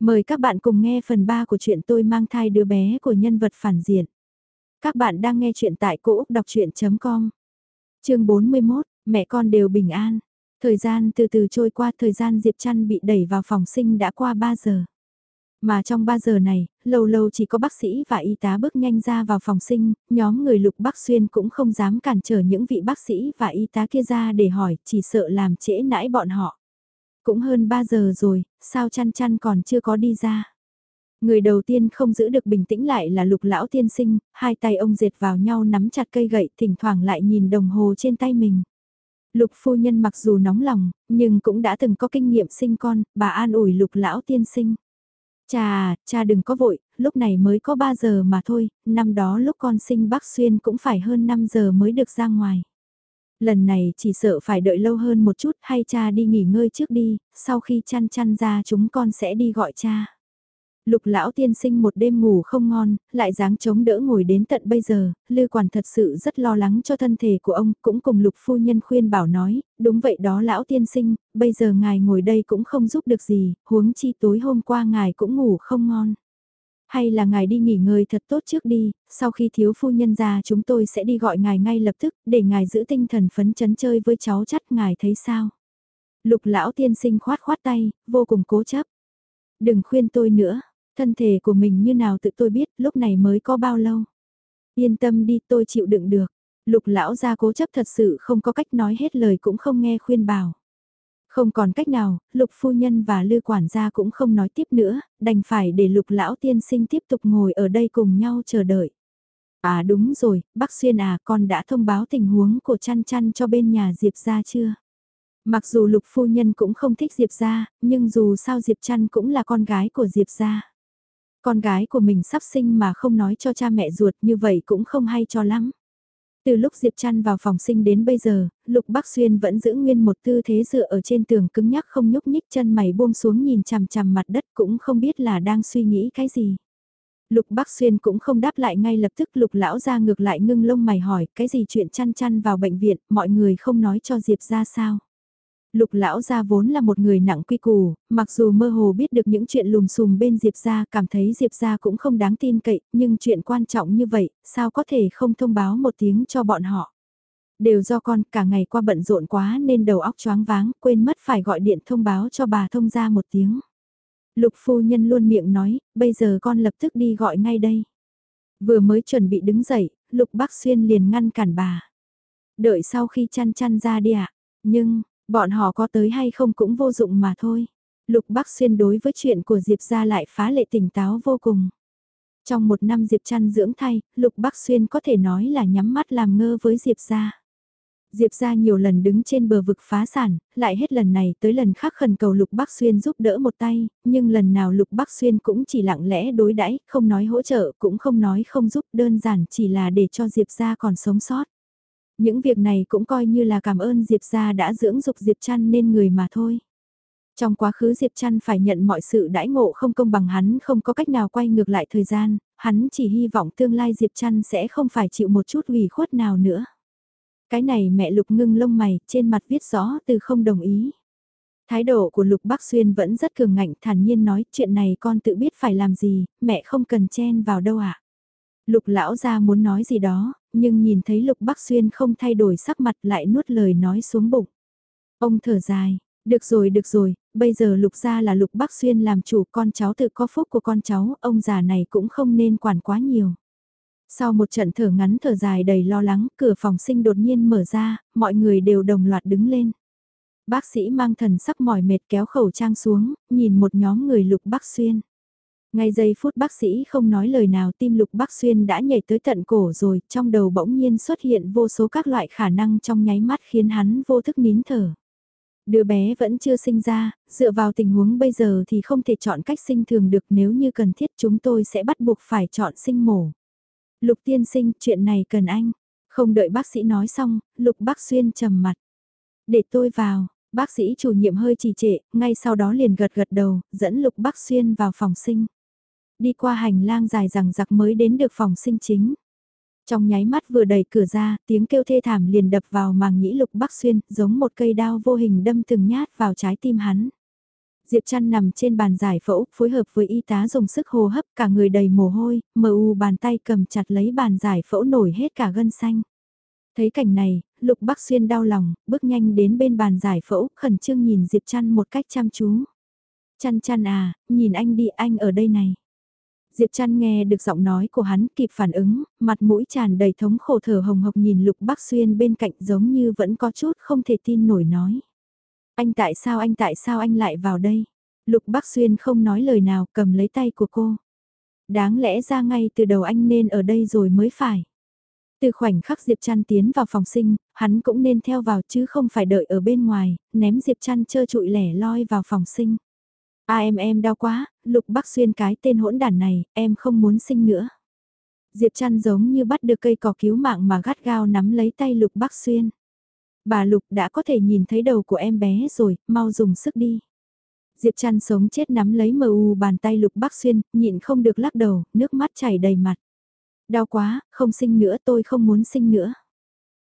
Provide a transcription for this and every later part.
Mời các bạn cùng nghe phần 3 của chuyện tôi mang thai đứa bé của nhân vật phản diện. Các bạn đang nghe chuyện tại cỗ đọc chuyện.com Chương 41, mẹ con đều bình an. Thời gian từ từ trôi qua thời gian Diệp Trăn bị đẩy vào phòng sinh đã qua 3 giờ. Mà trong 3 giờ này, lâu lâu chỉ có bác sĩ và y tá bước nhanh ra vào phòng sinh, nhóm người lục bác xuyên cũng không dám cản trở những vị bác sĩ và y tá kia ra để hỏi, chỉ sợ làm trễ nãi bọn họ. Cũng hơn 3 giờ rồi, sao chăn chăn còn chưa có đi ra. Người đầu tiên không giữ được bình tĩnh lại là lục lão tiên sinh, hai tay ông dệt vào nhau nắm chặt cây gậy thỉnh thoảng lại nhìn đồng hồ trên tay mình. Lục phu nhân mặc dù nóng lòng, nhưng cũng đã từng có kinh nghiệm sinh con, bà an ủi lục lão tiên sinh. Cha, cha đừng có vội, lúc này mới có 3 giờ mà thôi, năm đó lúc con sinh bác Xuyên cũng phải hơn 5 giờ mới được ra ngoài. Lần này chỉ sợ phải đợi lâu hơn một chút hay cha đi nghỉ ngơi trước đi, sau khi chăn chăn ra chúng con sẽ đi gọi cha. Lục lão tiên sinh một đêm ngủ không ngon, lại dáng chống đỡ ngồi đến tận bây giờ, lư quản thật sự rất lo lắng cho thân thể của ông, cũng cùng lục phu nhân khuyên bảo nói, đúng vậy đó lão tiên sinh, bây giờ ngài ngồi đây cũng không giúp được gì, huống chi tối hôm qua ngài cũng ngủ không ngon. Hay là ngài đi nghỉ ngơi thật tốt trước đi, sau khi thiếu phu nhân ra chúng tôi sẽ đi gọi ngài ngay lập tức, để ngài giữ tinh thần phấn chấn chơi với cháu chắt ngài thấy sao. Lục lão tiên sinh khoát khoát tay, vô cùng cố chấp. Đừng khuyên tôi nữa, thân thể của mình như nào tự tôi biết, lúc này mới có bao lâu. Yên tâm đi tôi chịu đựng được. Lục lão ra cố chấp thật sự không có cách nói hết lời cũng không nghe khuyên bảo. Không còn cách nào, lục phu nhân và lư quản gia cũng không nói tiếp nữa, đành phải để lục lão tiên sinh tiếp tục ngồi ở đây cùng nhau chờ đợi. À đúng rồi, bác Xuyên à con đã thông báo tình huống của chăn chăn cho bên nhà Diệp ra chưa? Mặc dù lục phu nhân cũng không thích Diệp ra, nhưng dù sao Diệp chăn cũng là con gái của Diệp ra. Con gái của mình sắp sinh mà không nói cho cha mẹ ruột như vậy cũng không hay cho lắm. Từ lúc Diệp Trăn vào phòng sinh đến bây giờ, Lục Bắc Xuyên vẫn giữ nguyên một tư thế dựa ở trên tường cứng nhắc không nhúc nhích chân mày buông xuống nhìn chằm chằm mặt đất cũng không biết là đang suy nghĩ cái gì. Lục Bắc Xuyên cũng không đáp lại ngay lập tức Lục Lão ra ngược lại ngưng lông mày hỏi cái gì chuyện chăn chăn vào bệnh viện, mọi người không nói cho Diệp ra sao. Lục lão gia vốn là một người nặng quy củ, mặc dù mơ hồ biết được những chuyện lùm xùm bên Diệp gia cảm thấy Diệp gia cũng không đáng tin cậy, nhưng chuyện quan trọng như vậy, sao có thể không thông báo một tiếng cho bọn họ. Đều do con cả ngày qua bận rộn quá nên đầu óc choáng váng, quên mất phải gọi điện thông báo cho bà thông gia một tiếng. Lục phu nhân luôn miệng nói, bây giờ con lập tức đi gọi ngay đây. Vừa mới chuẩn bị đứng dậy, Lục Bắc Xuyên liền ngăn cản bà. Đợi sau khi chăn chăn ra đi ạ, nhưng, Bọn họ có tới hay không cũng vô dụng mà thôi. Lục Bắc Xuyên đối với chuyện của Diệp gia lại phá lệ tỉnh táo vô cùng. Trong một năm Diệp chăn dưỡng thay, Lục Bắc Xuyên có thể nói là nhắm mắt làm ngơ với Diệp gia. Diệp gia nhiều lần đứng trên bờ vực phá sản, lại hết lần này tới lần khác khẩn cầu Lục Bắc Xuyên giúp đỡ một tay, nhưng lần nào Lục Bắc Xuyên cũng chỉ lặng lẽ đối đãi, không nói hỗ trợ, cũng không nói không giúp, đơn giản chỉ là để cho Diệp gia còn sống sót. Những việc này cũng coi như là cảm ơn Diệp gia đã dưỡng dục Diệp Trăn nên người mà thôi. Trong quá khứ Diệp Trăn phải nhận mọi sự đãi ngộ không công bằng hắn không có cách nào quay ngược lại thời gian, hắn chỉ hy vọng tương lai Diệp Trăn sẽ không phải chịu một chút ủy khuất nào nữa. Cái này mẹ Lục ngưng lông mày, trên mặt viết rõ từ không đồng ý. Thái độ của Lục Bắc Xuyên vẫn rất cường ngạnh thản nhiên nói chuyện này con tự biết phải làm gì, mẹ không cần chen vào đâu ạ. À. Lục lão ra muốn nói gì đó, nhưng nhìn thấy Lục Bắc Xuyên không thay đổi sắc mặt lại nuốt lời nói xuống bụng. Ông thở dài, được rồi được rồi, bây giờ Lục gia là Lục Bắc Xuyên làm chủ con cháu tự có phúc của con cháu, ông già này cũng không nên quản quá nhiều. Sau một trận thở ngắn thở dài đầy lo lắng, cửa phòng sinh đột nhiên mở ra, mọi người đều đồng loạt đứng lên. Bác sĩ mang thần sắc mỏi mệt kéo khẩu trang xuống, nhìn một nhóm người Lục Bắc Xuyên. Ngay giây phút bác sĩ không nói lời nào tim lục bác xuyên đã nhảy tới tận cổ rồi, trong đầu bỗng nhiên xuất hiện vô số các loại khả năng trong nháy mắt khiến hắn vô thức nín thở. Đứa bé vẫn chưa sinh ra, dựa vào tình huống bây giờ thì không thể chọn cách sinh thường được nếu như cần thiết chúng tôi sẽ bắt buộc phải chọn sinh mổ. Lục tiên sinh, chuyện này cần anh. Không đợi bác sĩ nói xong, lục bác xuyên trầm mặt. Để tôi vào, bác sĩ chủ nhiệm hơi trì trệ, ngay sau đó liền gật gật đầu, dẫn lục bác xuyên vào phòng sinh đi qua hành lang dài rằng giặc mới đến được phòng sinh chính. Trong nháy mắt vừa đẩy cửa ra, tiếng kêu thê thảm liền đập vào màng nhĩ lục bắc xuyên, giống một cây đao vô hình đâm từng nhát vào trái tim hắn. Diệp chăn nằm trên bàn giải phẫu, phối hợp với y tá dùng sức hô hấp, cả người đầy mồ hôi, mờ u bàn tay cầm chặt lấy bàn giải phẫu nổi hết cả gân xanh. Thấy cảnh này, Lục Bắc Xuyên đau lòng, bước nhanh đến bên bàn giải phẫu, khẩn trương nhìn Diệp Chăn một cách chăm chú. Chăn chăn à, nhìn anh đi, anh ở đây này. Diệp Trăn nghe được giọng nói của hắn kịp phản ứng, mặt mũi tràn đầy thống khổ thở hồng hộc nhìn Lục Bắc Xuyên bên cạnh giống như vẫn có chút không thể tin nổi nói. Anh tại sao anh tại sao anh lại vào đây? Lục Bắc Xuyên không nói lời nào cầm lấy tay của cô. Đáng lẽ ra ngay từ đầu anh nên ở đây rồi mới phải. Từ khoảnh khắc Diệp Trăn tiến vào phòng sinh, hắn cũng nên theo vào chứ không phải đợi ở bên ngoài, ném Diệp Trăn trơ trụi lẻ loi vào phòng sinh. A em em đau quá, Lục Bắc Xuyên cái tên hỗn đản này, em không muốn sinh nữa. Diệp Trăn giống như bắt được cây cỏ cứu mạng mà gắt gao nắm lấy tay Lục Bắc Xuyên. Bà Lục đã có thể nhìn thấy đầu của em bé rồi, mau dùng sức đi. Diệp Trăn sống chết nắm lấy mờ u bàn tay Lục Bắc Xuyên, nhịn không được lắc đầu, nước mắt chảy đầy mặt. Đau quá, không sinh nữa tôi không muốn sinh nữa.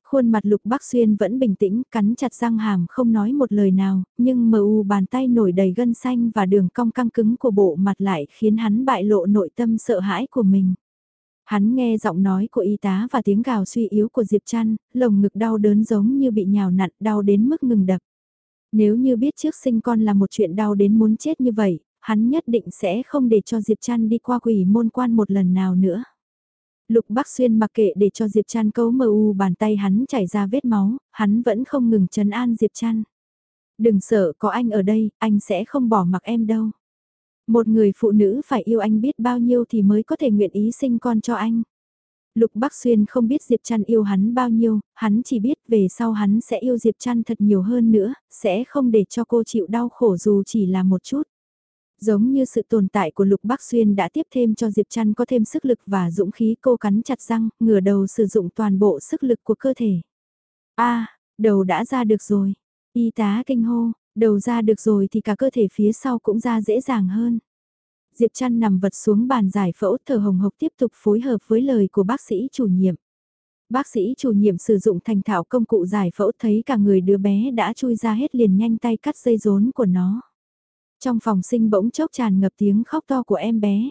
Khuôn mặt Lục Bắc Xuyên vẫn bình tĩnh, cắn chặt răng hàm không nói một lời nào, nhưng mờ u bàn tay nổi đầy gân xanh và đường cong căng cứng của bộ mặt lại khiến hắn bại lộ nội tâm sợ hãi của mình. Hắn nghe giọng nói của y tá và tiếng gào suy yếu của Diệp Trăn, lồng ngực đau đớn giống như bị nhào nặn đau đến mức ngừng đập. Nếu như biết trước sinh con là một chuyện đau đến muốn chết như vậy, hắn nhất định sẽ không để cho Diệp Trăn đi qua quỷ môn quan một lần nào nữa. Lục Bắc Xuyên mặc kệ để cho Diệp Trăn cấu mờ u bàn tay hắn chảy ra vết máu, hắn vẫn không ngừng chấn an Diệp Trăn. Đừng sợ có anh ở đây, anh sẽ không bỏ mặc em đâu. Một người phụ nữ phải yêu anh biết bao nhiêu thì mới có thể nguyện ý sinh con cho anh. Lục Bắc Xuyên không biết Diệp Trăn yêu hắn bao nhiêu, hắn chỉ biết về sau hắn sẽ yêu Diệp Trăn thật nhiều hơn nữa, sẽ không để cho cô chịu đau khổ dù chỉ là một chút. Giống như sự tồn tại của Lục Bắc Xuyên đã tiếp thêm cho Diệp Trăn có thêm sức lực và dũng khí cô cắn chặt răng, ngửa đầu sử dụng toàn bộ sức lực của cơ thể. a đầu đã ra được rồi. Y tá kinh hô, đầu ra được rồi thì cả cơ thể phía sau cũng ra dễ dàng hơn. Diệp Trăn nằm vật xuống bàn giải phẫu thở hồng hộc tiếp tục phối hợp với lời của bác sĩ chủ nhiệm. Bác sĩ chủ nhiệm sử dụng thành thạo công cụ giải phẫu thấy cả người đứa bé đã chui ra hết liền nhanh tay cắt dây rốn của nó. Trong phòng sinh bỗng chốc tràn ngập tiếng khóc to của em bé.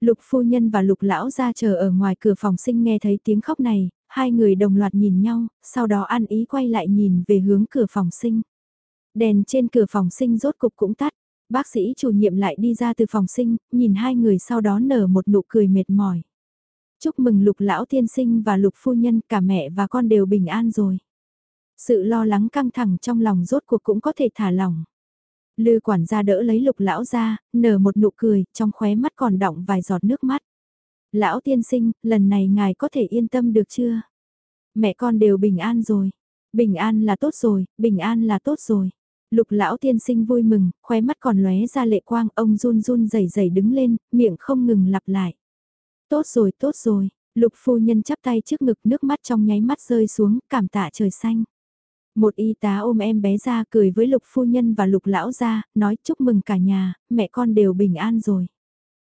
Lục phu nhân và lục lão ra chờ ở ngoài cửa phòng sinh nghe thấy tiếng khóc này, hai người đồng loạt nhìn nhau, sau đó ăn ý quay lại nhìn về hướng cửa phòng sinh. Đèn trên cửa phòng sinh rốt cục cũng tắt, bác sĩ chủ nhiệm lại đi ra từ phòng sinh, nhìn hai người sau đó nở một nụ cười mệt mỏi. Chúc mừng lục lão tiên sinh và lục phu nhân cả mẹ và con đều bình an rồi. Sự lo lắng căng thẳng trong lòng rốt cuộc cũng có thể thả lỏng. Lư quản gia đỡ lấy lục lão ra, nở một nụ cười, trong khóe mắt còn đọng vài giọt nước mắt. Lão tiên sinh, lần này ngài có thể yên tâm được chưa? Mẹ con đều bình an rồi. Bình an là tốt rồi, bình an là tốt rồi. Lục lão tiên sinh vui mừng, khóe mắt còn lóe ra lệ quang, ông run run rẩy rẩy đứng lên, miệng không ngừng lặp lại. Tốt rồi, tốt rồi, lục phu nhân chắp tay trước ngực nước mắt trong nháy mắt rơi xuống, cảm tạ trời xanh. Một y tá ôm em bé ra cười với lục phu nhân và lục lão ra, nói chúc mừng cả nhà, mẹ con đều bình an rồi.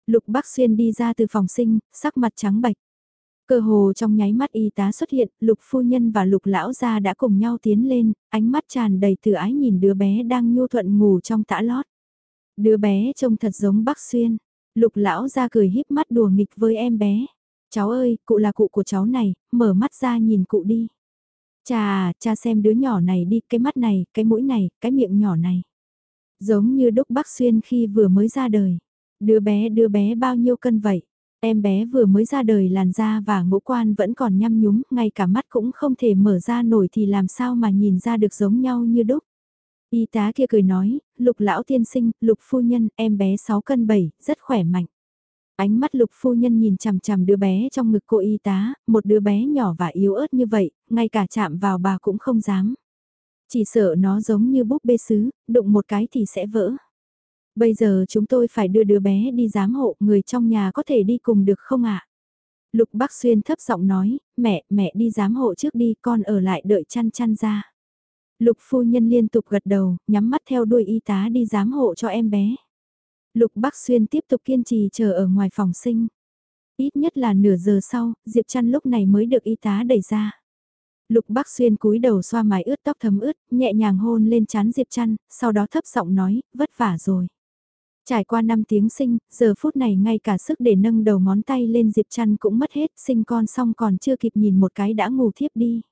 Lục bác xuyên đi ra từ phòng sinh, sắc mặt trắng bạch. Cơ hồ trong nháy mắt y tá xuất hiện, lục phu nhân và lục lão gia đã cùng nhau tiến lên, ánh mắt tràn đầy từ ái nhìn đứa bé đang nhu thuận ngủ trong tã lót. Đứa bé trông thật giống bác xuyên, lục lão gia cười híp mắt đùa nghịch với em bé. Cháu ơi, cụ là cụ của cháu này, mở mắt ra nhìn cụ đi. Chà, cha xem đứa nhỏ này đi, cái mắt này, cái mũi này, cái miệng nhỏ này. Giống như đúc bác xuyên khi vừa mới ra đời. Đứa bé đứa bé bao nhiêu cân vậy? Em bé vừa mới ra đời làn da và ngũ quan vẫn còn nhăm nhúm, ngay cả mắt cũng không thể mở ra nổi thì làm sao mà nhìn ra được giống nhau như đúc. Y tá kia cười nói, lục lão tiên sinh, lục phu nhân, em bé 6 cân 7, rất khỏe mạnh. Ánh mắt lục phu nhân nhìn chằm chằm đứa bé trong ngực cô y tá, một đứa bé nhỏ và yếu ớt như vậy, ngay cả chạm vào bà cũng không dám. Chỉ sợ nó giống như búp bê sứ, đụng một cái thì sẽ vỡ. Bây giờ chúng tôi phải đưa đứa bé đi giám hộ, người trong nhà có thể đi cùng được không ạ? Lục Bắc Xuyên thấp giọng nói, mẹ, mẹ đi giám hộ trước đi, con ở lại đợi chăn chăn ra. Lục phu nhân liên tục gật đầu, nhắm mắt theo đuôi y tá đi giám hộ cho em bé. Lục Bắc Xuyên tiếp tục kiên trì chờ ở ngoài phòng sinh. Ít nhất là nửa giờ sau, Diệp Trăn lúc này mới được y tá đẩy ra. Lục Bắc Xuyên cúi đầu xoa mái ướt tóc thấm ướt, nhẹ nhàng hôn lên chán Diệp Trăn, sau đó thấp giọng nói, vất vả rồi. Trải qua 5 tiếng sinh, giờ phút này ngay cả sức để nâng đầu ngón tay lên Diệp Trăn cũng mất hết, sinh con xong còn chưa kịp nhìn một cái đã ngủ thiếp đi.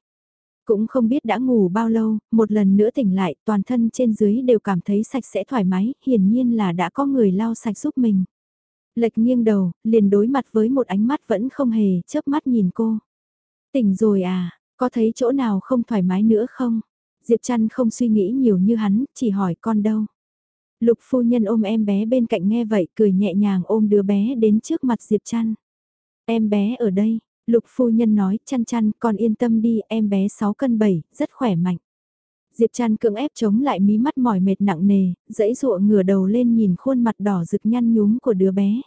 Cũng không biết đã ngủ bao lâu, một lần nữa tỉnh lại, toàn thân trên dưới đều cảm thấy sạch sẽ thoải mái, hiển nhiên là đã có người lau sạch giúp mình. Lệch nghiêng đầu, liền đối mặt với một ánh mắt vẫn không hề, chớp mắt nhìn cô. Tỉnh rồi à, có thấy chỗ nào không thoải mái nữa không? Diệp Trăn không suy nghĩ nhiều như hắn, chỉ hỏi con đâu. Lục phu nhân ôm em bé bên cạnh nghe vậy cười nhẹ nhàng ôm đứa bé đến trước mặt Diệp Trăn. Em bé ở đây, Lục phu nhân nói chăn chăn con yên tâm đi em bé 6 cân 7, rất khỏe mạnh. Diệp chăn cưỡng ép chống lại mí mắt mỏi mệt nặng nề, dãy dụa ngửa đầu lên nhìn khuôn mặt đỏ rực nhăn nhúm của đứa bé.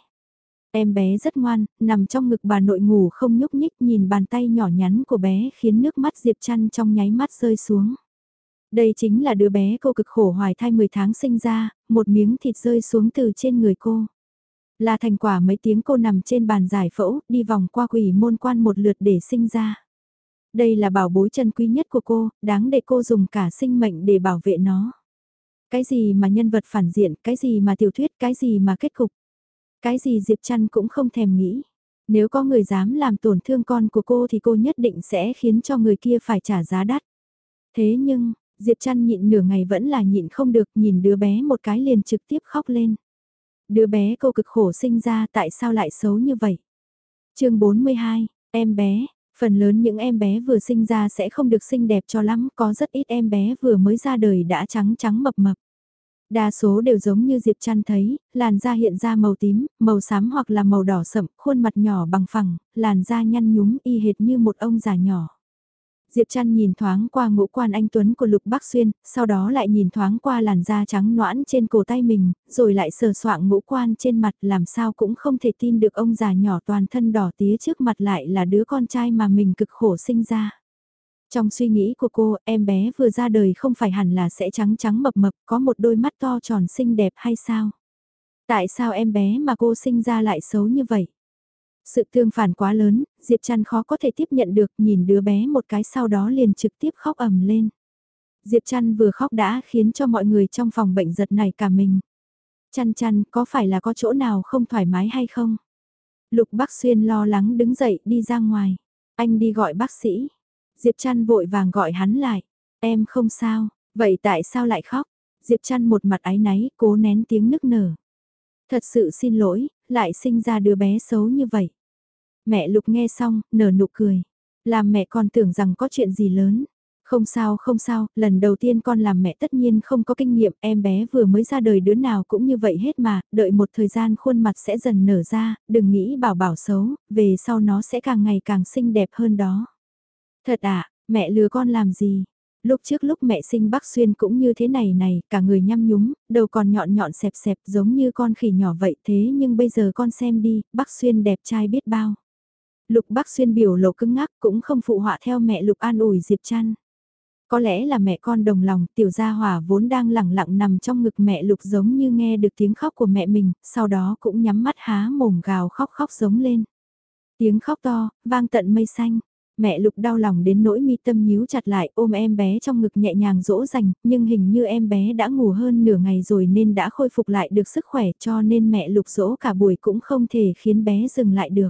Em bé rất ngoan, nằm trong ngực bà nội ngủ không nhúc nhích nhìn bàn tay nhỏ nhắn của bé khiến nước mắt Diệp chăn trong nháy mắt rơi xuống. Đây chính là đứa bé cô cực khổ hoài thai 10 tháng sinh ra, một miếng thịt rơi xuống từ trên người cô. Là thành quả mấy tiếng cô nằm trên bàn giải phẫu, đi vòng qua quỷ môn quan một lượt để sinh ra. Đây là bảo bối chân quý nhất của cô, đáng để cô dùng cả sinh mệnh để bảo vệ nó. Cái gì mà nhân vật phản diện, cái gì mà tiểu thuyết, cái gì mà kết cục. Cái gì Diệp Trăn cũng không thèm nghĩ. Nếu có người dám làm tổn thương con của cô thì cô nhất định sẽ khiến cho người kia phải trả giá đắt. Thế nhưng, Diệp Trăn nhịn nửa ngày vẫn là nhịn không được nhìn đứa bé một cái liền trực tiếp khóc lên. Đứa bé cô cực khổ sinh ra tại sao lại xấu như vậy? chương 42, em bé, phần lớn những em bé vừa sinh ra sẽ không được xinh đẹp cho lắm, có rất ít em bé vừa mới ra đời đã trắng trắng mập mập. Đa số đều giống như Diệp Trăn thấy, làn da hiện ra màu tím, màu xám hoặc là màu đỏ sậm, khuôn mặt nhỏ bằng phẳng, làn da nhăn nhúm y hệt như một ông già nhỏ. Diệp Trăn nhìn thoáng qua ngũ quan anh Tuấn của Lục Bắc Xuyên, sau đó lại nhìn thoáng qua làn da trắng noãn trên cổ tay mình, rồi lại sờ soạng ngũ quan trên mặt làm sao cũng không thể tin được ông già nhỏ toàn thân đỏ tía trước mặt lại là đứa con trai mà mình cực khổ sinh ra. Trong suy nghĩ của cô, em bé vừa ra đời không phải hẳn là sẽ trắng trắng mập mập, có một đôi mắt to tròn xinh đẹp hay sao? Tại sao em bé mà cô sinh ra lại xấu như vậy? Sự tương phản quá lớn, Diệp Trăn khó có thể tiếp nhận được nhìn đứa bé một cái sau đó liền trực tiếp khóc ầm lên. Diệp Trăn vừa khóc đã khiến cho mọi người trong phòng bệnh giật này cả mình. Chăn chăn có phải là có chỗ nào không thoải mái hay không? Lục Bắc Xuyên lo lắng đứng dậy đi ra ngoài. Anh đi gọi bác sĩ. Diệp Trăn vội vàng gọi hắn lại. Em không sao, vậy tại sao lại khóc? Diệp Trăn một mặt áy náy cố nén tiếng nức nở. Thật sự xin lỗi, lại sinh ra đứa bé xấu như vậy. Mẹ Lục nghe xong, nở nụ cười. Làm mẹ con tưởng rằng có chuyện gì lớn. Không sao không sao, lần đầu tiên con làm mẹ tất nhiên không có kinh nghiệm, em bé vừa mới ra đời đứa nào cũng như vậy hết mà, đợi một thời gian khuôn mặt sẽ dần nở ra, đừng nghĩ bảo bảo xấu, về sau nó sẽ càng ngày càng xinh đẹp hơn đó. Thật à, mẹ lừa con làm gì? Lúc trước lúc mẹ sinh bác Xuyên cũng như thế này này, cả người nhăm nhúm, đầu còn nhọn nhọn xẹp xẹp giống như con khỉ nhỏ vậy thế nhưng bây giờ con xem đi, bác Xuyên đẹp trai biết bao. Lục bác Xuyên biểu lộ cứng ngắc cũng không phụ họa theo mẹ Lục an ủi Diệp Trăn. Có lẽ là mẹ con đồng lòng, tiểu gia hỏa vốn đang lẳng lặng nằm trong ngực mẹ Lục giống như nghe được tiếng khóc của mẹ mình, sau đó cũng nhắm mắt há mồm gào khóc khóc giống lên. Tiếng khóc to, vang tận mây xanh, Mẹ Lục đau lòng đến nỗi mi tâm nhíu chặt lại ôm em bé trong ngực nhẹ nhàng dỗ dành, nhưng hình như em bé đã ngủ hơn nửa ngày rồi nên đã khôi phục lại được sức khỏe cho nên mẹ Lục dỗ cả buổi cũng không thể khiến bé dừng lại được.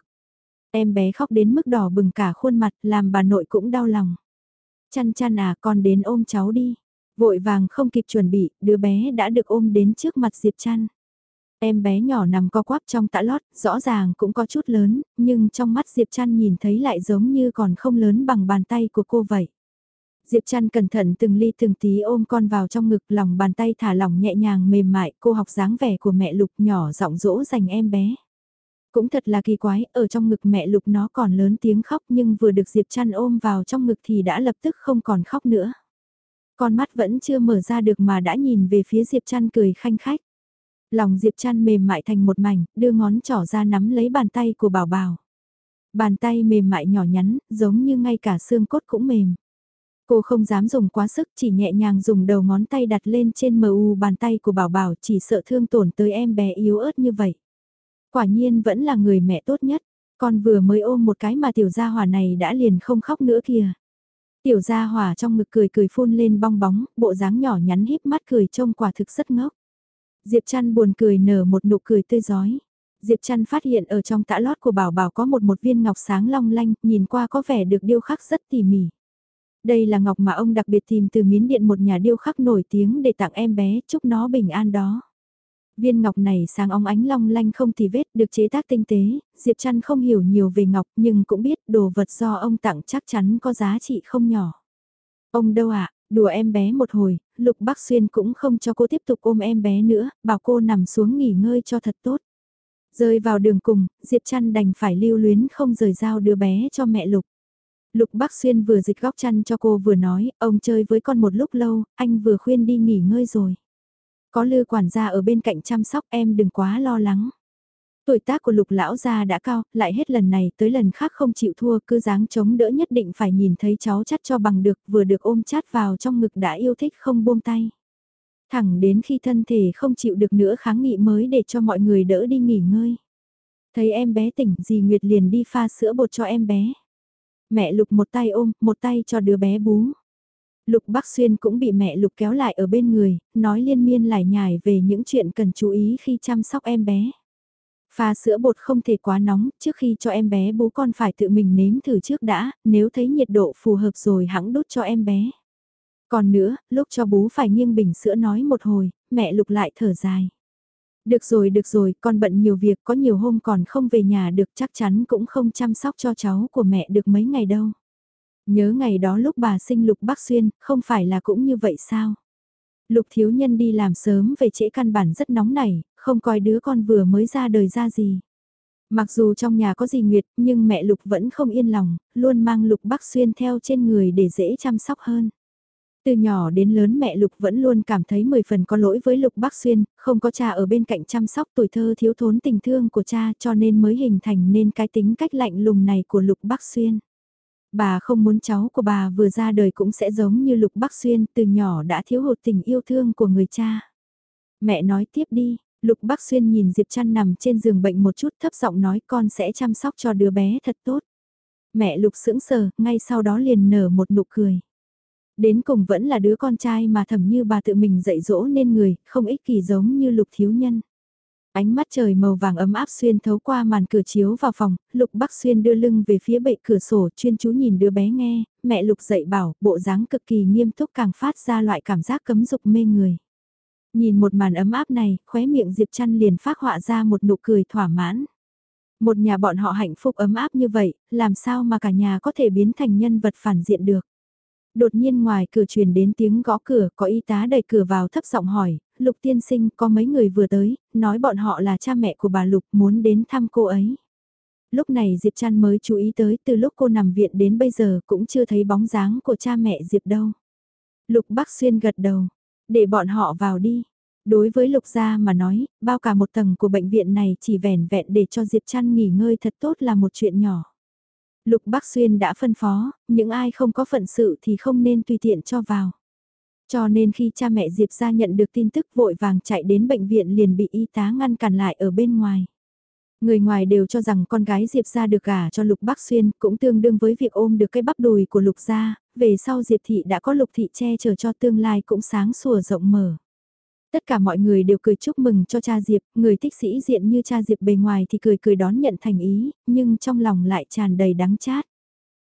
Em bé khóc đến mức đỏ bừng cả khuôn mặt làm bà nội cũng đau lòng. Chăn chăn à con đến ôm cháu đi. Vội vàng không kịp chuẩn bị, đứa bé đã được ôm đến trước mặt Diệp chăn. Em bé nhỏ nằm co quắp trong tã lót, rõ ràng cũng có chút lớn, nhưng trong mắt Diệp chăn nhìn thấy lại giống như còn không lớn bằng bàn tay của cô vậy. Diệp chăn cẩn thận từng ly từng tí ôm con vào trong ngực lòng bàn tay thả lỏng nhẹ nhàng mềm mại cô học dáng vẻ của mẹ Lục nhỏ giọng dỗ dành em bé. Cũng thật là kỳ quái, ở trong ngực mẹ Lục nó còn lớn tiếng khóc nhưng vừa được Diệp chăn ôm vào trong ngực thì đã lập tức không còn khóc nữa. Con mắt vẫn chưa mở ra được mà đã nhìn về phía Diệp chăn cười khanh khách. Lòng Diệp chăn mềm mại thành một mảnh, đưa ngón trỏ ra nắm lấy bàn tay của Bảo Bảo. Bàn tay mềm mại nhỏ nhắn, giống như ngay cả xương cốt cũng mềm. Cô không dám dùng quá sức, chỉ nhẹ nhàng dùng đầu ngón tay đặt lên trên mờ u bàn tay của Bảo Bảo chỉ sợ thương tổn tới em bé yếu ớt như vậy. Quả nhiên vẫn là người mẹ tốt nhất, con vừa mới ôm một cái mà tiểu gia hỏa này đã liền không khóc nữa kìa. Tiểu gia hỏa trong ngực cười cười phun lên bong bóng, bộ dáng nhỏ nhắn híp mắt cười trông quả thực rất ngốc. Diệp Trăn buồn cười nở một nụ cười tươi giói. Diệp Trăn phát hiện ở trong tã lót của Bảo Bảo có một một viên ngọc sáng long lanh, nhìn qua có vẻ được điêu khắc rất tỉ mỉ. Đây là ngọc mà ông đặc biệt tìm từ miến điện một nhà điêu khắc nổi tiếng để tặng em bé, chúc nó bình an đó. Viên ngọc này sáng óng ánh long lanh không tì vết, được chế tác tinh tế, Diệp Trăn không hiểu nhiều về ngọc nhưng cũng biết đồ vật do ông tặng chắc chắn có giá trị không nhỏ. Ông đâu ạ, đùa em bé một hồi, Lục Bắc Xuyên cũng không cho cô tiếp tục ôm em bé nữa, bảo cô nằm xuống nghỉ ngơi cho thật tốt. Rơi vào đường cùng, Diệp Trăn đành phải lưu luyến không rời giao đứa bé cho mẹ Lục. Lục Bắc Xuyên vừa dịch góc chăn cho cô vừa nói, ông chơi với con một lúc lâu, anh vừa khuyên đi nghỉ ngơi rồi. Có lư quản gia ở bên cạnh chăm sóc em đừng quá lo lắng. Tuổi tác của lục lão gia đã cao, lại hết lần này tới lần khác không chịu thua, cứ dáng chống đỡ nhất định phải nhìn thấy cháu chắt cho bằng được, vừa được ôm chát vào trong ngực đã yêu thích không buông tay. Thẳng đến khi thân thể không chịu được nữa kháng nghị mới để cho mọi người đỡ đi nghỉ ngơi. Thấy em bé tỉnh, dì Nguyệt liền đi pha sữa bột cho em bé. Mẹ Lục một tay ôm, một tay cho đứa bé bú. Lục Bắc Xuyên cũng bị mẹ Lục kéo lại ở bên người, nói liên miên lải nhải về những chuyện cần chú ý khi chăm sóc em bé. Pha sữa bột không thể quá nóng, trước khi cho em bé bú con phải tự mình nếm thử trước đã, nếu thấy nhiệt độ phù hợp rồi hãng đút cho em bé. Còn nữa, lúc cho bú phải nghiêng bình sữa nói một hồi, mẹ Lục lại thở dài. Được rồi được rồi, con bận nhiều việc có nhiều hôm còn không về nhà được chắc chắn cũng không chăm sóc cho cháu của mẹ được mấy ngày đâu. Nhớ ngày đó lúc bà sinh Lục Bắc Xuyên, không phải là cũng như vậy sao? Lục thiếu nhân đi làm sớm về trễ căn bản rất nóng nảy, không coi đứa con vừa mới ra đời ra gì. Mặc dù trong nhà có gì nguyệt, nhưng mẹ Lục vẫn không yên lòng, luôn mang Lục Bắc Xuyên theo trên người để dễ chăm sóc hơn. Từ nhỏ đến lớn mẹ Lục vẫn luôn cảm thấy mười phần có lỗi với Lục Bắc Xuyên, không có cha ở bên cạnh chăm sóc tuổi thơ thiếu thốn tình thương của cha cho nên mới hình thành nên cái tính cách lạnh lùng này của Lục Bắc Xuyên. Bà không muốn cháu của bà vừa ra đời cũng sẽ giống như Lục Bắc Xuyên từ nhỏ đã thiếu hụt tình yêu thương của người cha. Mẹ nói tiếp đi, Lục Bắc Xuyên nhìn Diệp Trăn nằm trên giường bệnh một chút thấp giọng nói con sẽ chăm sóc cho đứa bé thật tốt. Mẹ Lục sững sờ, ngay sau đó liền nở một nụ cười. Đến cùng vẫn là đứa con trai mà thầm như bà tự mình dạy dỗ nên người, không ích kỳ giống như Lục thiếu nhân. Ánh mắt trời màu vàng ấm áp xuyên thấu qua màn cửa chiếu vào phòng, Lục Bắc Xuyên đưa lưng về phía bệ cửa sổ chuyên chú nhìn đứa bé nghe, mẹ Lục dạy bảo, bộ dáng cực kỳ nghiêm túc càng phát ra loại cảm giác cấm dục mê người. Nhìn một màn ấm áp này, khóe miệng Diệp Trăn liền phát họa ra một nụ cười thỏa mãn. Một nhà bọn họ hạnh phúc ấm áp như vậy, làm sao mà cả nhà có thể biến thành nhân vật phản diện được. Đột nhiên ngoài cửa truyền đến tiếng gõ cửa, có y tá đẩy cửa vào thấp giọng hỏi, Lục tiên sinh có mấy người vừa tới, nói bọn họ là cha mẹ của bà Lục muốn đến thăm cô ấy. Lúc này Diệp Trăn mới chú ý tới từ lúc cô nằm viện đến bây giờ cũng chưa thấy bóng dáng của cha mẹ Diệp đâu. Lục Bắc Xuyên gật đầu, để bọn họ vào đi. Đối với Lục Gia mà nói, bao cả một tầng của bệnh viện này chỉ vẻn vẹn để cho Diệp Trăn nghỉ ngơi thật tốt là một chuyện nhỏ. Lục Bắc Xuyên đã phân phó, những ai không có phận sự thì không nên tùy tiện cho vào. Cho nên khi cha mẹ Diệp ra nhận được tin tức vội vàng chạy đến bệnh viện liền bị y tá ngăn cản lại ở bên ngoài. Người ngoài đều cho rằng con gái Diệp ra được gả cho Lục Bắc Xuyên cũng tương đương với việc ôm được cái bắp đùi của Lục gia, về sau Diệp thị đã có Lục thị che chở cho tương lai cũng sáng sủa rộng mở. Tất cả mọi người đều cười chúc mừng cho cha Diệp, người thích sĩ diện như cha Diệp bề ngoài thì cười cười đón nhận thành ý, nhưng trong lòng lại tràn đầy đắng chát.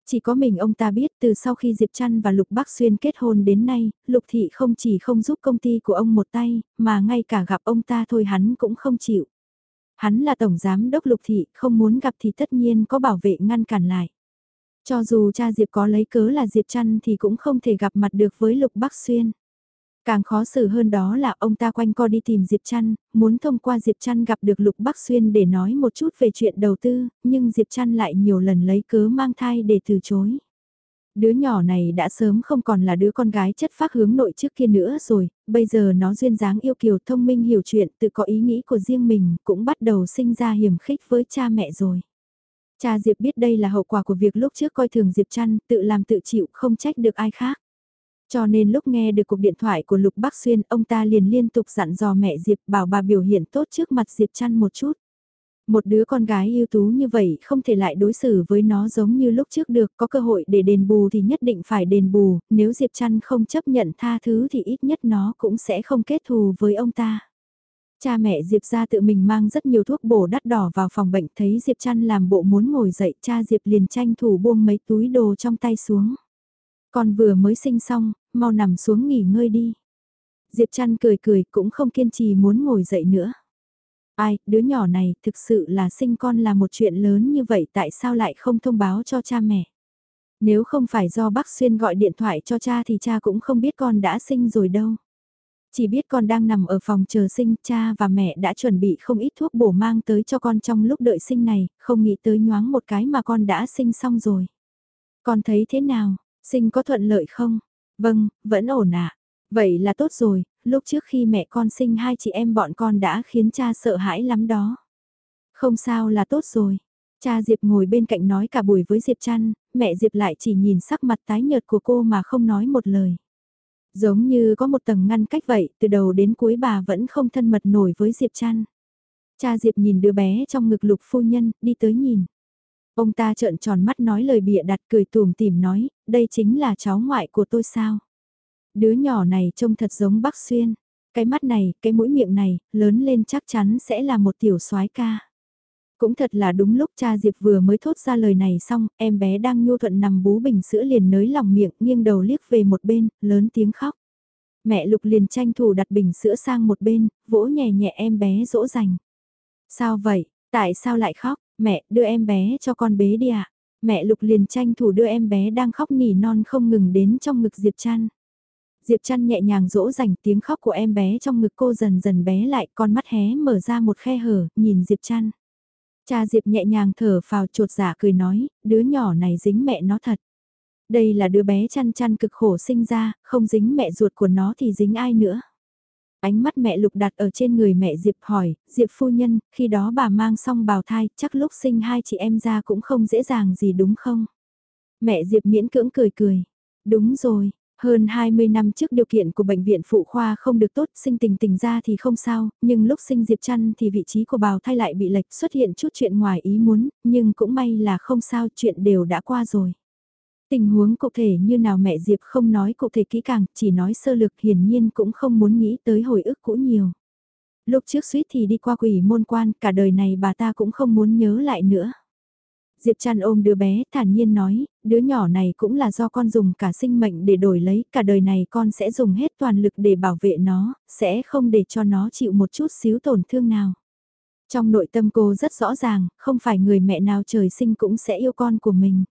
Chỉ có mình ông ta biết từ sau khi Diệp Trăn và Lục Bắc Xuyên kết hôn đến nay, Lục Thị không chỉ không giúp công ty của ông một tay, mà ngay cả gặp ông ta thôi hắn cũng không chịu. Hắn là Tổng Giám Đốc Lục Thị, không muốn gặp thì tất nhiên có bảo vệ ngăn cản lại. Cho dù cha Diệp có lấy cớ là Diệp Trăn thì cũng không thể gặp mặt được với Lục Bắc Xuyên. Càng khó xử hơn đó là ông ta quanh co đi tìm Diệp Trăn, muốn thông qua Diệp Trăn gặp được Lục Bắc Xuyên để nói một chút về chuyện đầu tư, nhưng Diệp Trăn lại nhiều lần lấy cớ mang thai để từ chối. Đứa nhỏ này đã sớm không còn là đứa con gái chất phác hướng nội trước kia nữa rồi, bây giờ nó duyên dáng yêu kiều thông minh hiểu chuyện tự có ý nghĩ của riêng mình cũng bắt đầu sinh ra hiểm khích với cha mẹ rồi. Cha Diệp biết đây là hậu quả của việc lúc trước coi thường Diệp Trăn tự làm tự chịu không trách được ai khác. Cho nên lúc nghe được cuộc điện thoại của Lục Bắc Xuyên, ông ta liền liên tục dặn dò mẹ Diệp bảo bà biểu hiện tốt trước mặt Diệp Trăn một chút. Một đứa con gái ưu tú như vậy không thể lại đối xử với nó giống như lúc trước được, có cơ hội để đền bù thì nhất định phải đền bù, nếu Diệp Trăn không chấp nhận tha thứ thì ít nhất nó cũng sẽ không kết thù với ông ta. Cha mẹ Diệp ra tự mình mang rất nhiều thuốc bổ đắt đỏ vào phòng bệnh thấy Diệp Trăn làm bộ muốn ngồi dậy cha Diệp liền tranh thủ buông mấy túi đồ trong tay xuống. Con vừa mới sinh xong, mau nằm xuống nghỉ ngơi đi. Diệp chăn cười cười cũng không kiên trì muốn ngồi dậy nữa. Ai, đứa nhỏ này thực sự là sinh con là một chuyện lớn như vậy tại sao lại không thông báo cho cha mẹ? Nếu không phải do bác Xuyên gọi điện thoại cho cha thì cha cũng không biết con đã sinh rồi đâu. Chỉ biết con đang nằm ở phòng chờ sinh, cha và mẹ đã chuẩn bị không ít thuốc bổ mang tới cho con trong lúc đợi sinh này, không nghĩ tới nhoáng một cái mà con đã sinh xong rồi. Con thấy thế nào, sinh có thuận lợi không? Vâng, vẫn ổn ạ. À. Vậy là tốt rồi, lúc trước khi mẹ con sinh hai chị em bọn con đã khiến cha sợ hãi lắm đó. Không sao là tốt rồi. Cha Diệp ngồi bên cạnh nói cả buổi với Diệp Trăn, mẹ Diệp lại chỉ nhìn sắc mặt tái nhợt của cô mà không nói một lời. Giống như có một tầng ngăn cách vậy, từ đầu đến cuối bà vẫn không thân mật nổi với Diệp Trăn. Cha Diệp nhìn đứa bé trong ngực lục phu nhân, đi tới nhìn. Ông ta trợn tròn mắt nói lời bịa đặt cười tùm tìm nói, đây chính là cháu ngoại của tôi sao. Đứa nhỏ này trông thật giống bác Xuyên. Cái mắt này, cái mũi miệng này, lớn lên chắc chắn sẽ là một tiểu soái ca. Cũng thật là đúng lúc cha Diệp vừa mới thốt ra lời này xong, em bé đang nhu thuận nằm bú bình sữa liền nới lòng miệng, nghiêng đầu liếc về một bên, lớn tiếng khóc. Mẹ Lục liền tranh thủ đặt bình sữa sang một bên, vỗ nhẹ nhẹ em bé dỗ dành. Sao vậy, tại sao lại khóc, mẹ đưa em bé cho con bế đi ạ. À? Mẹ Lục liền tranh thủ đưa em bé đang khóc nỉ non không ngừng đến trong ngực Diệp Trăn. Diệp Trăn nhẹ nhàng dỗ dành tiếng khóc của em bé trong ngực cô dần dần bé lại, con mắt hé mở ra một khe hở, nhìn Diệp Trăn. Cha Diệp nhẹ nhàng thở phào trột giả dạ cười nói, đứa nhỏ này dính mẹ nó thật. Đây là đứa bé chăn chăn cực khổ sinh ra, không dính mẹ ruột của nó thì dính ai nữa. Ánh mắt mẹ lục đặt ở trên người mẹ Diệp hỏi, Diệp phu nhân, khi đó bà mang xong bào thai, chắc lúc sinh hai chị em ra cũng không dễ dàng gì đúng không? Mẹ Diệp miễn cưỡng cười cười. Đúng rồi, hơn 20 năm trước điều kiện của bệnh viện phụ khoa không được tốt, sinh tình tình ra thì không sao, nhưng lúc sinh Diệp Trăn thì vị trí của bào thai lại bị lệch xuất hiện chút chuyện ngoài ý muốn, nhưng cũng may là không sao, chuyện đều đã qua rồi. Tình huống cụ thể như nào mẹ Diệp không nói cụ thể kỹ càng, chỉ nói sơ lược hiển nhiên cũng không muốn nghĩ tới hồi ức cũ nhiều. Lúc trước suýt thì đi qua quỷ môn quan, cả đời này bà ta cũng không muốn nhớ lại nữa. Diệp Trăn ôm đứa bé, thản nhiên nói, đứa nhỏ này cũng là do con dùng cả sinh mệnh để đổi lấy, cả đời này con sẽ dùng hết toàn lực để bảo vệ nó, sẽ không để cho nó chịu một chút xíu tổn thương nào. Trong nội tâm cô rất rõ ràng, không phải người mẹ nào trời sinh cũng sẽ yêu con của mình.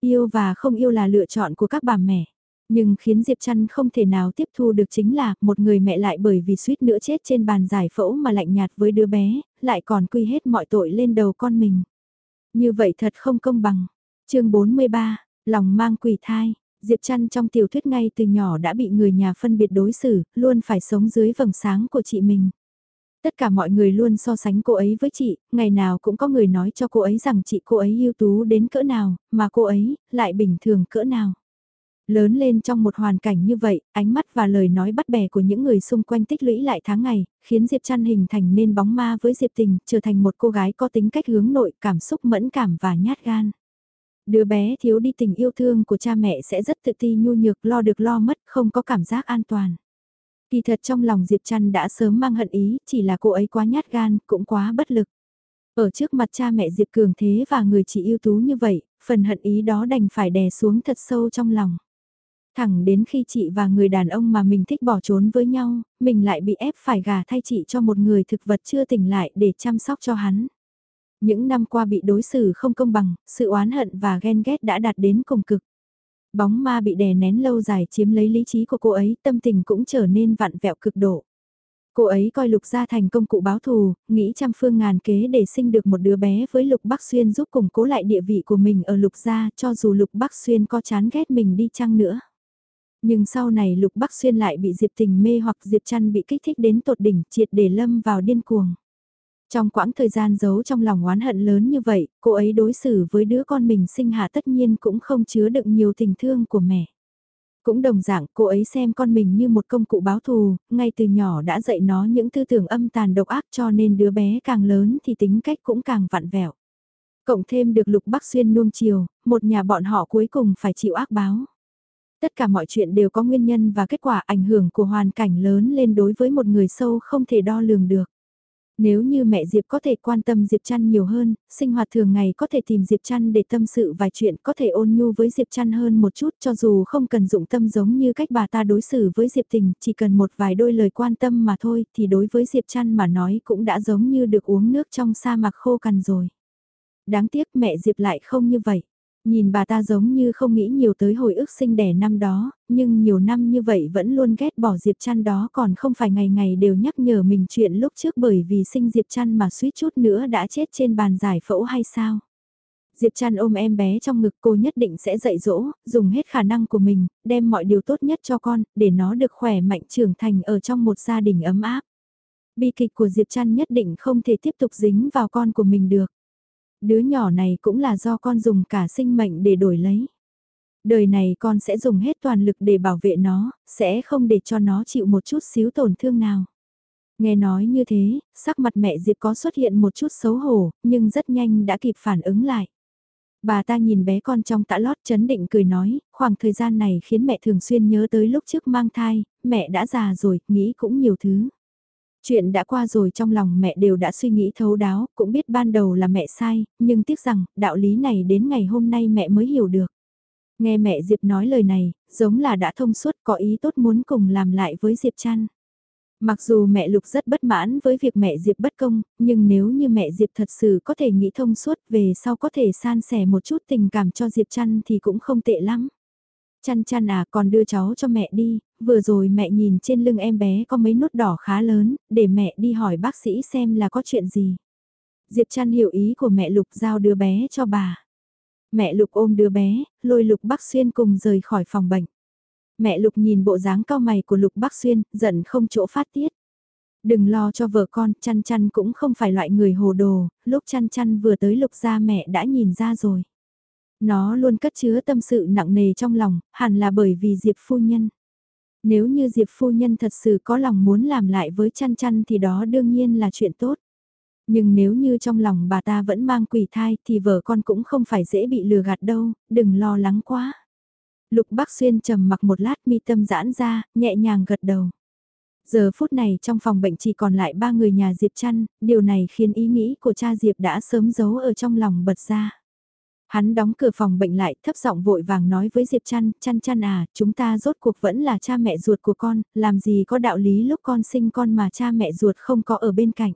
Yêu và không yêu là lựa chọn của các bà mẹ. Nhưng khiến Diệp Trăn không thể nào tiếp thu được chính là một người mẹ lại bởi vì suýt nữa chết trên bàn giải phẫu mà lạnh nhạt với đứa bé, lại còn quy hết mọi tội lên đầu con mình. Như vậy thật không công bằng. chương 43, lòng mang quỷ thai. Diệp Trăn trong tiểu thuyết ngay từ nhỏ đã bị người nhà phân biệt đối xử, luôn phải sống dưới vầng sáng của chị mình. Tất cả mọi người luôn so sánh cô ấy với chị, ngày nào cũng có người nói cho cô ấy rằng chị cô ấy ưu tú đến cỡ nào, mà cô ấy lại bình thường cỡ nào. Lớn lên trong một hoàn cảnh như vậy, ánh mắt và lời nói bắt bẻ của những người xung quanh tích lũy lại tháng ngày, khiến Diệp Trăn hình thành nên bóng ma với Diệp Tình, trở thành một cô gái có tính cách hướng nội, cảm xúc mẫn cảm và nhát gan. Đứa bé thiếu đi tình yêu thương của cha mẹ sẽ rất tự ti nhu nhược lo được lo mất, không có cảm giác an toàn. Kỳ thật trong lòng Diệp Trăn đã sớm mang hận ý, chỉ là cô ấy quá nhát gan, cũng quá bất lực. Ở trước mặt cha mẹ Diệp Cường thế và người chị ưu tú như vậy, phần hận ý đó đành phải đè xuống thật sâu trong lòng. Thẳng đến khi chị và người đàn ông mà mình thích bỏ trốn với nhau, mình lại bị ép phải gả thay chị cho một người thực vật chưa tỉnh lại để chăm sóc cho hắn. Những năm qua bị đối xử không công bằng, sự oán hận và ghen ghét đã đạt đến cùng cực. Bóng ma bị đè nén lâu dài chiếm lấy lý trí của cô ấy, tâm tình cũng trở nên vặn vẹo cực độ. Cô ấy coi Lục Gia thành công cụ báo thù, nghĩ trăm phương ngàn kế để sinh được một đứa bé với Lục Bắc Xuyên giúp củng cố lại địa vị của mình ở Lục Gia cho dù Lục Bắc Xuyên có chán ghét mình đi chăng nữa. Nhưng sau này Lục Bắc Xuyên lại bị Diệp Tình mê hoặc Diệp Trăn bị kích thích đến tột đỉnh triệt để lâm vào điên cuồng. Trong quãng thời gian giấu trong lòng oán hận lớn như vậy, cô ấy đối xử với đứa con mình sinh hạ tất nhiên cũng không chứa đựng nhiều tình thương của mẹ. Cũng đồng dạng cô ấy xem con mình như một công cụ báo thù, ngay từ nhỏ đã dạy nó những tư tưởng âm tàn độc ác cho nên đứa bé càng lớn thì tính cách cũng càng vặn vẹo. Cộng thêm được Lục Bắc Xuyên nuông chiều, một nhà bọn họ cuối cùng phải chịu ác báo. Tất cả mọi chuyện đều có nguyên nhân và kết quả ảnh hưởng của hoàn cảnh lớn lên đối với một người sâu không thể đo lường được. Nếu như mẹ Diệp có thể quan tâm Diệp Trăn nhiều hơn, sinh hoạt thường ngày có thể tìm Diệp Trăn để tâm sự vài chuyện có thể ôn nhu với Diệp Trăn hơn một chút cho dù không cần dụng tâm giống như cách bà ta đối xử với Diệp Tình, chỉ cần một vài đôi lời quan tâm mà thôi thì đối với Diệp Trăn mà nói cũng đã giống như được uống nước trong sa mạc khô cằn rồi. Đáng tiếc mẹ Diệp lại không như vậy. Nhìn bà ta giống như không nghĩ nhiều tới hồi ức sinh đẻ năm đó, nhưng nhiều năm như vậy vẫn luôn ghét bỏ Diệp Trăn đó còn không phải ngày ngày đều nhắc nhở mình chuyện lúc trước bởi vì sinh Diệp Trăn mà suýt chút nữa đã chết trên bàn giải phẫu hay sao. Diệp Trăn ôm em bé trong ngực cô nhất định sẽ dạy dỗ, dùng hết khả năng của mình, đem mọi điều tốt nhất cho con, để nó được khỏe mạnh trưởng thành ở trong một gia đình ấm áp. Bi kịch của Diệp Trăn nhất định không thể tiếp tục dính vào con của mình được đứa nhỏ này cũng là do con dùng cả sinh mệnh để đổi lấy. Đời này con sẽ dùng hết toàn lực để bảo vệ nó, sẽ không để cho nó chịu một chút xíu tổn thương nào. Nghe nói như thế, sắc mặt mẹ Diệp có xuất hiện một chút xấu hổ, nhưng rất nhanh đã kịp phản ứng lại. Bà ta nhìn bé con trong tã lót chấn định cười nói, khoảng thời gian này khiến mẹ thường xuyên nhớ tới lúc trước mang thai, mẹ đã già rồi, nghĩ cũng nhiều thứ. Chuyện đã qua rồi trong lòng mẹ đều đã suy nghĩ thấu đáo, cũng biết ban đầu là mẹ sai, nhưng tiếc rằng, đạo lý này đến ngày hôm nay mẹ mới hiểu được. Nghe mẹ Diệp nói lời này, giống là đã thông suốt có ý tốt muốn cùng làm lại với Diệp Trăn. Mặc dù mẹ Lục rất bất mãn với việc mẹ Diệp bất công, nhưng nếu như mẹ Diệp thật sự có thể nghĩ thông suốt về sau có thể san sẻ một chút tình cảm cho Diệp Trăn thì cũng không tệ lắm. Chăn chăn à còn đưa cháu cho mẹ đi, vừa rồi mẹ nhìn trên lưng em bé có mấy nốt đỏ khá lớn, để mẹ đi hỏi bác sĩ xem là có chuyện gì. Diệp chăn hiểu ý của mẹ Lục giao đứa bé cho bà. Mẹ Lục ôm đứa bé, lôi Lục Bắc Xuyên cùng rời khỏi phòng bệnh. Mẹ Lục nhìn bộ dáng cao mày của Lục Bắc Xuyên, giận không chỗ phát tiết. Đừng lo cho vợ con, chăn chăn cũng không phải loại người hồ đồ, lúc chăn chăn vừa tới Lục ra mẹ đã nhìn ra rồi. Nó luôn cất chứa tâm sự nặng nề trong lòng, hẳn là bởi vì Diệp phu nhân. Nếu như Diệp phu nhân thật sự có lòng muốn làm lại với chăn chăn thì đó đương nhiên là chuyện tốt. Nhưng nếu như trong lòng bà ta vẫn mang quỷ thai thì vợ con cũng không phải dễ bị lừa gạt đâu, đừng lo lắng quá. Lục Bắc Xuyên trầm mặc một lát mi tâm giãn ra, nhẹ nhàng gật đầu. Giờ phút này trong phòng bệnh chỉ còn lại ba người nhà Diệp Trăn, điều này khiến ý nghĩ của cha Diệp đã sớm giấu ở trong lòng bật ra. Hắn đóng cửa phòng bệnh lại, thấp giọng vội vàng nói với Diệp Trăn, Trăn Trăn à, chúng ta rốt cuộc vẫn là cha mẹ ruột của con, làm gì có đạo lý lúc con sinh con mà cha mẹ ruột không có ở bên cạnh.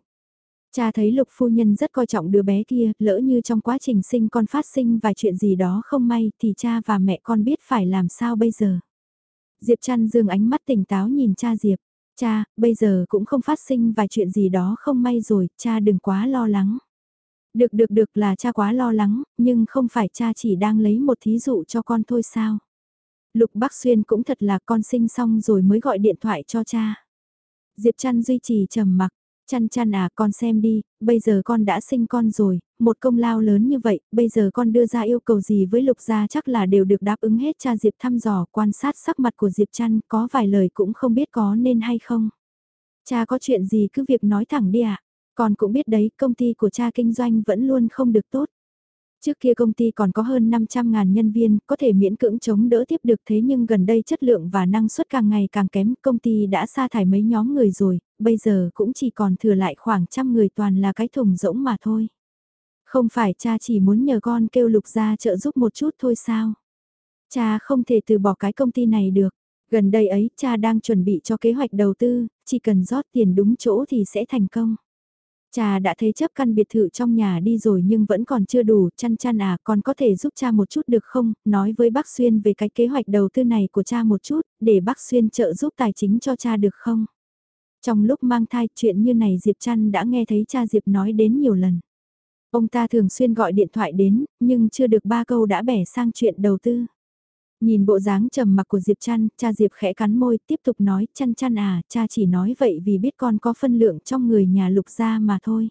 Cha thấy lục phu nhân rất coi trọng đứa bé kia, lỡ như trong quá trình sinh con phát sinh vài chuyện gì đó không may thì cha và mẹ con biết phải làm sao bây giờ. Diệp Trăn dương ánh mắt tỉnh táo nhìn cha Diệp, cha, bây giờ cũng không phát sinh vài chuyện gì đó không may rồi, cha đừng quá lo lắng. Được được được là cha quá lo lắng, nhưng không phải cha chỉ đang lấy một thí dụ cho con thôi sao. Lục Bắc Xuyên cũng thật là con sinh xong rồi mới gọi điện thoại cho cha. Diệp Trăn duy trì trầm mặc, chăn chăn à con xem đi, bây giờ con đã sinh con rồi, một công lao lớn như vậy, bây giờ con đưa ra yêu cầu gì với Lục gia chắc là đều được đáp ứng hết cha Diệp thăm dò quan sát sắc mặt của Diệp chăn có vài lời cũng không biết có nên hay không. Cha có chuyện gì cứ việc nói thẳng đi ạ. Con cũng biết đấy, công ty của cha kinh doanh vẫn luôn không được tốt. Trước kia công ty còn có hơn 500.000 nhân viên, có thể miễn cưỡng chống đỡ tiếp được thế nhưng gần đây chất lượng và năng suất càng ngày càng kém, công ty đã sa thải mấy nhóm người rồi, bây giờ cũng chỉ còn thừa lại khoảng trăm người toàn là cái thùng rỗng mà thôi. Không phải cha chỉ muốn nhờ con kêu lục ra trợ giúp một chút thôi sao? Cha không thể từ bỏ cái công ty này được. Gần đây ấy, cha đang chuẩn bị cho kế hoạch đầu tư, chỉ cần rót tiền đúng chỗ thì sẽ thành công. Cha đã thấy chấp căn biệt thự trong nhà đi rồi nhưng vẫn còn chưa đủ, chăn chăn à, con có thể giúp cha một chút được không, nói với bác Xuyên về cái kế hoạch đầu tư này của cha một chút, để bác Xuyên trợ giúp tài chính cho cha được không? Trong lúc mang thai chuyện như này Diệp chăn đã nghe thấy cha Diệp nói đến nhiều lần. Ông ta thường xuyên gọi điện thoại đến, nhưng chưa được ba câu đã bẻ sang chuyện đầu tư. Nhìn bộ dáng trầm mặc của Diệp Trăn, cha Diệp khẽ cắn môi, tiếp tục nói, chăn chăn à, cha chỉ nói vậy vì biết con có phân lượng trong người nhà lục gia mà thôi.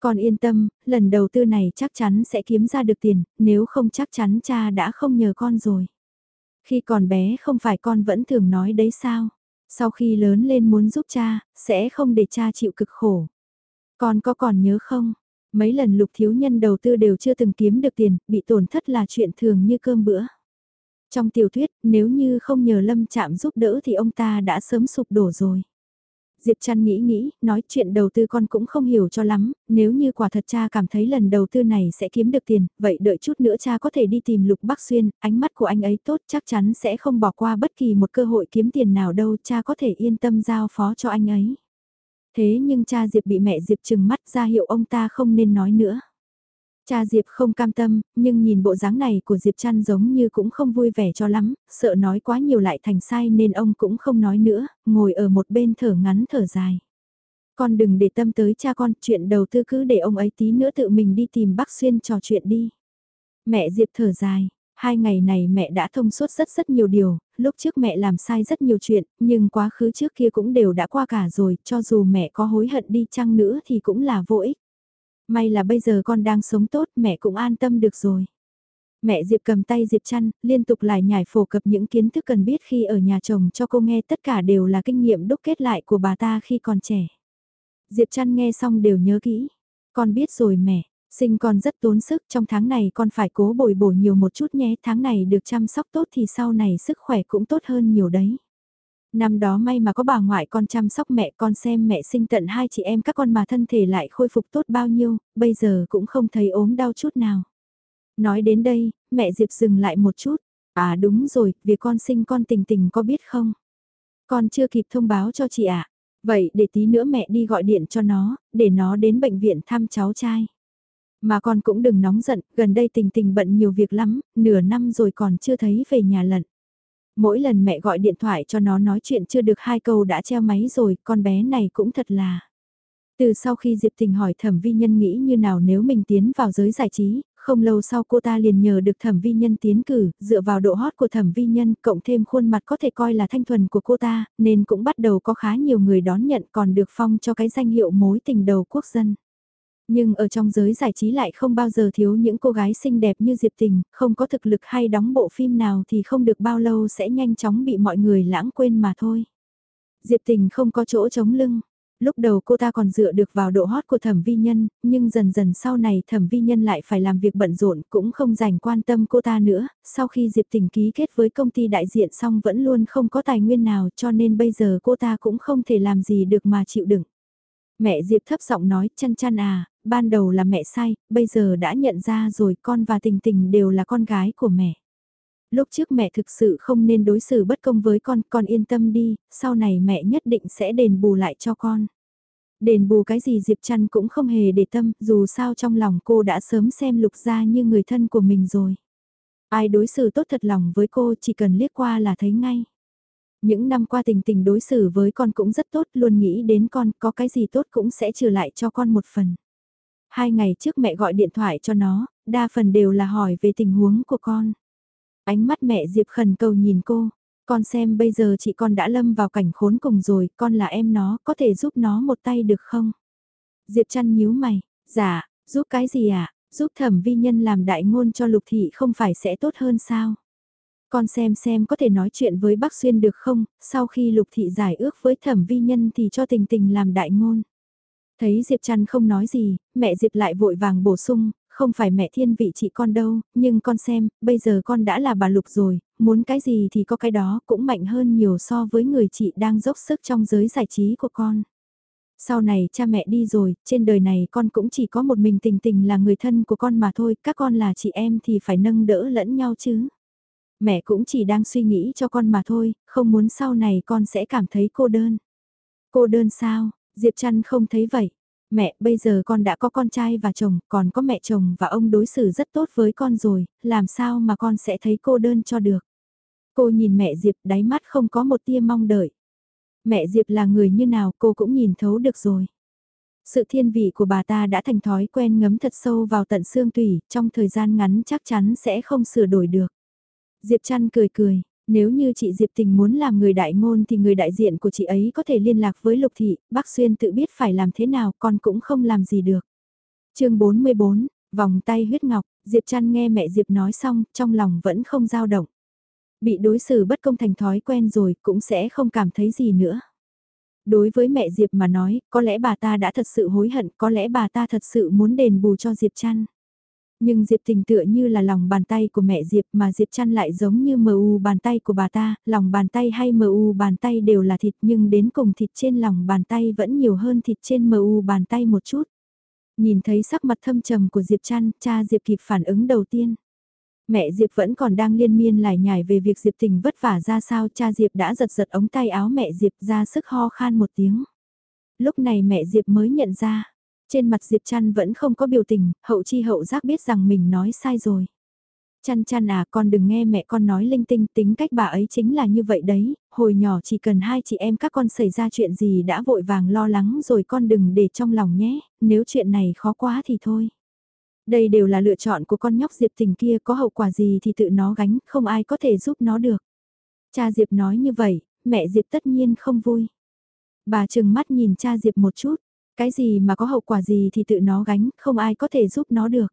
Con yên tâm, lần đầu tư này chắc chắn sẽ kiếm ra được tiền, nếu không chắc chắn cha đã không nhờ con rồi. Khi còn bé không phải con vẫn thường nói đấy sao? Sau khi lớn lên muốn giúp cha, sẽ không để cha chịu cực khổ. Con có còn nhớ không? Mấy lần lục thiếu nhân đầu tư đều chưa từng kiếm được tiền, bị tổn thất là chuyện thường như cơm bữa. Trong tiểu thuyết, nếu như không nhờ lâm chạm giúp đỡ thì ông ta đã sớm sụp đổ rồi. Diệp Trăn nghĩ nghĩ, nói chuyện đầu tư con cũng không hiểu cho lắm, nếu như quả thật cha cảm thấy lần đầu tư này sẽ kiếm được tiền, vậy đợi chút nữa cha có thể đi tìm Lục Bắc Xuyên, ánh mắt của anh ấy tốt chắc chắn sẽ không bỏ qua bất kỳ một cơ hội kiếm tiền nào đâu, cha có thể yên tâm giao phó cho anh ấy. Thế nhưng cha Diệp bị mẹ Diệp trừng mắt ra hiệu ông ta không nên nói nữa. Cha Diệp không cam tâm, nhưng nhìn bộ dáng này của Diệp Trăn giống như cũng không vui vẻ cho lắm, sợ nói quá nhiều lại thành sai nên ông cũng không nói nữa, ngồi ở một bên thở ngắn thở dài. Con đừng để tâm tới cha con, chuyện đầu tư cứ để ông ấy tí nữa tự mình đi tìm bác Xuyên trò chuyện đi. Mẹ Diệp thở dài, hai ngày này mẹ đã thông suốt rất rất nhiều điều, lúc trước mẹ làm sai rất nhiều chuyện, nhưng quá khứ trước kia cũng đều đã qua cả rồi, cho dù mẹ có hối hận đi chăng nữa thì cũng là vô ích. May là bây giờ con đang sống tốt, mẹ cũng an tâm được rồi. Mẹ Diệp cầm tay Diệp chăn, liên tục lại nhảy phổ cập những kiến thức cần biết khi ở nhà chồng cho cô nghe tất cả đều là kinh nghiệm đúc kết lại của bà ta khi còn trẻ. Diệp chăn nghe xong đều nhớ kỹ. Con biết rồi mẹ, sinh con rất tốn sức trong tháng này con phải cố bồi bổ nhiều một chút nhé. Tháng này được chăm sóc tốt thì sau này sức khỏe cũng tốt hơn nhiều đấy. Năm đó may mà có bà ngoại con chăm sóc mẹ con xem mẹ sinh tận hai chị em các con mà thân thể lại khôi phục tốt bao nhiêu, bây giờ cũng không thấy ốm đau chút nào. Nói đến đây, mẹ Diệp dừng lại một chút. À đúng rồi, việc con sinh con tình tình có biết không? Con chưa kịp thông báo cho chị ạ. Vậy để tí nữa mẹ đi gọi điện cho nó, để nó đến bệnh viện thăm cháu trai. Mà con cũng đừng nóng giận, gần đây tình tình bận nhiều việc lắm, nửa năm rồi còn chưa thấy về nhà lận. Mỗi lần mẹ gọi điện thoại cho nó nói chuyện chưa được hai câu đã treo máy rồi, con bé này cũng thật là. Từ sau khi Diệp Tình hỏi thẩm vi nhân nghĩ như nào nếu mình tiến vào giới giải trí, không lâu sau cô ta liền nhờ được thẩm vi nhân tiến cử, dựa vào độ hot của thẩm vi nhân cộng thêm khuôn mặt có thể coi là thanh thuần của cô ta, nên cũng bắt đầu có khá nhiều người đón nhận còn được phong cho cái danh hiệu mối tình đầu quốc dân. Nhưng ở trong giới giải trí lại không bao giờ thiếu những cô gái xinh đẹp như Diệp Tình, không có thực lực hay đóng bộ phim nào thì không được bao lâu sẽ nhanh chóng bị mọi người lãng quên mà thôi. Diệp Tình không có chỗ chống lưng. Lúc đầu cô ta còn dựa được vào độ hot của thẩm vi nhân, nhưng dần dần sau này thẩm vi nhân lại phải làm việc bận rộn cũng không dành quan tâm cô ta nữa, sau khi Diệp Tình ký kết với công ty đại diện xong vẫn luôn không có tài nguyên nào cho nên bây giờ cô ta cũng không thể làm gì được mà chịu đựng. Mẹ Diệp thấp giọng nói, chăn chăn à, ban đầu là mẹ sai, bây giờ đã nhận ra rồi con và tình tình đều là con gái của mẹ. Lúc trước mẹ thực sự không nên đối xử bất công với con, con yên tâm đi, sau này mẹ nhất định sẽ đền bù lại cho con. Đền bù cái gì Diệp Trăn cũng không hề để tâm, dù sao trong lòng cô đã sớm xem lục gia như người thân của mình rồi. Ai đối xử tốt thật lòng với cô chỉ cần liếc qua là thấy ngay. Những năm qua tình tình đối xử với con cũng rất tốt, luôn nghĩ đến con, có cái gì tốt cũng sẽ trừ lại cho con một phần. Hai ngày trước mẹ gọi điện thoại cho nó, đa phần đều là hỏi về tình huống của con. Ánh mắt mẹ Diệp khẩn cầu nhìn cô, con xem bây giờ chị con đã lâm vào cảnh khốn cùng rồi, con là em nó, có thể giúp nó một tay được không? Diệp chăn nhíu mày, dạ, giúp cái gì ạ? À? Giúp thẩm vi nhân làm đại ngôn cho lục thị không phải sẽ tốt hơn sao? Con xem xem có thể nói chuyện với bác Xuyên được không, sau khi lục thị giải ước với thẩm vi nhân thì cho tình tình làm đại ngôn. Thấy Diệp Trăn không nói gì, mẹ Diệp lại vội vàng bổ sung, không phải mẹ thiên vị chị con đâu, nhưng con xem, bây giờ con đã là bà Lục rồi, muốn cái gì thì có cái đó cũng mạnh hơn nhiều so với người chị đang dốc sức trong giới giải trí của con. Sau này cha mẹ đi rồi, trên đời này con cũng chỉ có một mình tình tình là người thân của con mà thôi, các con là chị em thì phải nâng đỡ lẫn nhau chứ. Mẹ cũng chỉ đang suy nghĩ cho con mà thôi, không muốn sau này con sẽ cảm thấy cô đơn. Cô đơn sao? Diệp Trăn không thấy vậy. Mẹ, bây giờ con đã có con trai và chồng, còn có mẹ chồng và ông đối xử rất tốt với con rồi, làm sao mà con sẽ thấy cô đơn cho được. Cô nhìn mẹ Diệp đáy mắt không có một tia mong đợi. Mẹ Diệp là người như nào cô cũng nhìn thấu được rồi. Sự thiên vị của bà ta đã thành thói quen ngấm thật sâu vào tận xương tủy, trong thời gian ngắn chắc chắn sẽ không sửa đổi được. Diệp Trăn cười cười, nếu như chị Diệp Tình muốn làm người đại ngôn thì người đại diện của chị ấy có thể liên lạc với Lục Thị, bác Xuyên tự biết phải làm thế nào con cũng không làm gì được. chương 44, vòng tay huyết ngọc, Diệp Trăn nghe mẹ Diệp nói xong, trong lòng vẫn không dao động. Bị đối xử bất công thành thói quen rồi cũng sẽ không cảm thấy gì nữa. Đối với mẹ Diệp mà nói, có lẽ bà ta đã thật sự hối hận, có lẽ bà ta thật sự muốn đền bù cho Diệp Trăn. Nhưng Diệp Tình tựa như là lòng bàn tay của mẹ Diệp mà Diệp Trăn lại giống như mờ u bàn tay của bà ta, lòng bàn tay hay mờ u bàn tay đều là thịt nhưng đến cùng thịt trên lòng bàn tay vẫn nhiều hơn thịt trên mờ u bàn tay một chút. Nhìn thấy sắc mặt thâm trầm của Diệp Trăn, cha Diệp kịp phản ứng đầu tiên. Mẹ Diệp vẫn còn đang liên miên lải nhải về việc Diệp tình vất vả ra sao cha Diệp đã giật giật ống tay áo mẹ Diệp ra sức ho khan một tiếng. Lúc này mẹ Diệp mới nhận ra, trên mặt Diệp Trăn vẫn không có biểu tình, hậu chi hậu giác biết rằng mình nói sai rồi. Chăn chăn à con đừng nghe mẹ con nói linh tinh tính cách bà ấy chính là như vậy đấy, hồi nhỏ chỉ cần hai chị em các con xảy ra chuyện gì đã vội vàng lo lắng rồi con đừng để trong lòng nhé, nếu chuyện này khó quá thì thôi. Đây đều là lựa chọn của con nhóc Diệp tình kia có hậu quả gì thì tự nó gánh, không ai có thể giúp nó được. Cha Diệp nói như vậy, mẹ Diệp tất nhiên không vui. Bà chừng mắt nhìn cha Diệp một chút, cái gì mà có hậu quả gì thì tự nó gánh, không ai có thể giúp nó được.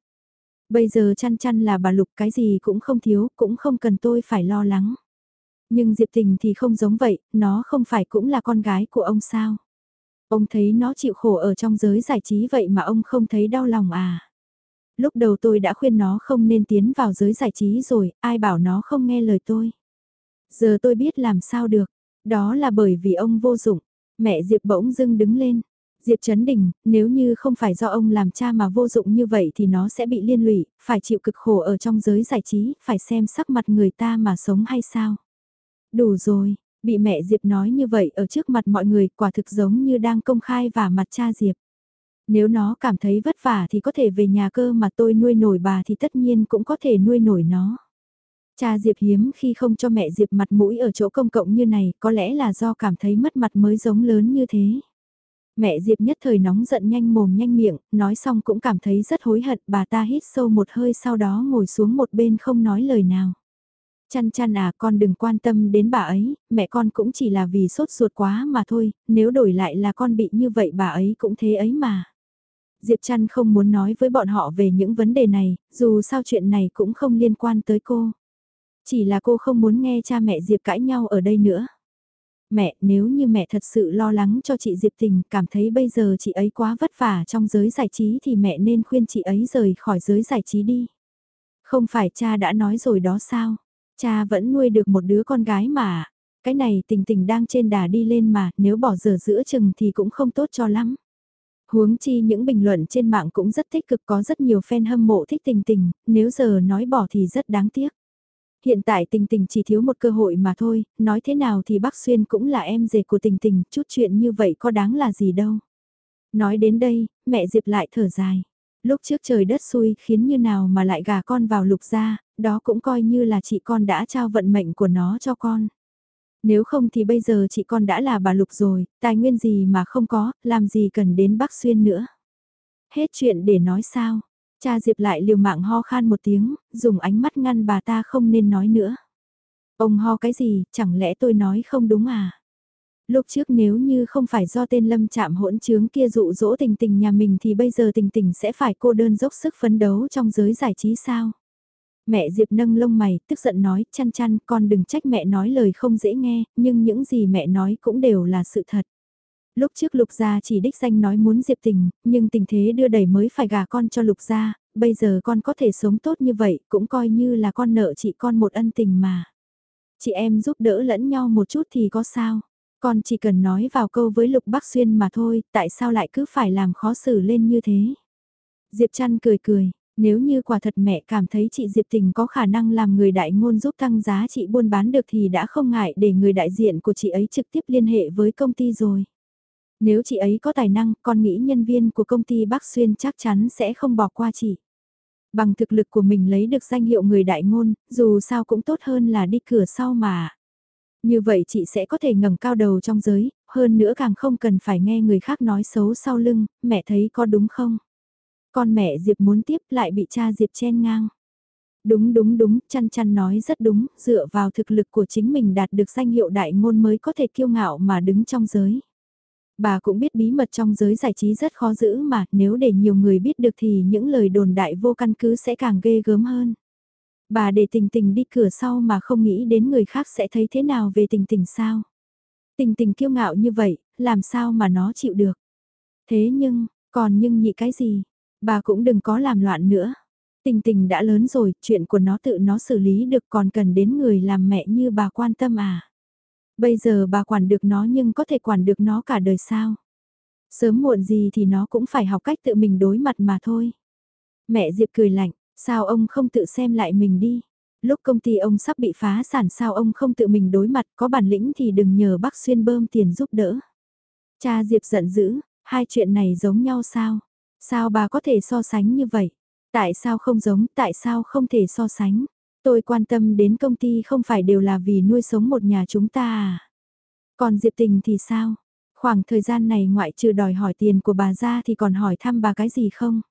Bây giờ chăn chăn là bà Lục cái gì cũng không thiếu, cũng không cần tôi phải lo lắng. Nhưng Diệp Tình thì không giống vậy, nó không phải cũng là con gái của ông sao. Ông thấy nó chịu khổ ở trong giới giải trí vậy mà ông không thấy đau lòng à. Lúc đầu tôi đã khuyên nó không nên tiến vào giới giải trí rồi, ai bảo nó không nghe lời tôi. Giờ tôi biết làm sao được, đó là bởi vì ông vô dụng. Mẹ Diệp bỗng dưng đứng lên, Diệp Trấn Đình, nếu như không phải do ông làm cha mà vô dụng như vậy thì nó sẽ bị liên lụy, phải chịu cực khổ ở trong giới giải trí, phải xem sắc mặt người ta mà sống hay sao. Đủ rồi, bị mẹ Diệp nói như vậy ở trước mặt mọi người quả thực giống như đang công khai và mặt cha Diệp. Nếu nó cảm thấy vất vả thì có thể về nhà cơ mà tôi nuôi nổi bà thì tất nhiên cũng có thể nuôi nổi nó. Cha Diệp hiếm khi không cho mẹ Diệp mặt mũi ở chỗ công cộng như này có lẽ là do cảm thấy mất mặt mới giống lớn như thế. Mẹ Diệp nhất thời nóng giận nhanh mồm nhanh miệng, nói xong cũng cảm thấy rất hối hận, bà ta hít sâu một hơi sau đó ngồi xuống một bên không nói lời nào. Chăn chăn à con đừng quan tâm đến bà ấy, mẹ con cũng chỉ là vì sốt ruột quá mà thôi, nếu đổi lại là con bị như vậy bà ấy cũng thế ấy mà. Diệp chăn không muốn nói với bọn họ về những vấn đề này, dù sao chuyện này cũng không liên quan tới cô. Chỉ là cô không muốn nghe cha mẹ Diệp cãi nhau ở đây nữa. Mẹ, nếu như mẹ thật sự lo lắng cho chị Diệp Tình, cảm thấy bây giờ chị ấy quá vất vả trong giới giải trí thì mẹ nên khuyên chị ấy rời khỏi giới giải trí đi. Không phải cha đã nói rồi đó sao? Cha vẫn nuôi được một đứa con gái mà. Cái này tình tình đang trên đà đi lên mà, nếu bỏ giờ giữa chừng thì cũng không tốt cho lắm. Huống chi những bình luận trên mạng cũng rất tích cực có rất nhiều fan hâm mộ thích tình tình, nếu giờ nói bỏ thì rất đáng tiếc. Hiện tại tình tình chỉ thiếu một cơ hội mà thôi, nói thế nào thì bác Xuyên cũng là em rể của tình tình, chút chuyện như vậy có đáng là gì đâu. Nói đến đây, mẹ Diệp lại thở dài. Lúc trước trời đất xui khiến như nào mà lại gà con vào lục gia, đó cũng coi như là chị con đã trao vận mệnh của nó cho con. Nếu không thì bây giờ chị con đã là bà Lục rồi, tài nguyên gì mà không có, làm gì cần đến bác Xuyên nữa. Hết chuyện để nói sao, Cha Diệp lại liều mạng ho khan một tiếng, dùng ánh mắt ngăn bà ta không nên nói nữa. Ông ho cái gì, chẳng lẽ tôi nói không đúng à? Lúc trước nếu như không phải do tên lâm chạm hỗn trướng kia dụ dỗ tình tình nhà mình thì bây giờ tình tình sẽ phải cô đơn dốc sức phấn đấu trong giới giải trí sao? Mẹ Diệp nâng lông mày, tức giận nói, chăn chăn, con đừng trách mẹ nói lời không dễ nghe, nhưng những gì mẹ nói cũng đều là sự thật. Lúc trước Lục Gia chỉ đích danh nói muốn Diệp Tình, nhưng tình thế đưa đẩy mới phải gả con cho Lục Gia, bây giờ con có thể sống tốt như vậy cũng coi như là con nợ chị con một ân tình mà. Chị em giúp đỡ lẫn nhau một chút thì có sao, con chỉ cần nói vào câu với Lục Bắc Xuyên mà thôi, tại sao lại cứ phải làm khó xử lên như thế. Diệp Trăn cười cười, nếu như quả thật mẹ cảm thấy chị Diệp Tình có khả năng làm người đại ngôn giúp tăng giá trị buôn bán được thì đã không ngại để người đại diện của chị ấy trực tiếp liên hệ với công ty rồi. Nếu chị ấy có tài năng, con nghĩ nhân viên của công ty Bắc Xuyên chắc chắn sẽ không bỏ qua chị. Bằng thực lực của mình lấy được danh hiệu người đại ngôn, dù sao cũng tốt hơn là đi cửa sau mà. Như vậy chị sẽ có thể ngẩng cao đầu trong giới, hơn nữa càng không cần phải nghe người khác nói xấu sau lưng, mẹ thấy có đúng không? Con mẹ Diệp muốn tiếp lại bị cha Diệp chen ngang. Đúng đúng đúng, chăn chăn nói rất đúng, dựa vào thực lực của chính mình đạt được danh hiệu đại ngôn mới có thể kiêu ngạo mà đứng trong giới. Bà cũng biết bí mật trong giới giải trí rất khó giữ mà nếu để nhiều người biết được thì những lời đồn đại vô căn cứ sẽ càng ghê gớm hơn. Bà để tình tình đi cửa sau mà không nghĩ đến người khác sẽ thấy thế nào về tình tình sao. Tình tình kiêu ngạo như vậy, làm sao mà nó chịu được. Thế nhưng, còn nhưng nhị cái gì, bà cũng đừng có làm loạn nữa. Tình tình đã lớn rồi, chuyện của nó tự nó xử lý được còn cần đến người làm mẹ như bà quan tâm à. Bây giờ bà quản được nó nhưng có thể quản được nó cả đời sao. Sớm muộn gì thì nó cũng phải học cách tự mình đối mặt mà thôi. Mẹ Diệp cười lạnh, sao ông không tự xem lại mình đi. Lúc công ty ông sắp bị phá sản sao ông không tự mình đối mặt có bản lĩnh thì đừng nhờ bác Xuyên bơm tiền giúp đỡ. Cha Diệp giận dữ, hai chuyện này giống nhau sao? Sao bà có thể so sánh như vậy? Tại sao không giống, tại sao không thể so sánh? Tôi quan tâm đến công ty không phải đều là vì nuôi sống một nhà chúng ta à? Còn Diệp Tình thì sao? Khoảng thời gian này ngoại trừ đòi hỏi tiền của bà ra thì còn hỏi thăm bà cái gì không?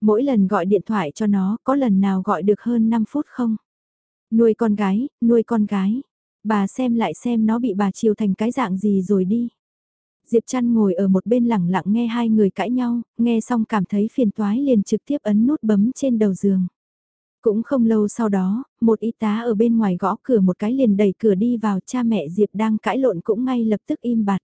Mỗi lần gọi điện thoại cho nó có lần nào gọi được hơn 5 phút không? Nuôi con gái, nuôi con gái. Bà xem lại xem nó bị bà chiều thành cái dạng gì rồi đi. Diệp Trăn ngồi ở một bên lẳng lặng nghe hai người cãi nhau, nghe xong cảm thấy phiền toái liền trực tiếp ấn nút bấm trên đầu giường. Cũng không lâu sau đó, một y tá ở bên ngoài gõ cửa một cái liền đẩy cửa đi vào cha mẹ Diệp đang cãi lộn cũng ngay lập tức im bặt.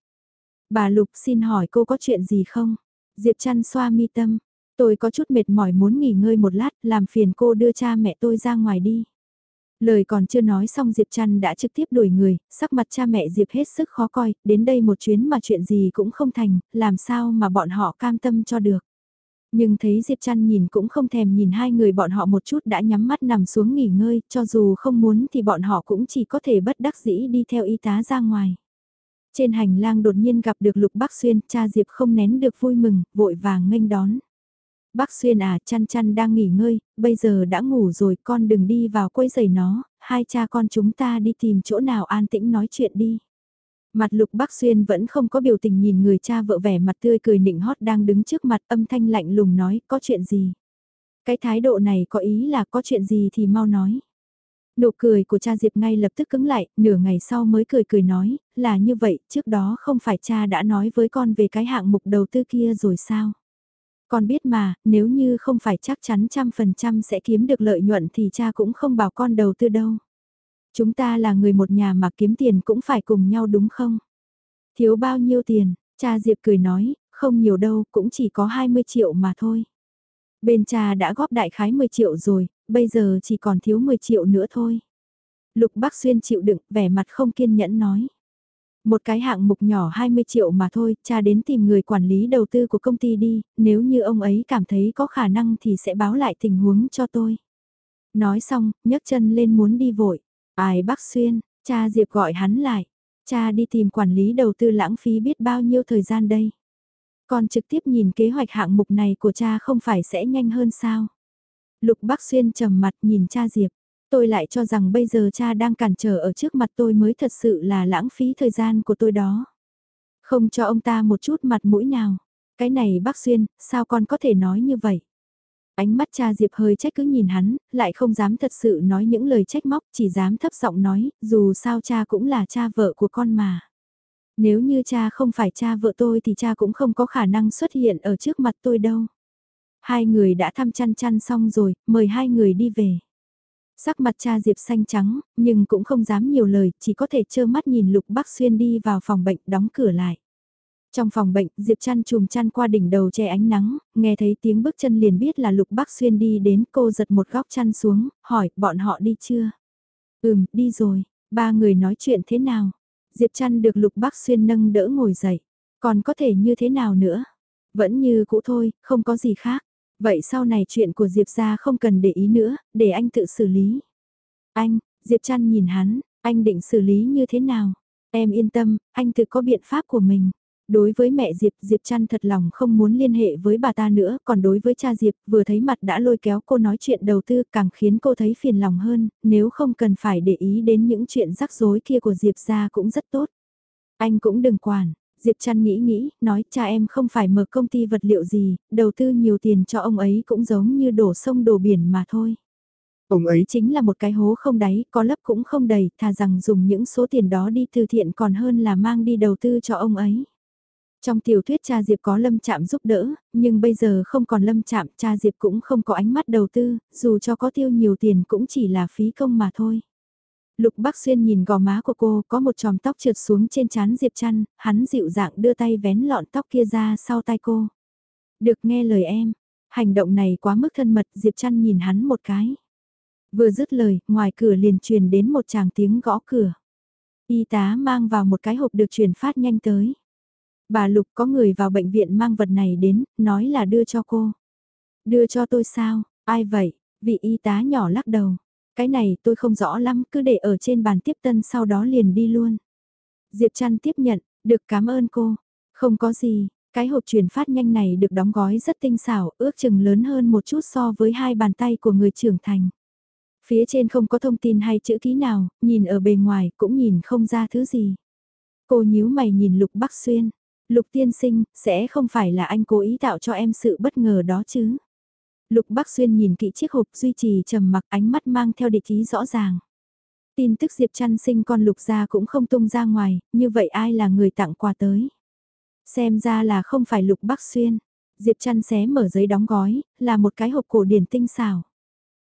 Bà Lục xin hỏi cô có chuyện gì không? Diệp chăn xoa mi tâm. Tôi có chút mệt mỏi muốn nghỉ ngơi một lát, làm phiền cô đưa cha mẹ tôi ra ngoài đi. Lời còn chưa nói xong Diệp Trăn đã trực tiếp đuổi người, sắc mặt cha mẹ Diệp hết sức khó coi, đến đây một chuyến mà chuyện gì cũng không thành, làm sao mà bọn họ cam tâm cho được. Nhưng thấy Diệp Trăn nhìn cũng không thèm nhìn hai người bọn họ một chút đã nhắm mắt nằm xuống nghỉ ngơi, cho dù không muốn thì bọn họ cũng chỉ có thể bất đắc dĩ đi theo y tá ra ngoài. Trên hành lang đột nhiên gặp được Lục Bắc Xuyên, cha Diệp không nén được vui mừng, vội vàng nghênh đón. Bác Xuyên à, chăn chăn đang nghỉ ngơi, bây giờ đã ngủ rồi, con đừng đi vào quấy giày nó, hai cha con chúng ta đi tìm chỗ nào an tĩnh nói chuyện đi. Mặt lục bác Xuyên vẫn không có biểu tình nhìn người cha vợ vẻ mặt tươi cười nịnh hót đang đứng trước mặt âm thanh lạnh lùng nói có chuyện gì. Cái thái độ này có ý là có chuyện gì thì mau nói. Nụ cười của cha Diệp ngay lập tức cứng lại, nửa ngày sau mới cười cười nói, là như vậy, trước đó không phải cha đã nói với con về cái hạng mục đầu tư kia rồi sao? Con biết mà, nếu như không phải chắc chắn trăm phần trăm sẽ kiếm được lợi nhuận thì cha cũng không bảo con đầu tư đâu. Chúng ta là người một nhà mà kiếm tiền cũng phải cùng nhau đúng không? Thiếu bao nhiêu tiền, cha Diệp cười nói, không nhiều đâu, cũng chỉ có 20 triệu mà thôi. Bên cha đã góp đại khái 10 triệu rồi, bây giờ chỉ còn thiếu 10 triệu nữa thôi. Lục Bắc Xuyên chịu đựng, vẻ mặt không kiên nhẫn nói. Một cái hạng mục nhỏ 20 triệu mà thôi, cha đến tìm người quản lý đầu tư của công ty đi, nếu như ông ấy cảm thấy có khả năng thì sẽ báo lại tình huống cho tôi. Nói xong, nhấc chân lên muốn đi vội. Ai bác Xuyên, cha Diệp gọi hắn lại. Cha đi tìm quản lý đầu tư lãng phí biết bao nhiêu thời gian đây. Còn trực tiếp nhìn kế hoạch hạng mục này của cha không phải sẽ nhanh hơn sao? Lục Bắc Xuyên trầm mặt nhìn cha Diệp. Tôi lại cho rằng bây giờ cha đang cản trở ở trước mặt tôi mới thật sự là lãng phí thời gian của tôi đó. Không cho ông ta một chút mặt mũi nào. Cái này bác Xuyên, sao con có thể nói như vậy? Ánh mắt cha Diệp hơi trách cứ nhìn hắn, lại không dám thật sự nói những lời trách móc, chỉ dám thấp giọng nói, dù sao cha cũng là cha vợ của con mà. Nếu như cha không phải cha vợ tôi thì cha cũng không có khả năng xuất hiện ở trước mặt tôi đâu. Hai người đã thăm chăn chăn xong rồi, mời hai người đi về. Sắc mặt cha Diệp xanh trắng, nhưng cũng không dám nhiều lời, chỉ có thể trơ mắt nhìn Lục Bắc Xuyên đi vào phòng bệnh đóng cửa lại. Trong phòng bệnh, Diệp chăn chùm chăn qua đỉnh đầu che ánh nắng, nghe thấy tiếng bước chân liền biết là Lục Bắc Xuyên đi đến cô giật một góc chăn xuống, hỏi bọn họ đi chưa? Ừm, đi rồi, ba người nói chuyện thế nào? Diệp chăn được Lục Bắc Xuyên nâng đỡ ngồi dậy, còn có thể như thế nào nữa? Vẫn như cũ thôi, không có gì khác. Vậy sau này chuyện của Diệp ra không cần để ý nữa, để anh tự xử lý. Anh, Diệp chăn nhìn hắn, anh định xử lý như thế nào? Em yên tâm, anh tự có biện pháp của mình. Đối với mẹ Diệp, Diệp chăn thật lòng không muốn liên hệ với bà ta nữa, còn đối với cha Diệp, vừa thấy mặt đã lôi kéo cô nói chuyện đầu tư càng khiến cô thấy phiền lòng hơn, nếu không cần phải để ý đến những chuyện rắc rối kia của Diệp ra cũng rất tốt. Anh cũng đừng quản, Diệp Trăn nghĩ nghĩ, nói cha em không phải mở công ty vật liệu gì, đầu tư nhiều tiền cho ông ấy cũng giống như đổ sông đổ biển mà thôi. Ông ấy chính là một cái hố không đáy, có lấp cũng không đầy, thà rằng dùng những số tiền đó đi từ thiện còn hơn là mang đi đầu tư cho ông ấy. Trong tiểu thuyết cha Diệp có Lâm Chạm giúp đỡ, nhưng bây giờ không còn Lâm Chạm, cha Diệp cũng không có ánh mắt đầu tư, dù cho có tiêu nhiều tiền cũng chỉ là phí công mà thôi. Lục Bắc Xuyên nhìn gò má của cô, có một tròm tóc trượt xuống trên trán Diệp Trăn, hắn dịu dàng đưa tay vén lọn tóc kia ra sau tay cô. Được nghe lời em, hành động này quá mức thân mật, Diệp Trăn nhìn hắn một cái. Vừa dứt lời, ngoài cửa liền truyền đến một chàng tiếng gõ cửa. Y tá mang vào một cái hộp được truyền phát nhanh tới. Bà Lục có người vào bệnh viện mang vật này đến, nói là đưa cho cô. Đưa cho tôi sao, ai vậy, vị y tá nhỏ lắc đầu. Cái này tôi không rõ lắm, cứ để ở trên bàn tiếp tân sau đó liền đi luôn. Diệp Trăn tiếp nhận, được cảm ơn cô. Không có gì, cái hộp truyền phát nhanh này được đóng gói rất tinh xảo, ước chừng lớn hơn một chút so với hai bàn tay của người trưởng thành. Phía trên không có thông tin hay chữ ký nào, nhìn ở bề ngoài cũng nhìn không ra thứ gì. Cô nhíu mày nhìn Lục Bắc Xuyên. Lục tiên sinh, sẽ không phải là anh cố ý tạo cho em sự bất ngờ đó chứ? Lục Bắc Xuyên nhìn kỹ chiếc hộp duy trì trầm mặc ánh mắt mang theo địa ý rõ ràng. Tin tức Diệp Trăn sinh con Lục gia cũng không tung ra ngoài, như vậy ai là người tặng quà tới? Xem ra là không phải Lục Bắc Xuyên. Diệp Trăn xé mở giấy đóng gói, là một cái hộp cổ điển tinh xảo.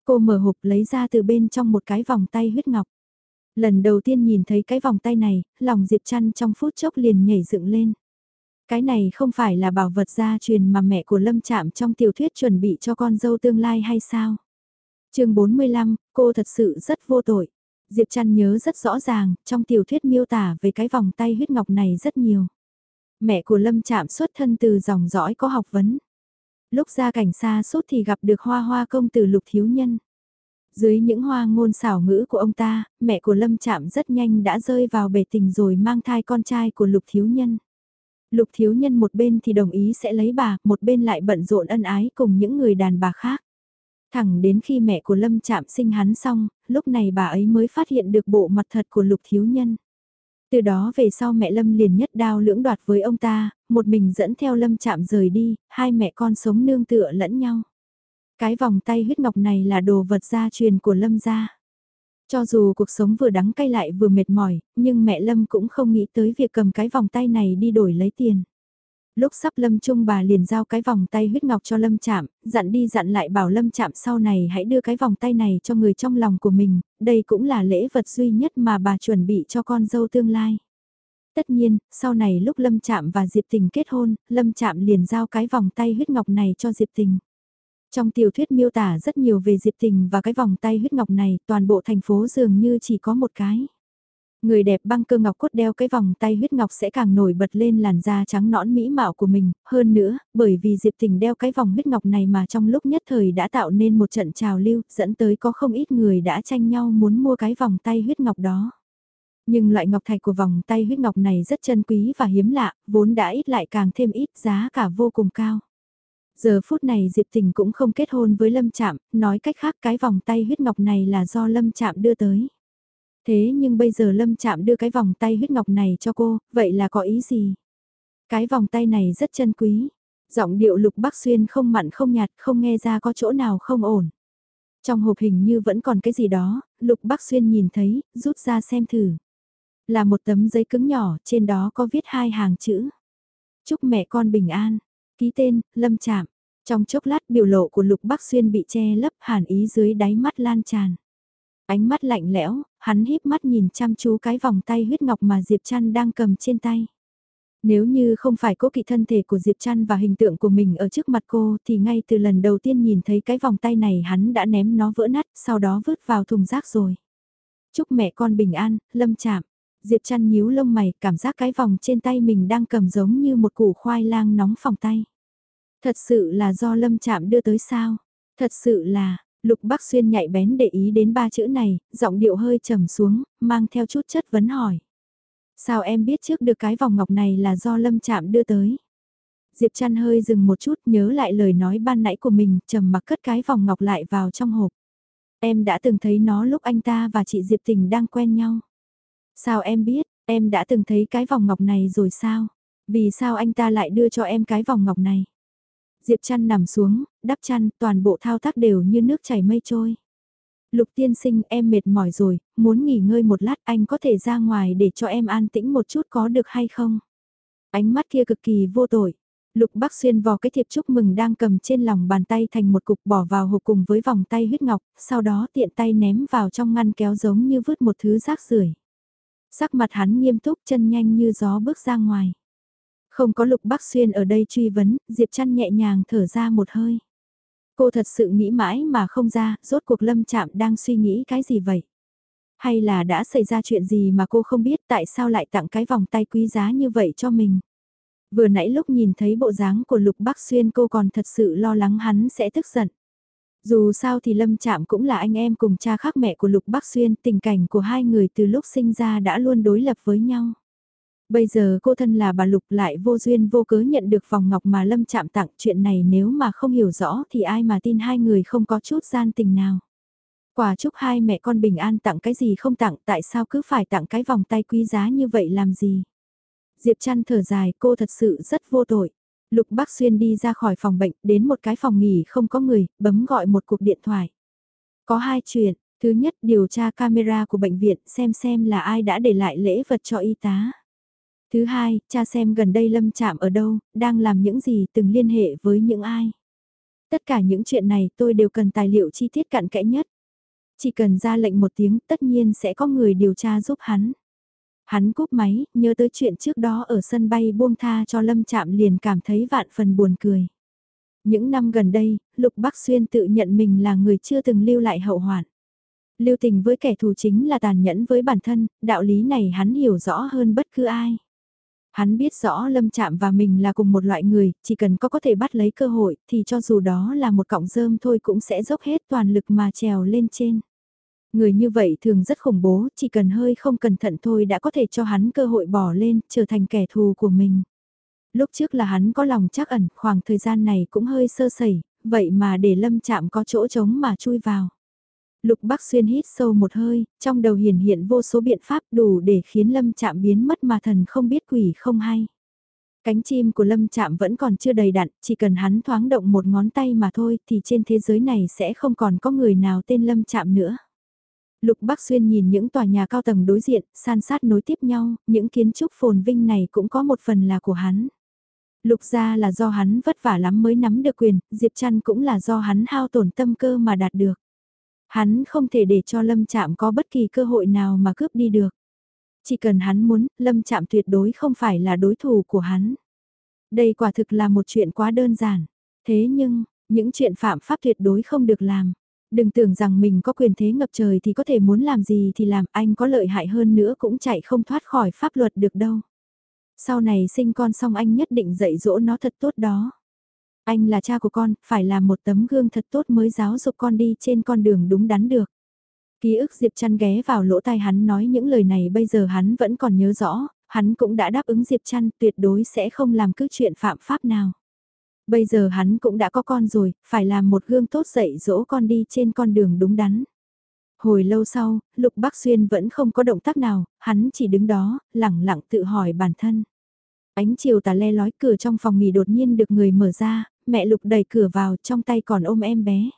Cô mở hộp lấy ra từ bên trong một cái vòng tay huyết ngọc. Lần đầu tiên nhìn thấy cái vòng tay này, lòng Diệp Trăn trong phút chốc liền nhảy dựng lên. Cái này không phải là bảo vật gia truyền mà mẹ của Lâm Trạm trong tiểu thuyết chuẩn bị cho con dâu tương lai hay sao? chương 45, cô thật sự rất vô tội. Diệp Trăn nhớ rất rõ ràng, trong tiểu thuyết miêu tả về cái vòng tay huyết ngọc này rất nhiều. Mẹ của Lâm Trạm xuất thân từ dòng dõi có học vấn. Lúc ra cảnh xa suốt thì gặp được hoa hoa công tử lục thiếu nhân. Dưới những hoa ngôn xảo ngữ của ông ta, mẹ của Lâm Trạm rất nhanh đã rơi vào bể tình rồi mang thai con trai của lục thiếu nhân. Lục thiếu nhân một bên thì đồng ý sẽ lấy bà, một bên lại bận rộn ân ái cùng những người đàn bà khác. Thẳng đến khi mẹ của Lâm chạm sinh hắn xong, lúc này bà ấy mới phát hiện được bộ mặt thật của lục thiếu nhân. Từ đó về sau mẹ Lâm liền nhất đao lưỡng đoạt với ông ta, một mình dẫn theo Lâm chạm rời đi, hai mẹ con sống nương tựa lẫn nhau. Cái vòng tay huyết ngọc này là đồ vật gia truyền của Lâm gia. Cho dù cuộc sống vừa đắng cay lại vừa mệt mỏi, nhưng mẹ Lâm cũng không nghĩ tới việc cầm cái vòng tay này đi đổi lấy tiền. Lúc sắp Lâm Chung bà liền giao cái vòng tay huyết ngọc cho Lâm chạm, dặn đi dặn lại bảo Lâm chạm sau này hãy đưa cái vòng tay này cho người trong lòng của mình, đây cũng là lễ vật duy nhất mà bà chuẩn bị cho con dâu tương lai. Tất nhiên, sau này lúc Lâm Trạm và Diệp Tình kết hôn, Lâm Trạm liền giao cái vòng tay huyết ngọc này cho Diệp Tình. Trong tiểu thuyết miêu tả rất nhiều về Diệp Tình và cái vòng tay huyết ngọc này, toàn bộ thành phố dường như chỉ có một cái. Người đẹp băng cơ ngọc cốt đeo cái vòng tay huyết ngọc sẽ càng nổi bật lên làn da trắng nõn mỹ mạo của mình, hơn nữa, bởi vì Diệp Tình đeo cái vòng huyết ngọc này mà trong lúc nhất thời đã tạo nên một trận trào lưu, dẫn tới có không ít người đã tranh nhau muốn mua cái vòng tay huyết ngọc đó. Nhưng loại ngọc thạch của vòng tay huyết ngọc này rất chân quý và hiếm lạ, vốn đã ít lại càng thêm ít giá cả vô cùng cao. Giờ phút này Diệp Tình cũng không kết hôn với Lâm Trạm, nói cách khác cái vòng tay huyết ngọc này là do Lâm Trạm đưa tới. Thế nhưng bây giờ Lâm Trạm đưa cái vòng tay huyết ngọc này cho cô, vậy là có ý gì? Cái vòng tay này rất chân quý. Giọng điệu Lục Bắc Xuyên không mặn không nhạt, không nghe ra có chỗ nào không ổn. Trong hộp hình như vẫn còn cái gì đó, Lục Bắc Xuyên nhìn thấy, rút ra xem thử. Là một tấm giấy cứng nhỏ, trên đó có viết hai hàng chữ. Chúc mẹ con bình an. Ký tên, Lâm Trạm. Trong chốc lát biểu lộ của Lục Bắc Xuyên bị che lấp hàn ý dưới đáy mắt lan tràn. Ánh mắt lạnh lẽo, hắn híp mắt nhìn chăm chú cái vòng tay huyết ngọc mà Diệp Trăn đang cầm trên tay. Nếu như không phải cố kỵ thân thể của Diệp Trăn và hình tượng của mình ở trước mặt cô thì ngay từ lần đầu tiên nhìn thấy cái vòng tay này hắn đã ném nó vỡ nát, sau đó vứt vào thùng rác rồi. Chúc mẹ con bình an, lâm chạm. Diệp Trăn nhíu lông mày, cảm giác cái vòng trên tay mình đang cầm giống như một củ khoai lang nóng phòng tay. Thật sự là do lâm chạm đưa tới sao? Thật sự là, Lục Bắc Xuyên nhạy bén để ý đến ba chữ này, giọng điệu hơi trầm xuống, mang theo chút chất vấn hỏi. Sao em biết trước được cái vòng ngọc này là do lâm chạm đưa tới? Diệp Trăn hơi dừng một chút nhớ lại lời nói ban nãy của mình, trầm mặc cất cái vòng ngọc lại vào trong hộp. Em đã từng thấy nó lúc anh ta và chị Diệp Tình đang quen nhau. Sao em biết, em đã từng thấy cái vòng ngọc này rồi sao? Vì sao anh ta lại đưa cho em cái vòng ngọc này? Diệp chăn nằm xuống, đắp chăn, toàn bộ thao tác đều như nước chảy mây trôi. Lục tiên sinh em mệt mỏi rồi, muốn nghỉ ngơi một lát anh có thể ra ngoài để cho em an tĩnh một chút có được hay không? Ánh mắt kia cực kỳ vô tội. Lục Bắc Xuyên vò cái thiệp chúc mừng đang cầm trên lòng bàn tay thành một cục bỏ vào hộp cùng với vòng tay huyết ngọc, sau đó tiện tay ném vào trong ngăn kéo giống như vứt một thứ rác rưởi. Sắc mặt hắn nghiêm túc chân nhanh như gió bước ra ngoài. Không có Lục Bắc Xuyên ở đây truy vấn, Diệp Trăn nhẹ nhàng thở ra một hơi. Cô thật sự nghĩ mãi mà không ra, rốt cuộc lâm chạm đang suy nghĩ cái gì vậy? Hay là đã xảy ra chuyện gì mà cô không biết tại sao lại tặng cái vòng tay quý giá như vậy cho mình? Vừa nãy lúc nhìn thấy bộ dáng của Lục Bắc Xuyên cô còn thật sự lo lắng hắn sẽ tức giận. Dù sao thì Lâm Trạm cũng là anh em cùng cha khác mẹ của Lục Bắc Xuyên, tình cảnh của hai người từ lúc sinh ra đã luôn đối lập với nhau. Bây giờ cô thân là bà Lục lại vô duyên vô cớ nhận được vòng ngọc mà Lâm chạm tặng chuyện này nếu mà không hiểu rõ thì ai mà tin hai người không có chút gian tình nào. Quả chúc hai mẹ con bình an tặng cái gì không tặng tại sao cứ phải tặng cái vòng tay quý giá như vậy làm gì. Diệp chăn thở dài cô thật sự rất vô tội. Lục Bắc Xuyên đi ra khỏi phòng bệnh đến một cái phòng nghỉ không có người, bấm gọi một cuộc điện thoại. Có hai chuyện, thứ nhất điều tra camera của bệnh viện xem xem là ai đã để lại lễ vật cho y tá. Thứ hai, cha xem gần đây Lâm Chạm ở đâu, đang làm những gì từng liên hệ với những ai. Tất cả những chuyện này tôi đều cần tài liệu chi tiết cặn kẽ nhất. Chỉ cần ra lệnh một tiếng tất nhiên sẽ có người điều tra giúp hắn. Hắn cúp máy, nhớ tới chuyện trước đó ở sân bay buông tha cho Lâm Chạm liền cảm thấy vạn phần buồn cười. Những năm gần đây, Lục Bắc Xuyên tự nhận mình là người chưa từng lưu lại hậu hoạn. Lưu tình với kẻ thù chính là tàn nhẫn với bản thân, đạo lý này hắn hiểu rõ hơn bất cứ ai. Hắn biết rõ Lâm Chạm và mình là cùng một loại người, chỉ cần có có thể bắt lấy cơ hội thì cho dù đó là một cọng rơm thôi cũng sẽ dốc hết toàn lực mà trèo lên trên. Người như vậy thường rất khủng bố, chỉ cần hơi không cẩn thận thôi đã có thể cho hắn cơ hội bỏ lên, trở thành kẻ thù của mình. Lúc trước là hắn có lòng chắc ẩn, khoảng thời gian này cũng hơi sơ sẩy, vậy mà để lâm chạm có chỗ trống mà chui vào. Lục Bắc Xuyên hít sâu một hơi, trong đầu hiển hiện vô số biện pháp đủ để khiến lâm chạm biến mất mà thần không biết quỷ không hay. Cánh chim của lâm chạm vẫn còn chưa đầy đặn, chỉ cần hắn thoáng động một ngón tay mà thôi thì trên thế giới này sẽ không còn có người nào tên lâm chạm nữa. Lục Bắc Xuyên nhìn những tòa nhà cao tầng đối diện, san sát nối tiếp nhau, những kiến trúc phồn vinh này cũng có một phần là của hắn. Lục gia là do hắn vất vả lắm mới nắm được quyền, Diệp Trăn cũng là do hắn hao tổn tâm cơ mà đạt được. Hắn không thể để cho Lâm Trạm có bất kỳ cơ hội nào mà cướp đi được. Chỉ cần hắn muốn, Lâm Trạm tuyệt đối không phải là đối thủ của hắn. Đây quả thực là một chuyện quá đơn giản. Thế nhưng, những chuyện phạm pháp tuyệt đối không được làm. Đừng tưởng rằng mình có quyền thế ngập trời thì có thể muốn làm gì thì làm, anh có lợi hại hơn nữa cũng chạy không thoát khỏi pháp luật được đâu. Sau này sinh con xong anh nhất định dạy dỗ nó thật tốt đó. Anh là cha của con, phải làm một tấm gương thật tốt mới giáo dục con đi trên con đường đúng đắn được. Ký ức Diệp Trăn ghé vào lỗ tai hắn nói những lời này bây giờ hắn vẫn còn nhớ rõ, hắn cũng đã đáp ứng Diệp Trăn tuyệt đối sẽ không làm cứ chuyện phạm pháp nào. Bây giờ hắn cũng đã có con rồi, phải làm một gương tốt dạy dỗ con đi trên con đường đúng đắn. Hồi lâu sau, Lục Bắc Xuyên vẫn không có động tác nào, hắn chỉ đứng đó, lẳng lặng tự hỏi bản thân. Ánh chiều tà le lói cửa trong phòng nghỉ đột nhiên được người mở ra, mẹ Lục đẩy cửa vào trong tay còn ôm em bé.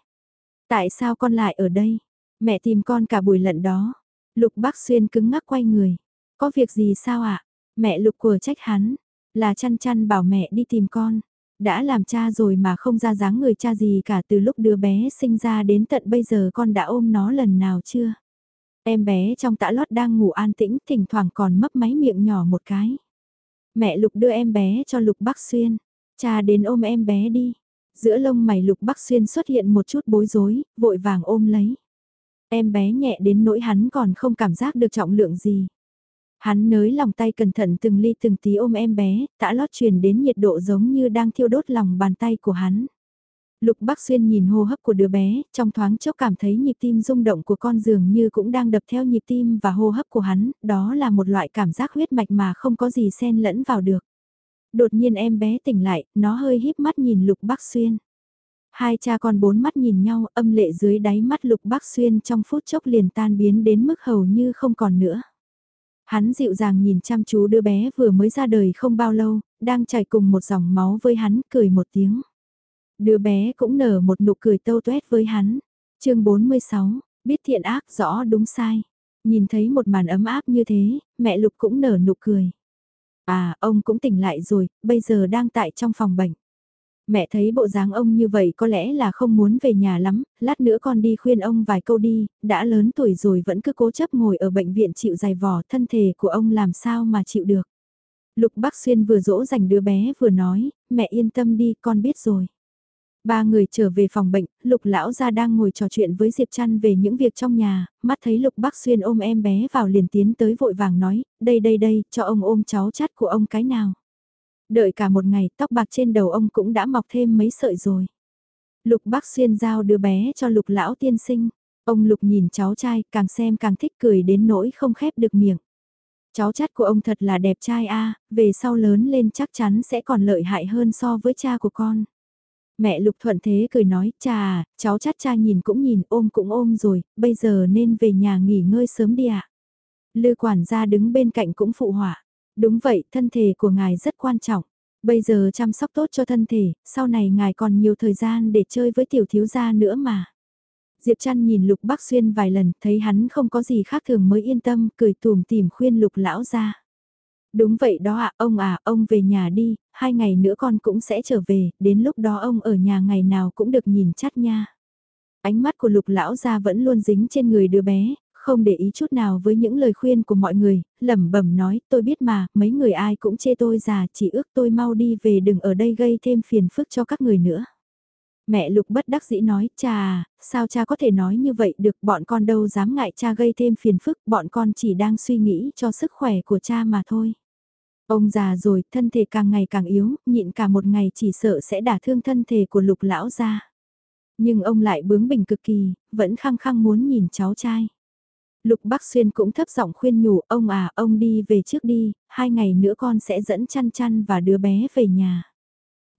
Tại sao con lại ở đây? Mẹ tìm con cả buổi lận đó. Lục Bắc Xuyên cứng ngắc quay người. Có việc gì sao ạ? À? Mẹ Lục của trách hắn. Là chăn chăn bảo mẹ đi tìm con. Đã làm cha rồi mà không ra dáng người cha gì cả từ lúc đứa bé sinh ra đến tận bây giờ con đã ôm nó lần nào chưa? Em bé trong tã lót đang ngủ an tĩnh, thỉnh thoảng còn mấp máy miệng nhỏ một cái. Mẹ Lục đưa em bé cho Lục Bắc Xuyên. Cha đến ôm em bé đi. Giữa lông mày Lục Bắc Xuyên xuất hiện một chút bối rối, vội vàng ôm lấy. Em bé nhẹ đến nỗi hắn còn không cảm giác được trọng lượng gì. Hắn nới lòng tay cẩn thận từng ly từng tí ôm em bé, tã lót truyền đến nhiệt độ giống như đang thiêu đốt lòng bàn tay của hắn. Lục Bắc Xuyên nhìn hô hấp của đứa bé, trong thoáng chốc cảm thấy nhịp tim rung động của con dường như cũng đang đập theo nhịp tim và hô hấp của hắn, đó là một loại cảm giác huyết mạch mà không có gì xen lẫn vào được. Đột nhiên em bé tỉnh lại, nó hơi híp mắt nhìn Lục Bắc Xuyên. Hai cha con bốn mắt nhìn nhau, âm lệ dưới đáy mắt Lục Bắc Xuyên trong phút chốc liền tan biến đến mức hầu như không còn nữa. Hắn dịu dàng nhìn chăm chú đứa bé vừa mới ra đời không bao lâu, đang chảy cùng một dòng máu với hắn, cười một tiếng. Đứa bé cũng nở một nụ cười tâu tuét với hắn. chương 46, biết thiện ác rõ đúng sai. Nhìn thấy một màn ấm áp như thế, mẹ Lục cũng nở nụ cười. À, ông cũng tỉnh lại rồi, bây giờ đang tại trong phòng bệnh. Mẹ thấy bộ dáng ông như vậy có lẽ là không muốn về nhà lắm, lát nữa con đi khuyên ông vài câu đi, đã lớn tuổi rồi vẫn cứ cố chấp ngồi ở bệnh viện chịu dài vò thân thể của ông làm sao mà chịu được. Lục Bắc Xuyên vừa dỗ dành đứa bé vừa nói, mẹ yên tâm đi con biết rồi. Ba người trở về phòng bệnh, Lục lão gia đang ngồi trò chuyện với Diệp Trăn về những việc trong nhà, mắt thấy Lục Bắc Xuyên ôm em bé vào liền tiến tới vội vàng nói, đây đây đây, cho ông ôm cháu chắt của ông cái nào. Đợi cả một ngày, tóc bạc trên đầu ông cũng đã mọc thêm mấy sợi rồi. Lục Bắc Xuyên giao đứa bé cho Lục lão tiên sinh. Ông Lục nhìn cháu trai, càng xem càng thích cười đến nỗi không khép được miệng. Cháu chắt của ông thật là đẹp trai a, về sau lớn lên chắc chắn sẽ còn lợi hại hơn so với cha của con. Mẹ Lục Thuận Thế cười nói, cha à, cháu chắc cha nhìn cũng nhìn, ôm cũng ôm rồi, bây giờ nên về nhà nghỉ ngơi sớm đi ạ. À. Lư quản gia đứng bên cạnh cũng phụ họa. Đúng vậy, thân thể của ngài rất quan trọng. Bây giờ chăm sóc tốt cho thân thể, sau này ngài còn nhiều thời gian để chơi với tiểu thiếu gia nữa mà. Diệp Trăn nhìn Lục Bắc Xuyên vài lần, thấy hắn không có gì khác thường mới yên tâm, cười tùm tìm khuyên Lục lão ra. Đúng vậy đó ạ, ông à, ông về nhà đi, hai ngày nữa con cũng sẽ trở về, đến lúc đó ông ở nhà ngày nào cũng được nhìn chắt nha. Ánh mắt của lục lão ra vẫn luôn dính trên người đứa bé, không để ý chút nào với những lời khuyên của mọi người, lẩm bẩm nói, tôi biết mà, mấy người ai cũng chê tôi già, chỉ ước tôi mau đi về đừng ở đây gây thêm phiền phức cho các người nữa. Mẹ Lục bất đắc dĩ nói, cha sao cha có thể nói như vậy được, bọn con đâu dám ngại cha gây thêm phiền phức, bọn con chỉ đang suy nghĩ cho sức khỏe của cha mà thôi. Ông già rồi, thân thể càng ngày càng yếu, nhịn cả một ngày chỉ sợ sẽ đả thương thân thể của lục lão ra. Nhưng ông lại bướng bỉnh cực kỳ, vẫn khăng khăng muốn nhìn cháu trai. Lục Bắc Xuyên cũng thấp giọng khuyên nhủ, ông à, ông đi về trước đi, hai ngày nữa con sẽ dẫn chăn chăn và đứa bé về nhà.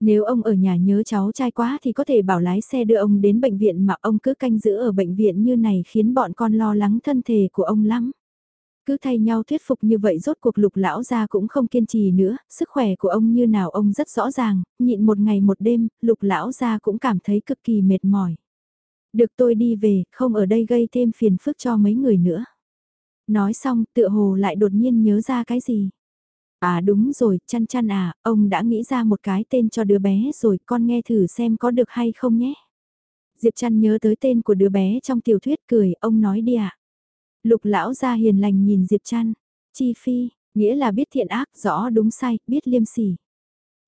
Nếu ông ở nhà nhớ cháu trai quá thì có thể bảo lái xe đưa ông đến bệnh viện mà ông cứ canh giữ ở bệnh viện như này khiến bọn con lo lắng thân thể của ông lắm. Cứ thay nhau thuyết phục như vậy rốt cuộc lục lão ra cũng không kiên trì nữa, sức khỏe của ông như nào ông rất rõ ràng, nhịn một ngày một đêm, lục lão ra cũng cảm thấy cực kỳ mệt mỏi. Được tôi đi về, không ở đây gây thêm phiền phức cho mấy người nữa. Nói xong tựa hồ lại đột nhiên nhớ ra cái gì. À đúng rồi, chăn chăn à, ông đã nghĩ ra một cái tên cho đứa bé rồi, con nghe thử xem có được hay không nhé. Diệp chăn nhớ tới tên của đứa bé trong tiểu thuyết cười, ông nói đi ạ. À. Lục lão ra hiền lành nhìn Diệp Trăn, chi phi, nghĩa là biết thiện ác, rõ đúng sai, biết liêm sỉ.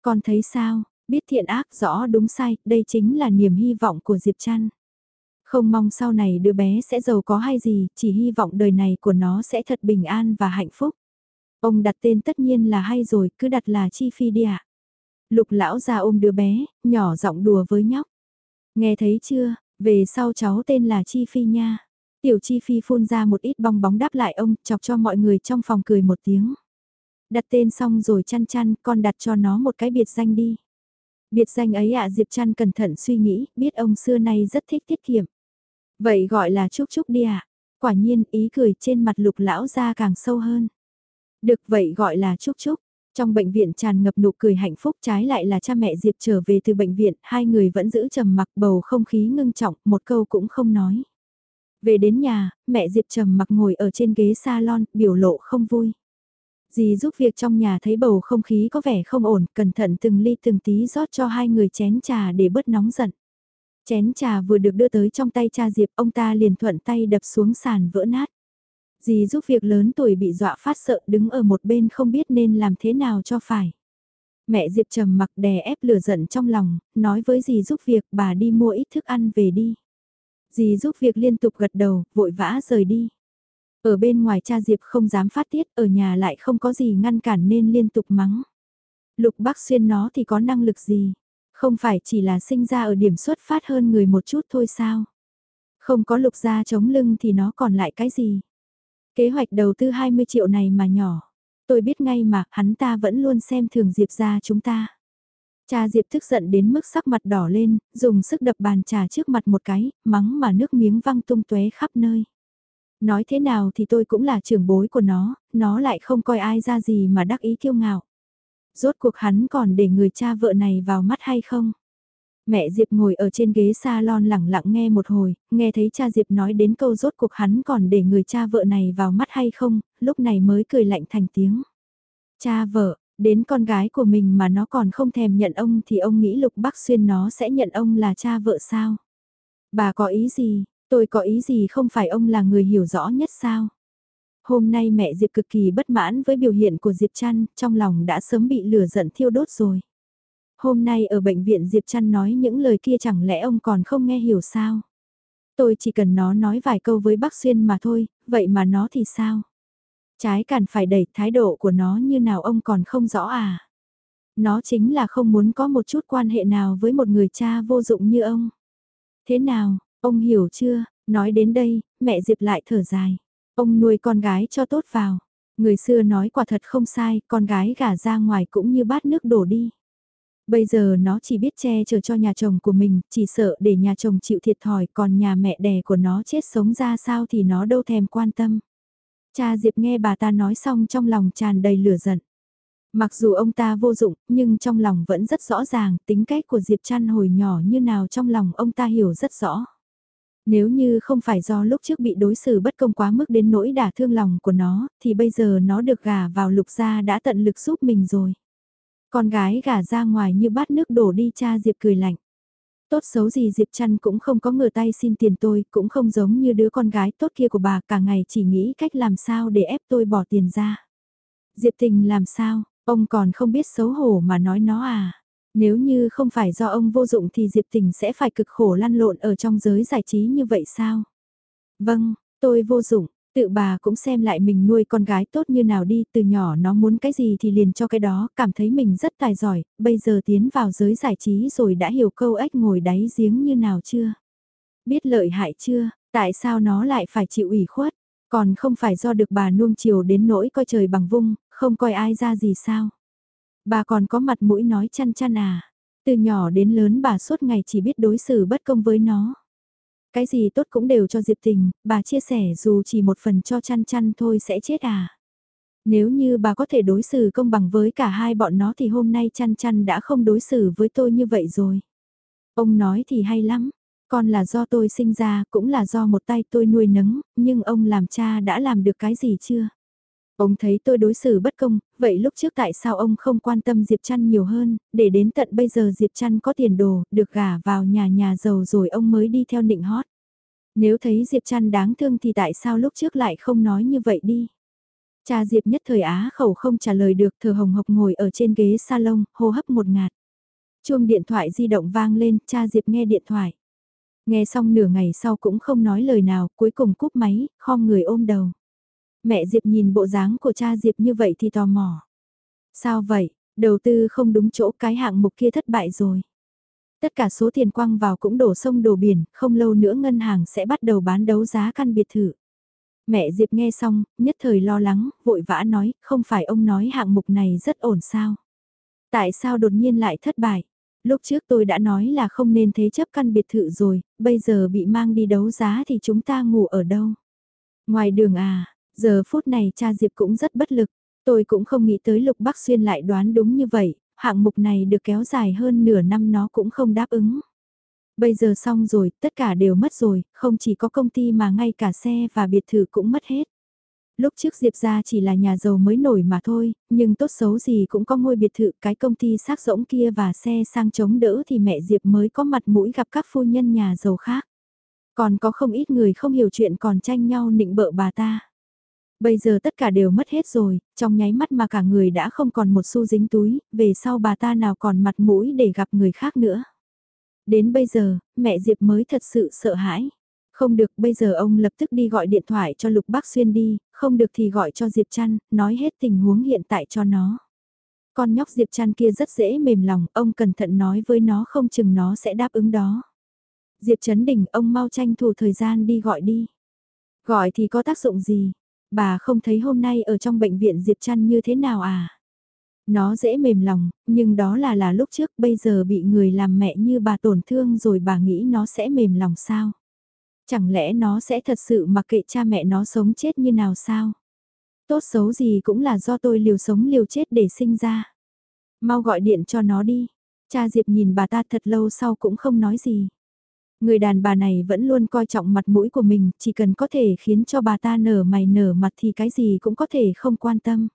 Con thấy sao, biết thiện ác, rõ đúng sai, đây chính là niềm hy vọng của Diệp Trăn. Không mong sau này đứa bé sẽ giàu có hay gì, chỉ hy vọng đời này của nó sẽ thật bình an và hạnh phúc. Ông đặt tên tất nhiên là hay rồi, cứ đặt là Chi Phi đi ạ. Lục lão ra ôm đứa bé, nhỏ giọng đùa với nhóc. Nghe thấy chưa, về sau cháu tên là Chi Phi nha. Tiểu Chi Phi phun ra một ít bong bóng đáp lại ông, chọc cho mọi người trong phòng cười một tiếng. Đặt tên xong rồi chăn chăn, con đặt cho nó một cái biệt danh đi. Biệt danh ấy ạ Diệp chăn cẩn thận suy nghĩ, biết ông xưa nay rất thích tiết kiệm. Vậy gọi là chúc chúc đi ạ. Quả nhiên ý cười trên mặt lục lão ra càng sâu hơn. Được vậy gọi là chúc chúc. Trong bệnh viện tràn ngập nụ cười hạnh phúc trái lại là cha mẹ Diệp trở về từ bệnh viện, hai người vẫn giữ trầm mặc bầu không khí ngưng trọng, một câu cũng không nói. Về đến nhà, mẹ Diệp trầm mặc ngồi ở trên ghế salon, biểu lộ không vui. Dì giúp việc trong nhà thấy bầu không khí có vẻ không ổn, cẩn thận từng ly từng tí rót cho hai người chén trà để bớt nóng giận. Chén trà vừa được đưa tới trong tay cha Diệp, ông ta liền thuận tay đập xuống sàn vỡ nát. Dì giúp việc lớn tuổi bị dọa phát sợ đứng ở một bên không biết nên làm thế nào cho phải. Mẹ Diệp trầm mặc đè ép lửa giận trong lòng, nói với dì giúp việc bà đi mua ít thức ăn về đi. Dì giúp việc liên tục gật đầu, vội vã rời đi. Ở bên ngoài cha Diệp không dám phát tiết, ở nhà lại không có gì ngăn cản nên liên tục mắng. Lục Bắc Xuyên nó thì có năng lực gì? Không phải chỉ là sinh ra ở điểm xuất phát hơn người một chút thôi sao? Không có lục gia chống lưng thì nó còn lại cái gì? Kế hoạch đầu tư 20 triệu này mà nhỏ. Tôi biết ngay mà, hắn ta vẫn luôn xem thường Diệp gia chúng ta. Cha Diệp tức giận đến mức sắc mặt đỏ lên, dùng sức đập bàn trà trước mặt một cái, mắng mà nước miếng văng tung tóe khắp nơi. Nói thế nào thì tôi cũng là trưởng bối của nó, nó lại không coi ai ra gì mà đắc ý kiêu ngạo. Rốt cuộc hắn còn để người cha vợ này vào mắt hay không? Mẹ Diệp ngồi ở trên ghế salon lẳng lặng nghe một hồi, nghe thấy cha Diệp nói đến câu rốt cuộc hắn còn để người cha vợ này vào mắt hay không, lúc này mới cười lạnh thành tiếng. Cha vợ, Đến con gái của mình mà nó còn không thèm nhận ông thì ông nghĩ Lục Bắc Xuyên nó sẽ nhận ông là cha vợ sao? Bà có ý gì, tôi có ý gì không phải ông là người hiểu rõ nhất sao? Hôm nay mẹ Diệp cực kỳ bất mãn với biểu hiện của Diệp Trăn, trong lòng đã sớm bị lửa giận thiêu đốt rồi. Hôm nay ở bệnh viện Diệp Trăn nói những lời kia chẳng lẽ ông còn không nghe hiểu sao? Tôi chỉ cần nó nói vài câu với bác Xuyên mà thôi, vậy mà nó thì sao? Trái càn phải đẩy thái độ của nó như nào ông còn không rõ à? Nó chính là không muốn có một chút quan hệ nào với một người cha vô dụng như ông. Thế nào, ông hiểu chưa? Nói đến đây, mẹ Diệp lại thở dài. Ông nuôi con gái cho tốt vào. Người xưa nói quả thật không sai, con gái gả ra ngoài cũng như bát nước đổ đi. Bây giờ nó chỉ biết che chở cho nhà chồng của mình, chỉ sợ để nhà chồng chịu thiệt thòi, còn nhà mẹ đẻ của nó chết sống ra sao thì nó đâu thèm quan tâm. Cha Diệp nghe bà ta nói xong trong lòng tràn đầy lửa giận. Mặc dù ông ta vô dụng, nhưng trong lòng vẫn rất rõ ràng, tính cách của Diệp Trăn hồi nhỏ như nào trong lòng ông ta hiểu rất rõ. Nếu như không phải do lúc trước bị đối xử bất công quá mức đến nỗi đả thương lòng của nó, thì bây giờ nó được gả vào lục gia đã tận lực giúp mình rồi. Con gái gả ra ngoài như bát nước đổ đi cha Diệp cười lạnh. Tốt xấu gì Diệp Trăn cũng không có ngửa tay xin tiền tôi, cũng không giống như đứa con gái tốt kia của bà cả ngày chỉ nghĩ cách làm sao để ép tôi bỏ tiền ra. Diệp Tình làm sao, ông còn không biết xấu hổ mà nói nó à. Nếu như không phải do ông vô dụng thì Diệp Tình sẽ phải cực khổ lăn lộn ở trong giới giải trí như vậy sao? Vâng, tôi vô dụng, tự bà cũng xem lại mình nuôi con gái tốt như nào đi, từ nhỏ nó muốn cái gì thì liền cho cái đó, cảm thấy mình rất tài giỏi, bây giờ tiến vào giới giải trí rồi đã hiểu câu ếch ngồi đáy giếng như nào chưa? Biết lợi hại chưa, tại sao nó lại phải chịu ủy khuất, còn không phải do được bà nuông chiều đến nỗi coi trời bằng vung, không coi ai ra gì sao? Bà còn có mặt mũi nói chăn chăn à. Từ nhỏ đến lớn bà suốt ngày chỉ biết đối xử bất công với nó. Cái gì tốt cũng đều cho Diệp Tình, bà chia sẻ dù chỉ một phần cho chăn chăn thôi sẽ chết à. Nếu như bà có thể đối xử công bằng với cả hai bọn nó thì hôm nay chăn chăn đã không đối xử với tôi như vậy rồi. Ông nói thì hay lắm, con là do tôi sinh ra cũng là do một tay tôi nuôi nấng, nhưng ông làm cha đã làm được cái gì chưa? Ông thấy tôi đối xử bất công, vậy lúc trước tại sao ông không quan tâm Diệp Trăn nhiều hơn, để đến tận bây giờ Diệp Trăn có tiền đồ, được gả vào nhà nhà giàu rồi ông mới đi theo nịnh hót. Nếu thấy Diệp Trăn đáng thương thì tại sao lúc trước lại không nói như vậy đi. Cha Diệp nhất thời á khẩu không trả lời được thờ hồng hộc ngồi ở trên ghế salon, hô hấp một ngạt. Chuông điện thoại di động vang lên, cha Diệp nghe điện thoại. Nghe xong nửa ngày sau cũng không nói lời nào, cuối cùng cúp máy, khom người ôm đầu. Mẹ Diệp nhìn bộ dáng của cha Diệp như vậy thì tò mò. Sao vậy, đầu tư không đúng chỗ cái hạng mục kia thất bại rồi. Tất cả số tiền quăng vào cũng đổ sông đổ biển, không lâu nữa ngân hàng sẽ bắt đầu bán đấu giá căn biệt thự. Mẹ Diệp nghe xong, nhất thời lo lắng, vội vã nói, không phải ông nói hạng mục này rất ổn sao. Tại sao đột nhiên lại thất bại? Lúc trước tôi đã nói là không nên thế chấp căn biệt thự rồi, bây giờ bị mang đi đấu giá thì chúng ta ngủ ở đâu? Ngoài đường à, Giờ phút này cha Diệp cũng rất bất lực, tôi cũng không nghĩ tới Lục Bắc Xuyên lại đoán đúng như vậy, hạng mục này được kéo dài hơn nửa năm nó cũng không đáp ứng. Bây giờ xong rồi, tất cả đều mất rồi, không chỉ có công ty mà ngay cả xe và biệt thự cũng mất hết. Lúc trước Diệp ra chỉ là nhà giàu mới nổi mà thôi, nhưng tốt xấu gì cũng có ngôi biệt thự cái công ty xác rỗng kia và xe sang chống đỡ thì mẹ Diệp mới có mặt mũi gặp các phu nhân nhà giàu khác. Còn có không ít người không hiểu chuyện còn tranh nhau nịnh bợ bà ta. Bây giờ tất cả đều mất hết rồi, trong nháy mắt mà cả người đã không còn một xu dính túi, về sau bà ta nào còn mặt mũi để gặp người khác nữa. Đến bây giờ, mẹ Diệp mới thật sự sợ hãi. Không được, bây giờ ông lập tức đi gọi điện thoại cho Lục Bắc Xuyên đi, không được thì gọi cho Diệp Trăn, nói hết tình huống hiện tại cho nó. Con nhóc Diệp Trăn kia rất dễ mềm lòng, ông cẩn thận nói với nó không chừng nó sẽ đáp ứng đó. Diệp Trấn Đình, ông mau tranh thủ thời gian đi gọi đi. Gọi thì có tác dụng gì, Bà không thấy hôm nay ở trong bệnh viện Diệp Trăn như thế nào à? Nó dễ mềm lòng, nhưng đó là là lúc trước bây giờ bị người làm mẹ như bà tổn thương rồi bà nghĩ nó sẽ mềm lòng sao? Chẳng lẽ nó sẽ thật sự mặc kệ cha mẹ nó sống chết như nào sao? Tốt xấu gì cũng là do tôi liều sống liều chết để sinh ra. Mau gọi điện cho nó đi. Cha Diệp nhìn bà ta thật lâu sau cũng không nói gì. Người đàn bà này vẫn luôn coi trọng mặt mũi của mình, chỉ cần có thể khiến cho bà ta nở mày nở mặt thì cái gì cũng có thể không quan tâm.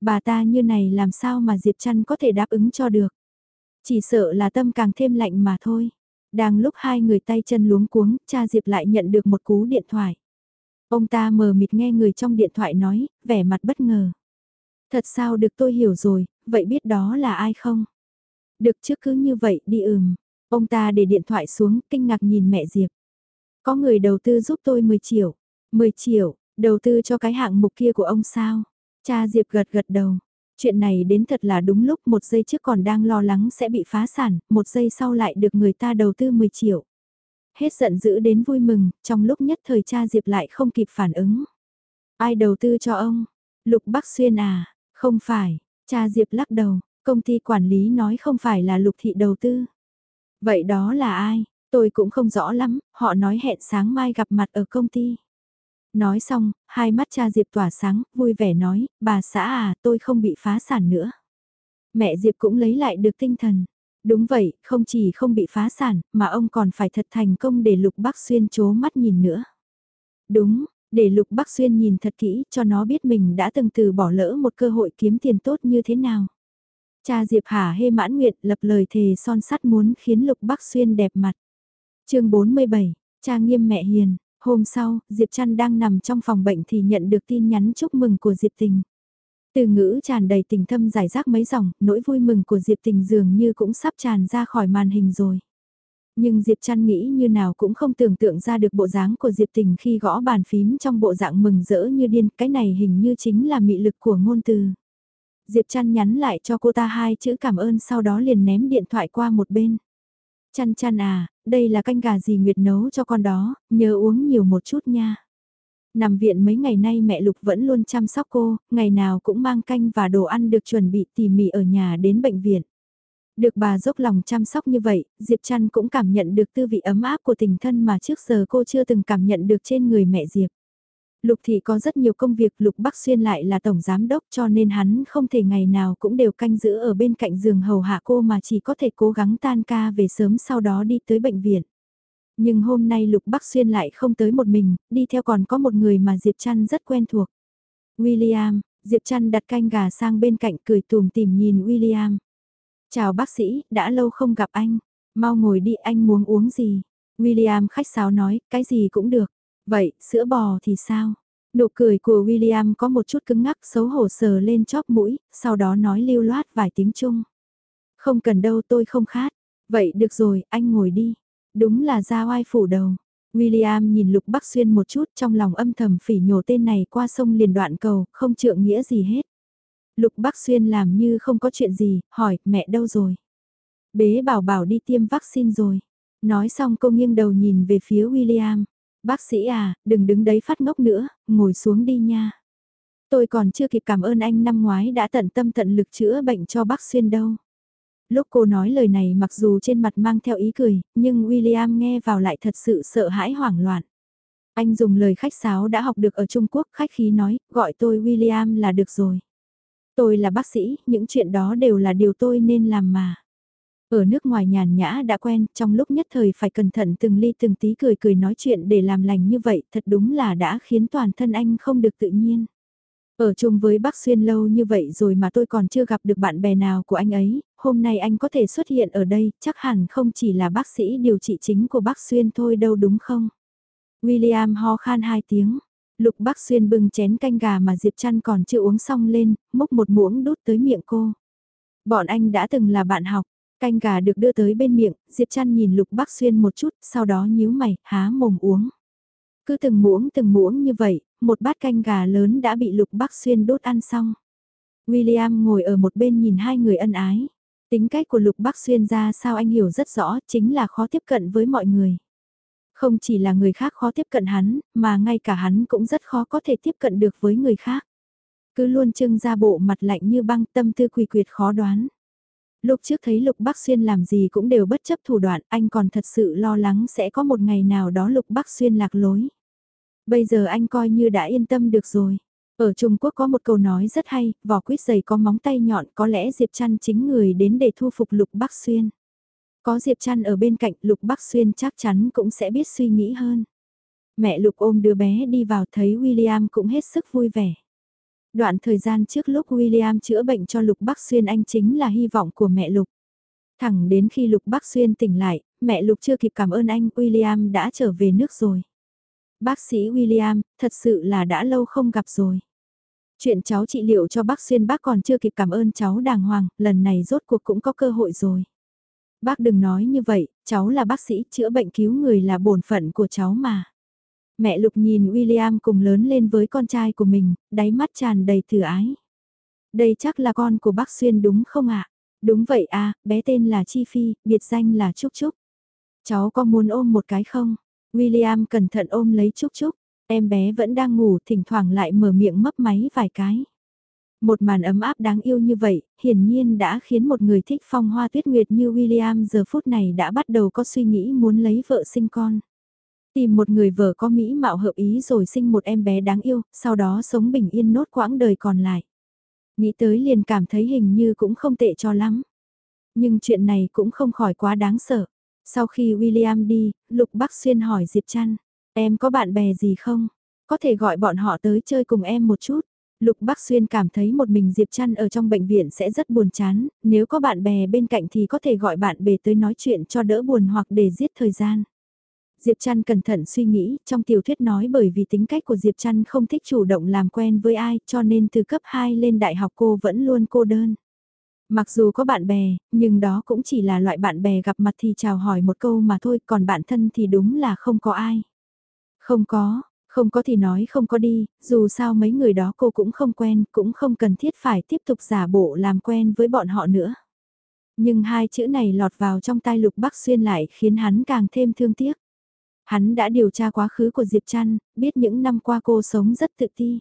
Bà ta như này làm sao mà Diệp Trăn có thể đáp ứng cho được. Chỉ sợ là tâm càng thêm lạnh mà thôi. Đang lúc hai người tay chân luống cuống, cha Diệp lại nhận được một cú điện thoại. Ông ta mờ mịt nghe người trong điện thoại nói, vẻ mặt bất ngờ. Thật sao được tôi hiểu rồi, vậy biết đó là ai không? Được chứ cứ như vậy đi ừm. Ông ta để điện thoại xuống, kinh ngạc nhìn mẹ Diệp. Có người đầu tư giúp tôi 10 triệu. 10 triệu, đầu tư cho cái hạng mục kia của ông sao? Cha Diệp gật gật đầu. Chuyện này đến thật là đúng lúc một giây trước còn đang lo lắng sẽ bị phá sản, một giây sau lại được người ta đầu tư 10 triệu. Hết giận dữ đến vui mừng, trong lúc nhất thời cha Diệp lại không kịp phản ứng. Ai đầu tư cho ông? Lục Bắc Xuyên à? Không phải, cha Diệp lắc đầu, công ty quản lý nói không phải là Lục Thị đầu tư. Vậy đó là ai? Tôi cũng không rõ lắm, họ nói hẹn sáng mai gặp mặt ở công ty. Nói xong, hai mắt cha Diệp tỏa sáng, vui vẻ nói, bà xã à, tôi không bị phá sản nữa. Mẹ Diệp cũng lấy lại được tinh thần. Đúng vậy, không chỉ không bị phá sản, mà ông còn phải thật thành công để Lục Bắc Xuyên chố mắt nhìn nữa. Đúng, để Lục Bắc Xuyên nhìn thật kỹ cho nó biết mình đã từng từ bỏ lỡ một cơ hội kiếm tiền tốt như thế nào. Cha Diệp Hà hê mãn nguyện lập lời thề son sắt muốn khiến Lục Bắc Xuyên đẹp mặt. chương 47, cha nghiêm mẹ hiền, hôm sau, Diệp Trăn đang nằm trong phòng bệnh thì nhận được tin nhắn chúc mừng của Diệp Tình. Từ ngữ tràn đầy tình thâm giải rác mấy dòng, nỗi vui mừng của Diệp Tình dường như cũng sắp tràn ra khỏi màn hình rồi. Nhưng Diệp Trăn nghĩ như nào cũng không tưởng tượng ra được bộ dáng của Diệp Tình khi gõ bàn phím trong bộ dạng mừng rỡ như điên, cái này hình như chính là mị lực của ngôn từ. Diệp Trăn nhắn lại cho cô ta hai chữ cảm ơn sau đó liền ném điện thoại qua một bên. Chăn chăn à, đây là canh gà gì Nguyệt nấu cho con đó, nhớ uống nhiều một chút nha. Nằm viện mấy ngày nay mẹ Lục vẫn luôn chăm sóc cô, ngày nào cũng mang canh và đồ ăn được chuẩn bị tỉ mỉ ở nhà đến bệnh viện. Được bà dốc lòng chăm sóc như vậy, Diệp Trăn cũng cảm nhận được tư vị ấm áp của tình thân mà trước giờ cô chưa từng cảm nhận được trên người mẹ Diệp. Lục Thị có rất nhiều công việc, Lục Bắc Xuyên lại là tổng giám đốc cho nên hắn không thể ngày nào cũng đều canh giữ ở bên cạnh giường hầu hạ cô mà chỉ có thể cố gắng tan ca về sớm sau đó đi tới bệnh viện. Nhưng hôm nay Lục Bắc Xuyên lại không tới một mình, đi theo còn có một người mà Diệp Trăn rất quen thuộc. William, Diệp Trăn đặt canh gà sang bên cạnh cười tùm tìm nhìn William. Chào bác sĩ, đã lâu không gặp anh. Mau ngồi đi anh muốn uống gì? William khách sáo nói, cái gì cũng được. Vậy, sữa bò thì sao? Nụ cười của William có một chút cứng ngắc xấu hổ sờ lên chóp mũi, sau đó nói lưu loát vài tiếng chung. Không cần đâu tôi không khát. Vậy được rồi, anh ngồi đi. Đúng là ra oai phủ đầu. William nhìn Lục Bắc Xuyên một chút trong lòng âm thầm phỉ nhổ tên này qua sông liền đoạn cầu, không trượng nghĩa gì hết. Lục Bắc Xuyên làm như không có chuyện gì, hỏi mẹ đâu rồi? Bế bảo bảo đi tiêm vaccine rồi. Nói xong cô nghiêng đầu nhìn về phía William. Bác sĩ à, đừng đứng đấy phát ngốc nữa, ngồi xuống đi nha. Tôi còn chưa kịp cảm ơn anh năm ngoái đã tận tâm tận lực chữa bệnh cho bác Xuyên đâu. Lúc cô nói lời này mặc dù trên mặt mang theo ý cười, nhưng William nghe vào lại thật sự sợ hãi hoảng loạn. Anh dùng lời khách sáo đã học được ở Trung Quốc, khách khí nói, gọi tôi William là được rồi. Tôi là bác sĩ, những chuyện đó đều là điều tôi nên làm mà. Ở nước ngoài nhàn nhã đã quen, trong lúc nhất thời phải cẩn thận từng ly từng tí cười cười nói chuyện để làm lành như vậy, thật đúng là đã khiến toàn thân anh không được tự nhiên. Ở chung với bác Xuyên lâu như vậy rồi mà tôi còn chưa gặp được bạn bè nào của anh ấy, hôm nay anh có thể xuất hiện ở đây, chắc hẳn không chỉ là bác sĩ điều trị chính của bác Xuyên thôi đâu đúng không? William ho khan hai tiếng. Lục bác Xuyên bưng chén canh gà mà Diệp Trăn còn chưa uống xong lên, múc một muỗng đút tới miệng cô. Bọn anh đã từng là bạn học, canh gà được đưa tới bên miệng, Diệp Trăn nhìn Lục bác Xuyên một chút, sau đó nhíu mày, há mồm uống. Cứ từng muỗng từng muỗng như vậy, một bát canh gà lớn đã bị Lục Bắc Xuyên đốt ăn xong. William ngồi ở một bên nhìn hai người ân ái. Tính cách của Lục Bắc Xuyên ra sao anh hiểu rất rõ, chính là khó tiếp cận với mọi người. Không chỉ là người khác khó tiếp cận hắn, mà ngay cả hắn cũng rất khó có thể tiếp cận được với người khác. Cứ luôn trưng ra bộ mặt lạnh như băng tâm tư quỳ quyệt khó đoán. Lúc trước thấy Lục Bắc Xuyên làm gì cũng đều bất chấp thủ đoạn, anh còn thật sự lo lắng sẽ có một ngày nào đó Lục Bắc Xuyên lạc lối. Bây giờ anh coi như đã yên tâm được rồi. Ở Trung Quốc có một câu nói rất hay, vỏ quýt dày có móng tay nhọn có lẽ Diệp Trăn chính người đến để thu phục Lục Bắc Xuyên. Có Diệp Trăn ở bên cạnh Lục Bắc Xuyên chắc chắn cũng sẽ biết suy nghĩ hơn. Mẹ Lục ôm đứa bé đi vào thấy William cũng hết sức vui vẻ. Đoạn thời gian trước lúc William chữa bệnh cho Lục Bắc Xuyên anh chính là hy vọng của mẹ Lục. Thẳng đến khi Lục Bắc Xuyên tỉnh lại, mẹ Lục chưa kịp cảm ơn anh, William đã trở về nước rồi. Bác sĩ William, thật sự là đã lâu không gặp rồi. Chuyện cháu trị liệu cho bác Xuyên bác còn chưa kịp cảm ơn cháu đàng hoàng, lần này rốt cuộc cũng có cơ hội rồi. Bác đừng nói như vậy, cháu là bác sĩ, chữa bệnh cứu người là bổn phận của cháu mà. Mẹ Lục nhìn William cùng lớn lên với con trai của mình, đáy mắt tràn đầy thử ái. Đây chắc là con của bác Xuyên đúng không ạ? Đúng vậy à, bé tên là Chi Phi, biệt danh là Trúc Trúc. Cháu có muốn ôm một cái không? William cẩn thận ôm lấy Trúc Trúc, em bé vẫn đang ngủ, thỉnh thoảng lại mở miệng mấp máy vài cái. Một màn ấm áp đáng yêu như vậy, hiển nhiên đã khiến một người thích phong hoa tuyết nguyệt như William giờ phút này đã bắt đầu có suy nghĩ muốn lấy vợ sinh con. Tìm một người vợ có mỹ mạo hợp ý rồi sinh một em bé đáng yêu, sau đó sống bình yên nốt quãng đời còn lại. Nghĩ tới liền cảm thấy hình như cũng không tệ cho lắm. Nhưng chuyện này cũng không khỏi quá đáng sợ. Sau khi William đi, Lục Bắc Xuyên hỏi Diệp Trăn, em có bạn bè gì không? Có thể gọi bọn họ tới chơi cùng em một chút. Lục Bắc Xuyên cảm thấy một mình Diệp Trăn ở trong bệnh viện sẽ rất buồn chán, nếu có bạn bè bên cạnh thì có thể gọi bạn bè tới nói chuyện cho đỡ buồn hoặc để giết thời gian. Diệp Trăn cẩn thận suy nghĩ, trong tiểu thuyết nói bởi vì tính cách của Diệp Trăn không thích chủ động làm quen với ai, cho nên từ cấp 2 lên đại học cô vẫn luôn cô đơn. Mặc dù có bạn bè, nhưng đó cũng chỉ là loại bạn bè gặp mặt thì chào hỏi một câu mà thôi, còn bạn thân thì đúng là không có ai. Không có, không có thì nói không có đi, dù sao mấy người đó cô cũng không quen, cũng không cần thiết phải tiếp tục giả bộ làm quen với bọn họ nữa. Nhưng hai chữ này lọt vào trong tai Lục Bắc Xuyên lại khiến hắn càng thêm thương tiếc. Hắn đã điều tra quá khứ của Diệp Trăn, biết những năm qua cô sống rất tự ti.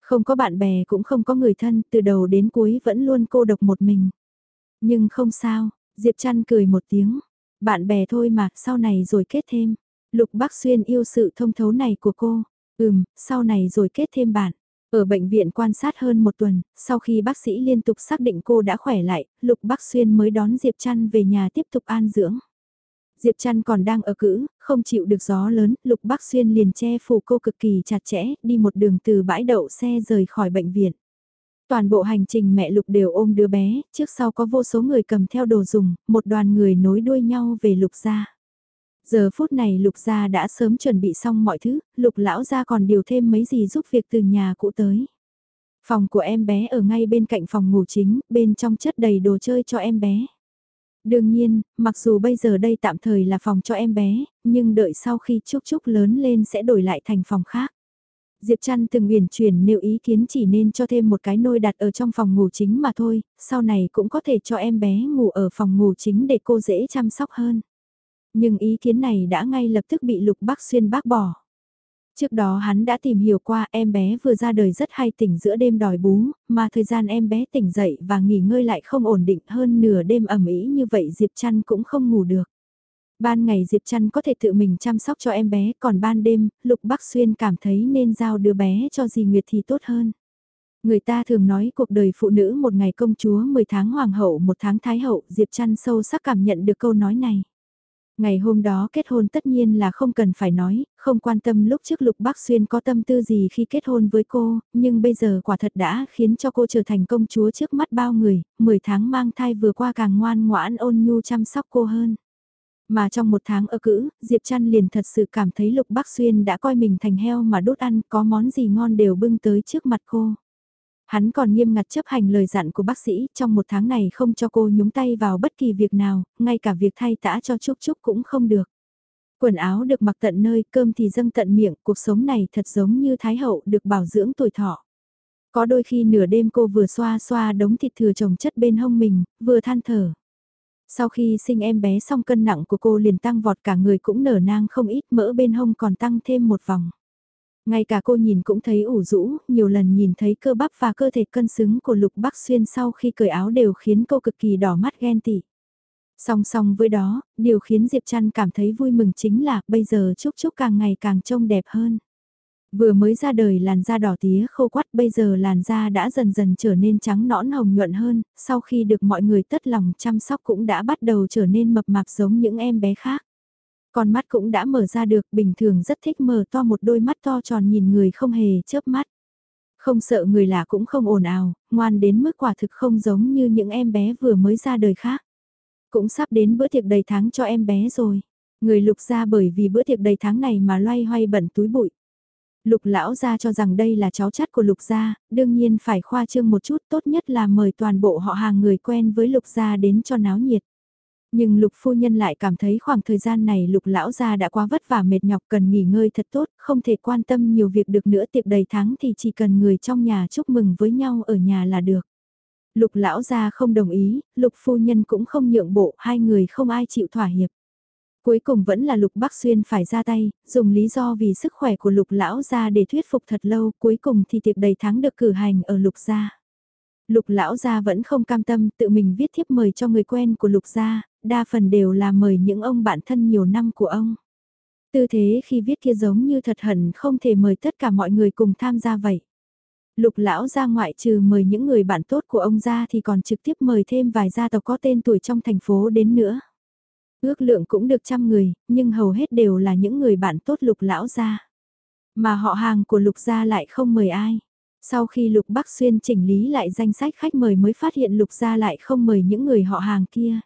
Không có bạn bè cũng không có người thân, từ đầu đến cuối vẫn luôn cô độc một mình. Nhưng không sao, Diệp Trăn cười một tiếng. Bạn bè thôi mà, sau này rồi kết thêm. Lục Bắc Xuyên yêu sự thông thấu này của cô. Ừm, sau này rồi kết thêm bạn. Ở bệnh viện quan sát hơn một tuần, sau khi bác sĩ liên tục xác định cô đã khỏe lại, Lục Bắc Xuyên mới đón Diệp Trăn về nhà tiếp tục an dưỡng. Diệp Trăn còn đang ở cữ, không chịu được gió lớn, Lục Bắc Xuyên liền che phủ cô cực kỳ chặt chẽ, đi một đường từ bãi đậu xe rời khỏi bệnh viện. Toàn bộ hành trình mẹ Lục đều ôm đứa bé, trước sau có vô số người cầm theo đồ dùng, một đoàn người nối đuôi nhau về Lục gia. Giờ phút này Lục gia đã sớm chuẩn bị xong mọi thứ, Lục lão gia còn điều thêm mấy gì giúp việc từ nhà cũ tới. Phòng của em bé ở ngay bên cạnh phòng ngủ chính, bên trong chất đầy đồ chơi cho em bé. Đương nhiên, mặc dù bây giờ đây tạm thời là phòng cho em bé, nhưng đợi sau khi Trúc Trúc lớn lên sẽ đổi lại thành phòng khác. Diệp Trăn từng uyển chuyển nêu ý kiến chỉ nên cho thêm một cái nôi đặt ở trong phòng ngủ chính mà thôi, sau này cũng có thể cho em bé ngủ ở phòng ngủ chính để cô dễ chăm sóc hơn. Nhưng ý kiến này đã ngay lập tức bị Lục Bắc Xuyên bác bỏ. Trước đó hắn đã tìm hiểu qua em bé vừa ra đời rất hay tỉnh giữa đêm đòi bú, mà thời gian em bé tỉnh dậy và nghỉ ngơi lại không ổn định hơn nửa đêm ẩm ý như vậy Diệp Trăn cũng không ngủ được. Ban ngày Diệp Trăn có thể tự mình chăm sóc cho em bé, còn ban đêm, Lục Bắc Xuyên cảm thấy nên giao đứa bé cho dì Nguyệt thì tốt hơn. Người ta thường nói cuộc đời phụ nữ một ngày công chúa 10 tháng hoàng hậu một tháng thái hậu, Diệp Trăn sâu sắc cảm nhận được câu nói này. Ngày hôm đó kết hôn tất nhiên là không cần phải nói, không quan tâm lúc trước Lục Bắc Xuyên có tâm tư gì khi kết hôn với cô, nhưng bây giờ quả thật đã khiến cho cô trở thành công chúa trước mắt bao người, 10 tháng mang thai vừa qua càng ngoan ngoãn ôn nhu chăm sóc cô hơn. Mà trong một tháng ở cữ, Diệp Trăn liền thật sự cảm thấy Lục Bắc Xuyên đã coi mình thành heo mà đốt ăn, có món gì ngon đều bưng tới trước mặt cô. Hắn còn nghiêm ngặt chấp hành lời dặn của bác sĩ, trong một tháng này không cho cô nhúng tay vào bất kỳ việc nào, ngay cả việc thay tã cho Trúc Trúc cũng không được. Quần áo được mặc tận nơi, cơm thì dâng tận miệng, cuộc sống này thật giống như Thái Hậu được bảo dưỡng tuổi thọ. Có đôi khi nửa đêm cô vừa xoa xoa đống thịt thừa trồng chất bên hông mình, vừa than thở. Sau khi sinh em bé xong cân nặng của cô liền tăng vọt cả người cũng nở nang không ít mỡ bên hông còn tăng thêm một vòng. Ngay cả cô nhìn cũng thấy ủ rũ, nhiều lần nhìn thấy cơ bắp và cơ thể cân xứng của Lục Bắc Xuyên sau khi cởi áo đều khiến cô cực kỳ đỏ mắt ghen tị. Song song với đó, điều khiến Diệp Trăn cảm thấy vui mừng chính là bây giờ Trúc Trúc càng ngày càng trông đẹp hơn. Vừa mới ra đời làn da đỏ tía khô quắt bây giờ làn da đã dần dần trở nên trắng nõn hồng nhuận hơn, sau khi được mọi người tất lòng chăm sóc cũng đã bắt đầu trở nên mập mạp giống những em bé khác. Con mắt cũng đã mở ra được, bình thường rất thích mở to một đôi mắt to tròn nhìn người không hề chớp mắt. Không sợ người lạ cũng không ồn ào, ngoan đến mức quả thực không giống như những em bé vừa mới ra đời khác. Cũng sắp đến bữa tiệc đầy tháng cho em bé rồi. Người lục ra bởi vì bữa tiệc đầy tháng này mà loay hoay bẩn túi bụi. Lục lão gia cho rằng đây là cháu chắt của lục gia, đương nhiên phải khoa trương một chút tốt nhất là mời toàn bộ họ hàng người quen với lục gia đến cho náo nhiệt. Nhưng lục phu nhân lại cảm thấy khoảng thời gian này lục lão gia đã quá vất vả mệt nhọc cần nghỉ ngơi thật tốt, không thể quan tâm nhiều việc được nữa tiệc đầy tháng thì chỉ cần người trong nhà chúc mừng với nhau ở nhà là được. Lục lão gia không đồng ý, lục phu nhân cũng không nhượng bộ, hai người không ai chịu thỏa hiệp. Cuối cùng vẫn là Lục Bắc Xuyên phải ra tay, dùng lý do vì sức khỏe của Lục Lão gia để thuyết phục thật lâu, cuối cùng thì tiệc đầy tháng được cử hành ở Lục gia. Lục Lão gia vẫn không cam tâm, tự mình viết thiếp mời cho người quen của Lục gia, đa phần đều là mời những ông bạn thân nhiều năm của ông. Tư thế khi viết kia giống như thật hận không thể mời tất cả mọi người cùng tham gia vậy. Lục lão gia ngoại trừ mời những người bạn tốt của ông ra thì còn trực tiếp mời thêm vài gia tộc có tên tuổi trong thành phố đến nữa. Ước lượng cũng được trăm người, nhưng hầu hết đều là những người bạn tốt lục lão gia. Mà họ hàng của lục gia lại không mời ai. Sau khi lục bắc xuyên chỉnh lý lại danh sách khách mời mới phát hiện lục gia lại không mời những người họ hàng kia.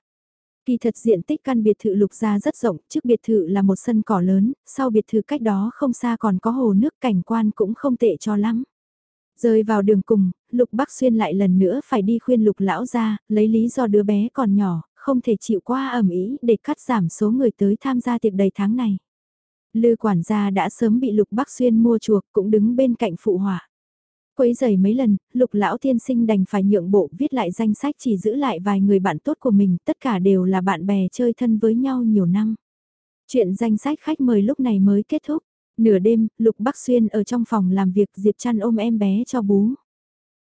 Kỳ thật diện tích căn biệt thự lục gia rất rộng, trước biệt thự là một sân cỏ lớn, sau biệt thự cách đó không xa còn có hồ nước cảnh quan cũng không tệ cho lắm. Rơi vào đường cùng, Lục Bắc Xuyên lại lần nữa phải đi khuyên Lục Lão ra, lấy lý do đứa bé còn nhỏ, không thể chịu qua ẩm ý để cắt giảm số người tới tham gia tiệc đầy tháng này. Lư quản gia đã sớm bị Lục Bắc Xuyên mua chuộc cũng đứng bên cạnh phụ họa. Quấy giày mấy lần, Lục Lão tiên sinh đành phải nhượng bộ viết lại danh sách chỉ giữ lại vài người bạn tốt của mình, tất cả đều là bạn bè chơi thân với nhau nhiều năm. Chuyện danh sách khách mời lúc này mới kết thúc. Nửa đêm, Lục Bắc Xuyên ở trong phòng làm việc Diệp Trăn ôm em bé cho bú.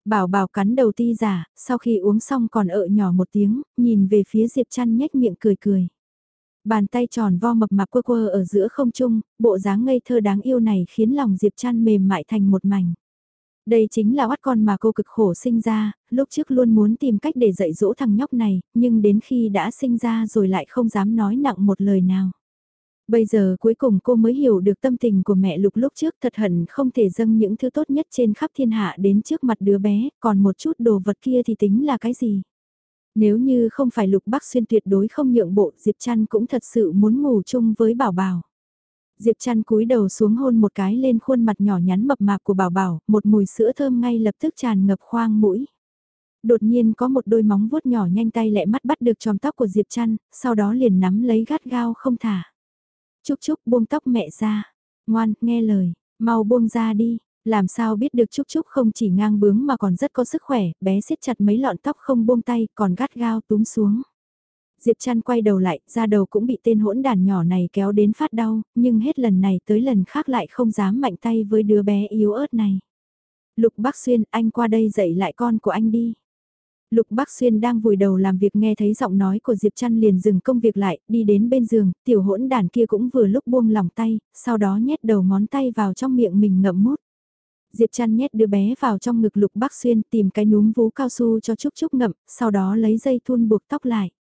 Bảo bảo cắn đầu ti giả, sau khi uống xong còn ợ nhỏ một tiếng, nhìn về phía Diệp Trăn nhếch miệng cười cười. Bàn tay tròn vo mập mạp quơ quơ ở giữa không trung, bộ dáng ngây thơ đáng yêu này khiến lòng Diệp Trăn mềm mại thành một mảnh. Đây chính là oát con mà cô cực khổ sinh ra, lúc trước luôn muốn tìm cách để dạy dỗ thằng nhóc này, nhưng đến khi đã sinh ra rồi lại không dám nói nặng một lời nào. Bây giờ cuối cùng cô mới hiểu được tâm tình của mẹ Lục lúc trước thật hận không thể dâng những thứ tốt nhất trên khắp thiên hạ đến trước mặt đứa bé, còn một chút đồ vật kia thì tính là cái gì. Nếu như không phải Lục Bắc Xuyên tuyệt đối không nhượng bộ, Diệp Trăn cũng thật sự muốn ngủ chung với Bảo Bảo. Diệp Trăn cúi đầu xuống hôn một cái lên khuôn mặt nhỏ nhắn mập mạp của Bảo Bảo, một mùi sữa thơm ngay lập tức tràn ngập khoang mũi. Đột nhiên có một đôi móng vuốt nhỏ nhanh tay lẹ mắt bắt được tròm tóc của Diệp Trăn, sau đó liền nắm lấy gắt gao không thả. Chúc Chúc buông tóc mẹ ra. Ngoan, nghe lời, mau buông ra đi. Làm sao biết được Trúc Trúc không chỉ ngang bướng mà còn rất có sức khỏe, bé siết chặt mấy lọn tóc không buông tay, còn gắt gao túm xuống. Diệp Trăn quay đầu lại, ra đầu cũng bị tên hỗn đàn nhỏ này kéo đến phát đau, nhưng hết lần này tới lần khác lại không dám mạnh tay với đứa bé yếu ớt này. Lục Bắc Xuyên, anh qua đây dạy lại con của anh đi. Lục Bắc Xuyên đang vùi đầu làm việc nghe thấy giọng nói của Diệp Trăn liền dừng công việc lại, đi đến bên giường, tiểu hỗn đàn kia cũng vừa lúc buông lòng tay, sau đó nhét đầu ngón tay vào trong miệng mình ngậm mút. Diệp Trăn nhét đứa bé vào trong ngực Lục Bắc Xuyên tìm cái núm vú cao su cho Trúc Trúc ngậm, sau đó lấy dây thun buộc tóc lại.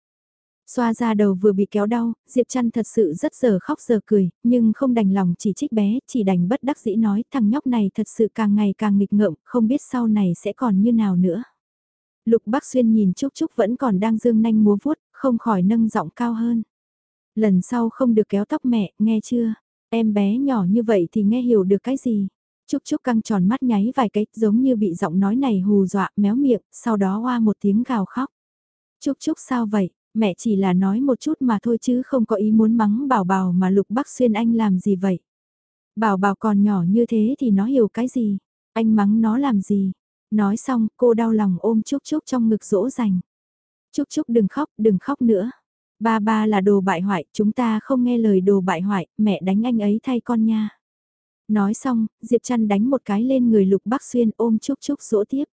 Xoa ra đầu vừa bị kéo đau, Diệp Trăn thật sự rất giờ khóc giờ cười, nhưng không đành lòng chỉ trích bé, chỉ đành bất đắc dĩ nói thằng nhóc này thật sự càng ngày càng nghịch ngợm, không biết sau này sẽ còn như nào nữa. Lục Bắc Xuyên nhìn Trúc Trúc vẫn còn đang dương nanh múa vuốt, không khỏi nâng giọng cao hơn. Lần sau không được kéo tóc mẹ, nghe chưa? Em bé nhỏ như vậy thì nghe hiểu được cái gì? Trúc Trúc căng tròn mắt nháy vài cái giống như bị giọng nói này hù dọa méo miệng, sau đó hoa một tiếng gào khóc. Trúc Trúc sao vậy? Mẹ chỉ là nói một chút mà thôi chứ không có ý muốn mắng bảo bảo mà Lục Bắc Xuyên anh làm gì vậy? Bảo bảo còn nhỏ như thế thì nó hiểu cái gì? Anh mắng nó làm gì? Nói xong, cô đau lòng ôm Trúc Trúc trong ngực dỗ dành. Trúc Trúc đừng khóc, đừng khóc nữa. Ba ba là đồ bại hoại, chúng ta không nghe lời đồ bại hoại, mẹ đánh anh ấy thay con nha. Nói xong, Diệp Trăn đánh một cái lên người Lục Bắc Xuyên ôm Trúc Trúc dỗ tiếp.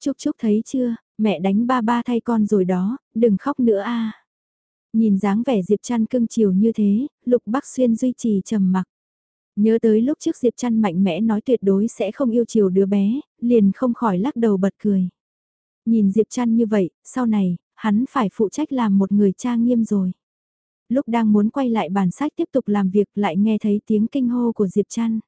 Trúc Trúc thấy chưa, mẹ đánh ba ba thay con rồi đó, đừng khóc nữa a. Nhìn dáng vẻ Diệp Trăn cưng chiều như thế, Lục Bắc Xuyên duy trì trầm mặc. Nhớ tới lúc trước Diệp Trăn mạnh mẽ nói tuyệt đối sẽ không yêu chiều đứa bé, liền không khỏi lắc đầu bật cười. Nhìn Diệp Trăn như vậy, sau này, hắn phải phụ trách làm một người cha nghiêm rồi. Lúc đang muốn quay lại bản sách tiếp tục làm việc lại nghe thấy tiếng kinh hô của Diệp Trăn.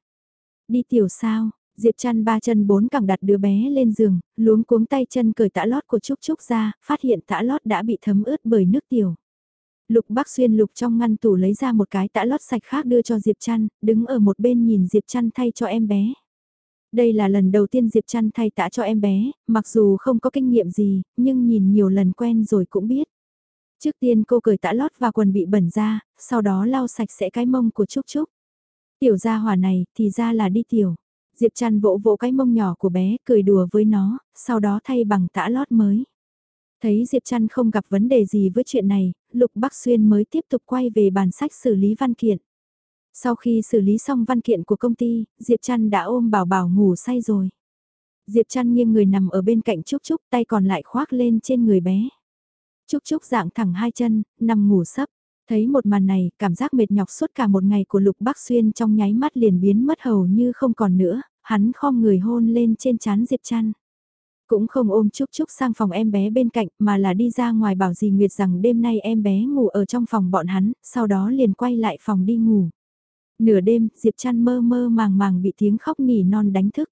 Đi tiểu sao, Diệp chăn ba chân bốn cẳng đặt đứa bé lên giường, luống cuống tay chân cởi tã lót của Trúc Trúc ra, phát hiện tã lót đã bị thấm ướt bởi nước tiểu. Lục Bắc Xuyên lục trong ngăn tủ lấy ra một cái tã lót sạch khác đưa cho Diệp chăn, đứng ở một bên nhìn Diệp chăn thay cho em bé. Đây là lần đầu tiên Diệp chăn thay tã cho em bé, mặc dù không có kinh nghiệm gì, nhưng nhìn nhiều lần quen rồi cũng biết. Trước tiên cô cởi tã lót và quần bị bẩn ra, sau đó lau sạch sẽ cái mông của Trúc Trúc. Tiểu gia hỏa này thì ra là đi tiểu. Diệp chăn vỗ vỗ cái mông nhỏ của bé, cười đùa với nó, sau đó thay bằng tã lót mới. Thấy Diệp chăn không gặp vấn đề gì với chuyện này, Lục Bắc Xuyên mới tiếp tục quay về bàn sách xử lý văn kiện. Sau khi xử lý xong văn kiện của công ty, Diệp chăn đã ôm bảo bảo ngủ say rồi. Diệp chăn nghiêng người nằm ở bên cạnh Trúc Trúc tay còn lại khoác lên trên người bé. Trúc Trúc dạng thẳng hai chân, nằm ngủ sấp. Thấy một màn này, cảm giác mệt nhọc suốt cả một ngày của Lục Bắc Xuyên trong nháy mắt liền biến mất hầu như không còn nữa, hắn khom người hôn lên trên chán Diệp Trăn. Cũng không ôm Trúc Trúc sang phòng em bé bên cạnh mà là đi ra ngoài bảo dì Nguyệt rằng đêm nay em bé ngủ ở trong phòng bọn hắn, sau đó liền quay lại phòng đi ngủ. Nửa đêm, Diệp Trăn mơ mơ màng màng bị tiếng khóc nỉ non đánh thức.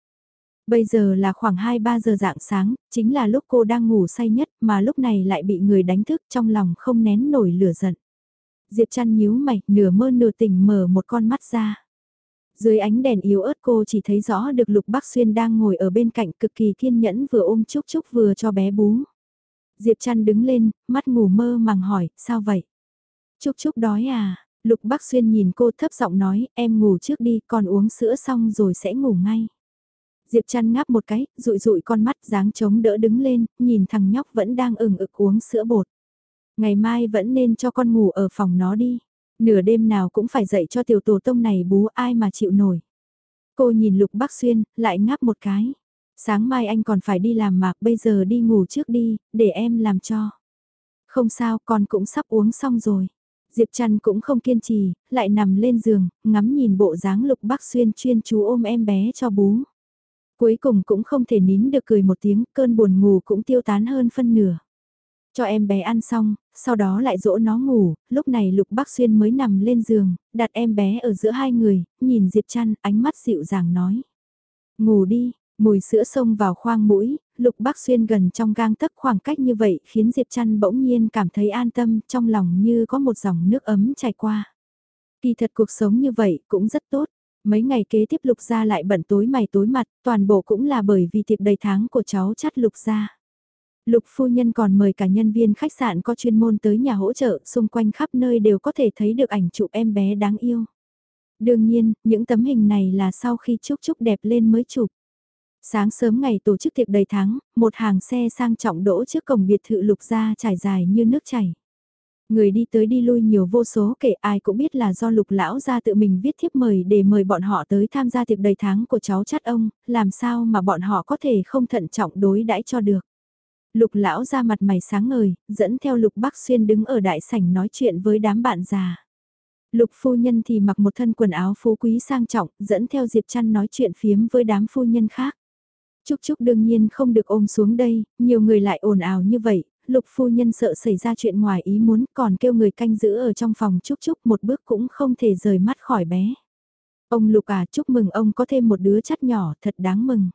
Bây giờ là khoảng 2-3 giờ dạng sáng, chính là lúc cô đang ngủ say nhất mà lúc này lại bị người đánh thức trong lòng không nén nổi lửa giận. Diệp chăn nhíu mày, nửa mơ nửa tỉnh mở một con mắt ra. Dưới ánh đèn yếu ớt cô chỉ thấy rõ được Lục Bắc Xuyên đang ngồi ở bên cạnh cực kỳ kiên nhẫn vừa ôm Trúc Trúc vừa cho bé bú. Diệp chăn đứng lên, mắt ngủ mơ màng hỏi, sao vậy? Trúc Trúc đói à? Lục Bắc Xuyên nhìn cô thấp giọng nói, em ngủ trước đi, còn uống sữa xong rồi sẽ ngủ ngay. Diệp chăn ngáp một cái, rụi rụi con mắt dáng chống đỡ đứng lên, nhìn thằng nhóc vẫn đang ừng ực uống sữa bột. Ngày mai vẫn nên cho con ngủ ở phòng nó đi. Nửa đêm nào cũng phải dậy cho tiểu tổ tông này bú ai mà chịu nổi. Cô nhìn Lục Bắc Xuyên, lại ngáp một cái. Sáng mai anh còn phải đi làm mà, bây giờ đi ngủ trước đi, để em làm cho. Không sao, con cũng sắp uống xong rồi. Diệp Trăn cũng không kiên trì, lại nằm lên giường, ngắm nhìn bộ dáng Lục Bắc Xuyên chuyên chú ôm em bé cho bú. Cuối cùng cũng không thể nín được cười một tiếng, cơn buồn ngủ cũng tiêu tán hơn phân nửa. Cho em bé ăn xong, sau đó lại dỗ nó ngủ, lúc này Lục Bắc Xuyên mới nằm lên giường, đặt em bé ở giữa hai người, nhìn Diệp Trăn, ánh mắt dịu dàng nói. Ngủ đi, mùi sữa xông vào khoang mũi, Lục Bắc Xuyên gần trong gang tấc khoảng cách như vậy khiến Diệp Trăn bỗng nhiên cảm thấy an tâm, trong lòng như có một dòng nước ấm chảy qua. Kỳ thật cuộc sống như vậy cũng rất tốt. Mấy ngày kế tiếp Lục Gia lại bận tối mày tối mặt, toàn bộ cũng là bởi vì tiệc đầy tháng của cháu chắt Lục Gia. Lục phu nhân còn mời cả nhân viên khách sạn có chuyên môn tới nhà hỗ trợ, xung quanh khắp nơi đều có thể thấy được ảnh chụp em bé đáng yêu. Đương nhiên, những tấm hình này là sau khi Trúc Trúc đẹp lên mới chụp. Sáng sớm ngày tổ chức tiệc đầy tháng, một hàng xe sang trọng đỗ trước cổng biệt thự lục gia trải dài như nước chảy. Người đi tới đi lui nhiều vô số kể ai cũng biết là do lục lão gia tự mình viết thiếp mời để mời bọn họ tới tham gia tiệc đầy tháng của cháu chắt ông, làm sao mà bọn họ có thể không thận trọng đối đãi cho được. Lục lão ra mặt mày sáng ngời, dẫn theo lục bắc xuyên đứng ở đại sảnh nói chuyện với đám bạn già. Lục phu nhân thì mặc một thân quần áo phú quý sang trọng, dẫn theo Diệp Trăn nói chuyện phiếm với đám phu nhân khác. Trúc Trúc đương nhiên không được ôm xuống đây, nhiều người lại ồn ào như vậy, lục phu nhân sợ xảy ra chuyện ngoài ý muốn còn kêu người canh giữ ở trong phòng Trúc Trúc một bước cũng không thể rời mắt khỏi bé. Ông lục à chúc mừng ông có thêm một đứa chắt nhỏ thật đáng mừng.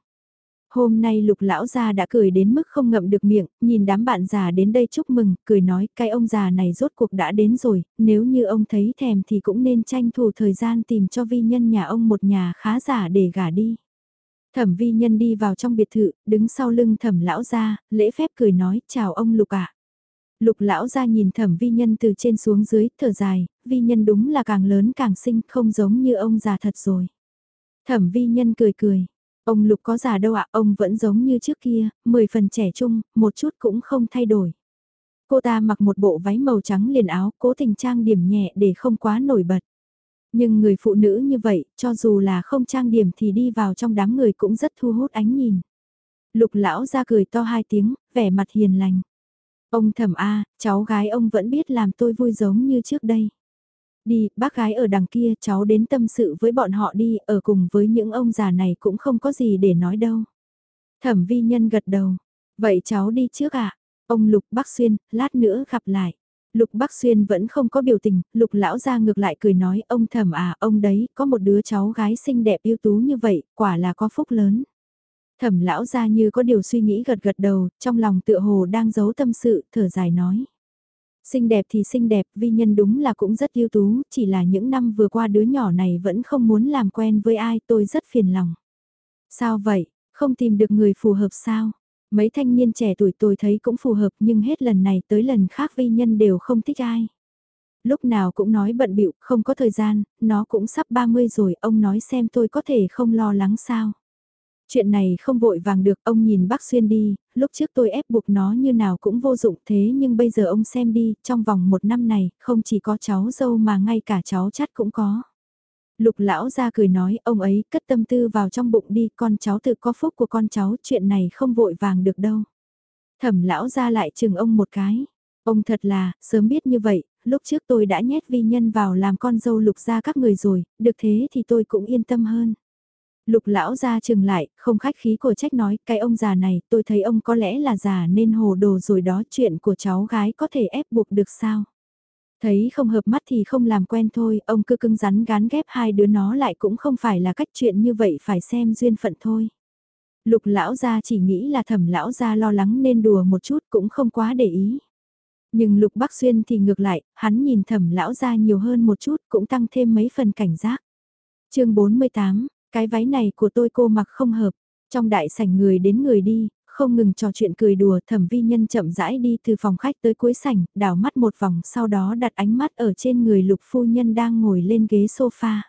Hôm nay lục lão gia đã cười đến mức không ngậm được miệng, nhìn đám bạn già đến đây chúc mừng, cười nói cái ông già này rốt cuộc đã đến rồi, nếu như ông thấy thèm thì cũng nên tranh thủ thời gian tìm cho vi nhân nhà ông một nhà khá giả để gả đi. Thẩm vi nhân đi vào trong biệt thự, đứng sau lưng thẩm lão gia, lễ phép cười nói, chào ông lục ạ. Lục lão gia nhìn thẩm vi nhân từ trên xuống dưới, thở dài, vi nhân đúng là càng lớn càng xinh, không giống như ông già thật rồi. Thẩm vi nhân cười cười, ông lục có già đâu ạ, ông vẫn giống như trước kia, mười phần trẻ trung, một chút cũng không thay đổi. Cô ta mặc một bộ váy màu trắng liền áo, cố tình trang điểm nhẹ để không quá nổi bật. Nhưng người phụ nữ như vậy, cho dù là không trang điểm thì đi vào trong đám người cũng rất thu hút ánh nhìn. Lục lão ra cười to hai tiếng, vẻ mặt hiền lành. Ông thẩm A, cháu gái ông vẫn biết làm tôi vui giống như trước đây. Đi, bác gái ở đằng kia cháu đến tâm sự với bọn họ đi, ở cùng với những ông già này cũng không có gì để nói đâu. Thẩm vi nhân gật đầu. Vậy cháu đi trước ạ. Ông Lục Bắc Xuyên, lát nữa gặp lại. Lục Bắc Xuyên vẫn không có biểu tình, Lục lão ra ngược lại cười nói ông thẩm à ông đấy có một đứa cháu gái xinh đẹp ưu tú như vậy, quả là có phúc lớn. Thẩm lão ra như có điều suy nghĩ gật gật đầu, trong lòng tựa hồ đang giấu tâm sự, thở dài nói. Xinh đẹp thì xinh đẹp, vi nhân đúng là cũng rất ưu tú, chỉ là những năm vừa qua đứa nhỏ này vẫn không muốn làm quen với ai tôi rất phiền lòng. Sao vậy, không tìm được người phù hợp sao? Mấy thanh niên trẻ tuổi tôi thấy cũng phù hợp nhưng hết lần này tới lần khác vi nhân đều không thích ai. Lúc nào cũng nói bận bịu không có thời gian, nó cũng sắp 30 rồi, ông nói xem tôi có thể không lo lắng sao. Chuyện này không vội vàng được, ông nhìn bác Xuyên đi, lúc trước tôi ép buộc nó như nào cũng vô dụng thế nhưng bây giờ ông xem đi, trong vòng một năm này, không chỉ có cháu dâu mà ngay cả cháu chắt cũng có. Lục lão ra cười nói, ông ấy cất tâm tư vào trong bụng đi, con cháu tự có phúc của con cháu, chuyện này không vội vàng được đâu. Thẩm lão ra lại chừng ông một cái. Ông thật là, sớm biết như vậy, lúc trước tôi đã nhét vi nhân vào làm con dâu lục ra các người rồi, được thế thì tôi cũng yên tâm hơn. Lục lão ra chừng lại, không khách khí của trách nói, cái ông già này, tôi thấy ông có lẽ là già nên hồ đồ rồi đó, chuyện của cháu gái có thể ép buộc được sao. Thấy không hợp mắt thì không làm quen thôi, ông cứ cưng rắn gán ghép hai đứa nó lại cũng không phải là cách chuyện như vậy phải xem duyên phận thôi. Lục lão gia chỉ nghĩ là thẩm lão gia lo lắng nên đùa một chút cũng không quá để ý. Nhưng lục bắc xuyên thì ngược lại, hắn nhìn thẩm lão gia nhiều hơn một chút cũng tăng thêm mấy phần cảnh giác. chương 48, cái váy này của tôi cô mặc không hợp. Trong đại sảnh người đến người đi, không ngừng trò chuyện cười đùa thẩm vi nhân chậm rãi đi từ phòng khách tới cuối sảnh, đảo mắt một vòng sau đó đặt ánh mắt ở trên người lục phu nhân đang ngồi lên ghế sofa.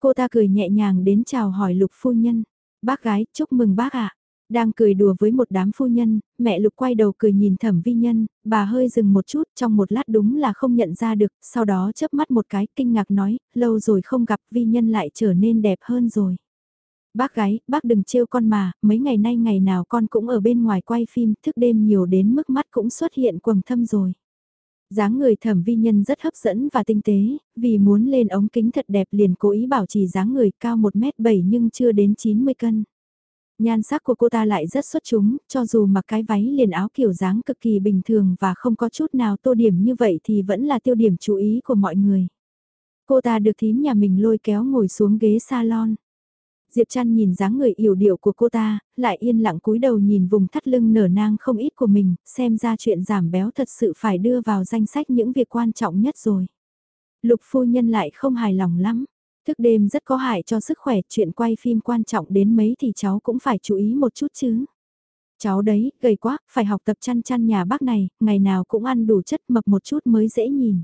Cô ta cười nhẹ nhàng đến chào hỏi lục phu nhân, bác gái chúc mừng bác ạ. Đang cười đùa với một đám phu nhân, mẹ Lục quay đầu cười nhìn thẩm vi nhân, bà hơi dừng một chút trong một lát đúng là không nhận ra được, sau đó chớp mắt một cái kinh ngạc nói, lâu rồi không gặp vi nhân lại trở nên đẹp hơn rồi. Bác gái, bác đừng trêu con mà, mấy ngày nay ngày nào con cũng ở bên ngoài quay phim, thức đêm nhiều đến mức mắt cũng xuất hiện quầng thâm rồi. dáng người thẩm vi nhân rất hấp dẫn và tinh tế, vì muốn lên ống kính thật đẹp liền cố ý bảo trì dáng người cao 1m7 nhưng chưa đến 90 cân. Nhan sắc của cô ta lại rất xuất chúng, cho dù mặc cái váy liền áo kiểu dáng cực kỳ bình thường và không có chút nào tô điểm như vậy thì vẫn là tiêu điểm chú ý của mọi người. Cô ta được thím nhà mình lôi kéo ngồi xuống ghế salon. Diệp Trăn nhìn dáng người yểu điệu của cô ta, lại yên lặng cúi đầu nhìn vùng thắt lưng nở nang không ít của mình, xem ra chuyện giảm béo thật sự phải đưa vào danh sách những việc quan trọng nhất rồi. Lục phu nhân lại không hài lòng lắm. Thức đêm rất có hại cho sức khỏe, chuyện quay phim quan trọng đến mấy thì cháu cũng phải chú ý một chút chứ. Cháu đấy, gầy quá, phải học tập chăn chăn nhà bác này, ngày nào cũng ăn đủ chất mập một chút mới dễ nhìn.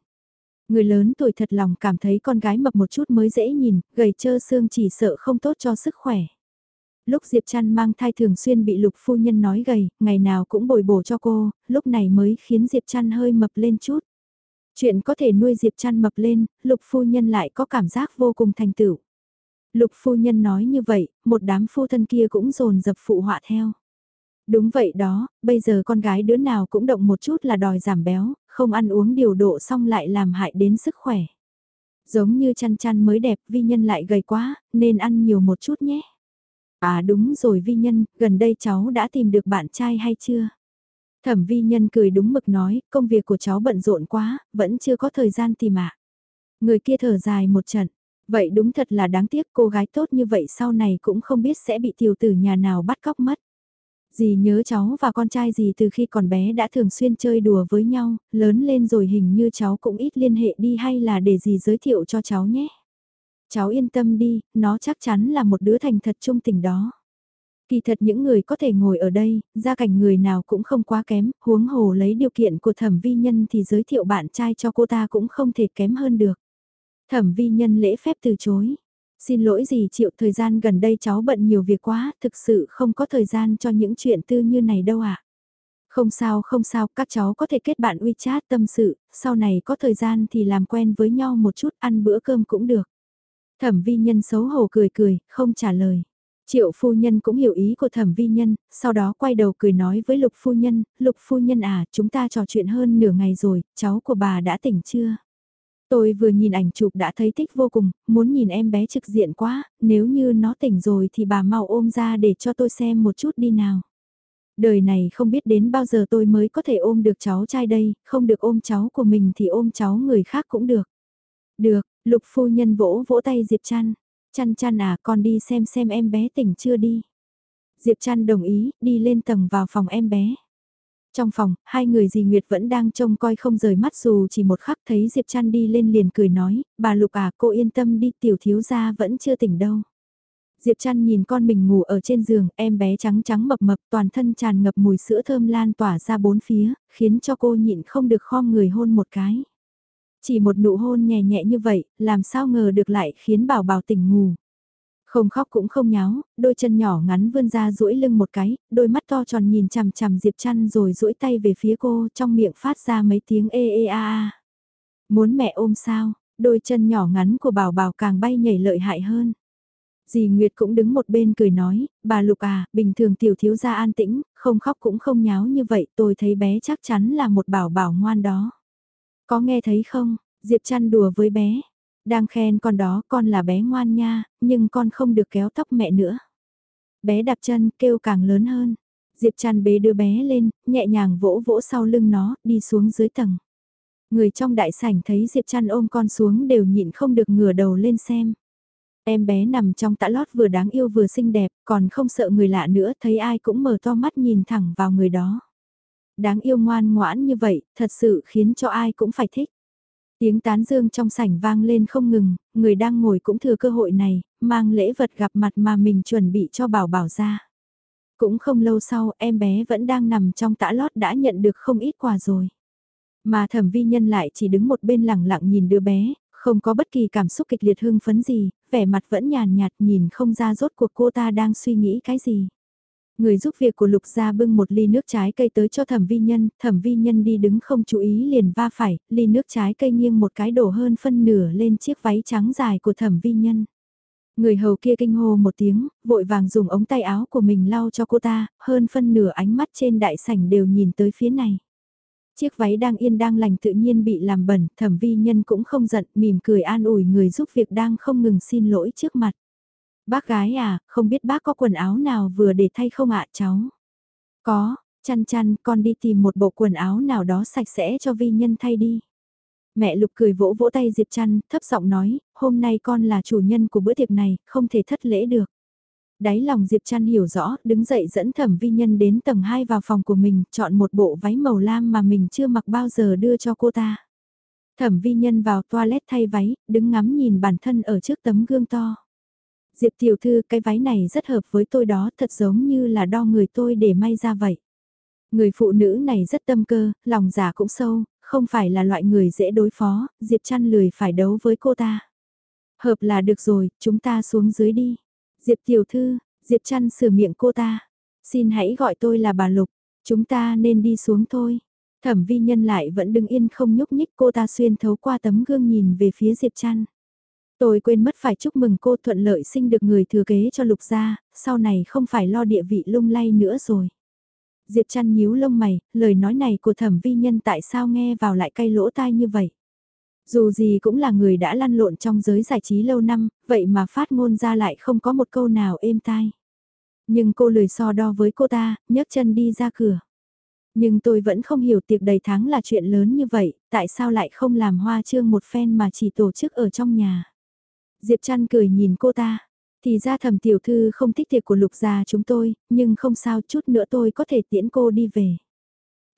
Người lớn tuổi thật lòng cảm thấy con gái mập một chút mới dễ nhìn, gầy trơ xương chỉ sợ không tốt cho sức khỏe. Lúc Diệp Trăn mang thai thường xuyên bị lục phu nhân nói gầy, ngày nào cũng bồi bổ cho cô, lúc này mới khiến Diệp Trăn hơi mập lên chút. Chuyện có thể nuôi Diệp Trăn mập lên, lục phu nhân lại có cảm giác vô cùng thành tựu. Lục phu nhân nói như vậy, một đám phu thân kia cũng dồn dập phụ họa theo. Đúng vậy đó, bây giờ con gái đứa nào cũng động một chút là đòi giảm béo, không ăn uống điều độ xong lại làm hại đến sức khỏe. Giống như chăn chăn mới đẹp, vi nhân lại gầy quá, nên ăn nhiều một chút nhé. À đúng rồi vi nhân, gần đây cháu đã tìm được bạn trai hay chưa? Thẩm vi nhân cười đúng mực nói, công việc của cháu bận rộn quá, vẫn chưa có thời gian tìm ạ. Người kia thở dài một trận, vậy đúng thật là đáng tiếc cô gái tốt như vậy sau này cũng không biết sẽ bị tiểu tử nhà nào bắt cóc mất. Dì nhớ cháu và con trai dì từ khi còn bé đã thường xuyên chơi đùa với nhau, lớn lên rồi hình như cháu cũng ít liên hệ đi hay là để dì giới thiệu cho cháu nhé. Cháu yên tâm đi, nó chắc chắn là một đứa thành thật trung tình đó. Kỳ thật những người có thể ngồi ở đây, gia cảnh người nào cũng không quá kém, huống hồ lấy điều kiện của thẩm vi nhân thì giới thiệu bạn trai cho cô ta cũng không thể kém hơn được. Thẩm vi nhân lễ phép từ chối. Xin lỗi gì chịu thời gian gần đây cháu bận nhiều việc quá, thực sự không có thời gian cho những chuyện tư như này đâu ạ. À. Không sao không sao, các cháu có thể kết bạn WeChat tâm sự, sau này có thời gian thì làm quen với nhau một chút ăn bữa cơm cũng được. Thẩm vi nhân xấu hổ cười cười, không trả lời. Triệu phu nhân cũng hiểu ý của thẩm vi nhân, sau đó quay đầu cười nói với lục phu nhân, lục phu nhân à, chúng ta trò chuyện hơn nửa ngày rồi, cháu của bà đã tỉnh chưa? Tôi vừa nhìn ảnh chụp đã thấy thích vô cùng, muốn nhìn em bé trực diện quá, nếu như nó tỉnh rồi thì bà mau ôm ra để cho tôi xem một chút đi nào. Đời này không biết đến bao giờ tôi mới có thể ôm được cháu trai đây, không được ôm cháu của mình thì ôm cháu người khác cũng được. Được, lục phu nhân vỗ vỗ tay Diệp Trăn. Chăn chăn à con đi xem xem em bé tỉnh chưa đi. Diệp chăn đồng ý, đi lên tầng vào phòng em bé. Trong phòng, hai người dì Nguyệt vẫn đang trông coi không rời mắt dù chỉ một khắc thấy Diệp Trăn đi lên liền cười nói, bà Lục à cô yên tâm đi tiểu thiếu gia vẫn chưa tỉnh đâu. Diệp Trăn nhìn con mình ngủ ở trên giường, em bé trắng trắng mập mập toàn thân tràn ngập mùi sữa thơm lan tỏa ra bốn phía, khiến cho cô nhịn không được khom người hôn một cái. Chỉ một nụ hôn nhẹ nhẹ như vậy, làm sao ngờ được lại khiến bảo bảo tỉnh ngủ. Không khóc cũng không nháo, đôi chân nhỏ ngắn vươn ra duỗi lưng một cái, đôi mắt to tròn nhìn chằm chằm Diệp Trăn rồi duỗi tay về phía cô, trong miệng phát ra mấy tiếng ê ê a a. Muốn mẹ ôm sao, đôi chân nhỏ ngắn của bảo bảo càng bay nhảy lợi hại hơn. Dì Nguyệt cũng đứng một bên cười nói, bà Lục à, bình thường tiểu thiếu gia an tĩnh, không khóc cũng không nháo như vậy, tôi thấy bé chắc chắn là một bảo bảo ngoan đó. Có nghe thấy không, Diệp chăn đùa với bé, đang khen con đó con là bé ngoan nha, nhưng con không được kéo tóc mẹ nữa. Bé đạp chân kêu càng lớn hơn. Diệp chăn bế đưa bé lên, nhẹ nhàng vỗ vỗ sau lưng nó, đi xuống dưới tầng. Người trong đại sảnh thấy Diệp chăn ôm con xuống đều nhịn không được ngửa đầu lên xem. Em bé nằm trong tã lót vừa đáng yêu vừa xinh đẹp, còn không sợ người lạ nữa, thấy ai cũng mở to mắt nhìn thẳng vào người đó. Đáng yêu ngoan ngoãn như vậy, thật sự khiến cho ai cũng phải thích. Tiếng tán dương trong sảnh vang lên không ngừng, người đang ngồi cũng thừa cơ hội này, mang lễ vật gặp mặt mà mình chuẩn bị cho bảo bảo ra. Cũng không lâu sau, em bé vẫn đang nằm trong tã lót đã nhận được không ít quà rồi. Mà thẩm vi nhân lại chỉ đứng một bên lặng lặng nhìn đứa bé, không có bất kỳ cảm xúc kịch liệt hưng phấn gì, vẻ mặt vẫn nhàn nhạt nhìn không ra rốt cuộc cô ta đang suy nghĩ cái gì. Người giúp việc của Lục Gia bưng một ly nước trái cây tới cho thẩm vi nhân, thẩm vi nhân đi đứng không chú ý liền va phải, ly nước trái cây nghiêng một cái đổ hơn phân nửa lên chiếc váy trắng dài của thẩm vi nhân. Người hầu kia kinh hô một tiếng, vội vàng dùng ống tay áo của mình lau cho cô ta, hơn phân nửa ánh mắt trên đại sảnh đều nhìn tới phía này. Chiếc váy đang yên đang lành tự nhiên bị làm bẩn, thẩm vi nhân cũng không giận, mỉm cười an ủi người giúp việc đang không ngừng xin lỗi trước mặt. Bác gái à, không biết bác có quần áo nào vừa để thay không ạ cháu? Có, chăn chăn, con đi tìm một bộ quần áo nào đó sạch sẽ cho vi nhân thay đi. Mẹ Lục cười vỗ vỗ tay Diệp Trăn, thấp giọng nói, hôm nay con là chủ nhân của bữa tiệc này, không thể thất lễ được. Đáy lòng Diệp Trăn hiểu rõ, đứng dậy dẫn thẩm vi nhân đến tầng 2 vào phòng của mình, chọn một bộ váy màu lam mà mình chưa mặc bao giờ đưa cho cô ta. Thẩm vi nhân vào toilet thay váy, đứng ngắm nhìn bản thân ở trước tấm gương to. Diệp tiểu thư cái váy này rất hợp với tôi đó, thật giống như là đo người tôi để may ra vậy. Người phụ nữ này rất tâm cơ, lòng giả cũng sâu, không phải là loại người dễ đối phó, Diệp chăn lười phải đấu với cô ta. Hợp là được rồi, chúng ta xuống dưới đi. Diệp tiểu thư, Diệp chăn sửa miệng cô ta. Xin hãy gọi tôi là bà Lục, chúng ta nên đi xuống thôi. Thẩm vi nhân lại vẫn đứng yên không nhúc nhích cô ta xuyên thấu qua tấm gương nhìn về phía Diệp chăn. Tôi quên mất phải chúc mừng cô thuận lợi sinh được người thừa kế cho lục gia, sau này không phải lo địa vị lung lay nữa rồi. Diệp chăn nhíu lông mày, lời nói này của thẩm vi nhân tại sao nghe vào lại cay lỗ tai như vậy. Dù gì cũng là người đã lăn lộn trong giới giải trí lâu năm, vậy mà phát ngôn ra lại không có một câu nào êm tai. Nhưng cô lười so đo với cô ta, nhấc chân đi ra cửa. Nhưng tôi vẫn không hiểu tiệc đầy tháng là chuyện lớn như vậy, tại sao lại không làm hoa trương một phen mà chỉ tổ chức ở trong nhà. Diệp Trăn cười nhìn cô ta. Thì ra thầm tiểu thư không thích tiệc của lục gia chúng tôi, nhưng không sao chút nữa tôi có thể tiễn cô đi về.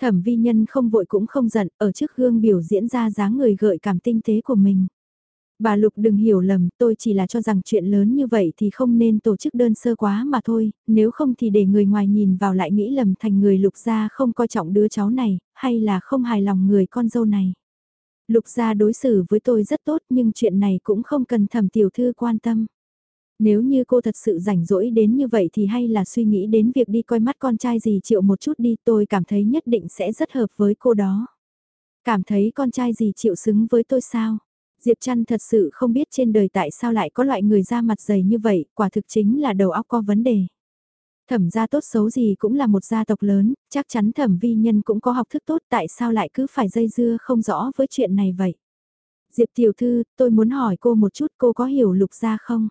Thẩm vi nhân không vội cũng không giận, ở trước gương biểu diễn ra dáng người gợi cảm tinh tế của mình. Bà Lục đừng hiểu lầm, tôi chỉ là cho rằng chuyện lớn như vậy thì không nên tổ chức đơn sơ quá mà thôi, nếu không thì để người ngoài nhìn vào lại nghĩ lầm thành người Lục gia không coi trọng đứa cháu này, hay là không hài lòng người con dâu này. Lục gia đối xử với tôi rất tốt nhưng chuyện này cũng không cần thẩm tiểu thư quan tâm. Nếu như cô thật sự rảnh rỗi đến như vậy thì hay là suy nghĩ đến việc đi coi mắt con trai gì chịu một chút đi tôi cảm thấy nhất định sẽ rất hợp với cô đó. Cảm thấy con trai gì chịu xứng với tôi sao? Diệp Trăn thật sự không biết trên đời tại sao lại có loại người da mặt dày như vậy, quả thực chính là đầu óc có vấn đề. Thẩm gia tốt xấu gì cũng là một gia tộc lớn, chắc chắn thẩm vi nhân cũng có học thức tốt tại sao lại cứ phải dây dưa không rõ với chuyện này vậy. Diệp tiểu thư, tôi muốn hỏi cô một chút cô có hiểu lục gia không?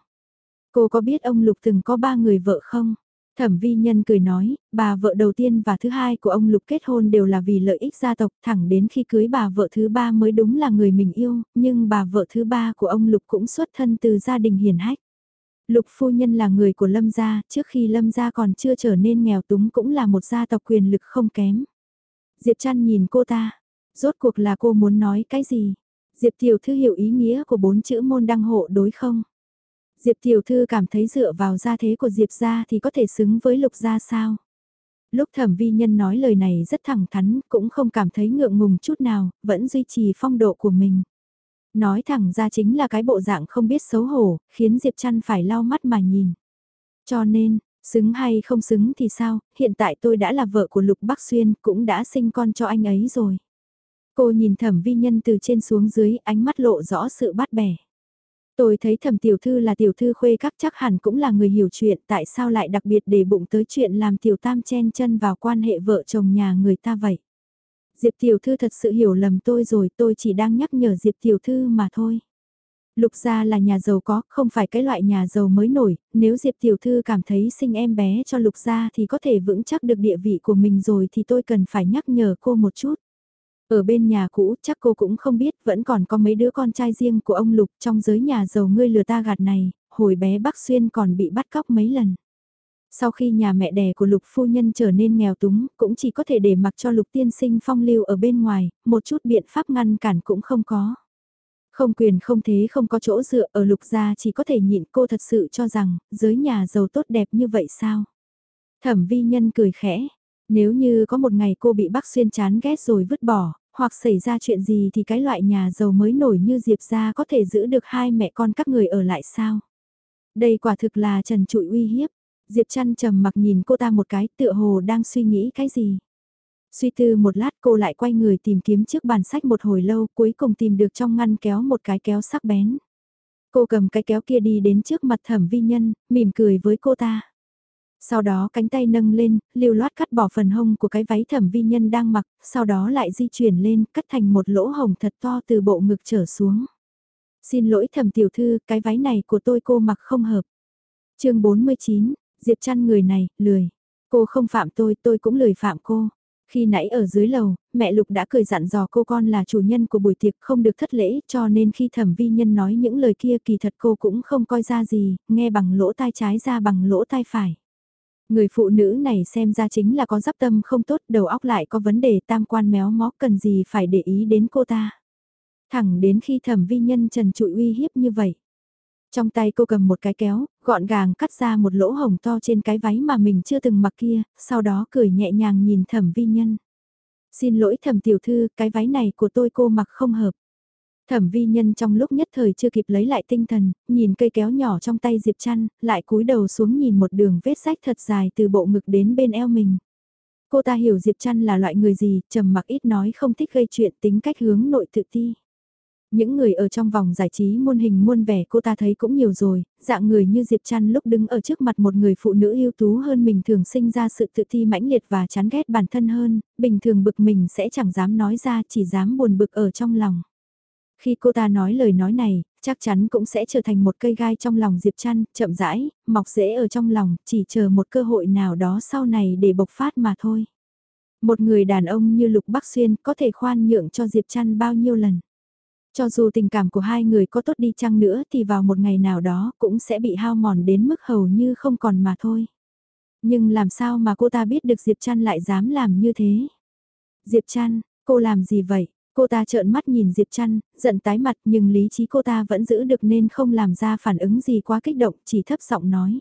Cô có biết ông lục từng có ba người vợ không? Thẩm vi nhân cười nói, bà vợ đầu tiên và thứ hai của ông Lục kết hôn đều là vì lợi ích gia tộc thẳng đến khi cưới bà vợ thứ ba mới đúng là người mình yêu, nhưng bà vợ thứ ba của ông Lục cũng xuất thân từ gia đình hiền hách. Lục phu nhân là người của Lâm gia, trước khi Lâm gia còn chưa trở nên nghèo túng cũng là một gia tộc quyền lực không kém. Diệp Trăn nhìn cô ta, rốt cuộc là cô muốn nói cái gì? Diệp Tiểu Thư hiểu ý nghĩa của bốn chữ môn đăng hộ đối không? Diệp Tiểu Thư cảm thấy dựa vào gia thế của Diệp gia thì có thể xứng với Lục gia sao? Lúc thẩm vi nhân nói lời này rất thẳng thắn, cũng không cảm thấy ngượng ngùng chút nào, vẫn duy trì phong độ của mình. Nói thẳng ra chính là cái bộ dạng không biết xấu hổ, khiến Diệp Trăn phải lau mắt mà nhìn. Cho nên, xứng hay không xứng thì sao, hiện tại tôi đã là vợ của Lục Bắc Xuyên, cũng đã sinh con cho anh ấy rồi. Cô nhìn thẩm vi nhân từ trên xuống dưới, ánh mắt lộ rõ sự bắt bẻ. Tôi thấy thẩm tiểu thư là tiểu thư khuê các chắc hẳn cũng là người hiểu chuyện, tại sao lại đặc biệt để bụng tới chuyện làm tiểu tam chen chân vào quan hệ vợ chồng nhà người ta vậy. Diệp tiểu thư thật sự hiểu lầm tôi rồi, tôi chỉ đang nhắc nhở Diệp tiểu thư mà thôi. Lục gia là nhà giàu có, không phải cái loại nhà giàu mới nổi, nếu Diệp tiểu thư cảm thấy sinh em bé cho lục gia thì có thể vững chắc được địa vị của mình rồi thì tôi cần phải nhắc nhở cô một chút. Ở bên nhà cũ chắc cô cũng không biết vẫn còn có mấy đứa con trai riêng của ông Lục trong giới nhà giàu ngươi lừa ta gạt này, hồi bé Bắc Xuyên còn bị bắt cóc mấy lần. Sau khi nhà mẹ đẻ của Lục phu nhân trở nên nghèo túng, cũng chỉ có thể để mặc cho Lục tiên sinh phong lưu ở bên ngoài, một chút biện pháp ngăn cản cũng không có. Không quyền không thế không có chỗ dựa ở Lục gia chỉ có thể nhịn cô thật sự cho rằng, giới nhà giàu tốt đẹp như vậy sao? Thẩm vi nhân cười khẽ, nếu như có một ngày cô bị bác xuyên chán ghét rồi vứt bỏ, hoặc xảy ra chuyện gì thì cái loại nhà giàu mới nổi như Diệp gia có thể giữ được hai mẹ con các người ở lại sao? Đây quả thực là trần trụi uy hiếp. Diệp Trăn trầm mặc nhìn cô ta một cái tựa hồ đang suy nghĩ cái gì. Suy tư một lát cô lại quay người tìm kiếm trước bàn sách một hồi lâu cuối cùng tìm được trong ngăn kéo một cái kéo sắc bén. Cô cầm cái kéo kia đi đến trước mặt thẩm vi nhân, mỉm cười với cô ta. Sau đó cánh tay nâng lên, lưu loát cắt bỏ phần hông của cái váy thẩm vi nhân đang mặc, sau đó lại di chuyển lên, cắt thành một lỗ hồng thật to từ bộ ngực trở xuống. Xin lỗi thẩm tiểu thư, cái váy này của tôi cô mặc không hợp. chương 49, Diệp chăn người này, lười. Cô không phạm tôi, tôi cũng lười phạm cô. Khi nãy ở dưới lầu, mẹ Lục đã cười dặn dò cô con là chủ nhân của buổi tiệc không được thất lễ cho nên khi thẩm vi nhân nói những lời kia kỳ thật cô cũng không coi ra gì, nghe bằng lỗ tai trái ra bằng lỗ tai phải. Người phụ nữ này xem ra chính là có giáp tâm không tốt, đầu óc lại có vấn đề tam quan méo mó cần gì phải để ý đến cô ta. Thẳng đến khi thẩm vi nhân trần trụi uy hiếp như vậy. Trong tay cô cầm một cái kéo, gọn gàng cắt ra một lỗ hồng to trên cái váy mà mình chưa từng mặc kia, sau đó cười nhẹ nhàng nhìn thẩm vi nhân. Xin lỗi thẩm tiểu thư, cái váy này của tôi cô mặc không hợp. Thẩm vi nhân trong lúc nhất thời chưa kịp lấy lại tinh thần, nhìn cây kéo nhỏ trong tay Diệp Trăn, lại cúi đầu xuống nhìn một đường vết rách thật dài từ bộ ngực đến bên eo mình. Cô ta hiểu Diệp Trăn là loại người gì, trầm mặc ít nói không thích gây chuyện tính cách hướng nội tự ti. Những người ở trong vòng giải trí muôn hình muôn vẻ cô ta thấy cũng nhiều rồi, dạng người như Diệp Trăn lúc đứng ở trước mặt một người phụ nữ ưu tú hơn mình thường sinh ra sự tự ti mãnh liệt và chán ghét bản thân hơn, bình thường bực mình sẽ chẳng dám nói ra chỉ dám buồn bực ở trong lòng. Khi cô ta nói lời nói này, chắc chắn cũng sẽ trở thành một cây gai trong lòng Diệp Trăn, chậm rãi, mọc rễ ở trong lòng, chỉ chờ một cơ hội nào đó sau này để bộc phát mà thôi. Một người đàn ông như Lục Bắc Xuyên có thể khoan nhượng cho Diệp Trăn bao nhiêu lần. Cho dù tình cảm của hai người có tốt đi chăng nữa thì vào một ngày nào đó cũng sẽ bị hao mòn đến mức hầu như không còn mà thôi. Nhưng làm sao mà cô ta biết được Diệp Trăn lại dám làm như thế? Diệp Trăn, cô làm gì vậy? Cô ta trợn mắt nhìn Diệp Trăn, giận tái mặt nhưng lý trí cô ta vẫn giữ được nên không làm ra phản ứng gì quá kích động, chỉ thấp giọng nói.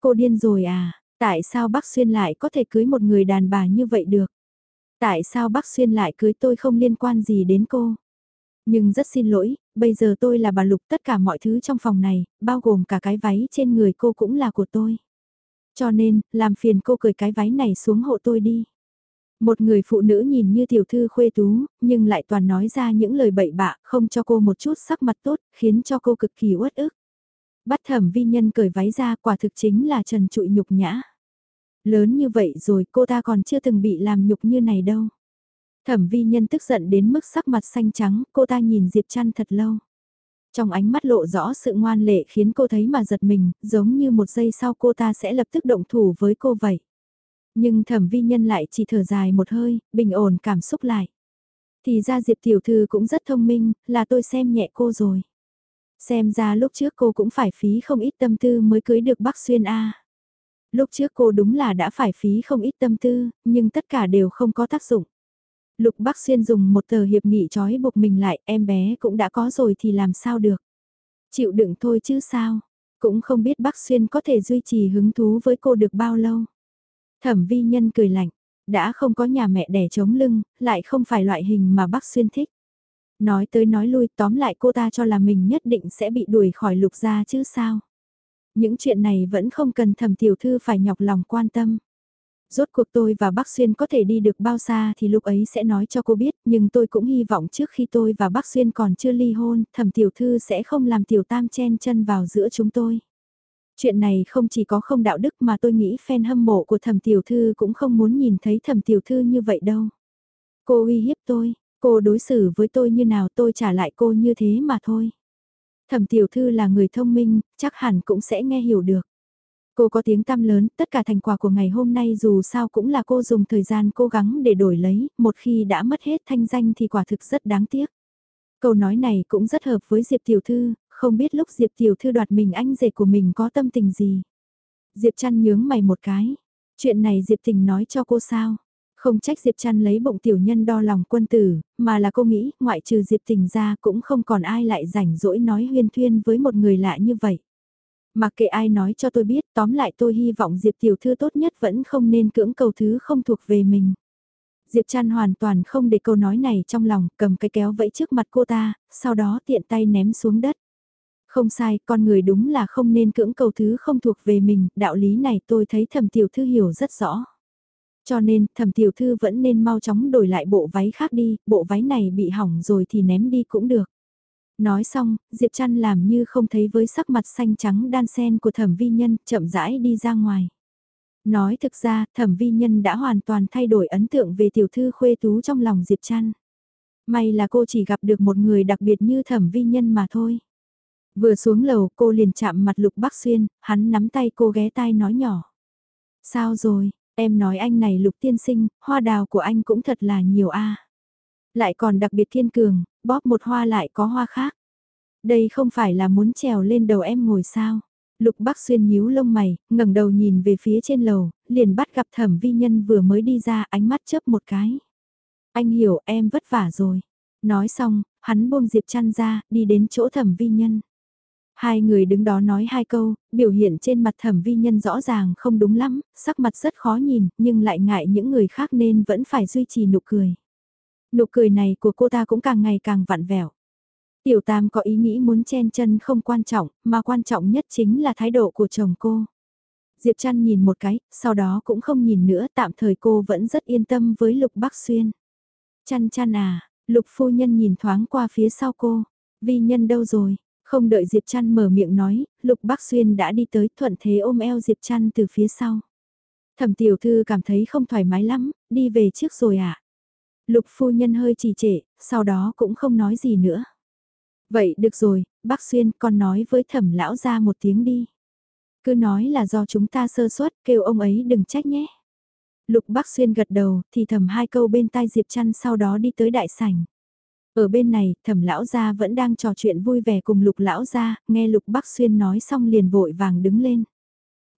Cô điên rồi à, tại sao bác Xuyên lại có thể cưới một người đàn bà như vậy được? Tại sao bác Xuyên lại cưới tôi không liên quan gì đến cô? Nhưng rất xin lỗi, bây giờ tôi là bà Lục tất cả mọi thứ trong phòng này, bao gồm cả cái váy trên người cô cũng là của tôi. Cho nên, làm phiền cô cởi cái váy này xuống hộ tôi đi. Một người phụ nữ nhìn như tiểu thư khuê tú, nhưng lại toàn nói ra những lời bậy bạ, không cho cô một chút sắc mặt tốt, khiến cho cô cực kỳ uất ức. Bắt thẩm vi nhân cởi váy ra quả thực chính là trần trụi nhục nhã. Lớn như vậy rồi cô ta còn chưa từng bị làm nhục như này đâu. Thẩm vi nhân tức giận đến mức sắc mặt xanh trắng, cô ta nhìn Diệp Trăn thật lâu. Trong ánh mắt lộ rõ sự ngoan lệ khiến cô thấy mà giật mình, giống như một giây sau cô ta sẽ lập tức động thủ với cô vậy. Nhưng thẩm vi nhân lại chỉ thở dài một hơi, bình ổn cảm xúc lại. Thì ra Diệp Tiểu Thư cũng rất thông minh, là tôi xem nhẹ cô rồi. Xem ra lúc trước cô cũng phải phí không ít tâm tư mới cưới được bác Xuyên A. Lúc trước cô đúng là đã phải phí không ít tâm tư, nhưng tất cả đều không có tác dụng. Lục Bắc Xuyên dùng một tờ hiệp nghị trói buộc mình lại, em bé cũng đã có rồi thì làm sao được. Chịu đựng thôi chứ sao, cũng không biết Bắc Xuyên có thể duy trì hứng thú với cô được bao lâu. Thẩm vi nhân cười lạnh, đã không có nhà mẹ đẻ chống lưng, lại không phải loại hình mà Bắc Xuyên thích. Nói tới nói lui tóm lại cô ta cho là mình nhất định sẽ bị đuổi khỏi lục gia chứ sao. Những chuyện này vẫn không cần thẩm tiểu thư phải nhọc lòng quan tâm. Rốt cuộc tôi và bác Xuyên có thể đi được bao xa thì lúc ấy sẽ nói cho cô biết, nhưng tôi cũng hy vọng trước khi tôi và bác Xuyên còn chưa ly hôn, thẩm tiểu thư sẽ không làm tiểu tam chen chân vào giữa chúng tôi. Chuyện này không chỉ có không đạo đức mà tôi nghĩ fan hâm mộ của thẩm tiểu thư cũng không muốn nhìn thấy thẩm tiểu thư như vậy đâu. Cô uy hiếp tôi, cô đối xử với tôi như nào tôi trả lại cô như thế mà thôi. Thẩm tiểu thư là người thông minh, chắc hẳn cũng sẽ nghe hiểu được. Cô có tiếng tăm lớn, tất cả thành quả của ngày hôm nay dù sao cũng là cô dùng thời gian cố gắng để đổi lấy, một khi đã mất hết thanh danh thì quả thực rất đáng tiếc. Câu nói này cũng rất hợp với Diệp Tiểu Thư, không biết lúc Diệp Tiểu Thư đoạt mình anh rể của mình có tâm tình gì. Diệp trăn nhướng mày một cái, chuyện này Diệp Tình nói cho cô sao. Không trách Diệp Trăn lấy bụng tiểu nhân đo lòng quân tử, mà là cô nghĩ ngoại trừ Diệp Tình ra cũng không còn ai lại rảnh rỗi nói huyên thuyên với một người lạ như vậy. Mặc kệ ai nói cho tôi biết, tóm lại tôi hy vọng Diệp tiểu thư tốt nhất vẫn không nên cưỡng cầu thứ không thuộc về mình. Diệp Trăn hoàn toàn không để câu nói này trong lòng, cầm cái kéo vẫy trước mặt cô ta, sau đó tiện tay ném xuống đất. Không sai, con người đúng là không nên cưỡng cầu thứ không thuộc về mình, đạo lý này tôi thấy thẩm tiểu thư hiểu rất rõ. Cho nên, thẩm tiểu thư vẫn nên mau chóng đổi lại bộ váy khác đi, bộ váy này bị hỏng rồi thì ném đi cũng được. Nói xong, Diệp Trăn làm như không thấy với sắc mặt xanh trắng đan sen của thẩm vi nhân, chậm rãi đi ra ngoài. Nói thực ra, thẩm vi nhân đã hoàn toàn thay đổi ấn tượng về tiểu thư khuê tú trong lòng Diệp Trăn. May là cô chỉ gặp được một người đặc biệt như thẩm vi nhân mà thôi. Vừa xuống lầu cô liền chạm mặt Lục Bắc Xuyên, hắn nắm tay cô ghé tai nói nhỏ. Sao rồi, em nói anh này Lục tiên sinh, hoa đào của anh cũng thật là nhiều a Lại còn đặc biệt thiên cường, bóp một hoa lại có hoa khác. Đây không phải là muốn trèo lên đầu em ngồi sao. Lục Bắc Xuyên nhíu lông mày, ngẩng đầu nhìn về phía trên lầu, liền bắt gặp thẩm vi nhân vừa mới đi ra ánh mắt chớp một cái. Anh hiểu em vất vả rồi. Nói xong, hắn buông Diệp chăn ra, đi đến chỗ thẩm vi nhân. Hai người đứng đó nói hai câu, biểu hiện trên mặt thẩm vi nhân rõ ràng không đúng lắm, sắc mặt rất khó nhìn, nhưng lại ngại những người khác nên vẫn phải duy trì nụ cười. Nụ cười này của cô ta cũng càng ngày càng vặn vẹo. Tiểu Tam có ý nghĩ muốn chen chân không quan trọng, mà quan trọng nhất chính là thái độ của chồng cô. Diệp Trăn nhìn một cái, sau đó cũng không nhìn nữa, tạm thời cô vẫn rất yên tâm với Lục Bắc Xuyên. Chăn chăn à, Lục phu nhân nhìn thoáng qua phía sau cô, vi nhân đâu rồi, không đợi Diệp Trăn mở miệng nói, Lục Bắc Xuyên đã đi tới thuận thế ôm eo Diệp Trăn từ phía sau. Thẩm tiểu thư cảm thấy không thoải mái lắm, đi về trước rồi à. Lục phu nhân hơi trì trệ, sau đó cũng không nói gì nữa. Vậy được rồi, bác Xuyên con nói với thẩm lão ra một tiếng đi. Cứ nói là do chúng ta sơ suất, kêu ông ấy đừng trách nhé. Lục bác Xuyên gật đầu, thì thầm hai câu bên tai Diệp Trăn sau đó đi tới đại sảnh. Ở bên này, thẩm lão gia vẫn đang trò chuyện vui vẻ cùng lục lão gia, nghe lục bác Xuyên nói xong liền vội vàng đứng lên.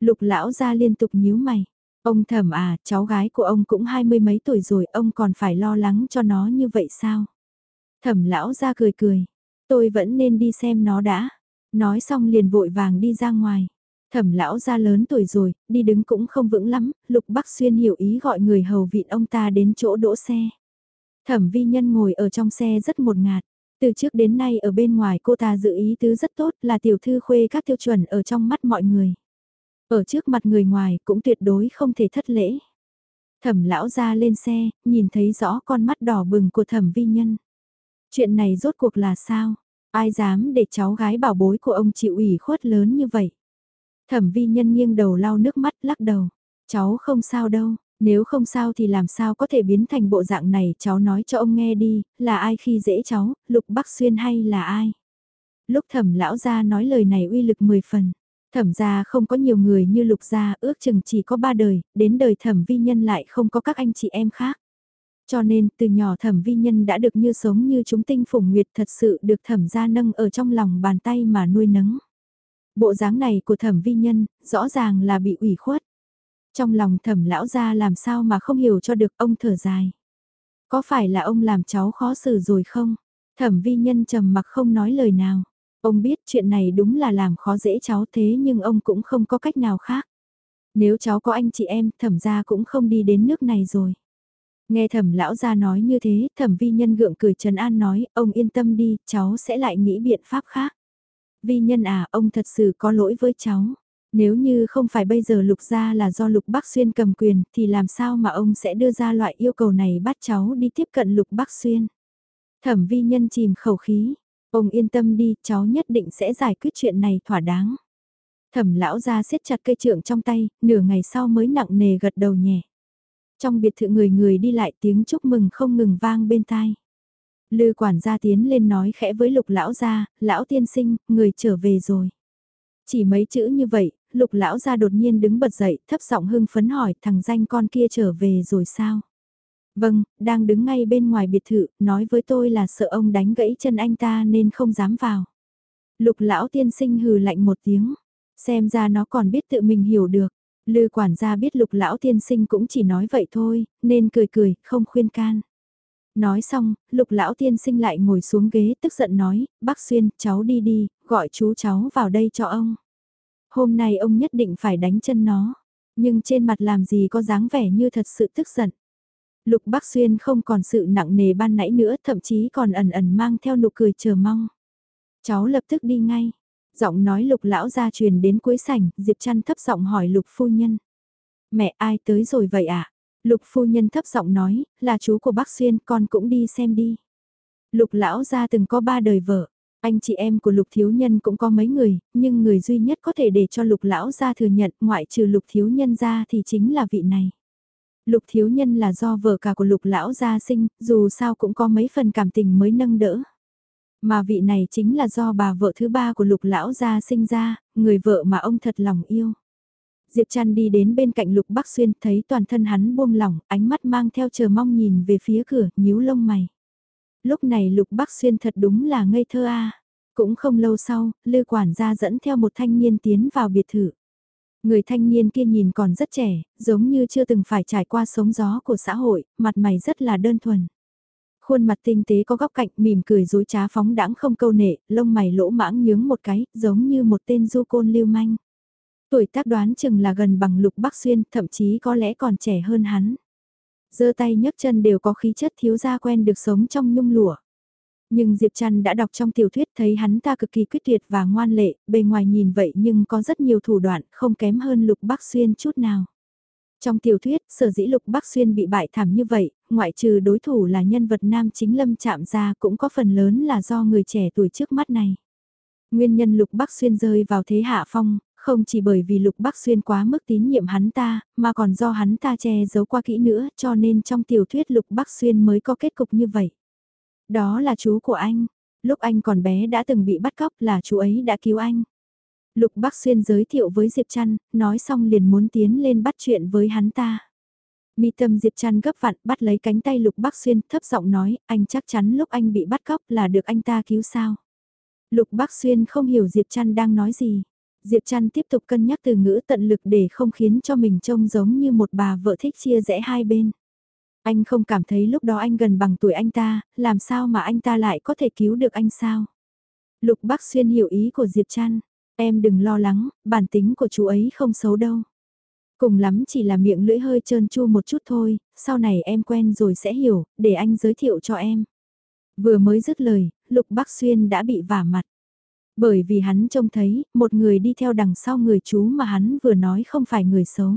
Lục lão gia liên tục nhíu mày. Ông thẩm à, cháu gái của ông cũng hai mươi mấy tuổi rồi, ông còn phải lo lắng cho nó như vậy sao? Thẩm lão ra cười cười, tôi vẫn nên đi xem nó đã. Nói xong liền vội vàng đi ra ngoài. Thẩm lão ra lớn tuổi rồi, đi đứng cũng không vững lắm, Lục Bắc Xuyên hiểu ý gọi người hầu vịn ông ta đến chỗ đỗ xe. Thẩm vi nhân ngồi ở trong xe rất một ngạt. Từ trước đến nay ở bên ngoài cô ta giữ ý tứ rất tốt là tiểu thư khuê các tiêu chuẩn ở trong mắt mọi người. Ở trước mặt người ngoài cũng tuyệt đối không thể thất lễ. Thẩm lão ra lên xe, nhìn thấy rõ con mắt đỏ bừng của thẩm vi nhân. Chuyện này rốt cuộc là sao? Ai dám để cháu gái bảo bối của ông chịu ủy khuất lớn như vậy? Thẩm vi nhân nghiêng đầu lau nước mắt lắc đầu. Cháu không sao đâu, nếu không sao thì làm sao có thể biến thành bộ dạng này cháu nói cho ông nghe đi, là ai khi dễ cháu, Lục Bắc Xuyên hay là ai? Lúc thẩm lão gia nói lời này uy lực 10 phần. Thẩm gia không có nhiều người như lục gia, ước chừng chỉ có ba đời, đến đời thẩm vi nhân lại không có các anh chị em khác. Cho nên, từ nhỏ thẩm vi nhân đã được như sống như chúng tinh phủng nguyệt thật sự được thẩm gia nâng ở trong lòng bàn tay mà nuôi nấng. Bộ dáng này của thẩm vi nhân, rõ ràng là bị ủy khuất. Trong lòng thẩm lão gia làm sao mà không hiểu cho được ông thở dài. Có phải là ông làm cháu khó xử rồi không? Thẩm vi nhân trầm mặc không nói lời nào. Ông biết chuyện này đúng là làm khó dễ cháu thế nhưng ông cũng không có cách nào khác. Nếu cháu có anh chị em, thẩm gia cũng không đi đến nước này rồi. Nghe thẩm lão gia nói như thế, thẩm vi nhân gượng cười trần an nói, ông yên tâm đi, cháu sẽ lại nghĩ biện pháp khác. Vi nhân à, ông thật sự có lỗi với cháu. Nếu như không phải bây giờ lục gia là do lục bác xuyên cầm quyền thì làm sao mà ông sẽ đưa ra loại yêu cầu này bắt cháu đi tiếp cận lục bác xuyên. Thẩm vi nhân chìm khẩu khí, ông yên tâm đi, cháu nhất định sẽ giải quyết chuyện này thỏa đáng. Thẩm lão ra siết chặt cây trượng trong tay, nửa ngày sau mới nặng nề gật đầu nhẹ. Trong biệt thự người người đi lại tiếng chúc mừng không ngừng vang bên tai. Lư quản gia tiến lên nói khẽ với lục lão gia, lão tiên sinh, người trở về rồi. Chỉ mấy chữ như vậy, lục lão gia đột nhiên đứng bật dậy, thấp giọng hưng phấn hỏi thằng danh con kia trở về rồi sao? Vâng, đang đứng ngay bên ngoài biệt thự, nói với tôi là sợ ông đánh gãy chân anh ta nên không dám vào. Lục lão tiên sinh hừ lạnh một tiếng, xem ra nó còn biết tự mình hiểu được. Lư quản gia biết lục lão tiên sinh cũng chỉ nói vậy thôi, nên cười cười, không khuyên can. Nói xong, lục lão tiên sinh lại ngồi xuống ghế tức giận nói, bác Xuyên, cháu đi đi, gọi chú cháu vào đây cho ông. Hôm nay ông nhất định phải đánh chân nó, nhưng trên mặt làm gì có dáng vẻ như thật sự tức giận. Lục Bắc Xuyên không còn sự nặng nề ban nãy nữa, thậm chí còn ẩn ẩn mang theo nụ cười chờ mong. Cháu lập tức đi ngay. Giọng nói lục lão ra truyền đến cuối sảnh, Diệp Trăn thấp giọng hỏi lục phu nhân. Mẹ ai tới rồi vậy ạ? À? Lục phu nhân thấp giọng nói, là chú của bác Xuyên, con cũng đi xem đi. Lục lão ra từng có ba đời vợ, anh chị em của lục thiếu nhân cũng có mấy người, nhưng người duy nhất có thể để cho lục lão ra thừa nhận ngoại trừ lục thiếu nhân ra thì chính là vị này. Lục thiếu nhân là do vợ cả của lục lão gia sinh, dù sao cũng có mấy phần cảm tình mới nâng đỡ. Mà vị này chính là do bà vợ thứ ba của lục lão gia sinh ra, người vợ mà ông thật lòng yêu. Diệp Trăn đi đến bên cạnh Lục Bắc Xuyên, thấy toàn thân hắn buông lỏng, ánh mắt mang theo chờ mong nhìn về phía cửa, nhíu lông mày. Lúc này Lục Bắc Xuyên thật đúng là ngây thơ a. Cũng không lâu sau, Lư quản gia dẫn theo một thanh niên tiến vào biệt thự. Người thanh niên kia nhìn còn rất trẻ, giống như chưa từng phải trải qua sóng gió của xã hội, mặt mày rất là đơn thuần. Khuôn mặt tinh tế có góc cạnh mỉm cười dối trá phóng đãng không câu nệ, lông mày lỗ mãng nhướng một cái, giống như một tên du côn lưu manh. Tuổi tác đoán chừng là gần bằng lục bắc xuyên, thậm chí có lẽ còn trẻ hơn hắn. giơ tay nhấc chân đều có khí chất thiếu gia quen được sống trong nhung lụa. Nhưng Diệp Trăn đã đọc trong tiểu thuyết thấy hắn ta cực kỳ quyết tuyệt và ngoan lệ, bề ngoài nhìn vậy nhưng có rất nhiều thủ đoạn không kém hơn Lục Bắc Xuyên chút nào. Trong tiểu thuyết, sở dĩ Lục Bắc Xuyên bị bại thảm như vậy, ngoại trừ đối thủ là nhân vật nam chính lâm chạm ra cũng có phần lớn là do người trẻ tuổi trước mắt này. Nguyên nhân Lục Bắc Xuyên rơi vào thế hạ phong, không chỉ bởi vì Lục Bắc Xuyên quá mức tín nhiệm hắn ta, mà còn do hắn ta che giấu qua kỹ nữa cho nên trong tiểu thuyết Lục Bắc Xuyên mới có kết cục như vậy. Đó là chú của anh. Lúc anh còn bé đã từng bị bắt cóc là chú ấy đã cứu anh. Lục Bắc Xuyên giới thiệu với Diệp Trăn, nói xong liền muốn tiến lên bắt chuyện với hắn ta. Mi tâm Diệp Trăn gấp vặn bắt lấy cánh tay Lục Bắc Xuyên thấp giọng nói, anh chắc chắn lúc anh bị bắt cóc là được anh ta cứu sao. Lục Bắc Xuyên không hiểu Diệp Trăn đang nói gì. Diệp Trăn tiếp tục cân nhắc từ ngữ tận lực để không khiến cho mình trông giống như một bà vợ thích chia rẽ hai bên. Anh không cảm thấy lúc đó anh gần bằng tuổi anh ta, làm sao mà anh ta lại có thể cứu được anh sao? Lục Bắc Xuyên hiểu ý của Diệp Trăn, em đừng lo lắng, bản tính của chú ấy không xấu đâu. Cùng lắm chỉ là miệng lưỡi hơi trơn chu một chút thôi, sau này em quen rồi sẽ hiểu, để anh giới thiệu cho em. Vừa mới dứt lời, Lục Bắc Xuyên đã bị vả mặt. Bởi vì hắn trông thấy, một người đi theo đằng sau người chú mà hắn vừa nói không phải người xấu.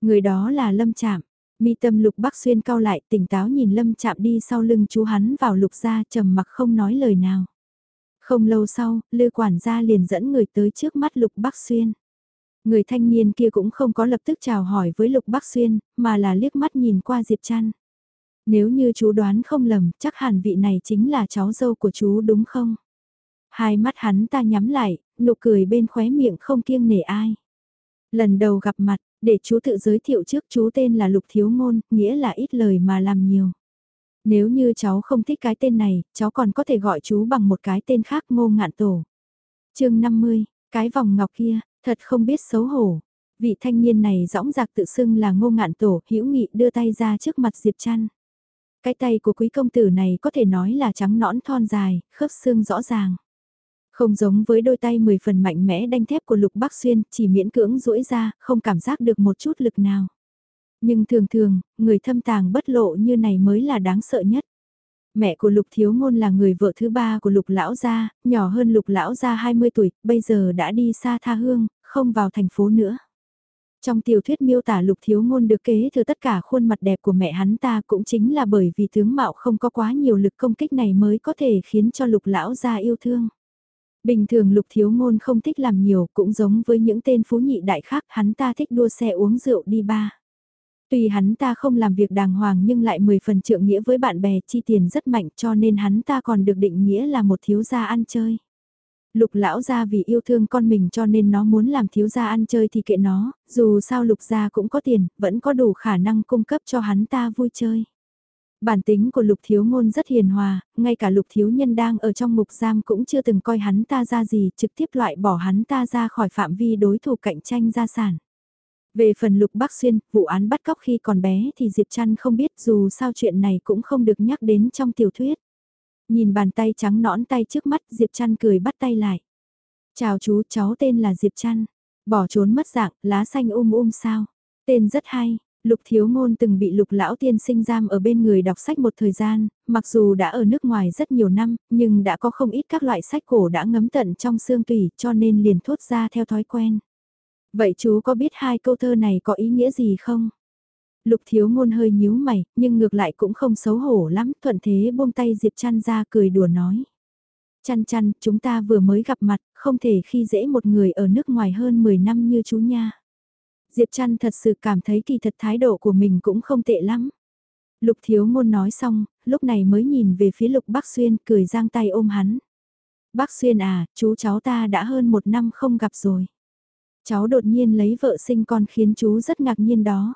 Người đó là Lâm Trạm Mi tâm lục bắc xuyên cao lại tỉnh táo nhìn lâm chạm đi sau lưng chú hắn vào lục gia trầm mặc không nói lời nào. Không lâu sau, lư quản gia liền dẫn người tới trước mắt lục bắc xuyên. Người thanh niên kia cũng không có lập tức chào hỏi với lục bắc xuyên, mà là liếc mắt nhìn qua Diệp Trăn. Nếu như chú đoán không lầm, chắc hẳn vị này chính là cháu dâu của chú đúng không? Hai mắt hắn ta nhắm lại, nụ cười bên khóe miệng không kiêng nể ai. Lần đầu gặp mặt, để chú tự giới thiệu trước chú tên là Lục Thiếu Ngôn, nghĩa là ít lời mà làm nhiều. Nếu như cháu không thích cái tên này, cháu còn có thể gọi chú bằng một cái tên khác ngô ngạn tổ. chương 50, cái vòng ngọc kia, thật không biết xấu hổ. Vị thanh niên này rõng rạc tự xưng là ngô ngạn tổ, hữu nghị đưa tay ra trước mặt Diệp Trăn. Cái tay của quý công tử này có thể nói là trắng nõn thon dài, khớp xương rõ ràng. Không giống với đôi tay mười phần mạnh mẽ đanh thép của Lục Bắc Xuyên, chỉ miễn cưỡng duỗi ra, không cảm giác được một chút lực nào. Nhưng thường thường, người thâm tàng bất lộ như này mới là đáng sợ nhất. Mẹ của Lục Thiếu Ngôn là người vợ thứ ba của Lục Lão Gia, nhỏ hơn Lục Lão Gia 20 tuổi, bây giờ đã đi xa tha hương, không vào thành phố nữa. Trong tiểu thuyết miêu tả Lục Thiếu Ngôn được kế thừa tất cả khuôn mặt đẹp của mẹ hắn ta cũng chính là bởi vì tướng mạo không có quá nhiều lực công kích này mới có thể khiến cho Lục Lão Gia yêu thương. Bình thường lục thiếu ngôn không thích làm nhiều cũng giống với những tên phú nhị đại khác hắn ta thích đua xe uống rượu đi ba. Tuy hắn ta không làm việc đàng hoàng nhưng lại 10 phần trượng nghĩa với bạn bè chi tiền rất mạnh cho nên hắn ta còn được định nghĩa là một thiếu gia ăn chơi. Lục lão gia vì yêu thương con mình cho nên nó muốn làm thiếu gia ăn chơi thì kệ nó, dù sao lục gia cũng có tiền, vẫn có đủ khả năng cung cấp cho hắn ta vui chơi. Bản tính của lục thiếu ngôn rất hiền hòa, ngay cả lục thiếu nhân đang ở trong mục giam cũng chưa từng coi hắn ta ra gì, trực tiếp loại bỏ hắn ta ra khỏi phạm vi đối thủ cạnh tranh gia sản. Về phần lục Bắc Xuyên, vụ án bắt cóc khi còn bé thì Diệp Trăn không biết dù sao chuyện này cũng không được nhắc đến trong tiểu thuyết. Nhìn bàn tay trắng nõn tay trước mắt Diệp Trăn cười bắt tay lại. Chào chú, cháu tên là Diệp Trăn. Bỏ trốn mất dạng, lá xanh um um sao. Tên rất hay, Lục Thiếu Ngôn từng bị Lục Lão Tiên sinh giam ở bên người đọc sách một thời gian, mặc dù đã ở nước ngoài rất nhiều năm, nhưng đã có không ít các loại sách cổ đã ngấm tận trong xương tủy cho nên liền thốt ra theo thói quen. Vậy chú có biết hai câu thơ này có ý nghĩa gì không? Lục Thiếu Ngôn hơi nhíu mày, nhưng ngược lại cũng không xấu hổ lắm, thuận thế buông tay Diệp Trăn ra cười đùa nói. Chăn chăn, chúng ta vừa mới gặp mặt, không thể khi dễ một người ở nước ngoài hơn 10 năm như chú nha. Diệp Trăn thật sự cảm thấy kỳ thật thái độ của mình cũng không tệ lắm. Lục thiếu ngôn nói xong, lúc này mới nhìn về phía lục bác xuyên cười giang tay ôm hắn. Bác xuyên à, chú cháu ta đã hơn một năm không gặp rồi. Cháu đột nhiên lấy vợ sinh con khiến chú rất ngạc nhiên đó.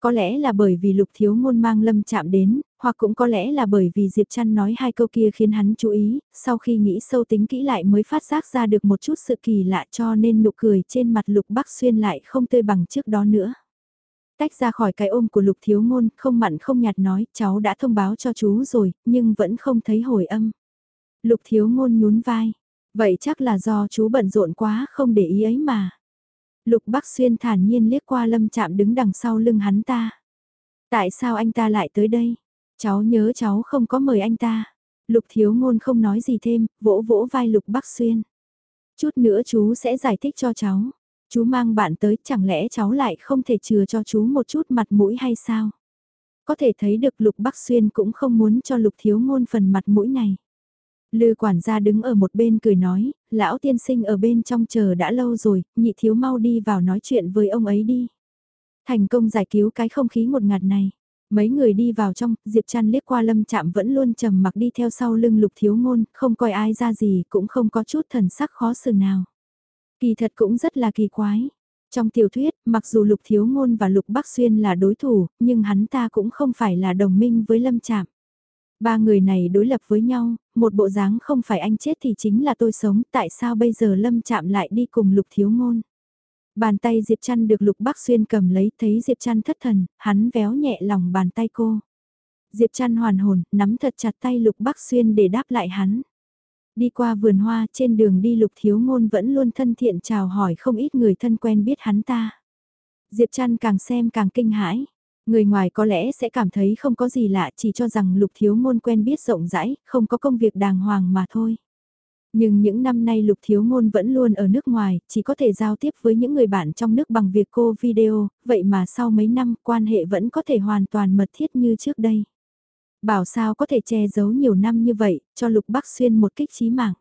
Có lẽ là bởi vì lục thiếu ngôn mang lâm chạm đến, hoặc cũng có lẽ là bởi vì Diệp Trăn nói hai câu kia khiến hắn chú ý, sau khi nghĩ sâu tính kỹ lại mới phát giác ra được một chút sự kỳ lạ cho nên nụ cười trên mặt lục bắc xuyên lại không tươi bằng trước đó nữa. Tách ra khỏi cái ôm của lục thiếu ngôn, không mặn không nhạt nói, cháu đã thông báo cho chú rồi, nhưng vẫn không thấy hồi âm. Lục thiếu ngôn nhún vai, vậy chắc là do chú bận rộn quá không để ý ấy mà. Lục Bắc Xuyên thản nhiên liếc qua lâm chạm đứng đằng sau lưng hắn ta. Tại sao anh ta lại tới đây? Cháu nhớ cháu không có mời anh ta. Lục thiếu ngôn không nói gì thêm, vỗ vỗ vai Lục Bắc Xuyên. Chút nữa chú sẽ giải thích cho cháu. Chú mang bạn tới chẳng lẽ cháu lại không thể chừa cho chú một chút mặt mũi hay sao? Có thể thấy được Lục Bắc Xuyên cũng không muốn cho Lục thiếu ngôn phần mặt mũi này. Lư quản gia đứng ở một bên cười nói, lão tiên sinh ở bên trong chờ đã lâu rồi, nhị thiếu mau đi vào nói chuyện với ông ấy đi. Thành công giải cứu cái không khí một ngạt này. Mấy người đi vào trong, Diệp Trăn liếc qua lâm chạm vẫn luôn trầm mặc đi theo sau lưng lục thiếu ngôn, không coi ai ra gì, cũng không có chút thần sắc khó xử nào. Kỳ thật cũng rất là kỳ quái. Trong tiểu thuyết, mặc dù lục thiếu ngôn và lục bắc xuyên là đối thủ, nhưng hắn ta cũng không phải là đồng minh với lâm chạm. Ba người này đối lập với nhau, một bộ dáng không phải anh chết thì chính là tôi sống, tại sao bây giờ Lâm chạm lại đi cùng Lục Thiếu Ngôn. Bàn tay Diệp Trăn được Lục Bắc Xuyên cầm lấy, thấy Diệp Trăn thất thần, hắn véo nhẹ lòng bàn tay cô. Diệp Trăn hoàn hồn, nắm thật chặt tay Lục Bắc Xuyên để đáp lại hắn. Đi qua vườn hoa trên đường đi Lục Thiếu Ngôn vẫn luôn thân thiện chào hỏi không ít người thân quen biết hắn ta. Diệp Trăn càng xem càng kinh hãi. Người ngoài có lẽ sẽ cảm thấy không có gì lạ chỉ cho rằng lục thiếu ngôn quen biết rộng rãi, không có công việc đàng hoàng mà thôi. Nhưng những năm nay lục thiếu ngôn vẫn luôn ở nước ngoài, chỉ có thể giao tiếp với những người bạn trong nước bằng việc cô video, vậy mà sau mấy năm quan hệ vẫn có thể hoàn toàn mật thiết như trước đây. Bảo sao có thể che giấu nhiều năm như vậy, cho lục bắc xuyên một kích trí mạng.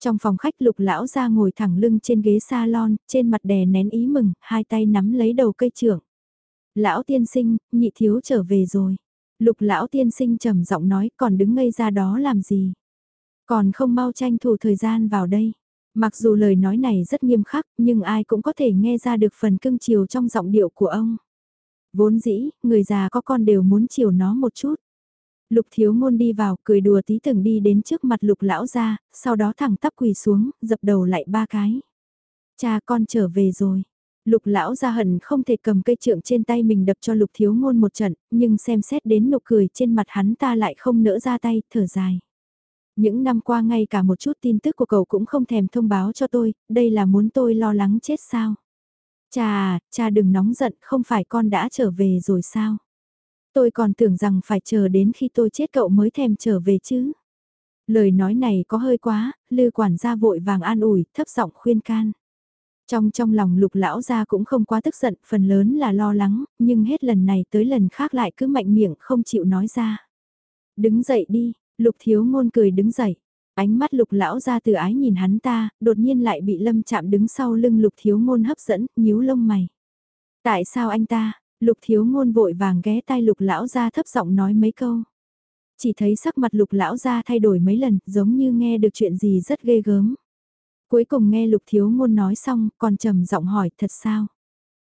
Trong phòng khách lục lão ra ngồi thẳng lưng trên ghế salon, trên mặt đè nén ý mừng, hai tay nắm lấy đầu cây trưởng. Lão tiên sinh, nhị thiếu trở về rồi. Lục lão tiên sinh trầm giọng nói còn đứng ngây ra đó làm gì. Còn không mau tranh thủ thời gian vào đây. Mặc dù lời nói này rất nghiêm khắc, nhưng ai cũng có thể nghe ra được phần cưng chiều trong giọng điệu của ông. Vốn dĩ, người già có con đều muốn chiều nó một chút. Lục thiếu ngôn đi vào, cười đùa tí từng đi đến trước mặt lục lão ra, sau đó thẳng tắp quỳ xuống, dập đầu lại ba cái. Cha con trở về rồi. Lục lão ra hận không thể cầm cây trượng trên tay mình đập cho lục thiếu ngôn một trận, nhưng xem xét đến nụ cười trên mặt hắn ta lại không nỡ ra tay, thở dài. Những năm qua ngay cả một chút tin tức của cậu cũng không thèm thông báo cho tôi, đây là muốn tôi lo lắng chết sao? Cha, cha đừng nóng giận, không phải con đã trở về rồi sao? Tôi còn tưởng rằng phải chờ đến khi tôi chết cậu mới thèm trở về chứ. Lời nói này có hơi quá, lư quản gia vội vàng an ủi, thấp giọng khuyên can. Trong trong lòng lục lão gia cũng không quá tức giận, phần lớn là lo lắng, nhưng hết lần này tới lần khác lại cứ mạnh miệng không chịu nói ra. Đứng dậy đi, lục thiếu ngôn cười đứng dậy. Ánh mắt lục lão ra từ ái nhìn hắn ta, đột nhiên lại bị lâm chạm đứng sau lưng lục thiếu ngôn hấp dẫn, nhíu lông mày. Tại sao anh ta, lục thiếu ngôn vội vàng ghé tai lục lão ra thấp giọng nói mấy câu. Chỉ thấy sắc mặt lục lão ra thay đổi mấy lần, giống như nghe được chuyện gì rất ghê gớm. Cuối cùng nghe lục thiếu ngôn nói xong, còn trầm giọng hỏi thật sao?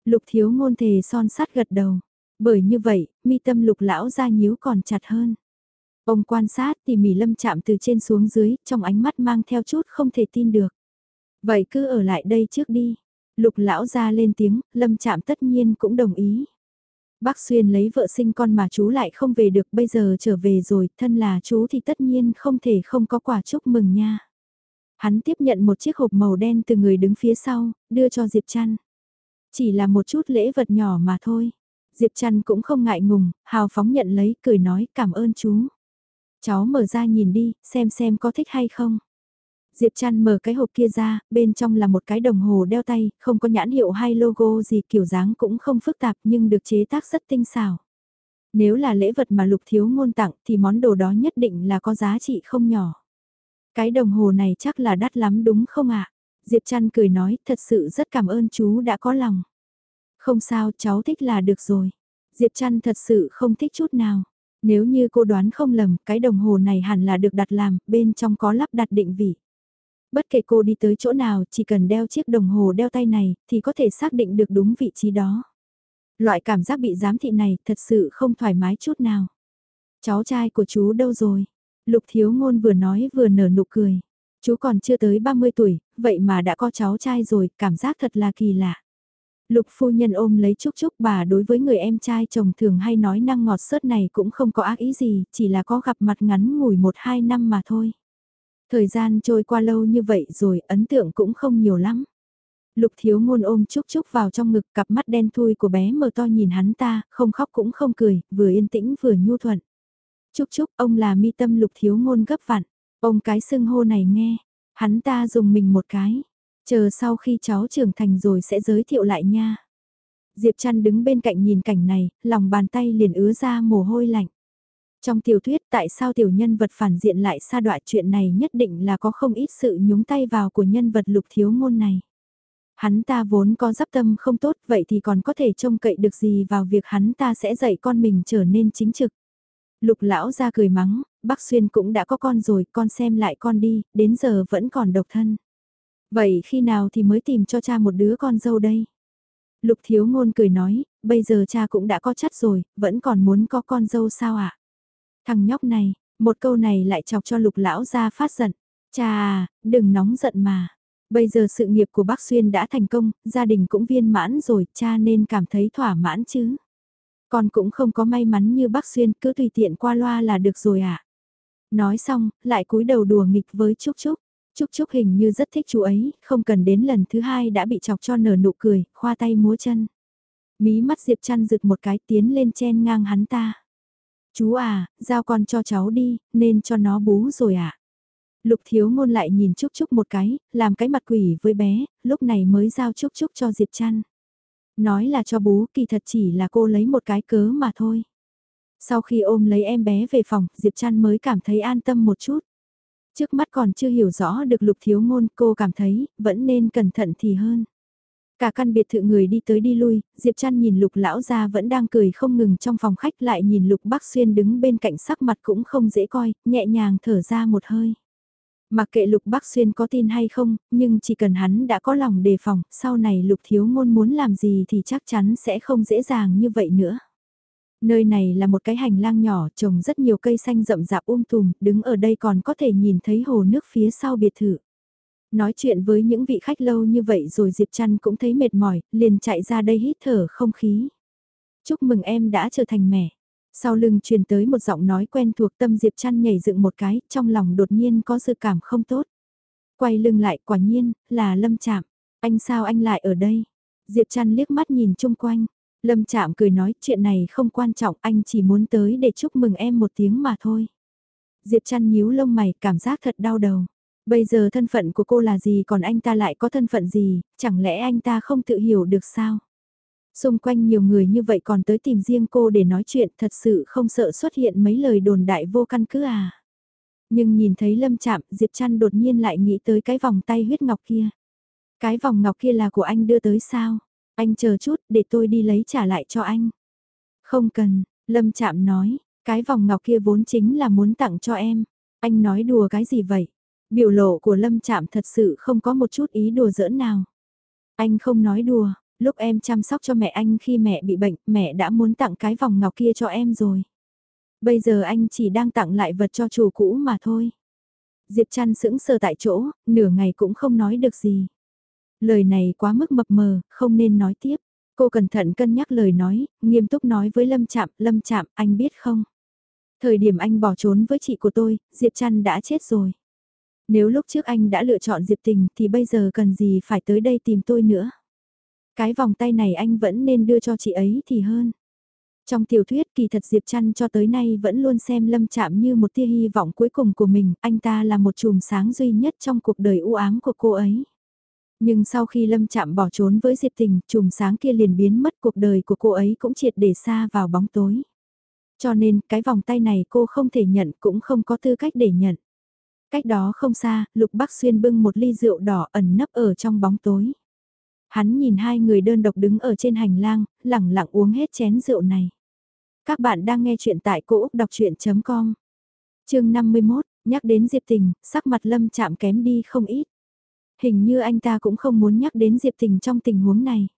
Lục thiếu ngôn thề son sắt gật đầu. Bởi như vậy, mi tâm lục lão ra nhíu còn chặt hơn. Ông quan sát tỉ mỉ lâm chạm từ trên xuống dưới, trong ánh mắt mang theo chút không thể tin được. Vậy cứ ở lại đây trước đi. Lục lão ra lên tiếng, lâm chạm tất nhiên cũng đồng ý. Bác Xuyên lấy vợ sinh con mà chú lại không về được bây giờ trở về rồi, thân là chú thì tất nhiên không thể không có quả chúc mừng nha. Hắn tiếp nhận một chiếc hộp màu đen từ người đứng phía sau, đưa cho Diệp Trăn. Chỉ là một chút lễ vật nhỏ mà thôi. Diệp Trăn cũng không ngại ngùng, hào phóng nhận lấy, cười nói cảm ơn chú. Cháu mở ra nhìn đi, xem xem có thích hay không. Diệp Trăn mở cái hộp kia ra, bên trong là một cái đồng hồ đeo tay, không có nhãn hiệu hay logo gì kiểu dáng cũng không phức tạp nhưng được chế tác rất tinh xảo. Nếu là lễ vật mà lục thiếu ngôn tặng thì món đồ đó nhất định là có giá trị không nhỏ. Cái đồng hồ này chắc là đắt lắm đúng không ạ? Diệp Trăn cười nói thật sự rất cảm ơn chú đã có lòng. Không sao cháu thích là được rồi. Diệp Trăn thật sự không thích chút nào. Nếu như cô đoán không lầm, cái đồng hồ này hẳn là được đặt làm, bên trong có lắp đặt định vị. Bất kể cô đi tới chỗ nào, chỉ cần đeo chiếc đồng hồ đeo tay này, thì có thể xác định được đúng vị trí đó. Loại cảm giác bị giám thị này thật sự không thoải mái chút nào. Cháu trai của chú đâu rồi? Lục thiếu ngôn vừa nói vừa nở nụ cười. Chú còn chưa tới 30 tuổi, vậy mà đã có cháu trai rồi, cảm giác thật là kỳ lạ. Lục phu nhân ôm lấy Trúc Trúc bà đối với người em trai chồng thường hay nói năng ngọt sớt này cũng không có ác ý gì, chỉ là có gặp mặt ngắn ngủi một hai năm mà thôi. Thời gian trôi qua lâu như vậy rồi, ấn tượng cũng không nhiều lắm. Lục thiếu ngôn ôm Trúc Trúc vào trong ngực cặp mắt đen thui của bé mở to nhìn hắn ta, không khóc cũng không cười, vừa yên tĩnh vừa nhu thuận chúc chúc ông là mi tâm lục thiếu ngôn gấp vặn, ông cái xưng hô này nghe, hắn ta dùng mình một cái. Chờ sau khi cháu trưởng thành rồi sẽ giới thiệu lại nha. Diệp Trăn đứng bên cạnh nhìn cảnh này, lòng bàn tay liền ứa ra mồ hôi lạnh. Trong tiểu thuyết tại sao tiểu nhân vật phản diện lại xa đoạn chuyện này nhất định là có không ít sự nhúng tay vào của nhân vật lục thiếu ngôn này. Hắn ta vốn có giáp tâm không tốt vậy thì còn có thể trông cậy được gì vào việc hắn ta sẽ dạy con mình trở nên chính trực. Lục lão ra cười mắng, bác Xuyên cũng đã có con rồi, con xem lại con đi, đến giờ vẫn còn độc thân. Vậy khi nào thì mới tìm cho cha một đứa con dâu đây? Lục thiếu ngôn cười nói, bây giờ cha cũng đã có chất rồi, vẫn còn muốn có con dâu sao ạ? À? Thằng nhóc này, một câu này lại chọc cho lục lão ra phát giận. Cha à, đừng nóng giận mà. Bây giờ sự nghiệp của bác Xuyên đã thành công, gia đình cũng viên mãn rồi, cha nên cảm thấy thỏa mãn chứ. Con cũng không có may mắn như bác Xuyên, cứ tùy tiện qua loa là được rồi ạ. À? Nói xong, lại cúi đầu đùa nghịch với Trúc Trúc. Trúc Trúc hình như rất thích chú ấy, không cần đến lần thứ hai đã bị chọc cho nở nụ cười, khoa tay múa chân. Mí mắt Diệp chăn rực một cái tiến lên chen ngang hắn ta. Chú à, giao con cho cháu đi, nên cho nó bú rồi ạ. À? Lục thiếu ngôn lại nhìn Trúc Trúc một cái, làm cái mặt quỷ với bé, lúc này mới giao Trúc Trúc cho Diệp chăn. Nói là cho bú kỳ thật chỉ là cô lấy một cái cớ mà thôi. Sau khi ôm lấy em bé về phòng, Diệp Trăn mới cảm thấy an tâm một chút. Trước mắt còn chưa hiểu rõ được lục thiếu ngôn cô cảm thấy vẫn nên cẩn thận thì hơn. Cả căn biệt thự người đi tới đi lui, Diệp Trăn nhìn lục lão ra vẫn đang cười không ngừng trong phòng khách lại nhìn lục bác xuyên đứng bên cạnh sắc mặt cũng không dễ coi, nhẹ nhàng thở ra một hơi. Mặc kệ Lục Bắc Xuyên có tin hay không, nhưng chỉ cần hắn đã có lòng đề phòng, sau này Lục Thiếu Ngôn muốn làm gì thì chắc chắn sẽ không dễ dàng như vậy nữa. Nơi này là một cái hành lang nhỏ trồng rất nhiều cây xanh rậm rạp um tùm, đứng ở đây còn có thể nhìn thấy hồ nước phía sau biệt thự. Nói chuyện với những vị khách lâu như vậy rồi Diệp Trăn cũng thấy mệt mỏi, liền chạy ra đây hít thở không khí. Chúc mừng em đã trở thành mẹ. Sau lưng truyền tới một giọng nói quen thuộc tâm Diệp Trăn nhảy dựng một cái, trong lòng đột nhiên có sự cảm không tốt. Quay lưng lại quả nhiên, là Lâm Chạm. Anh sao anh lại ở đây? Diệp Trăn liếc mắt nhìn chung quanh. Lâm Chạm cười nói chuyện này không quan trọng anh chỉ muốn tới để chúc mừng em một tiếng mà thôi. Diệp Trăn nhíu lông mày cảm giác thật đau đầu. Bây giờ thân phận của cô là gì còn anh ta lại có thân phận gì, chẳng lẽ anh ta không tự hiểu được sao? Xung quanh nhiều người như vậy còn tới tìm riêng cô để nói chuyện thật sự không sợ xuất hiện mấy lời đồn đại vô căn cứ à. Nhưng nhìn thấy lâm chạm Diệp Trăn đột nhiên lại nghĩ tới cái vòng tay huyết ngọc kia. Cái vòng ngọc kia là của anh đưa tới sao? Anh chờ chút để tôi đi lấy trả lại cho anh. Không cần, lâm chạm nói, cái vòng ngọc kia vốn chính là muốn tặng cho em. Anh nói đùa cái gì vậy? Biểu lộ của lâm chạm thật sự không có một chút ý đùa giỡn nào. Anh không nói đùa, lúc em chăm sóc cho mẹ anh khi mẹ bị bệnh, mẹ đã muốn tặng cái vòng ngọc kia cho em rồi. Bây giờ anh chỉ đang tặng lại vật cho chủ cũ mà thôi. Diệp chăn sững sờ tại chỗ, nửa ngày cũng không nói được gì. Lời này quá mức mập mờ, không nên nói tiếp. Cô cẩn thận cân nhắc lời nói, nghiêm túc nói với Lâm Chạm, Lâm Chạm, anh biết không? Thời điểm anh bỏ trốn với chị của tôi, Diệp Trăn đã chết rồi. Nếu lúc trước anh đã lựa chọn Diệp Tình thì bây giờ cần gì phải tới đây tìm tôi nữa? Cái vòng tay này anh vẫn nên đưa cho chị ấy thì hơn. Trong tiểu thuyết kỳ thật Diệp Trăn cho tới nay vẫn luôn xem Lâm Chạm như một tia hy vọng cuối cùng của mình, anh ta là một chùm sáng duy nhất trong cuộc đời u ám của cô ấy. Nhưng sau khi Lâm Chạm bỏ trốn với Diệp Tình, chùm sáng kia liền biến mất cuộc đời của cô ấy cũng triệt để xa vào bóng tối. Cho nên cái vòng tay này cô không thể nhận cũng không có tư cách để nhận. Cách đó không xa, Lục Bắc Xuyên bưng một ly rượu đỏ ẩn nấp ở trong bóng tối. Hắn nhìn hai người đơn độc đứng ở trên hành lang, lẳng lặng uống hết chén rượu này. Các bạn đang nghe chuyện tại cỗ đọc chuyện.com Chương 51, nhắc đến Diệp Tình, sắc mặt Lâm chạm kém đi không ít. Hình như anh ta cũng không muốn nhắc đến Diệp Tình trong tình huống này.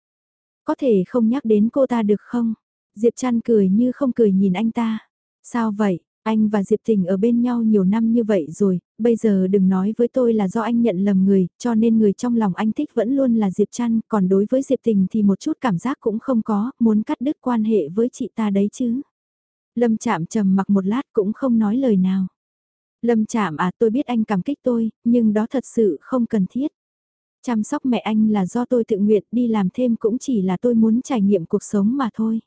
Có thể không nhắc đến cô ta được không? Diệp Trăn cười như không cười nhìn anh ta. Sao vậy? Anh và Diệp Tình ở bên nhau nhiều năm như vậy rồi, bây giờ đừng nói với tôi là do anh nhận lầm người, cho nên người trong lòng anh thích vẫn luôn là Diệp Trăn, còn đối với Diệp Tình thì một chút cảm giác cũng không có, muốn cắt đứt quan hệ với chị ta đấy chứ. Lâm Chạm trầm mặc một lát cũng không nói lời nào. Lâm Chạm à tôi biết anh cảm kích tôi, nhưng đó thật sự không cần thiết. Chăm sóc mẹ anh là do tôi tự nguyện đi làm thêm cũng chỉ là tôi muốn trải nghiệm cuộc sống mà thôi.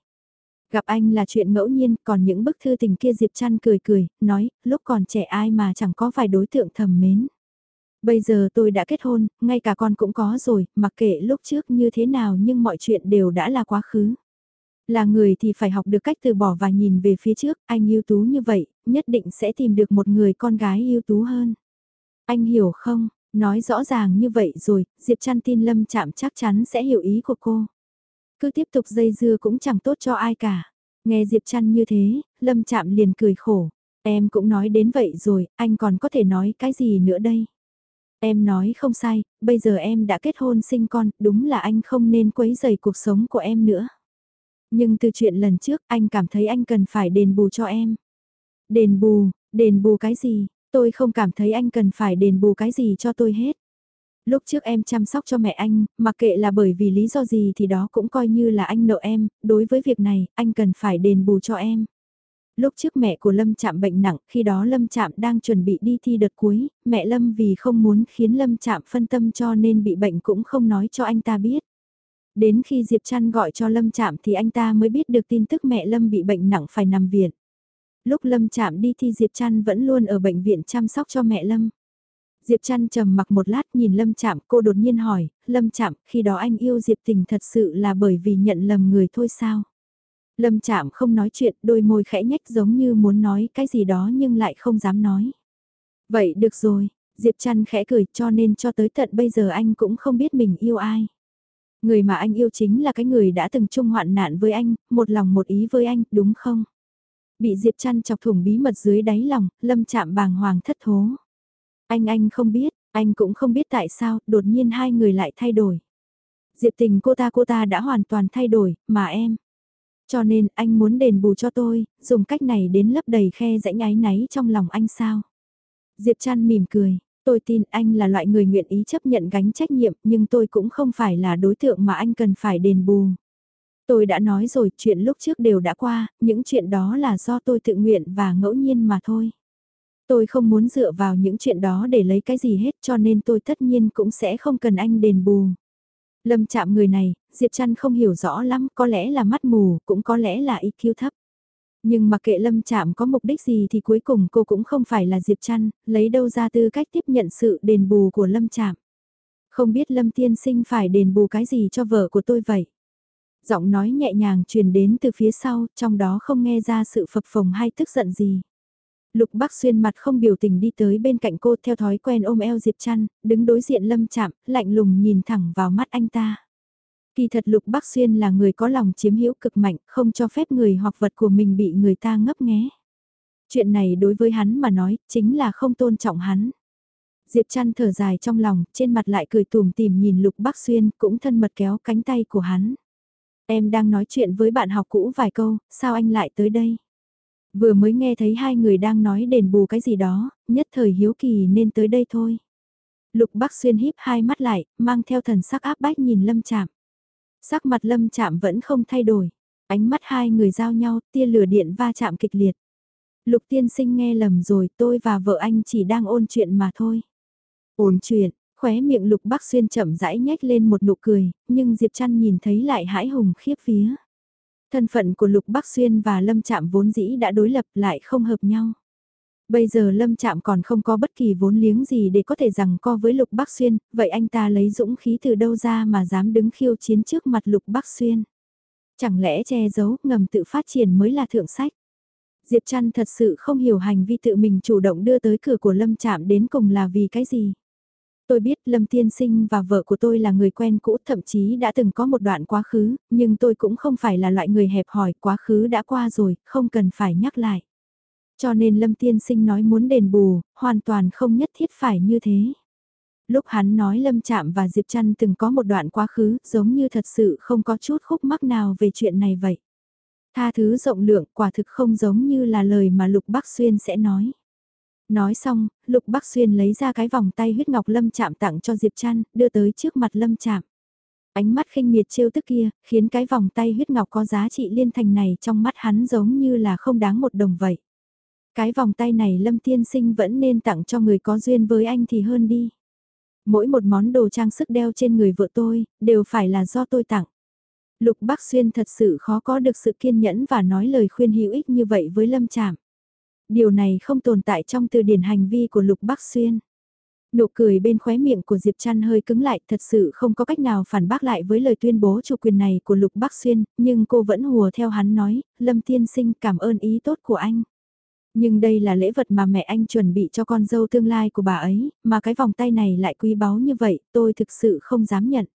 Gặp anh là chuyện ngẫu nhiên, còn những bức thư tình kia Diệp Trăn cười cười, nói, lúc còn trẻ ai mà chẳng có vài đối tượng thầm mến. Bây giờ tôi đã kết hôn, ngay cả con cũng có rồi, mặc kệ lúc trước như thế nào nhưng mọi chuyện đều đã là quá khứ. Là người thì phải học được cách từ bỏ và nhìn về phía trước, anh ưu tú như vậy, nhất định sẽ tìm được một người con gái ưu tú hơn. Anh hiểu không, nói rõ ràng như vậy rồi, Diệp Trăn tin Lâm Chạm chắc chắn sẽ hiểu ý của cô. Cứ tiếp tục dây dưa cũng chẳng tốt cho ai cả. Nghe Diệp Trăn như thế, Lâm Chạm liền cười khổ. Em cũng nói đến vậy rồi, anh còn có thể nói cái gì nữa đây? Em nói không sai, bây giờ em đã kết hôn sinh con, đúng là anh không nên quấy rầy cuộc sống của em nữa. Nhưng từ chuyện lần trước, anh cảm thấy anh cần phải đền bù cho em. Đền bù, đền bù cái gì? Tôi không cảm thấy anh cần phải đền bù cái gì cho tôi hết lúc trước em chăm sóc cho mẹ anh, mặc kệ là bởi vì lý do gì thì đó cũng coi như là anh nợ em, đối với việc này, anh cần phải đền bù cho em. Lúc trước mẹ của Lâm Trạm bệnh nặng, khi đó Lâm Trạm đang chuẩn bị đi thi đợt cuối, mẹ Lâm vì không muốn khiến Lâm Trạm phân tâm cho nên bị bệnh cũng không nói cho anh ta biết. Đến khi Diệp Trăn gọi cho Lâm Trạm thì anh ta mới biết được tin tức mẹ Lâm bị bệnh nặng phải nằm viện. Lúc Lâm Trạm đi thi Diệp Trăn vẫn luôn ở bệnh viện chăm sóc cho mẹ Lâm. Diệp Trăn trầm mặc một lát nhìn Lâm Chạm, cô đột nhiên hỏi, Lâm Chạm, khi đó anh yêu Diệp Tình thật sự là bởi vì nhận lầm người thôi sao? Lâm Chạm không nói chuyện, đôi môi khẽ nhách giống như muốn nói cái gì đó nhưng lại không dám nói. Vậy được rồi, Diệp Trăn khẽ cười cho nên cho tới tận bây giờ anh cũng không biết mình yêu ai. Người mà anh yêu chính là cái người đã từng chung hoạn nạn với anh, một lòng một ý với anh, đúng không? Bị Diệp Trăn chọc thủng bí mật dưới đáy lòng, Lâm Chạm bàng hoàng thất thố. Anh anh không biết, anh cũng không biết tại sao, đột nhiên hai người lại thay đổi. Diệp tình cô ta cô ta đã hoàn toàn thay đổi, mà em. Cho nên anh muốn đền bù cho tôi, dùng cách này đến lấp đầy khe rãnh ái náy trong lòng anh sao. Diệp chăn mỉm cười, tôi tin anh là loại người nguyện ý chấp nhận gánh trách nhiệm nhưng tôi cũng không phải là đối tượng mà anh cần phải đền bù. Tôi đã nói rồi, chuyện lúc trước đều đã qua, những chuyện đó là do tôi tự nguyện và ngẫu nhiên mà thôi. Tôi không muốn dựa vào những chuyện đó để lấy cái gì hết cho nên tôi tất nhiên cũng sẽ không cần anh đền bù. Lâm chạm người này, Diệp Trăn không hiểu rõ lắm, có lẽ là mắt mù, cũng có lẽ là IQ thấp. Nhưng mà kệ Lâm chạm có mục đích gì thì cuối cùng cô cũng không phải là Diệp Trăn, lấy đâu ra tư cách tiếp nhận sự đền bù của Lâm chạm. Không biết Lâm tiên sinh phải đền bù cái gì cho vợ của tôi vậy? Giọng nói nhẹ nhàng truyền đến từ phía sau, trong đó không nghe ra sự phập phồng hay tức giận gì. Lục Bắc Xuyên mặt không biểu tình đi tới bên cạnh cô theo thói quen ôm eo Diệp Trăn, đứng đối diện Lâm Chạm, lạnh lùng nhìn thẳng vào mắt anh ta. Kỳ thật Lục Bắc Xuyên là người có lòng chiếm hữu cực mạnh, không cho phép người hoặc vật của mình bị người ta ngấp nghé. Chuyện này đối với hắn mà nói, chính là không tôn trọng hắn. Diệp Trăn thở dài trong lòng, trên mặt lại cười tùm tìm nhìn Lục Bắc Xuyên, cũng thân mật kéo cánh tay của hắn. Em đang nói chuyện với bạn học cũ vài câu, sao anh lại tới đây? Vừa mới nghe thấy hai người đang nói đền bù cái gì đó, nhất thời hiếu kỳ nên tới đây thôi. Lục Bắc Xuyên híp hai mắt lại, mang theo thần sắc áp bách nhìn Lâm Chạm. Sắc mặt Lâm Chạm vẫn không thay đổi, ánh mắt hai người giao nhau, tia lửa điện va chạm kịch liệt. Lục tiên sinh nghe lầm rồi, tôi và vợ anh chỉ đang ôn chuyện mà thôi. Ôn chuyện, khóe miệng Lục Bắc Xuyên chậm rãi nhếch lên một nụ cười, nhưng Diệp Trăn nhìn thấy lại hãi hùng khiếp phía Thân phận của Lục Bắc Xuyên và Lâm Trạm vốn dĩ đã đối lập lại không hợp nhau. Bây giờ Lâm Trạm còn không có bất kỳ vốn liếng gì để có thể rằng co với Lục Bắc Xuyên, vậy anh ta lấy dũng khí từ đâu ra mà dám đứng khiêu chiến trước mặt Lục Bắc Xuyên. Chẳng lẽ che giấu, ngầm tự phát triển mới là thượng sách. Diệp Trăn thật sự không hiểu hành vi tự mình chủ động đưa tới cửa của Lâm Trạm đến cùng là vì cái gì. Tôi biết Lâm Tiên Sinh và vợ của tôi là người quen cũ thậm chí đã từng có một đoạn quá khứ, nhưng tôi cũng không phải là loại người hẹp hòi, quá khứ đã qua rồi, không cần phải nhắc lại. Cho nên Lâm Tiên Sinh nói muốn đền bù, hoàn toàn không nhất thiết phải như thế. Lúc hắn nói Lâm Trạm và Diệp Trăn từng có một đoạn quá khứ, giống như thật sự không có chút khúc mắc nào về chuyện này vậy. Tha thứ rộng lượng quả thực không giống như là lời mà Lục Bắc Xuyên sẽ nói. Nói xong, Lục Bắc Xuyên lấy ra cái vòng tay huyết ngọc lâm chạm tặng cho Diệp Trăn, đưa tới trước mặt lâm chạm. Ánh mắt khinh miệt trêu tức kia, khiến cái vòng tay huyết ngọc có giá trị liên thành này trong mắt hắn giống như là không đáng một đồng vậy. Cái vòng tay này lâm tiên sinh vẫn nên tặng cho người có duyên với anh thì hơn đi. Mỗi một món đồ trang sức đeo trên người vợ tôi, đều phải là do tôi tặng. Lục Bắc Xuyên thật sự khó có được sự kiên nhẫn và nói lời khuyên hữu ích như vậy với Lâm Trạm. Điều này không tồn tại trong từ điển hành vi của Lục Bắc Xuyên. Nụ cười bên khóe miệng của Diệp Trăn hơi cứng lại, thật sự không có cách nào phản bác lại với lời tuyên bố chủ quyền này của Lục Bắc Xuyên, nhưng cô vẫn hùa theo hắn nói, Lâm Tiên Sinh cảm ơn ý tốt của anh. Nhưng đây là lễ vật mà mẹ anh chuẩn bị cho con dâu tương lai của bà ấy, mà cái vòng tay này lại quý báu như vậy, tôi thực sự không dám nhận.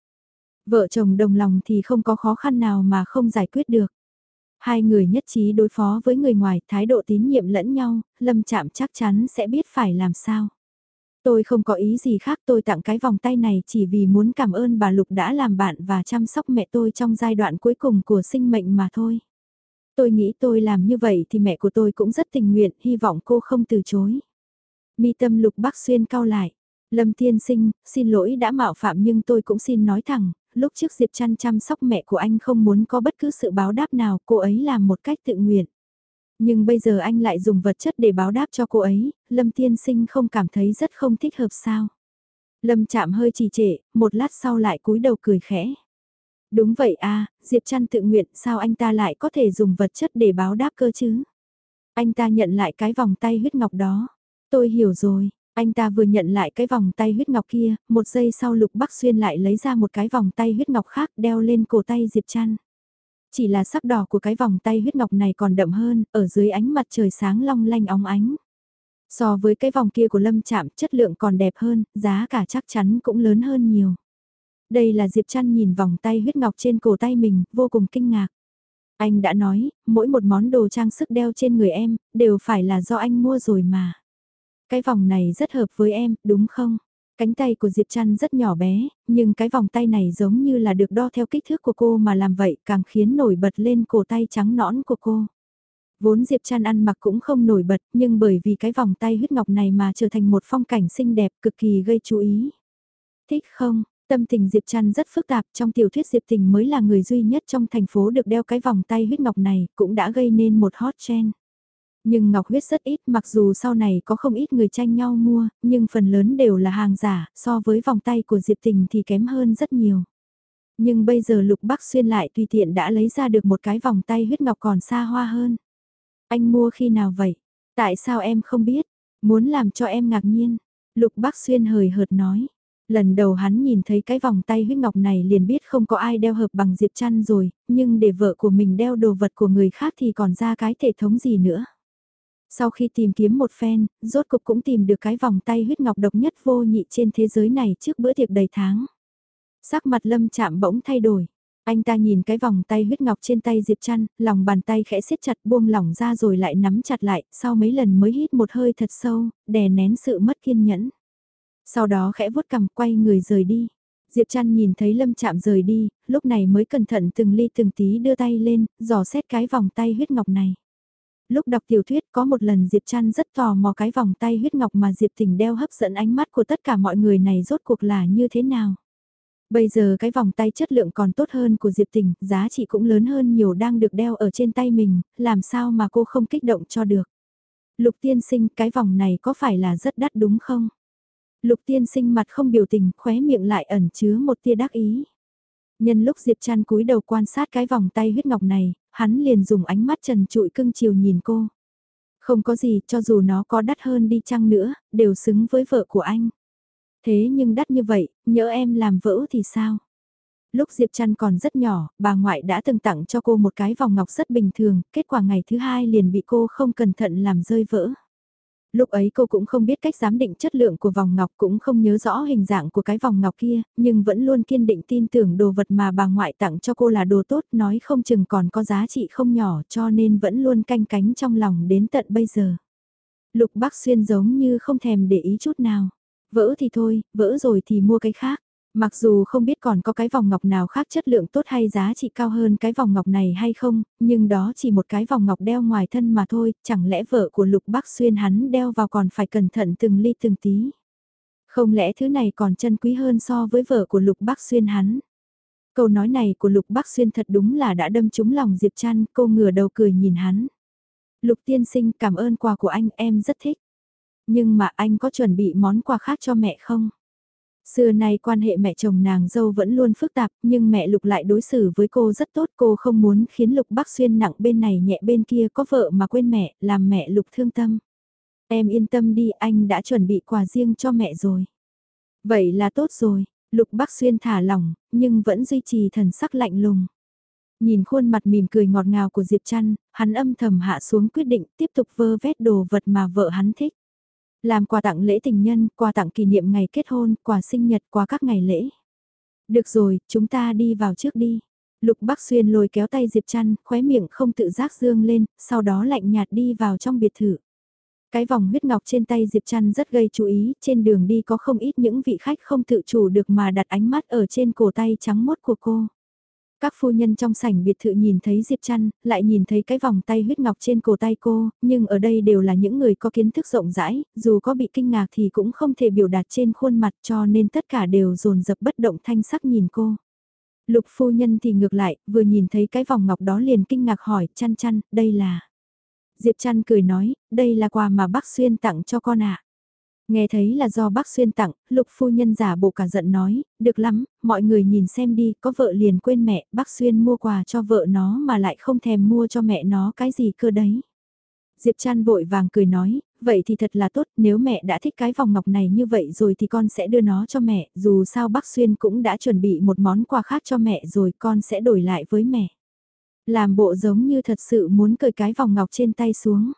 Vợ chồng đồng lòng thì không có khó khăn nào mà không giải quyết được. Hai người nhất trí đối phó với người ngoài, thái độ tín nhiệm lẫn nhau, lâm chạm chắc chắn sẽ biết phải làm sao. Tôi không có ý gì khác tôi tặng cái vòng tay này chỉ vì muốn cảm ơn bà Lục đã làm bạn và chăm sóc mẹ tôi trong giai đoạn cuối cùng của sinh mệnh mà thôi. Tôi nghĩ tôi làm như vậy thì mẹ của tôi cũng rất tình nguyện, hy vọng cô không từ chối. Mi tâm Lục Bắc Xuyên cao lại. Lâm Tiên Sinh, xin lỗi đã mạo phạm nhưng tôi cũng xin nói thẳng, lúc trước Diệp Trăn chăm sóc mẹ của anh không muốn có bất cứ sự báo đáp nào, cô ấy làm một cách tự nguyện. Nhưng bây giờ anh lại dùng vật chất để báo đáp cho cô ấy, Lâm Tiên Sinh không cảm thấy rất không thích hợp sao. Lâm chạm hơi trì trệ, một lát sau lại cúi đầu cười khẽ. Đúng vậy à, Diệp Trăn tự nguyện sao anh ta lại có thể dùng vật chất để báo đáp cơ chứ? Anh ta nhận lại cái vòng tay huyết ngọc đó. Tôi hiểu rồi, anh ta vừa nhận lại cái vòng tay huyết ngọc kia, một giây sau Lục Bắc Xuyên lại lấy ra một cái vòng tay huyết ngọc khác đeo lên cổ tay Diệp Trăn. Chỉ là sắc đỏ của cái vòng tay huyết ngọc này còn đậm hơn, ở dưới ánh mặt trời sáng long lanh óng ánh. So với cái vòng kia của Lâm Trạm chất lượng còn đẹp hơn, giá cả chắc chắn cũng lớn hơn nhiều. Đây là Diệp Trăn nhìn vòng tay huyết ngọc trên cổ tay mình, vô cùng kinh ngạc. Anh đã nói, mỗi một món đồ trang sức đeo trên người em, đều phải là do anh mua rồi mà. Cái vòng này rất hợp với em, đúng không? Cánh tay của Diệp Trăn rất nhỏ bé, nhưng cái vòng tay này giống như là được đo theo kích thước của cô mà làm vậy càng khiến nổi bật lên cổ tay trắng nõn của cô. Vốn Diệp Trăn ăn mặc cũng không nổi bật nhưng bởi vì cái vòng tay huyết ngọc này mà trở thành một phong cảnh xinh đẹp cực kỳ gây chú ý. Thích không? Tâm tình Diệp Trăn rất phức tạp, trong tiểu thuyết Diệp Tình mới là người duy nhất trong thành phố được đeo cái vòng tay huyết ngọc này, cũng đã gây nên một hot trend. Nhưng ngọc huyết rất ít, mặc dù sau này có không ít người tranh nhau mua, nhưng phần lớn đều là hàng giả, so với vòng tay của Diệp Tình thì kém hơn rất nhiều. Nhưng bây giờ Lục Bắc Xuyên lại tùy tiện đã lấy ra được một cái vòng tay huyết ngọc còn xa hoa hơn. Anh mua khi nào vậy? Tại sao em không biết? Muốn làm cho em ngạc nhiên. Lục Bắc Xuyên hời hợt nói. Lần đầu hắn nhìn thấy cái vòng tay huyết ngọc này liền biết không có ai đeo hợp bằng Diệp Trăn rồi, nhưng để vợ của mình đeo đồ vật của người khác thì còn ra cái thể thống gì nữa. Sau khi tìm kiếm một phen, rốt cục cũng tìm được cái vòng tay huyết ngọc độc nhất vô nhị trên thế giới này trước bữa tiệc đầy tháng. Sắc mặt lâm chạm bỗng thay đổi. Anh ta nhìn cái vòng tay huyết ngọc trên tay Diệp Trăn, lòng bàn tay khẽ siết chặt buông lỏng ra rồi lại nắm chặt lại, sau mấy lần mới hít một hơi thật sâu, đè nén sự mất kiên nhẫn. Sau đó khẽ vuốt cằm quay người rời đi. Diệp Trăn nhìn thấy Lâm Chạm rời đi, lúc này mới cẩn thận từng ly từng tí đưa tay lên, dò xét cái vòng tay huyết ngọc này. Lúc đọc tiểu thuyết có một lần Diệp Trăn rất tò mò cái vòng tay huyết ngọc mà Diệp Tình đeo hấp dẫn ánh mắt của tất cả mọi người này rốt cuộc là như thế nào. Bây giờ cái vòng tay chất lượng còn tốt hơn của Diệp Tình, giá trị cũng lớn hơn nhiều đang được đeo ở trên tay mình, làm sao mà cô không kích động cho được. Lục tiên sinh, cái vòng này có phải là rất đắt đúng không? Lục tiên sinh mặt không biểu tình, khóe miệng lại ẩn chứa một tia đắc ý. Nhân lúc Diệp Trăn cúi đầu quan sát cái vòng tay huyết ngọc này, hắn liền dùng ánh mắt trần trụi cưng chiều nhìn cô. Không có gì, cho dù nó có đắt hơn đi chăng nữa, đều xứng với vợ của anh. Thế nhưng đắt như vậy, nhỡ em làm vỡ thì sao? Lúc Diệp Trăn còn rất nhỏ, bà ngoại đã từng tặng cho cô một cái vòng ngọc rất bình thường, kết quả ngày thứ hai liền bị cô không cẩn thận làm rơi vỡ. Lúc ấy cô cũng không biết cách giám định chất lượng của vòng ngọc cũng không nhớ rõ hình dạng của cái vòng ngọc kia, nhưng vẫn luôn kiên định tin tưởng đồ vật mà bà ngoại tặng cho cô là đồ tốt nói không chừng còn có giá trị không nhỏ cho nên vẫn luôn canh cánh trong lòng đến tận bây giờ. Lục Bắc Xuyên giống như không thèm để ý chút nào. Vỡ thì thôi, vỡ rồi thì mua cái khác. Mặc dù không biết còn có cái vòng ngọc nào khác chất lượng tốt hay giá trị cao hơn cái vòng ngọc này hay không, nhưng đó chỉ một cái vòng ngọc đeo ngoài thân mà thôi, chẳng lẽ vợ của Lục Bắc Xuyên hắn đeo vào còn phải cẩn thận từng ly từng tí. Không lẽ thứ này còn chân quý hơn so với vợ của Lục Bắc Xuyên hắn. Câu nói này của Lục Bắc Xuyên thật đúng là đã đâm trúng lòng Diệp Trăn, cô ngửa đầu cười nhìn hắn. Lục tiên sinh cảm ơn quà của anh em rất thích. Nhưng mà anh có chuẩn bị món quà khác cho mẹ không? Xưa nay quan hệ mẹ chồng nàng dâu vẫn luôn phức tạp, nhưng mẹ Lục lại đối xử với cô rất tốt. Cô không muốn khiến Lục Bắc Xuyên nặng bên này nhẹ bên kia có vợ mà quên mẹ, làm mẹ Lục thương tâm. Em yên tâm đi, anh đã chuẩn bị quà riêng cho mẹ rồi. Vậy là tốt rồi, Lục Bắc Xuyên thả lỏng, nhưng vẫn duy trì thần sắc lạnh lùng. Nhìn khuôn mặt mỉm cười ngọt ngào của Diệp Trăn, hắn âm thầm hạ xuống quyết định tiếp tục vơ vét đồ vật mà vợ hắn thích. Làm quà tặng lễ tình nhân, quà tặng kỷ niệm ngày kết hôn, quà sinh nhật, quà các ngày lễ. Được rồi, chúng ta đi vào trước đi. Lục Bắc Xuyên lôi kéo tay Diệp Trăn, khóe miệng không tự giác dương lên, sau đó lạnh nhạt đi vào trong biệt thự. Cái vòng huyết ngọc trên tay Diệp Trăn rất gây chú ý, trên đường đi có không ít những vị khách không tự chủ được mà đặt ánh mắt ở trên cổ tay trắng mốt của cô. Các phu nhân trong sảnh biệt thự nhìn thấy Diệp Trăn, lại nhìn thấy cái vòng tay huyết ngọc trên cổ tay cô, nhưng ở đây đều là những người có kiến thức rộng rãi, dù có bị kinh ngạc thì cũng không thể biểu đạt trên khuôn mặt cho nên tất cả đều dồn dập bất động thanh sắc nhìn cô. Lục phu nhân thì ngược lại, vừa nhìn thấy cái vòng ngọc đó liền kinh ngạc hỏi, chăn chăn, đây là... Diệp trăn cười nói, đây là quà mà bác Xuyên tặng cho con ạ. Nghe thấy là do bác Xuyên tặng, lục phu nhân giả bộ cả giận nói, được lắm, mọi người nhìn xem đi, có vợ liền quên mẹ, bác Xuyên mua quà cho vợ nó mà lại không thèm mua cho mẹ nó cái gì cơ đấy. Diệp Trăn vội vàng cười nói, vậy thì thật là tốt, nếu mẹ đã thích cái vòng ngọc này như vậy rồi thì con sẽ đưa nó cho mẹ, dù sao bác Xuyên cũng đã chuẩn bị một món quà khác cho mẹ rồi con sẽ đổi lại với mẹ. Làm bộ giống như thật sự muốn cởi cái vòng ngọc trên tay xuống.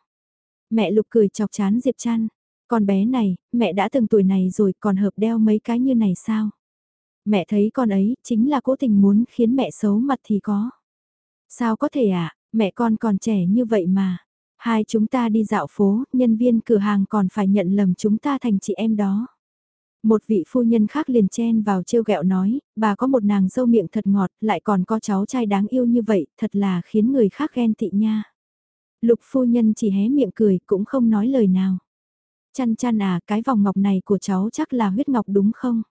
Mẹ Lục cười chọc chán Diệp Trăn, con bé này, mẹ đã từng tuổi này rồi còn hợp đeo mấy cái như này sao? Mẹ thấy con ấy chính là cố tình muốn khiến mẹ xấu mặt thì có. Sao có thể ạ, à? mẹ con còn trẻ như vậy mà. Hai chúng ta đi dạo phố, nhân viên cửa hàng còn phải nhận lầm chúng ta thành chị em đó. Một vị phu nhân khác liền chen vào trêu ghẹo nói, bà có một nàng dâu miệng thật ngọt, lại còn có cháu trai đáng yêu như vậy, thật là khiến người khác ghen tị nha. Lục phu nhân chỉ hé miệng cười, cũng không nói lời nào. Chăn chăn à, cái vòng ngọc này của cháu chắc là huyết ngọc đúng không?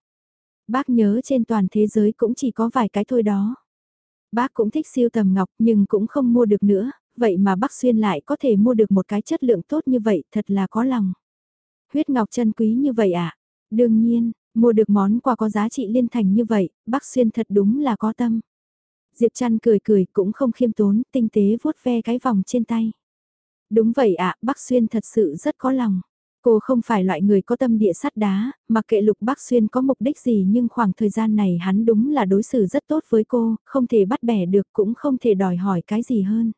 Bác nhớ trên toàn thế giới cũng chỉ có vài cái thôi đó. Bác cũng thích siêu tầm ngọc nhưng cũng không mua được nữa, vậy mà bác Xuyên lại có thể mua được một cái chất lượng tốt như vậy, thật là có lòng. Huyết ngọc chân quý như vậy à? Đương nhiên, mua được món quà có giá trị liên thành như vậy, bác Xuyên thật đúng là có tâm. Diệp chăn cười cười cũng không khiêm tốn, tinh tế vuốt ve cái vòng trên tay. Đúng vậy ạ, bác Xuyên thật sự rất có lòng. Cô không phải loại người có tâm địa sắt đá, mặc kệ Lục Bắc Xuyên có mục đích gì nhưng khoảng thời gian này hắn đúng là đối xử rất tốt với cô, không thể bắt bẻ được cũng không thể đòi hỏi cái gì hơn.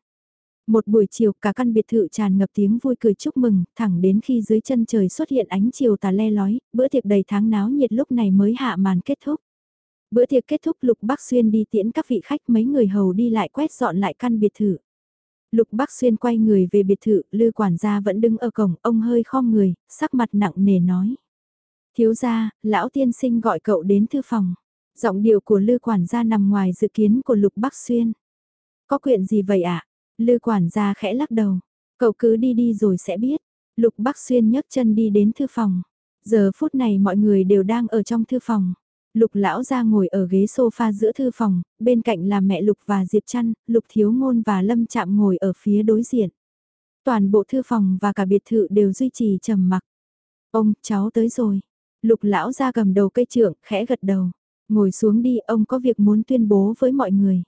Một buổi chiều cả căn biệt thự tràn ngập tiếng vui cười chúc mừng, thẳng đến khi dưới chân trời xuất hiện ánh chiều tà le lói, bữa tiệc đầy tháng náo nhiệt lúc này mới hạ màn kết thúc. Bữa tiệc kết thúc Lục Bắc Xuyên đi tiễn các vị khách mấy người hầu đi lại quét dọn lại căn biệt thự. Lục Bắc Xuyên quay người về biệt thự, Lư quản gia vẫn đứng ở cổng, ông hơi khom người, sắc mặt nặng nề nói. Thiếu gia, lão tiên sinh gọi cậu đến thư phòng. Giọng điệu của Lư quản gia nằm ngoài dự kiến của Lục Bắc Xuyên. Có chuyện gì vậy ạ? À? Lư quản gia khẽ lắc đầu. Cậu cứ đi đi rồi sẽ biết. Lục Bắc Xuyên nhấc chân đi đến thư phòng. Giờ phút này mọi người đều đang ở trong thư phòng. Lục lão ra ngồi ở ghế sofa giữa thư phòng, bên cạnh là mẹ Lục và Diệp Trăn, Lục Thiếu Ngôn và Lâm Chạm ngồi ở phía đối diện. Toàn bộ thư phòng và cả biệt thự đều duy trì trầm mặc. Ông, cháu tới rồi. Lục lão ra cầm đầu cây trượng, khẽ gật đầu. Ngồi xuống đi, ông có việc muốn tuyên bố với mọi người.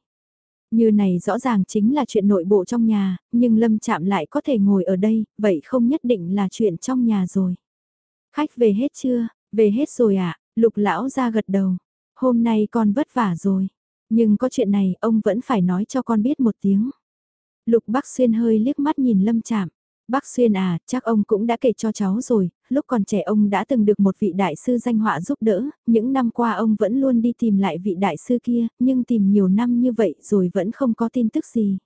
Như này rõ ràng chính là chuyện nội bộ trong nhà, nhưng Lâm Chạm lại có thể ngồi ở đây, vậy không nhất định là chuyện trong nhà rồi. Khách về hết chưa? Về hết rồi ạ, à? Lục lão ra gật đầu. Hôm nay con vất vả rồi. Nhưng có chuyện này ông vẫn phải nói cho con biết một tiếng. Lục bác Xuyên hơi liếc mắt nhìn Lâm Chạm. Bác Xuyên à, chắc ông cũng đã kể cho cháu rồi, lúc còn trẻ ông đã từng được một vị đại sư danh họa giúp đỡ, những năm qua ông vẫn luôn đi tìm lại vị đại sư kia, nhưng tìm nhiều năm như vậy rồi vẫn không có tin tức gì.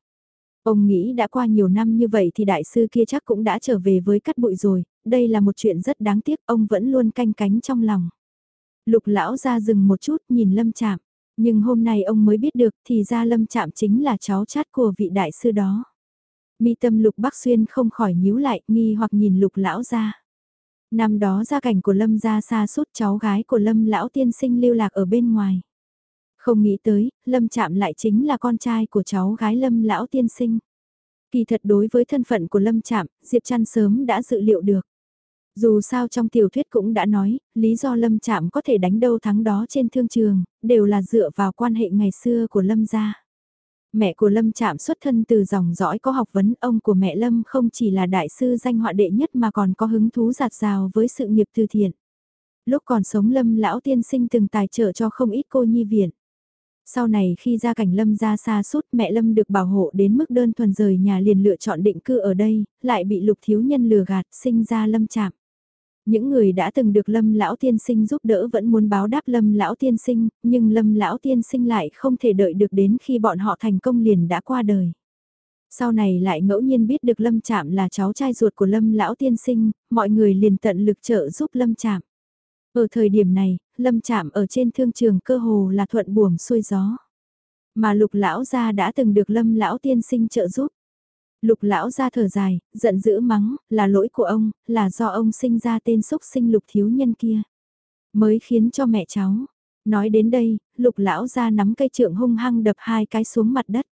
Ông nghĩ đã qua nhiều năm như vậy thì đại sư kia chắc cũng đã trở về với cắt bụi rồi, đây là một chuyện rất đáng tiếc, ông vẫn luôn canh cánh trong lòng. Lục lão ra dừng một chút nhìn lâm chạm, nhưng hôm nay ông mới biết được thì ra lâm chạm chính là cháu chát của vị đại sư đó. Mi tâm lục bắc xuyên không khỏi nhíu lại, nghi hoặc nhìn lục lão ra. Năm đó gia cảnh của lâm ra xa suốt cháu gái của lâm lão tiên sinh lưu lạc ở bên ngoài. Không nghĩ tới, lâm chạm lại chính là con trai của cháu gái lâm lão tiên sinh. Kỳ thật đối với thân phận của lâm chạm, Diệp Trăn sớm đã dự liệu được. Dù sao trong tiểu thuyết cũng đã nói, lý do Lâm Trạm có thể đánh đâu thắng đó trên thương trường, đều là dựa vào quan hệ ngày xưa của Lâm gia. Mẹ của Lâm Trạm xuất thân từ dòng dõi có học vấn, ông của mẹ Lâm không chỉ là đại sư danh họa đệ nhất mà còn có hứng thú giạt rào với sự nghiệp từ thiện. Lúc còn sống Lâm lão tiên sinh từng tài trợ cho không ít cô nhi viện. Sau này khi gia cảnh Lâm ra xa sút mẹ Lâm được bảo hộ đến mức đơn thuần rời nhà liền lựa chọn định cư ở đây, lại bị lục thiếu nhân lừa gạt sinh ra Lâm Trạm. Những người đã từng được Lâm Lão Tiên Sinh giúp đỡ vẫn muốn báo đáp Lâm Lão Tiên Sinh, nhưng Lâm Lão Tiên Sinh lại không thể đợi được đến khi bọn họ thành công liền đã qua đời. Sau này lại ngẫu nhiên biết được Lâm Trạm là cháu trai ruột của Lâm Lão Tiên Sinh, mọi người liền tận lực trợ giúp Lâm Trạm. Ở thời điểm này, Lâm Trạm ở trên thương trường cơ hồ là thuận buồm xuôi gió. Mà Lục Lão gia đã từng được Lâm Lão Tiên Sinh trợ giúp. Lục lão ra thở dài, giận dữ mắng, là lỗi của ông, là do ông sinh ra tên xúc sinh lục thiếu nhân kia. Mới khiến cho mẹ cháu. Nói đến đây, lục lão ra nắm cây trượng hung hăng đập hai cái xuống mặt đất.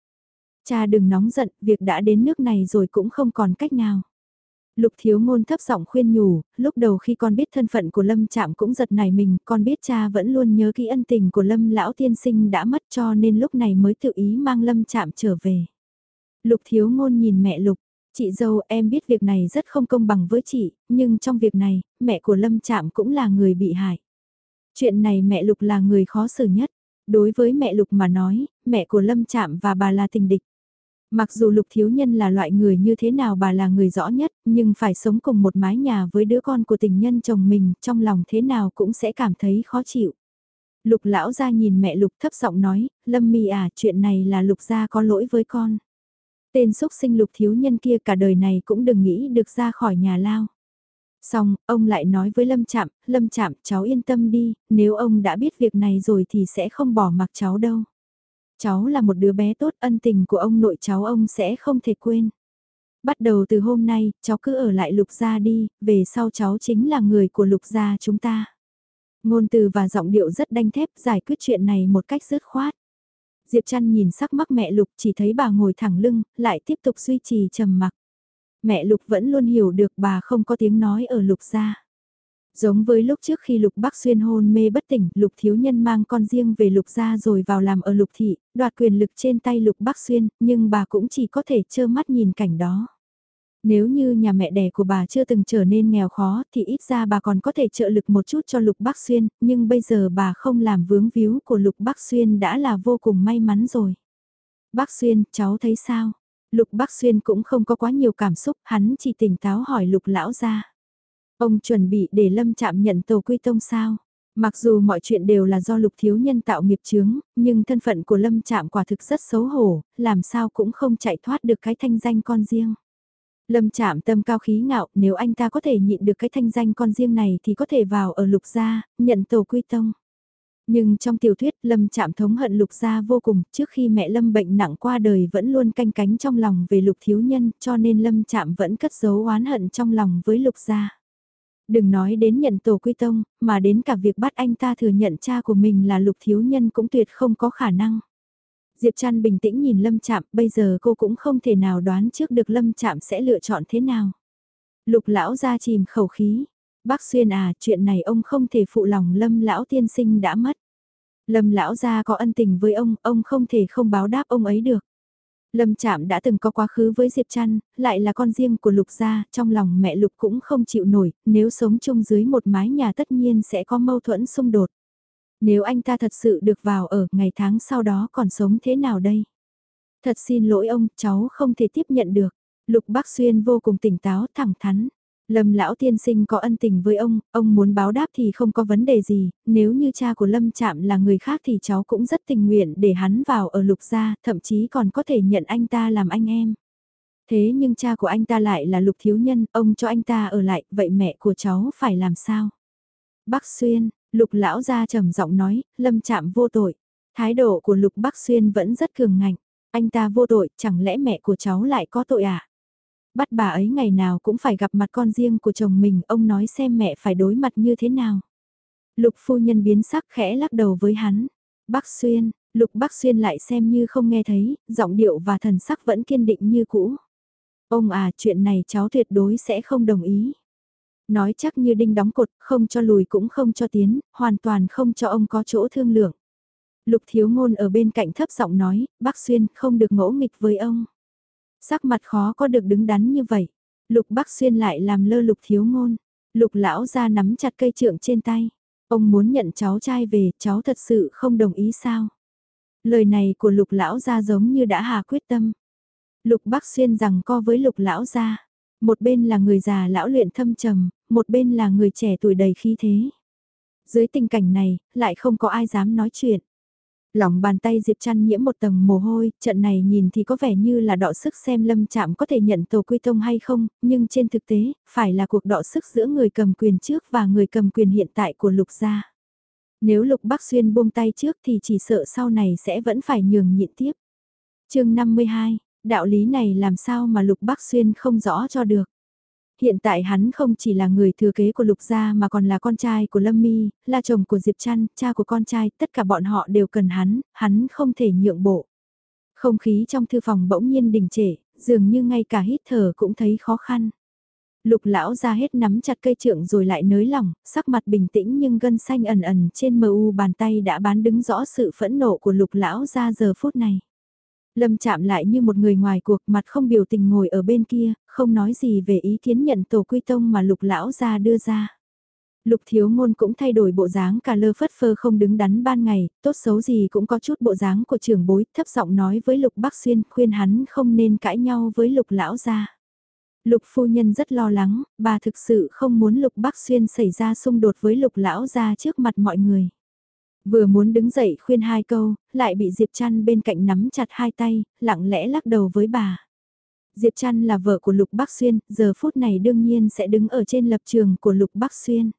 Cha đừng nóng giận, việc đã đến nước này rồi cũng không còn cách nào. Lục thiếu ngôn thấp giọng khuyên nhủ, lúc đầu khi con biết thân phận của Lâm Trạm cũng giật nảy mình, con biết cha vẫn luôn nhớ kỹ ân tình của Lâm lão tiên sinh đã mất cho nên lúc này mới tự ý mang Lâm Trạm trở về. Lục thiếu ngôn nhìn mẹ Lục, chị dâu em biết việc này rất không công bằng với chị, nhưng trong việc này, mẹ của Lâm Trạm cũng là người bị hại. Chuyện này mẹ Lục là người khó xử nhất. Đối với mẹ Lục mà nói, mẹ của Lâm Trạm và bà là tình địch. Mặc dù Lục Thiếu Nhân là loại người như thế nào bà là người rõ nhất, nhưng phải sống cùng một mái nhà với đứa con của tình nhân chồng mình, trong lòng thế nào cũng sẽ cảm thấy khó chịu. Lục lão ra nhìn mẹ Lục thấp giọng nói, Lâm Mi à, chuyện này là Lục gia có lỗi với con. Tên xúc sinh lục thiếu nhân kia cả đời này cũng đừng nghĩ được ra khỏi nhà lao. Xong, ông lại nói với Lâm Chạm, Lâm Chạm cháu yên tâm đi, nếu ông đã biết việc này rồi thì sẽ không bỏ mặc cháu đâu. Cháu là một đứa bé tốt, ân tình của ông nội cháu ông sẽ không thể quên. Bắt đầu từ hôm nay, cháu cứ ở lại lục gia đi, về sau cháu chính là người của lục gia chúng ta. Ngôn từ và giọng điệu rất đanh thép giải quyết chuyện này một cách dứt khoát. Diệp Trăn nhìn sắc mắc mẹ Lục chỉ thấy bà ngồi thẳng lưng, lại tiếp tục duy trì trầm mặc. Mẹ Lục vẫn luôn hiểu được bà không có tiếng nói ở Lục gia. Giống với lúc trước khi Lục Bắc Xuyên hôn mê bất tỉnh, Lục Thiếu Nhân mang con riêng về Lục gia rồi vào làm ở Lục Thị, đoạt quyền lực trên tay Lục Bắc Xuyên, nhưng bà cũng chỉ có thể trơ mắt nhìn cảnh đó. Nếu như nhà mẹ đẻ của bà chưa từng trở nên nghèo khó thì ít ra bà còn có thể trợ lực một chút cho Lục Bắc Xuyên, nhưng bây giờ bà không làm vướng víu của Lục Bắc Xuyên đã là vô cùng may mắn rồi. Bắc Xuyên, cháu thấy sao? Lục Bắc Xuyên cũng không có quá nhiều cảm xúc, hắn chỉ tỉnh táo hỏi Lục Lão ra. Ông chuẩn bị để Lâm chạm nhận tổ quy tông sao? Mặc dù mọi chuyện đều là do lục thiếu nhân tạo nghiệp chướng, nhưng thân phận của Lâm chạm quả thực rất xấu hổ, làm sao cũng không chạy thoát được cái thanh danh con riêng. Lâm chạm tâm cao khí ngạo, nếu anh ta có thể nhịn được cái thanh danh con riêng này thì có thể vào ở lục gia, nhận tổ quy tông. Nhưng trong tiểu thuyết Lâm chạm thống hận lục gia vô cùng, trước khi mẹ Lâm bệnh nặng qua đời vẫn luôn canh cánh trong lòng về lục thiếu nhân, cho nên Lâm chạm vẫn cất giấu oán hận trong lòng với lục gia. Đừng nói đến nhận tổ quy tông, mà đến cả việc bắt anh ta thừa nhận cha của mình là lục thiếu nhân cũng tuyệt không có khả năng. Diệp Trăn bình tĩnh nhìn Lâm Trạm, bây giờ cô cũng không thể nào đoán trước được Lâm Trạm sẽ lựa chọn thế nào. Lục lão ra chìm khẩu khí. Bác Xuyên à, chuyện này ông không thể phụ lòng Lâm lão tiên sinh đã mất. Lâm lão gia có ân tình với ông, ông không thể không báo đáp ông ấy được. Lâm Trạm đã từng có quá khứ với Diệp Trăn, lại là con riêng của Lục gia, trong lòng mẹ Lục cũng không chịu nổi, nếu sống chung dưới một mái nhà tất nhiên sẽ có mâu thuẫn xung đột. Nếu anh ta thật sự được vào ở ngày tháng sau đó còn sống thế nào đây? Thật xin lỗi ông, cháu không thể tiếp nhận được. Lục Bắc Xuyên vô cùng tỉnh táo thẳng thắn. Lâm lão tiên sinh có ân tình với ông, ông muốn báo đáp thì không có vấn đề gì, nếu như cha của Lâm Trạm là người khác thì cháu cũng rất tình nguyện để hắn vào ở lục gia, thậm chí còn có thể nhận anh ta làm anh em. Thế nhưng cha của anh ta lại là lục thiếu nhân, ông cho anh ta ở lại, vậy mẹ của cháu phải làm sao? Bắc Xuyên, Lục lão ra trầm giọng nói, lâm chạm vô tội. Thái độ của Lục Bắc Xuyên vẫn rất cường ngạnh. Anh ta vô tội, chẳng lẽ mẹ của cháu lại có tội à? Bắt bà ấy ngày nào cũng phải gặp mặt con riêng của chồng mình, ông nói xem mẹ phải đối mặt như thế nào. Lục phu nhân biến sắc khẽ lắc đầu với hắn. Bắc Xuyên, Lục Bắc Xuyên lại xem như không nghe thấy, giọng điệu và thần sắc vẫn kiên định như cũ. Ông à, chuyện này cháu tuyệt đối sẽ không đồng ý. Nói chắc như đinh đóng cột, không cho lùi cũng không cho tiến, hoàn toàn không cho ông có chỗ thương lượng. Lục thiếu ngôn ở bên cạnh thấp giọng nói, bác Xuyên không được ngỗ nghịch với ông. Sắc mặt khó có được đứng đắn như vậy. Lục bác Xuyên lại làm lơ lục thiếu ngôn. Lục lão ra nắm chặt cây trượng trên tay. Ông muốn nhận cháu trai về, cháu thật sự không đồng ý sao? Lời này của lục lão ra giống như đã hà quyết tâm. Lục bác Xuyên rằng co với lục lão ra. Một bên là người già lão luyện thâm trầm, một bên là người trẻ tuổi đầy khí thế. Dưới tình cảnh này, lại không có ai dám nói chuyện. Lòng bàn tay Diệp Trăn nhiễm một tầng mồ hôi, trận này nhìn thì có vẻ như là đọ sức xem lâm chạm có thể nhận tổ quy tông hay không, nhưng trên thực tế, phải là cuộc đọ sức giữa người cầm quyền trước và người cầm quyền hiện tại của lục gia. Nếu lục Bắc Xuyên buông tay trước thì chỉ sợ sau này sẽ vẫn phải nhường nhịn tiếp. chương 52, đạo lý này làm sao mà lục Bắc Xuyên không rõ cho được. Hiện tại hắn không chỉ là người thừa kế của Lục Gia mà còn là con trai của Lâm Mi, là chồng của Diệp Trăn, cha của con trai, tất cả bọn họ đều cần hắn, hắn không thể nhượng bộ. Không khí trong thư phòng bỗng nhiên đình trệ, dường như ngay cả hít thở cũng thấy khó khăn. Lục lão ra hết nắm chặt cây trượng rồi lại nới lỏng, sắc mặt bình tĩnh nhưng gân xanh ẩn ẩn trên mờ u bàn tay đã bán đứng rõ sự phẫn nộ của lục lão ra giờ phút này. Lâm chạm lại như một người ngoài cuộc mặt không biểu tình ngồi ở bên kia, không nói gì về ý kiến nhận tổ quy tông mà lục lão ra đưa ra. Lục thiếu ngôn cũng thay đổi bộ dáng cả lơ phất phơ không đứng đắn ban ngày, tốt xấu gì cũng có chút bộ dáng của trưởng bối, thấp giọng nói với lục bác xuyên khuyên hắn không nên cãi nhau với lục lão ra. Lục phu nhân rất lo lắng, bà thực sự không muốn lục bác xuyên xảy ra xung đột với lục lão ra trước mặt mọi người. Vừa muốn đứng dậy khuyên hai câu, lại bị Diệp Trăn bên cạnh nắm chặt hai tay, lặng lẽ lắc đầu với bà. Diệp Trăn là vợ của Lục Bắc Xuyên, giờ phút này đương nhiên sẽ đứng ở trên lập trường của Lục Bắc Xuyên.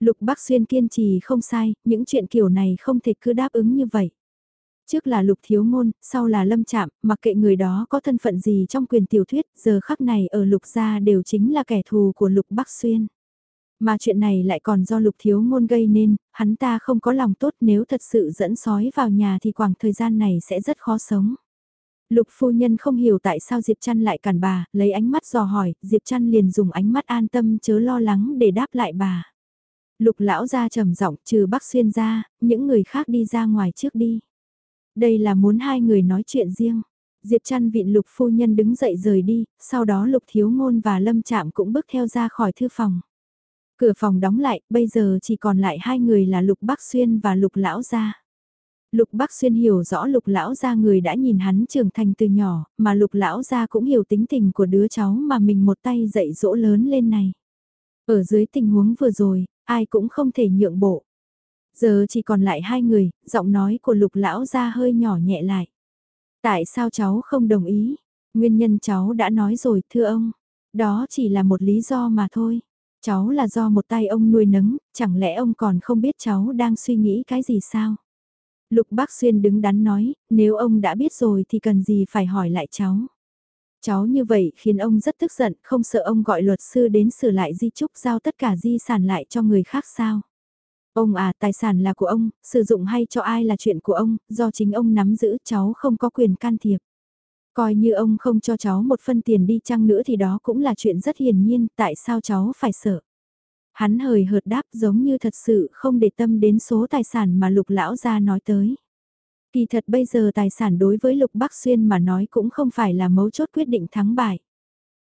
Lục Bắc Xuyên kiên trì không sai, những chuyện kiểu này không thể cứ đáp ứng như vậy. Trước là lục thiếu ngôn, sau là lâm Trạm mặc kệ người đó có thân phận gì trong quyền tiểu thuyết, giờ khắc này ở lục gia đều chính là kẻ thù của lục Bắc Xuyên. Mà chuyện này lại còn do lục thiếu ngôn gây nên, hắn ta không có lòng tốt nếu thật sự dẫn sói vào nhà thì khoảng thời gian này sẽ rất khó sống. Lục phu nhân không hiểu tại sao Diệp Trăn lại cản bà, lấy ánh mắt dò hỏi, Diệp Trăn liền dùng ánh mắt an tâm chớ lo lắng để đáp lại bà. Lục lão ra trầm giọng trừ bác xuyên ra, những người khác đi ra ngoài trước đi. Đây là muốn hai người nói chuyện riêng. Diệp Trăn vịn lục phu nhân đứng dậy rời đi, sau đó lục thiếu ngôn và lâm chạm cũng bước theo ra khỏi thư phòng. Cửa phòng đóng lại, bây giờ chỉ còn lại hai người là lục bác xuyên và lục lão gia. Lục Bắc Xuyên hiểu rõ lục lão gia người đã nhìn hắn trưởng thành từ nhỏ, mà lục lão gia cũng hiểu tính tình của đứa cháu mà mình một tay dạy dỗ lớn lên này. Ở dưới tình huống vừa rồi, ai cũng không thể nhượng bộ. Giờ chỉ còn lại hai người, giọng nói của lục lão gia hơi nhỏ nhẹ lại. Tại sao cháu không đồng ý? Nguyên nhân cháu đã nói rồi thưa ông. Đó chỉ là một lý do mà thôi. Cháu là do một tay ông nuôi nấng, chẳng lẽ ông còn không biết cháu đang suy nghĩ cái gì sao? Lục Bác Xuyên đứng đắn nói, nếu ông đã biết rồi thì cần gì phải hỏi lại cháu. Cháu như vậy khiến ông rất tức giận, không sợ ông gọi luật sư đến sửa lại di trúc giao tất cả di sản lại cho người khác sao. Ông à, tài sản là của ông, sử dụng hay cho ai là chuyện của ông, do chính ông nắm giữ cháu không có quyền can thiệp. Coi như ông không cho cháu một phân tiền đi chăng nữa thì đó cũng là chuyện rất hiển nhiên, tại sao cháu phải sợ. Hắn hời hợt đáp giống như thật sự không để tâm đến số tài sản mà lục lão gia nói tới. Kỳ thật bây giờ tài sản đối với lục Bắc Xuyên mà nói cũng không phải là mấu chốt quyết định thắng bại.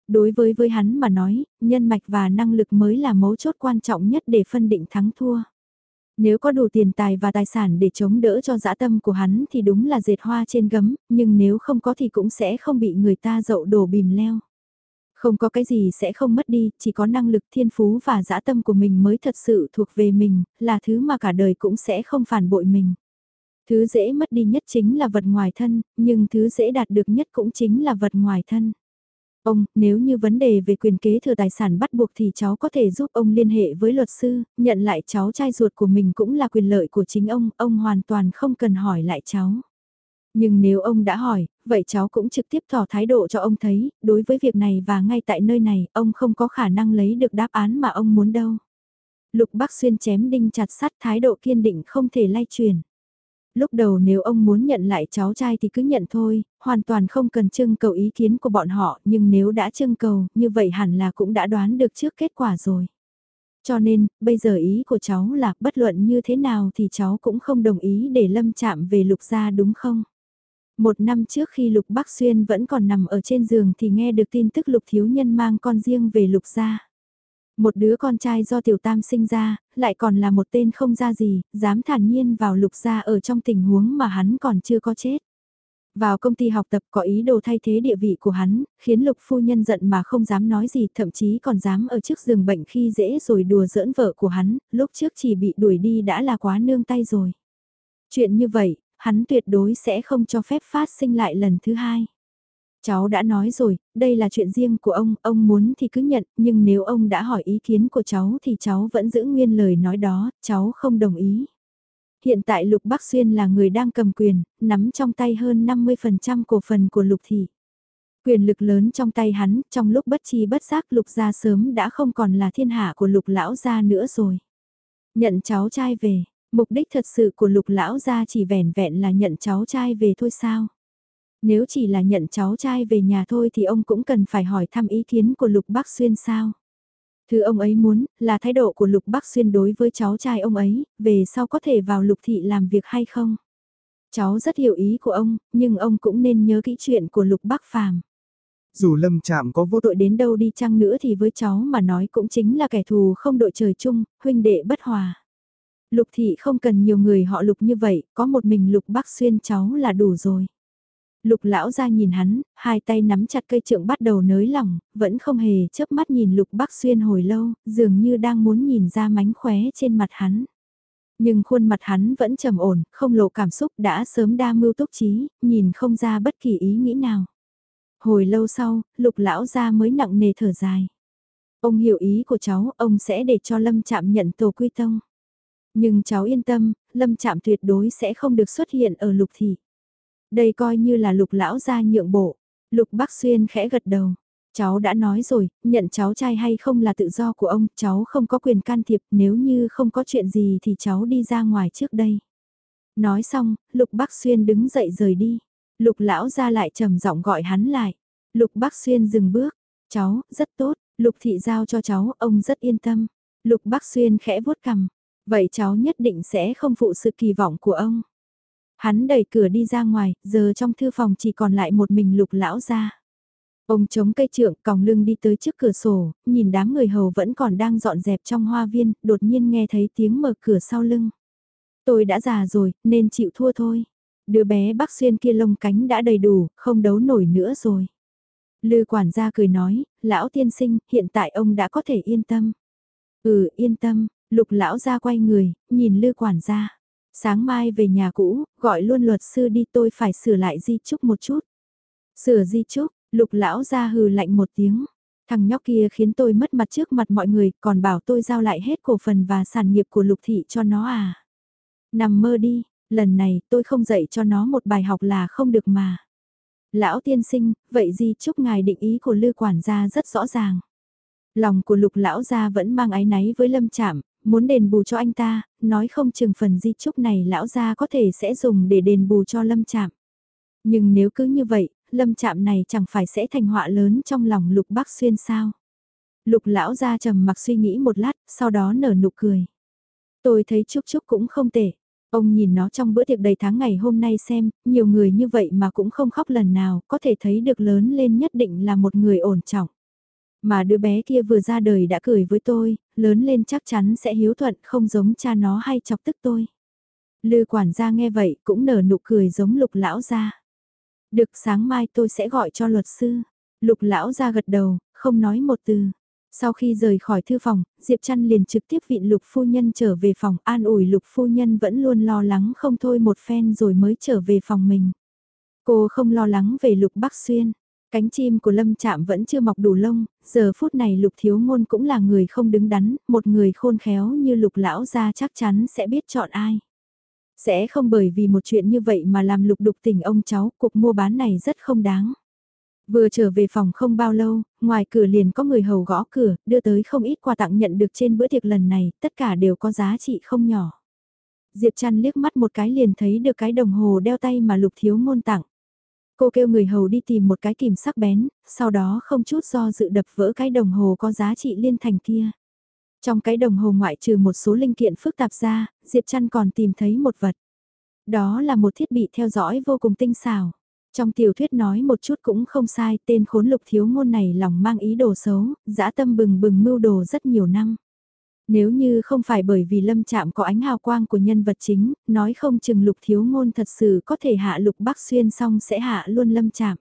Đối với với hắn mà nói, nhân mạch và năng lực mới là mấu chốt quan trọng nhất để phân định thắng thua. Nếu có đủ tiền tài và tài sản để chống đỡ cho dã tâm của hắn thì đúng là dệt hoa trên gấm, nhưng nếu không có thì cũng sẽ không bị người ta dậu đổ bìm leo. Không có cái gì sẽ không mất đi, chỉ có năng lực thiên phú và dã tâm của mình mới thật sự thuộc về mình, là thứ mà cả đời cũng sẽ không phản bội mình. Thứ dễ mất đi nhất chính là vật ngoài thân, nhưng thứ dễ đạt được nhất cũng chính là vật ngoài thân. Ông, nếu như vấn đề về quyền kế thừa tài sản bắt buộc thì cháu có thể giúp ông liên hệ với luật sư, nhận lại cháu trai ruột của mình cũng là quyền lợi của chính ông, ông hoàn toàn không cần hỏi lại cháu. Nhưng nếu ông đã hỏi, vậy cháu cũng trực tiếp tỏ thái độ cho ông thấy, đối với việc này và ngay tại nơi này, ông không có khả năng lấy được đáp án mà ông muốn đâu. Lục Bắc Xuyên chém đinh chặt sắt thái độ kiên định không thể lay truyền. Lúc đầu nếu ông muốn nhận lại cháu trai thì cứ nhận thôi, hoàn toàn không cần trưng cầu ý kiến của bọn họ, nhưng nếu đã trưng cầu, như vậy hẳn là cũng đã đoán được trước kết quả rồi. Cho nên, bây giờ ý của cháu là bất luận như thế nào thì cháu cũng không đồng ý để lâm chạm về lục gia đúng không? Một năm trước khi Lục Bắc Xuyên vẫn còn nằm ở trên giường thì nghe được tin tức Lục Thiếu Nhân mang con riêng về Lục gia. Một đứa con trai do Tiểu Tam sinh ra, lại còn là một tên không ra gì, dám thản nhiên vào Lục gia ở trong tình huống mà hắn còn chưa có chết. Vào công ty học tập có ý đồ thay thế địa vị của hắn, khiến lục phu nhân giận mà không dám nói gì, thậm chí còn dám ở trước giường bệnh khi dễ rồi đùa giỡn vợ của hắn, lúc trước chỉ bị đuổi đi đã là quá nương tay rồi. Chuyện như vậy, hắn tuyệt đối sẽ không cho phép phát sinh lại lần thứ hai. Cháu đã nói rồi, đây là chuyện riêng của ông, ông muốn thì cứ nhận, nhưng nếu ông đã hỏi ý kiến của cháu thì cháu vẫn giữ nguyên lời nói đó, cháu không đồng ý. Hiện tại Lục Bắc Xuyên là người đang cầm quyền, nắm trong tay hơn 50% cổ phần của Lục Thị. Quyền lực lớn trong tay hắn, trong lúc bất chi bất giác Lục gia sớm đã không còn là thiên hạ của Lục lão gia nữa rồi. Nhận cháu trai về, Mục đích thật sự của lục lão gia chỉ vẻn vẹn là nhận cháu trai về thôi sao? Nếu chỉ là nhận cháu trai về nhà thôi thì ông cũng cần phải hỏi thăm ý kiến của lục bác xuyên sao? Thứ ông ấy muốn là thái độ của lục bác xuyên đối với cháu trai ông ấy, về sau có thể vào lục thị làm việc hay không? Cháu rất hiểu ý của ông, nhưng ông cũng nên nhớ kỹ chuyện của lục bác phàm. Dù lâm chạm có vô tội đến đâu đi chăng nữa thì với cháu mà nói cũng chính là kẻ thù không đội trời chung, huynh đệ bất hòa. Lục thị không cần nhiều người họ lục như vậy, có một mình lục bác xuyên cháu là đủ rồi. Lục lão ra nhìn hắn, hai tay nắm chặt cây trượng bắt đầu nới lỏng, vẫn không hề chớp mắt nhìn lục bác xuyên hồi lâu, dường như đang muốn nhìn ra mánh khóe trên mặt hắn. Nhưng khuôn mặt hắn vẫn trầm ổn, không lộ cảm xúc đã sớm đa mưu túc trí, nhìn không ra bất kỳ ý nghĩ nào. Hồi lâu sau, lục lão ra mới nặng nề thở dài. Ông hiểu ý của cháu, ông sẽ để cho Lâm Trạm nhận tổ quy tông. Nhưng cháu yên tâm, Lâm Trạm tuyệt đối sẽ không được xuất hiện ở lục thị. Đây coi như là lục lão ra nhượng bộ. Lục Bắc Xuyên khẽ gật đầu. Cháu đã nói rồi, nhận cháu trai hay không là tự do của ông, cháu không có quyền can thiệp, nếu như không có chuyện gì thì cháu đi ra ngoài trước đây. Nói xong, Lục Bắc Xuyên đứng dậy rời đi. Lục lão ra lại trầm giọng gọi hắn lại. Lục Bắc Xuyên dừng bước. Cháu, rất tốt, Lục thị giao cho cháu, ông rất yên tâm. Lục Bắc Xuyên khẽ vuốt cằm. Vậy cháu nhất định sẽ không phụ sự kỳ vọng của ông. Hắn đẩy cửa đi ra ngoài, giờ trong thư phòng chỉ còn lại một mình lục lão ra. Ông chống cây trượng còng lưng đi tới trước cửa sổ, nhìn đám người hầu vẫn còn đang dọn dẹp trong hoa viên, đột nhiên nghe thấy tiếng mở cửa sau lưng. Tôi đã già rồi, nên chịu thua thôi. Đứa bé bác xuyên kia lông cánh đã đầy đủ, không đấu nổi nữa rồi. Lư quản gia cười nói, lão tiên sinh, hiện tại ông đã có thể yên tâm. Ừ, yên tâm, lục lão ra quay người, nhìn lư quản gia. Sáng mai về nhà cũ, gọi luôn luật sư đi tôi phải sửa lại di chúc một chút. Sửa di chúc, lục lão ra hừ lạnh một tiếng. Thằng nhóc kia khiến tôi mất mặt trước mặt mọi người, còn bảo tôi giao lại hết cổ phần và sản nghiệp của lục thị cho nó à. Nằm mơ đi, lần này tôi không dạy cho nó một bài học là không được mà. Lão tiên sinh, vậy di chúc ngài định ý của lư quản gia rất rõ ràng. Lòng của lục lão gia vẫn mang ái náy với lâm chạm, muốn đền bù cho anh ta, nói không chừng phần di trúc này lão gia có thể sẽ dùng để đền bù cho lâm chạm. Nhưng nếu cứ như vậy, lâm chạm này chẳng phải sẽ thành họa lớn trong lòng lục bác xuyên sao. Lục lão gia trầm mặc suy nghĩ một lát, sau đó nở nụ cười. Tôi thấy Trúc Trúc cũng không tệ. Ông nhìn nó trong bữa tiệc đầy tháng ngày hôm nay xem, nhiều người như vậy mà cũng không khóc lần nào, có thể thấy được lớn lên nhất định là một người ổn trọng. Mà đứa bé kia vừa ra đời đã cười với tôi, lớn lên chắc chắn sẽ hiếu thuận không giống cha nó hay chọc tức tôi. Lư quản gia nghe vậy cũng nở nụ cười giống lục lão gia. Được sáng mai tôi sẽ gọi cho luật sư. Lục lão gia gật đầu, không nói một từ. Sau khi rời khỏi thư phòng, Diệp Trăn liền trực tiếp vịn lục phu nhân trở về phòng an ủi lục phu nhân vẫn luôn lo lắng không thôi một phen rồi mới trở về phòng mình. Cô không lo lắng về lục bắc xuyên. Cánh chim của lâm chạm vẫn chưa mọc đủ lông, giờ phút này lục thiếu ngôn cũng là người không đứng đắn, một người khôn khéo như lục lão ra chắc chắn sẽ biết chọn ai. Sẽ không bởi vì một chuyện như vậy mà làm lục đục tình ông cháu, cuộc mua bán này rất không đáng. Vừa trở về phòng không bao lâu, ngoài cửa liền có người hầu gõ cửa, đưa tới không ít quà tặng nhận được trên bữa tiệc lần này, tất cả đều có giá trị không nhỏ. Diệp Trăn liếc mắt một cái liền thấy được cái đồng hồ đeo tay mà lục thiếu ngôn tặng. Cô kêu người hầu đi tìm một cái kìm sắc bén, sau đó không chút do dự đập vỡ cái đồng hồ có giá trị liên thành kia. Trong cái đồng hồ ngoại trừ một số linh kiện phức tạp ra, Diệp Trăn còn tìm thấy một vật. Đó là một thiết bị theo dõi vô cùng tinh xảo. Trong tiểu thuyết nói một chút cũng không sai, tên khốn lục thiếu ngôn này lòng mang ý đồ xấu, dã tâm bừng bừng mưu đồ rất nhiều năm. Nếu như không phải bởi vì lâm chạm có ánh hào quang của nhân vật chính, nói không chừng lục thiếu ngôn thật sự có thể hạ lục bắc xuyên xong sẽ hạ luôn lâm chạm.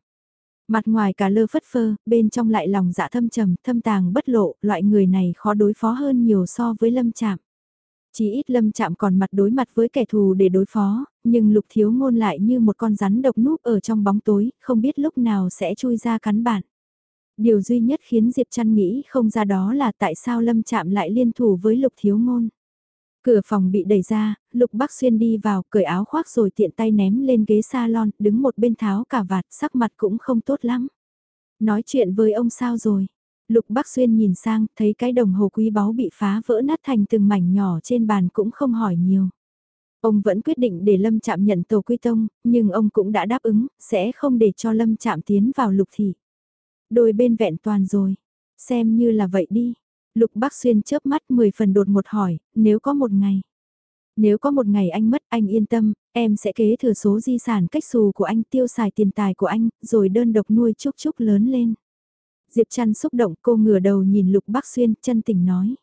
Mặt ngoài cả lơ phất phơ, bên trong lại lòng dạ thâm trầm, thâm tàng bất lộ, loại người này khó đối phó hơn nhiều so với lâm chạm. Chỉ ít lâm chạm còn mặt đối mặt với kẻ thù để đối phó, nhưng lục thiếu ngôn lại như một con rắn độc núp ở trong bóng tối, không biết lúc nào sẽ chui ra cắn bạn. Điều duy nhất khiến Diệp Trăn nghĩ không ra đó là tại sao lâm chạm lại liên thủ với lục thiếu ngôn. Cửa phòng bị đẩy ra, Lục Bắc Xuyên đi vào, cởi áo khoác rồi tiện tay ném lên ghế salon, đứng một bên tháo cả vạt, sắc mặt cũng không tốt lắm. Nói chuyện với ông sao rồi? Lục Bắc Xuyên nhìn sang, thấy cái đồng hồ quý báu bị phá vỡ nát thành từng mảnh nhỏ trên bàn cũng không hỏi nhiều. Ông vẫn quyết định để Lâm Trạm nhận tổ quy tông, nhưng ông cũng đã đáp ứng, sẽ không để cho Lâm Trạm tiến vào lục thị. Đôi bên vẹn toàn rồi, xem như là vậy đi. Lục Bắc Xuyên chớp mắt 10 phần đột một hỏi, nếu có một ngày. Nếu có một ngày anh mất anh yên tâm, em sẽ kế thừa số di sản cách xù của anh tiêu xài tiền tài của anh, rồi đơn độc nuôi chúc chúc lớn lên. Diệp Trăn xúc động cô ngửa đầu nhìn Lục Bắc Xuyên chân tình nói.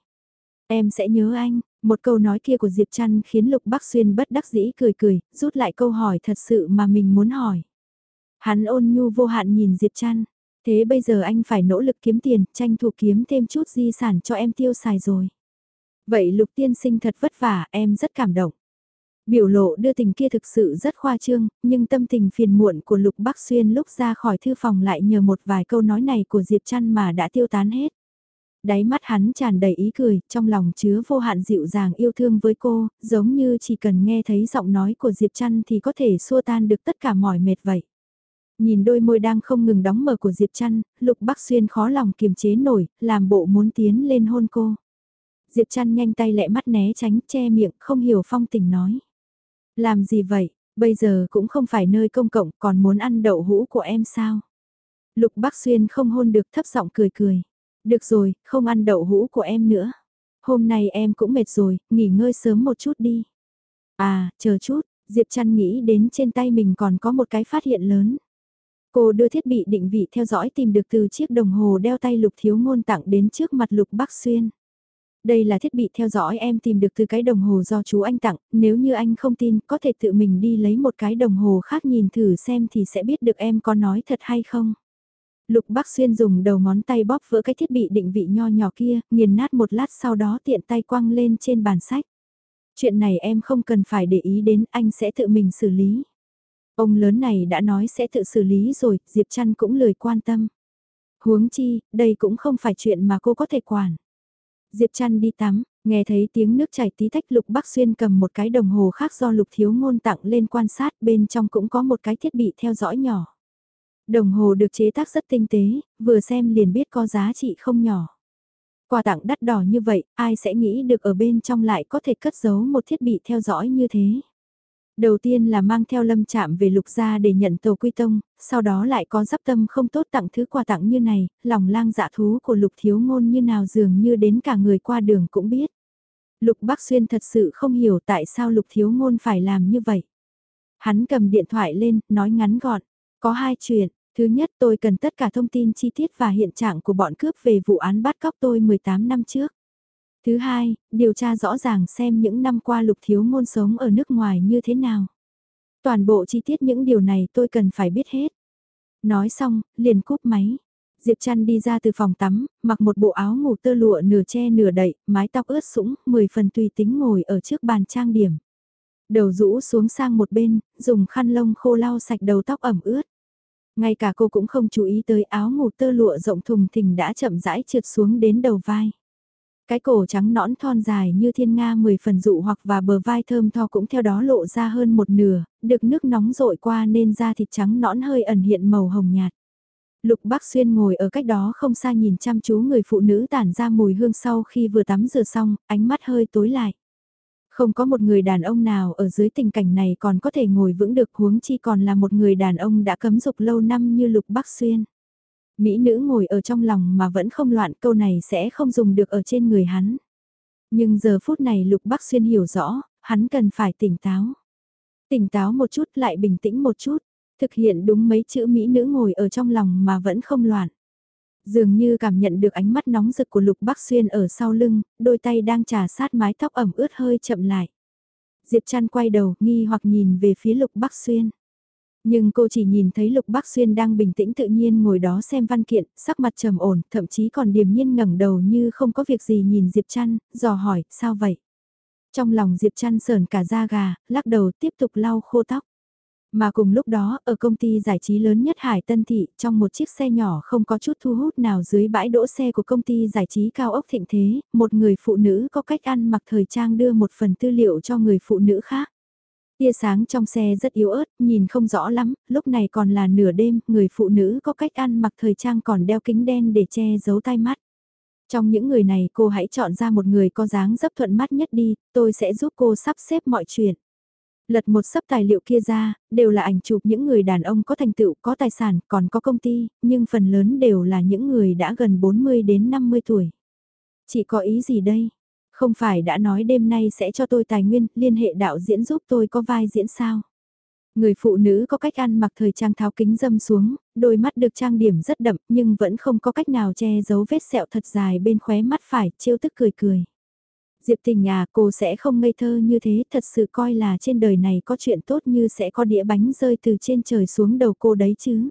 Em sẽ nhớ anh, một câu nói kia của Diệp Trăn khiến Lục Bắc Xuyên bất đắc dĩ cười cười, rút lại câu hỏi thật sự mà mình muốn hỏi. Hắn ôn nhu vô hạn nhìn Diệp Trăn, thế bây giờ anh phải nỗ lực kiếm tiền, tranh thủ kiếm thêm chút di sản cho em tiêu xài rồi. Vậy Lục Tiên Sinh thật vất vả, em rất cảm động. Biểu lộ đưa tình kia thực sự rất khoa trương, nhưng tâm tình phiền muộn của Lục Bắc Xuyên lúc ra khỏi thư phòng lại nhờ một vài câu nói này của Diệp Trăn mà đã tiêu tán hết. Đáy mắt hắn tràn đầy ý cười, trong lòng chứa vô hạn dịu dàng yêu thương với cô, giống như chỉ cần nghe thấy giọng nói của Diệp Trăn thì có thể xua tan được tất cả mỏi mệt vậy. Nhìn đôi môi đang không ngừng đóng mở của Diệp Trăn, Lục Bắc Xuyên khó lòng kiềm chế nổi, làm bộ muốn tiến lên hôn cô. Diệp Trăn nhanh tay lẹ mắt né tránh, che miệng, không hiểu phong tình nói. Làm gì vậy, bây giờ cũng không phải nơi công cộng, còn muốn ăn đậu hũ của em sao? Lục Bắc Xuyên không hôn được thấp giọng cười cười. Được rồi, không ăn đậu hũ của em nữa. Hôm nay em cũng mệt rồi, nghỉ ngơi sớm một chút đi. À, chờ chút, Diệp Trăn nghĩ đến trên tay mình còn có một cái phát hiện lớn. Cô đưa thiết bị định vị theo dõi tìm được từ chiếc đồng hồ đeo tay Lục Thiếu Ngôn tặng đến trước mặt Lục Bắc Xuyên. Đây là thiết bị theo dõi em tìm được từ cái đồng hồ do chú anh tặng, nếu như anh không tin có thể tự mình đi lấy một cái đồng hồ khác nhìn thử xem thì sẽ biết được em có nói thật hay không. Lục Bắc Xuyên dùng đầu ngón tay bóp vỡ cái thiết bị định vị nho nhỏ kia, nghiền nát một lát sau đó tiện tay quăng lên trên bàn sách. Chuyện này em không cần phải để ý đến, anh sẽ tự mình xử lý. Ông lớn này đã nói sẽ tự xử lý rồi, Diệp Trăn cũng lười quan tâm. Huống chi, đây cũng không phải chuyện mà cô có thể quản. Diệp Trăn đi tắm, nghe thấy tiếng nước chảy tí tách Lục Bắc Xuyên cầm một cái đồng hồ khác do Lục Thiếu Ngôn tặng lên quan sát bên trong cũng có một cái thiết bị theo dõi nhỏ. Đồng hồ được chế tác rất tinh tế, vừa xem liền biết có giá trị không nhỏ. Quà tặng đắt đỏ như vậy, ai sẽ nghĩ được ở bên trong lại có thể cất giấu một thiết bị theo dõi như thế. Đầu tiên là mang theo lâm chạm về lục gia để nhận tàu quy tông, sau đó lại có dắp tâm không tốt tặng thứ quà tặng như này, lòng lang dạ thú của lục thiếu ngôn như nào dường như đến cả người qua đường cũng biết. Lục Bắc Xuyên thật sự không hiểu tại sao lục thiếu ngôn phải làm như vậy. Hắn cầm điện thoại lên, nói ngắn gọn, có hai chuyện, thứ nhất tôi cần tất cả thông tin chi tiết và hiện trạng của bọn cướp về vụ án bắt cóc tôi 18 năm trước. Thứ hai, điều tra rõ ràng xem những năm qua lục thiếu ngôn sống ở nước ngoài như thế nào. Toàn bộ chi tiết những điều này tôi cần phải biết hết. Nói xong, liền cúp máy. Diệp Trăn đi ra từ phòng tắm, mặc một bộ áo ngủ tơ lụa nửa che nửa đậy, mái tóc ướt sũng, mười phần tùy tính ngồi ở trước bàn trang điểm. Đầu rũ xuống sang một bên, dùng khăn lông khô lau sạch đầu tóc ẩm ướt. Ngay cả cô cũng không chú ý tới áo ngủ tơ lụa rộng thùng thình đã chậm rãi trượt xuống đến đầu vai. Cái cổ trắng nõn thon dài như thiên nga mười phần dụ hoặc và bờ vai thơm tho cũng theo đó lộ ra hơn một nửa, được nước nóng rội qua nên da thịt trắng nõn hơi ẩn hiện màu hồng nhạt. Lục Bắc Xuyên ngồi ở cách đó không xa nhìn chăm chú người phụ nữ tản ra mùi hương sau khi vừa tắm rửa xong, ánh mắt hơi tối lại. Không có một người đàn ông nào ở dưới tình cảnh này còn có thể ngồi vững được huống chi còn là một người đàn ông đã cấm dục lâu năm như Lục Bắc Xuyên. Mỹ nữ ngồi ở trong lòng mà vẫn không loạn câu này sẽ không dùng được ở trên người hắn. Nhưng giờ phút này Lục Bắc Xuyên hiểu rõ, hắn cần phải tỉnh táo. Tỉnh táo một chút lại bình tĩnh một chút, thực hiện đúng mấy chữ Mỹ nữ ngồi ở trong lòng mà vẫn không loạn. Dường như cảm nhận được ánh mắt nóng rực của Lục Bắc Xuyên ở sau lưng, đôi tay đang trà sát mái tóc ẩm ướt hơi chậm lại. Diệp Trăn quay đầu, nghi hoặc nhìn về phía Lục Bắc Xuyên. Nhưng cô chỉ nhìn thấy Lục Bắc Xuyên đang bình tĩnh tự nhiên ngồi đó xem văn kiện, sắc mặt trầm ổn, thậm chí còn điềm nhiên ngẩng đầu như không có việc gì nhìn Diệp Trăn, dò hỏi, sao vậy? Trong lòng Diệp Trăn sờn cả da gà, lắc đầu tiếp tục lau khô tóc. Mà cùng lúc đó, ở công ty giải trí lớn nhất Hải Tân Thị, trong một chiếc xe nhỏ không có chút thu hút nào dưới bãi đỗ xe của công ty giải trí cao ốc thịnh thế, một người phụ nữ có cách ăn mặc thời trang đưa một phần tư liệu cho người phụ nữ khác. Tia sáng trong xe rất yếu ớt, nhìn không rõ lắm, lúc này còn là nửa đêm, người phụ nữ có cách ăn mặc thời trang còn đeo kính đen để che giấu tai mắt. Trong những người này cô hãy chọn ra một người có dáng dấp thuận mắt nhất đi, tôi sẽ giúp cô sắp xếp mọi chuyện. Lật một sấp tài liệu kia ra, đều là ảnh chụp những người đàn ông có thành tựu, có tài sản, còn có công ty, nhưng phần lớn đều là những người đã gần 40 đến 50 tuổi. Chị có ý gì đây? Không phải đã nói đêm nay sẽ cho tôi tài nguyên, liên hệ đạo diễn giúp tôi có vai diễn sao? Người phụ nữ có cách ăn mặc thời trang tháo kính dâm xuống, đôi mắt được trang điểm rất đậm nhưng vẫn không có cách nào che giấu vết sẹo thật dài bên khóe mắt phải, trêu tức cười cười. Diệp tình à, cô sẽ không ngây thơ như thế, thật sự coi là trên đời này có chuyện tốt như sẽ có đĩa bánh rơi từ trên trời xuống đầu cô đấy chứ.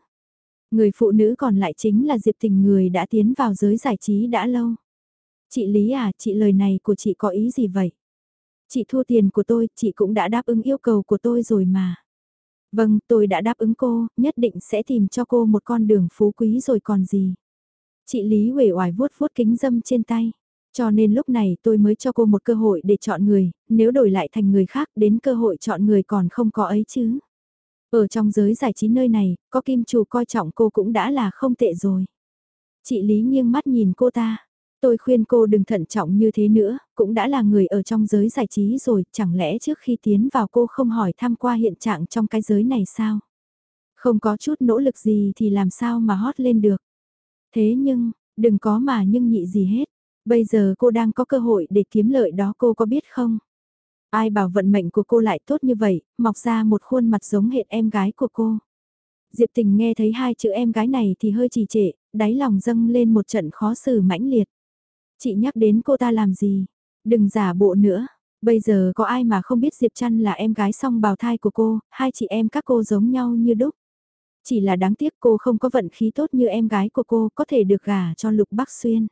Người phụ nữ còn lại chính là Diệp tình người đã tiến vào giới giải trí đã lâu. Chị Lý à, chị lời này của chị có ý gì vậy? Chị thua tiền của tôi, chị cũng đã đáp ứng yêu cầu của tôi rồi mà. Vâng, tôi đã đáp ứng cô, nhất định sẽ tìm cho cô một con đường phú quý rồi còn gì. Chị Lý Huệ oải vuốt vuốt kính dâm trên tay. Cho nên lúc này tôi mới cho cô một cơ hội để chọn người, nếu đổi lại thành người khác đến cơ hội chọn người còn không có ấy chứ. Ở trong giới giải trí nơi này, có kim chủ coi trọng cô cũng đã là không tệ rồi. Chị Lý nghiêng mắt nhìn cô ta. Tôi khuyên cô đừng thận trọng như thế nữa, cũng đã là người ở trong giới giải trí rồi, chẳng lẽ trước khi tiến vào cô không hỏi thăm qua hiện trạng trong cái giới này sao? Không có chút nỗ lực gì thì làm sao mà hot lên được. Thế nhưng, đừng có mà nhưng nhị gì hết. Bây giờ cô đang có cơ hội để kiếm lợi đó cô có biết không? Ai bảo vận mệnh của cô lại tốt như vậy, mọc ra một khuôn mặt giống hệt em gái của cô. Diệp tình nghe thấy hai chữ em gái này thì hơi trì trệ, đáy lòng dâng lên một trận khó xử mãnh liệt. Chị nhắc đến cô ta làm gì? Đừng giả bộ nữa. Bây giờ có ai mà không biết Diệp Trăn là em gái song bào thai của cô, hai chị em các cô giống nhau như đúc. Chỉ là đáng tiếc cô không có vận khí tốt như em gái của cô có thể được gả cho Lục Bắc Xuyên.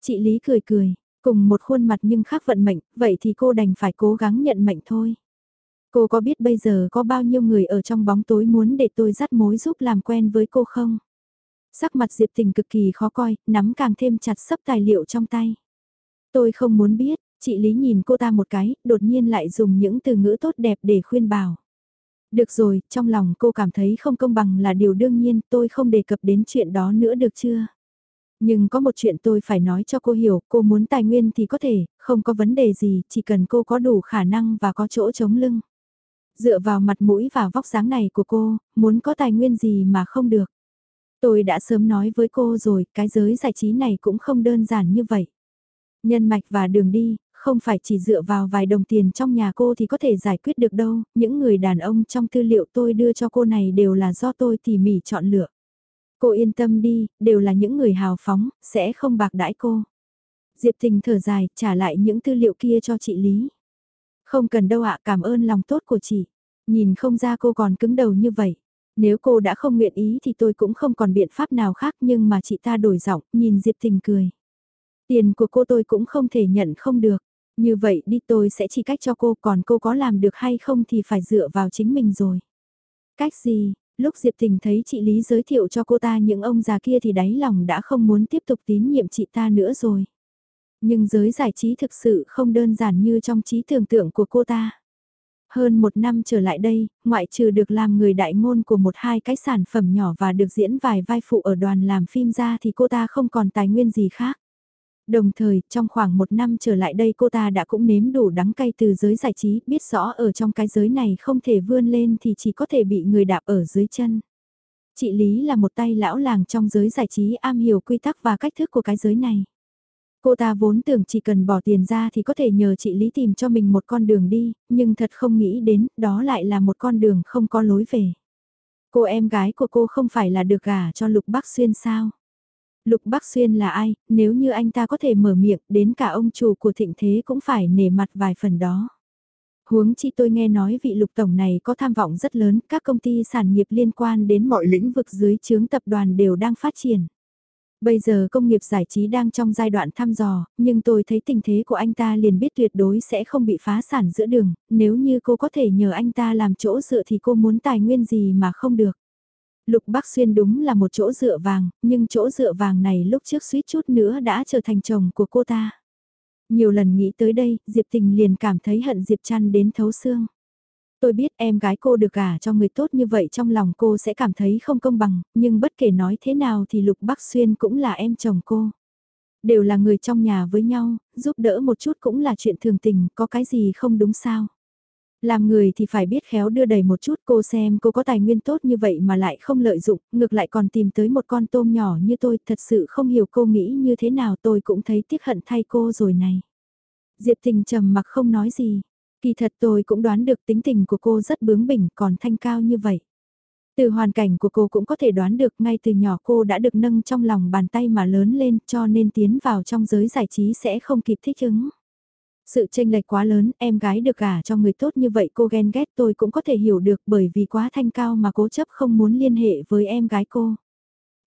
Chị Lý cười cười, cùng một khuôn mặt nhưng khác vận mệnh, vậy thì cô đành phải cố gắng nhận mệnh thôi. Cô có biết bây giờ có bao nhiêu người ở trong bóng tối muốn để tôi dắt mối giúp làm quen với cô không? Sắc mặt Diệp Tình cực kỳ khó coi, nắm càng thêm chặt sấp tài liệu trong tay. Tôi không muốn biết, chị Lý nhìn cô ta một cái, đột nhiên lại dùng những từ ngữ tốt đẹp để khuyên bảo. Được rồi, trong lòng cô cảm thấy không công bằng là điều đương nhiên, tôi không đề cập đến chuyện đó nữa được chưa? Nhưng có một chuyện tôi phải nói cho cô hiểu, cô muốn tài nguyên thì có thể, không có vấn đề gì, chỉ cần cô có đủ khả năng và có chỗ chống lưng. Dựa vào mặt mũi và vóc dáng này của cô, muốn có tài nguyên gì mà không được. Tôi đã sớm nói với cô rồi, cái giới giải trí này cũng không đơn giản như vậy. Nhân mạch và đường đi, không phải chỉ dựa vào vài đồng tiền trong nhà cô thì có thể giải quyết được đâu, những người đàn ông trong tư liệu tôi đưa cho cô này đều là do tôi tỉ mỉ chọn lựa. Cô yên tâm đi, đều là những người hào phóng, sẽ không bạc đãi cô. Diệp Tình thở dài, trả lại những tư liệu kia cho chị Lý. Không cần đâu ạ, cảm ơn lòng tốt của chị. Nhìn không ra cô còn cứng đầu như vậy. Nếu cô đã không nguyện ý thì tôi cũng không còn biện pháp nào khác nhưng mà chị ta đổi giọng, nhìn Diệp Tình cười. Tiền của cô tôi cũng không thể nhận không được. Như vậy đi tôi sẽ chỉ cách cho cô còn cô có làm được hay không thì phải dựa vào chính mình rồi. Cách gì? Lúc Diệp Tình thấy chị Lý giới thiệu cho cô ta những ông già kia thì đáy lòng đã không muốn tiếp tục tín nhiệm chị ta nữa rồi. Nhưng giới giải trí thực sự không đơn giản như trong trí tưởng tượng của cô ta. Hơn một năm trở lại đây, ngoại trừ được làm người đại ngôn của một hai cái sản phẩm nhỏ và được diễn vài vai phụ ở đoàn làm phim ra thì cô ta không còn tài nguyên gì khác. Đồng thời, trong khoảng một năm trở lại đây cô ta đã cũng nếm đủ đắng cay từ giới giải trí, biết rõ ở trong cái giới này không thể vươn lên thì chỉ có thể bị người đạp ở dưới chân. Chị Lý là một tay lão làng trong giới giải trí am hiểu quy tắc và cách thức của cái giới này. Cô ta vốn tưởng chỉ cần bỏ tiền ra thì có thể nhờ chị Lý tìm cho mình một con đường đi, nhưng thật không nghĩ đến, đó lại là một con đường không có lối về. Cô em gái của cô không phải là được gả cho Lục Bắc Xuyên sao? Lục Bắc Xuyên là ai, nếu như anh ta có thể mở miệng, đến cả ông chủ của thịnh thế cũng phải nể mặt vài phần đó. Huống chi tôi nghe nói vị lục tổng này có tham vọng rất lớn, các công ty sản nghiệp liên quan đến mọi lĩnh vực dưới chướng tập đoàn đều đang phát triển. Bây giờ công nghiệp giải trí đang trong giai đoạn thăm dò, nhưng tôi thấy tình thế của anh ta liền biết tuyệt đối sẽ không bị phá sản giữa đường, nếu như cô có thể nhờ anh ta làm chỗ dựa thì cô muốn tài nguyên gì mà không được. Lục Bắc Xuyên đúng là một chỗ dựa vàng, nhưng chỗ dựa vàng này lúc trước suýt chút nữa đã trở thành chồng của cô ta. Nhiều lần nghĩ tới đây, Diệp Tình liền cảm thấy hận Diệp Trăn đến thấu xương. Tôi biết em gái cô được gả cho người tốt như vậy trong lòng cô sẽ cảm thấy không công bằng, nhưng bất kể nói thế nào thì Lục Bắc Xuyên cũng là em chồng cô. Đều là người trong nhà với nhau, giúp đỡ một chút cũng là chuyện thường tình, có cái gì không đúng sao. Làm người thì phải biết khéo đưa đầy một chút cô xem cô có tài nguyên tốt như vậy mà lại không lợi dụng, ngược lại còn tìm tới một con tôm nhỏ như tôi, thật sự không hiểu cô nghĩ như thế nào tôi cũng thấy tiếc hận thay cô rồi này. Diệp tình trầm mặc không nói gì, kỳ thật tôi cũng đoán được tính tình của cô rất bướng bỉnh còn thanh cao như vậy. Từ hoàn cảnh của cô cũng có thể đoán được ngay từ nhỏ cô đã được nâng trong lòng bàn tay mà lớn lên cho nên tiến vào trong giới giải trí sẽ không kịp thích ứng. Sự tranh lệch quá lớn, em gái được gả cho người tốt như vậy cô ghen ghét tôi cũng có thể hiểu được bởi vì quá thanh cao mà cố chấp không muốn liên hệ với em gái cô.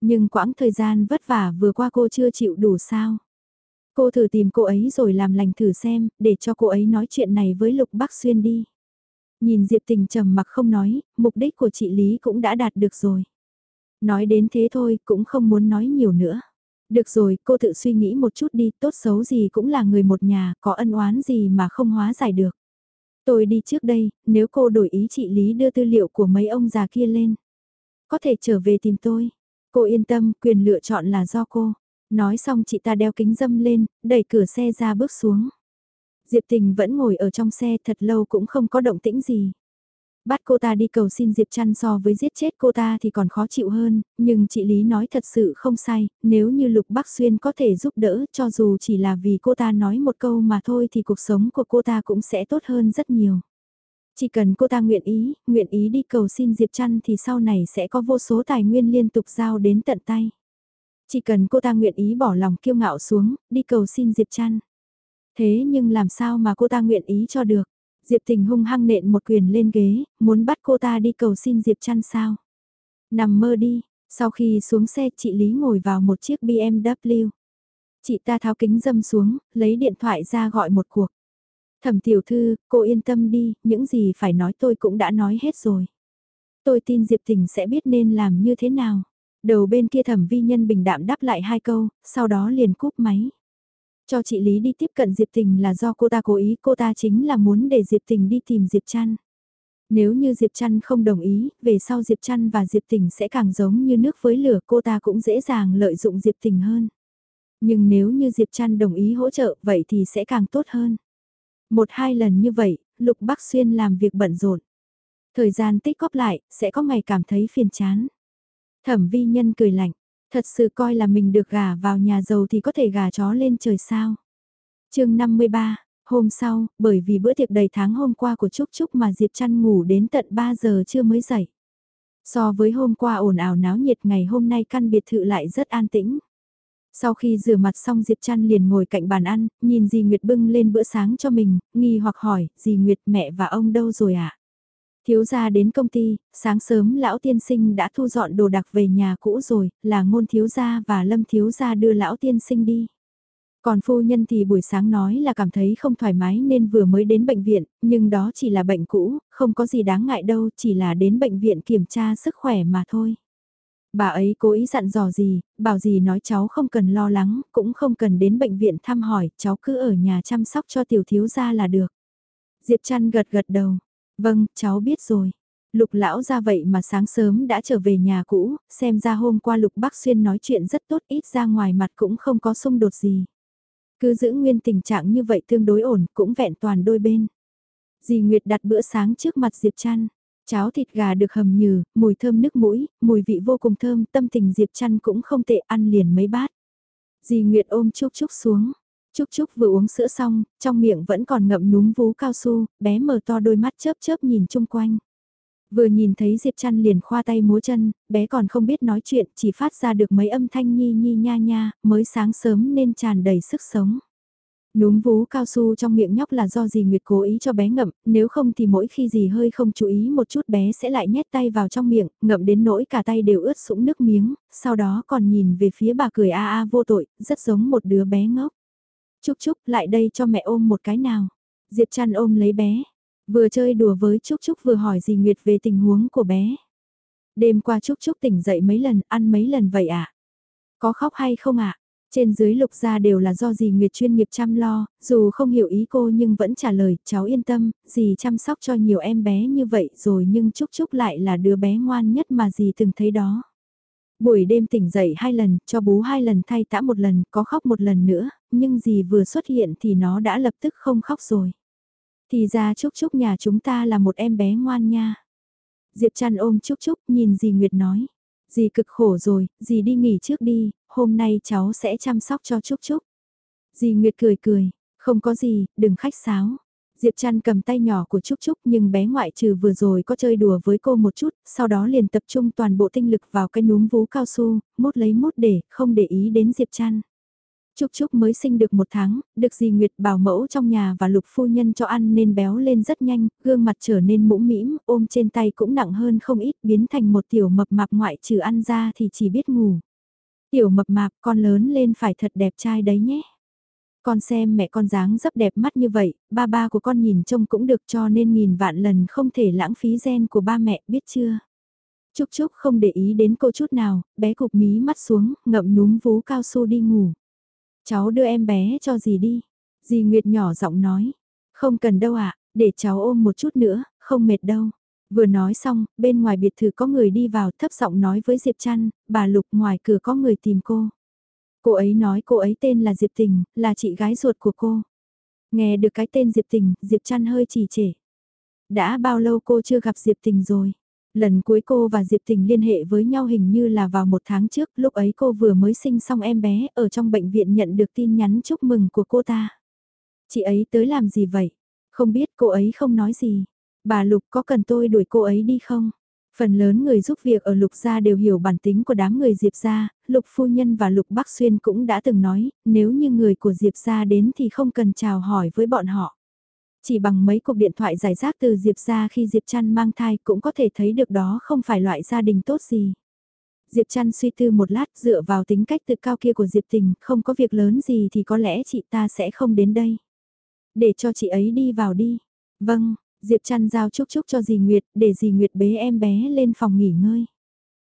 Nhưng quãng thời gian vất vả vừa qua cô chưa chịu đủ sao. Cô thử tìm cô ấy rồi làm lành thử xem, để cho cô ấy nói chuyện này với Lục Bắc Xuyên đi. Nhìn Diệp Tình trầm mặc không nói, mục đích của chị Lý cũng đã đạt được rồi. Nói đến thế thôi, cũng không muốn nói nhiều nữa. Được rồi, cô tự suy nghĩ một chút đi, tốt xấu gì cũng là người một nhà, có ân oán gì mà không hóa giải được. Tôi đi trước đây, nếu cô đổi ý chị Lý đưa tư liệu của mấy ông già kia lên. Có thể trở về tìm tôi. Cô yên tâm, quyền lựa chọn là do cô. Nói xong chị ta đeo kính dâm lên, đẩy cửa xe ra bước xuống. Diệp Tình vẫn ngồi ở trong xe thật lâu cũng không có động tĩnh gì. Bắt cô ta đi cầu xin Diệp Trăn so với giết chết cô ta thì còn khó chịu hơn, nhưng chị Lý nói thật sự không sai, nếu như Lục Bắc Xuyên có thể giúp đỡ cho dù chỉ là vì cô ta nói một câu mà thôi thì cuộc sống của cô ta cũng sẽ tốt hơn rất nhiều. Chỉ cần cô ta nguyện ý, nguyện ý đi cầu xin Diệp Trăn thì sau này sẽ có vô số tài nguyên liên tục giao đến tận tay. Chỉ cần cô ta nguyện ý bỏ lòng kiêu ngạo xuống, đi cầu xin Diệp Trăn. Thế nhưng làm sao mà cô ta nguyện ý cho được? Diệp Tình hung hăng nện một quyền lên ghế, muốn bắt cô ta đi cầu xin Diệp Trăn sao? Nằm mơ đi, sau khi xuống xe chị Lý ngồi vào một chiếc BMW. Chị ta tháo kính dâm xuống, lấy điện thoại ra gọi một cuộc. Thẩm tiểu thư, cô yên tâm đi, những gì phải nói tôi cũng đã nói hết rồi. Tôi tin Diệp Tình sẽ biết nên làm như thế nào. Đầu bên kia thẩm vi nhân bình đạm đáp lại hai câu, sau đó liền cúp máy. Cho chị Lý đi tiếp cận Diệp Tình là do cô ta cố ý, cô ta chính là muốn để Diệp Tình đi tìm Diệp Trăn. Nếu như Diệp Trăn không đồng ý, về sau Diệp Trăn và Diệp Tình sẽ càng giống như nước với lửa, cô ta cũng dễ dàng lợi dụng Diệp Tình hơn. Nhưng nếu như Diệp Trăn đồng ý hỗ trợ, vậy thì sẽ càng tốt hơn. Một hai lần như vậy, Lục Bắc Xuyên làm việc bận rộn. Thời gian tích góp lại, sẽ có ngày cảm thấy phiền chán. Thẩm vi nhân cười lạnh, thật sự coi là mình được gả vào nhà giàu thì có thể gả chó lên trời sao. chương 53, hôm sau, bởi vì bữa tiệc đầy tháng hôm qua của Trúc Trúc mà Diệp Trăn ngủ đến tận 3 giờ chưa mới dậy. So với hôm qua ồn ào náo nhiệt ngày hôm nay căn biệt thự lại rất an tĩnh. Sau khi rửa mặt xong Diệp Trăn liền ngồi cạnh bàn ăn, nhìn dì Nguyệt bưng lên bữa sáng cho mình, nghi hoặc hỏi, dì Nguyệt mẹ và ông đâu rồi ạ? À? Thiếu gia đến công ty, sáng sớm lão tiên sinh đã thu dọn đồ đạc về nhà cũ rồi, là ngôn thiếu gia và lâm thiếu gia đưa lão tiên sinh đi. Còn phu nhân thì buổi sáng nói là cảm thấy không thoải mái nên vừa mới đến bệnh viện, nhưng đó chỉ là bệnh cũ, không có gì đáng ngại đâu, chỉ là đến bệnh viện kiểm tra sức khỏe mà thôi. Bà ấy cố ý dặn dò gì, bảo gì nói cháu không cần lo lắng, cũng không cần đến bệnh viện thăm hỏi, cháu cứ ở nhà chăm sóc cho tiểu thiếu gia là được. Diệp chăn gật gật đầu, vâng, cháu biết rồi. Lục lão ra vậy mà sáng sớm đã trở về nhà cũ, xem ra hôm qua Lục Bắc Xuyên nói chuyện rất tốt ít ra ngoài mặt cũng không có xung đột gì. Cứ giữ nguyên tình trạng như vậy tương đối ổn, cũng vẹn toàn đôi bên. Dì Nguyệt đặt bữa sáng trước mặt Diệp Trăn. Cháo thịt gà được hầm nhừ, mùi thơm nước mũi, mùi vị vô cùng thơm, tâm tình Diệp Trăn cũng không tệ ăn liền mấy bát. Dì Nguyệt ôm Trúc Trúc xuống. Trúc Trúc vừa uống sữa xong, trong miệng vẫn còn ngậm núm vú cao su, bé mở to đôi mắt chớp chớp nhìn chung quanh. Vừa nhìn thấy Diệp Trăn liền khoa tay múa chân, bé còn không biết nói chuyện, chỉ phát ra được mấy âm thanh nhi nhi nha nha, mới sáng sớm nên tràn đầy sức sống. Núm vú cao su trong miệng nhóc là do dì Nguyệt cố ý cho bé ngậm, nếu không thì mỗi khi dì hơi không chú ý một chút bé sẽ lại nhét tay vào trong miệng, ngậm đến nỗi cả tay đều ướt sũng nước miếng, sau đó còn nhìn về phía bà cười a a vô tội, rất giống một đứa bé ngốc. Chúc Chúc lại đây cho mẹ ôm một cái nào. Diệp Trăn ôm lấy bé, vừa chơi đùa với Trúc Trúc vừa hỏi dì Nguyệt về tình huống của bé. Đêm qua Trúc Trúc tỉnh dậy mấy lần, ăn mấy lần vậy ạ? À? Có khóc hay không ạ? À? Trên dưới lục gia đều là do dì Nguyệt chuyên nghiệp chăm lo, dù không hiểu ý cô nhưng vẫn trả lời, cháu yên tâm, dì chăm sóc cho nhiều em bé như vậy rồi nhưng Trúc Trúc lại là đứa bé ngoan nhất mà dì từng thấy đó. Buổi đêm tỉnh dậy hai lần, cho bú hai lần thay tã một lần, có khóc một lần nữa, nhưng gì vừa xuất hiện thì nó đã lập tức không khóc rồi. Thì ra Trúc Trúc nhà chúng ta là một em bé ngoan nha. Diệp Trăn ôm Trúc Trúc nhìn dì Nguyệt nói. Dì cực khổ rồi, dì đi nghỉ trước đi, hôm nay cháu sẽ chăm sóc cho Trúc Trúc. Dì Nguyệt cười cười, không có gì, đừng khách sáo. Diệp Trăn cầm tay nhỏ của Trúc Trúc nhưng bé ngoại trừ vừa rồi có chơi đùa với cô một chút, sau đó liền tập trung toàn bộ tinh lực vào cái núm vú cao su, mút lấy mút để, không để ý đến Diệp Trăn. Trúc Trúc mới sinh được một tháng, được dì Nguyệt bảo mẫu trong nhà và lục phu nhân cho ăn nên béo lên rất nhanh, gương mặt trở nên mũm mĩm, ôm trên tay cũng nặng hơn không ít, biến thành một tiểu mập mạp ngoại trừ ăn ra thì chỉ biết ngủ. Tiểu mập mạp con lớn lên phải thật đẹp trai đấy nhé. Con xem mẹ con dáng dấp đẹp mắt như vậy, ba ba của con nhìn trông cũng được cho nên nghìn vạn lần không thể lãng phí gen của ba mẹ, biết chưa? Trúc Trúc không để ý đến cô chút nào, bé cục mí mắt xuống, ngậm núm vú cao su đi ngủ. Cháu đưa em bé cho dì đi. Dì Nguyệt nhỏ giọng nói. Không cần đâu ạ, để cháu ôm một chút nữa, không mệt đâu. Vừa nói xong, bên ngoài biệt thự có người đi vào thấp giọng nói với Diệp Trăn, bà Lục ngoài cửa có người tìm cô. Cô ấy nói cô ấy tên là Diệp Tình, là chị gái ruột của cô. Nghe được cái tên Diệp Tình, Diệp Trăn hơi trì trệ. Đã bao lâu cô chưa gặp Diệp Tình rồi? Lần cuối cô và Diệp Tình liên hệ với nhau hình như là vào một tháng trước, lúc ấy cô vừa mới sinh xong em bé ở trong bệnh viện nhận được tin nhắn chúc mừng của cô ta. Chị ấy tới làm gì vậy? Không biết cô ấy không nói gì. Bà Lục có cần tôi đuổi cô ấy đi không? Phần lớn người giúp việc ở Lục Gia đều hiểu bản tính của đám người Diệp Gia, Lục Phu Nhân và Lục Bắc Xuyên cũng đã từng nói, nếu như người của Diệp Gia đến thì không cần chào hỏi với bọn họ. Chỉ bằng mấy cuộc điện thoại giải rác từ Diệp Gia khi Diệp Trăn mang thai cũng có thể thấy được đó không phải loại gia đình tốt gì. Diệp Trăn suy tư một lát dựa vào tính cách tự cao kia của Diệp Tình, không có việc lớn gì thì có lẽ chị ta sẽ không đến đây. Để cho chị ấy đi vào đi. Vâng, Diệp chăn giao chúc chúc cho dì Nguyệt, để dì Nguyệt bế em bé lên phòng nghỉ ngơi.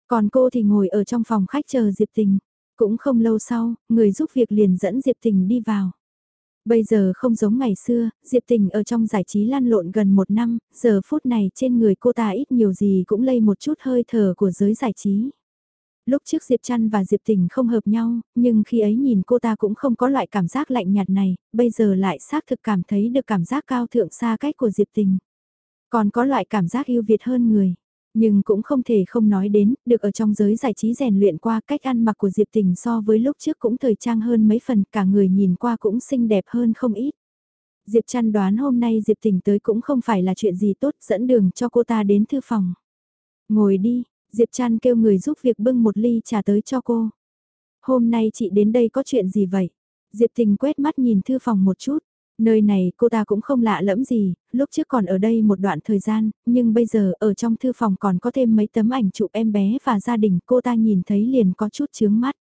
Còn cô thì ngồi ở trong phòng khách chờ Diệp Tình. Cũng không lâu sau, người giúp việc liền dẫn Diệp Tình đi vào. Bây giờ không giống ngày xưa, Diệp Tình ở trong giải trí lan lộn gần một năm, giờ phút này trên người cô ta ít nhiều gì cũng lây một chút hơi thở của giới giải trí. Lúc trước Diệp Trăn và Diệp Tình không hợp nhau, nhưng khi ấy nhìn cô ta cũng không có loại cảm giác lạnh nhạt này, bây giờ lại xác thực cảm thấy được cảm giác cao thượng xa cách của Diệp Tình. Còn có loại cảm giác yêu Việt hơn người. Nhưng cũng không thể không nói đến, được ở trong giới giải trí rèn luyện qua cách ăn mặc của Diệp Tình so với lúc trước cũng thời trang hơn mấy phần, cả người nhìn qua cũng xinh đẹp hơn không ít. Diệp Trăn đoán hôm nay Diệp Tình tới cũng không phải là chuyện gì tốt dẫn đường cho cô ta đến thư phòng. Ngồi đi, Diệp Trăn kêu người giúp việc bưng một ly trà tới cho cô. Hôm nay chị đến đây có chuyện gì vậy? Diệp Tình quét mắt nhìn thư phòng một chút. Nơi này cô ta cũng không lạ lẫm gì, lúc trước còn ở đây một đoạn thời gian, nhưng bây giờ ở trong thư phòng còn có thêm mấy tấm ảnh chụp em bé và gia đình cô ta nhìn thấy liền có chút chướng mắt.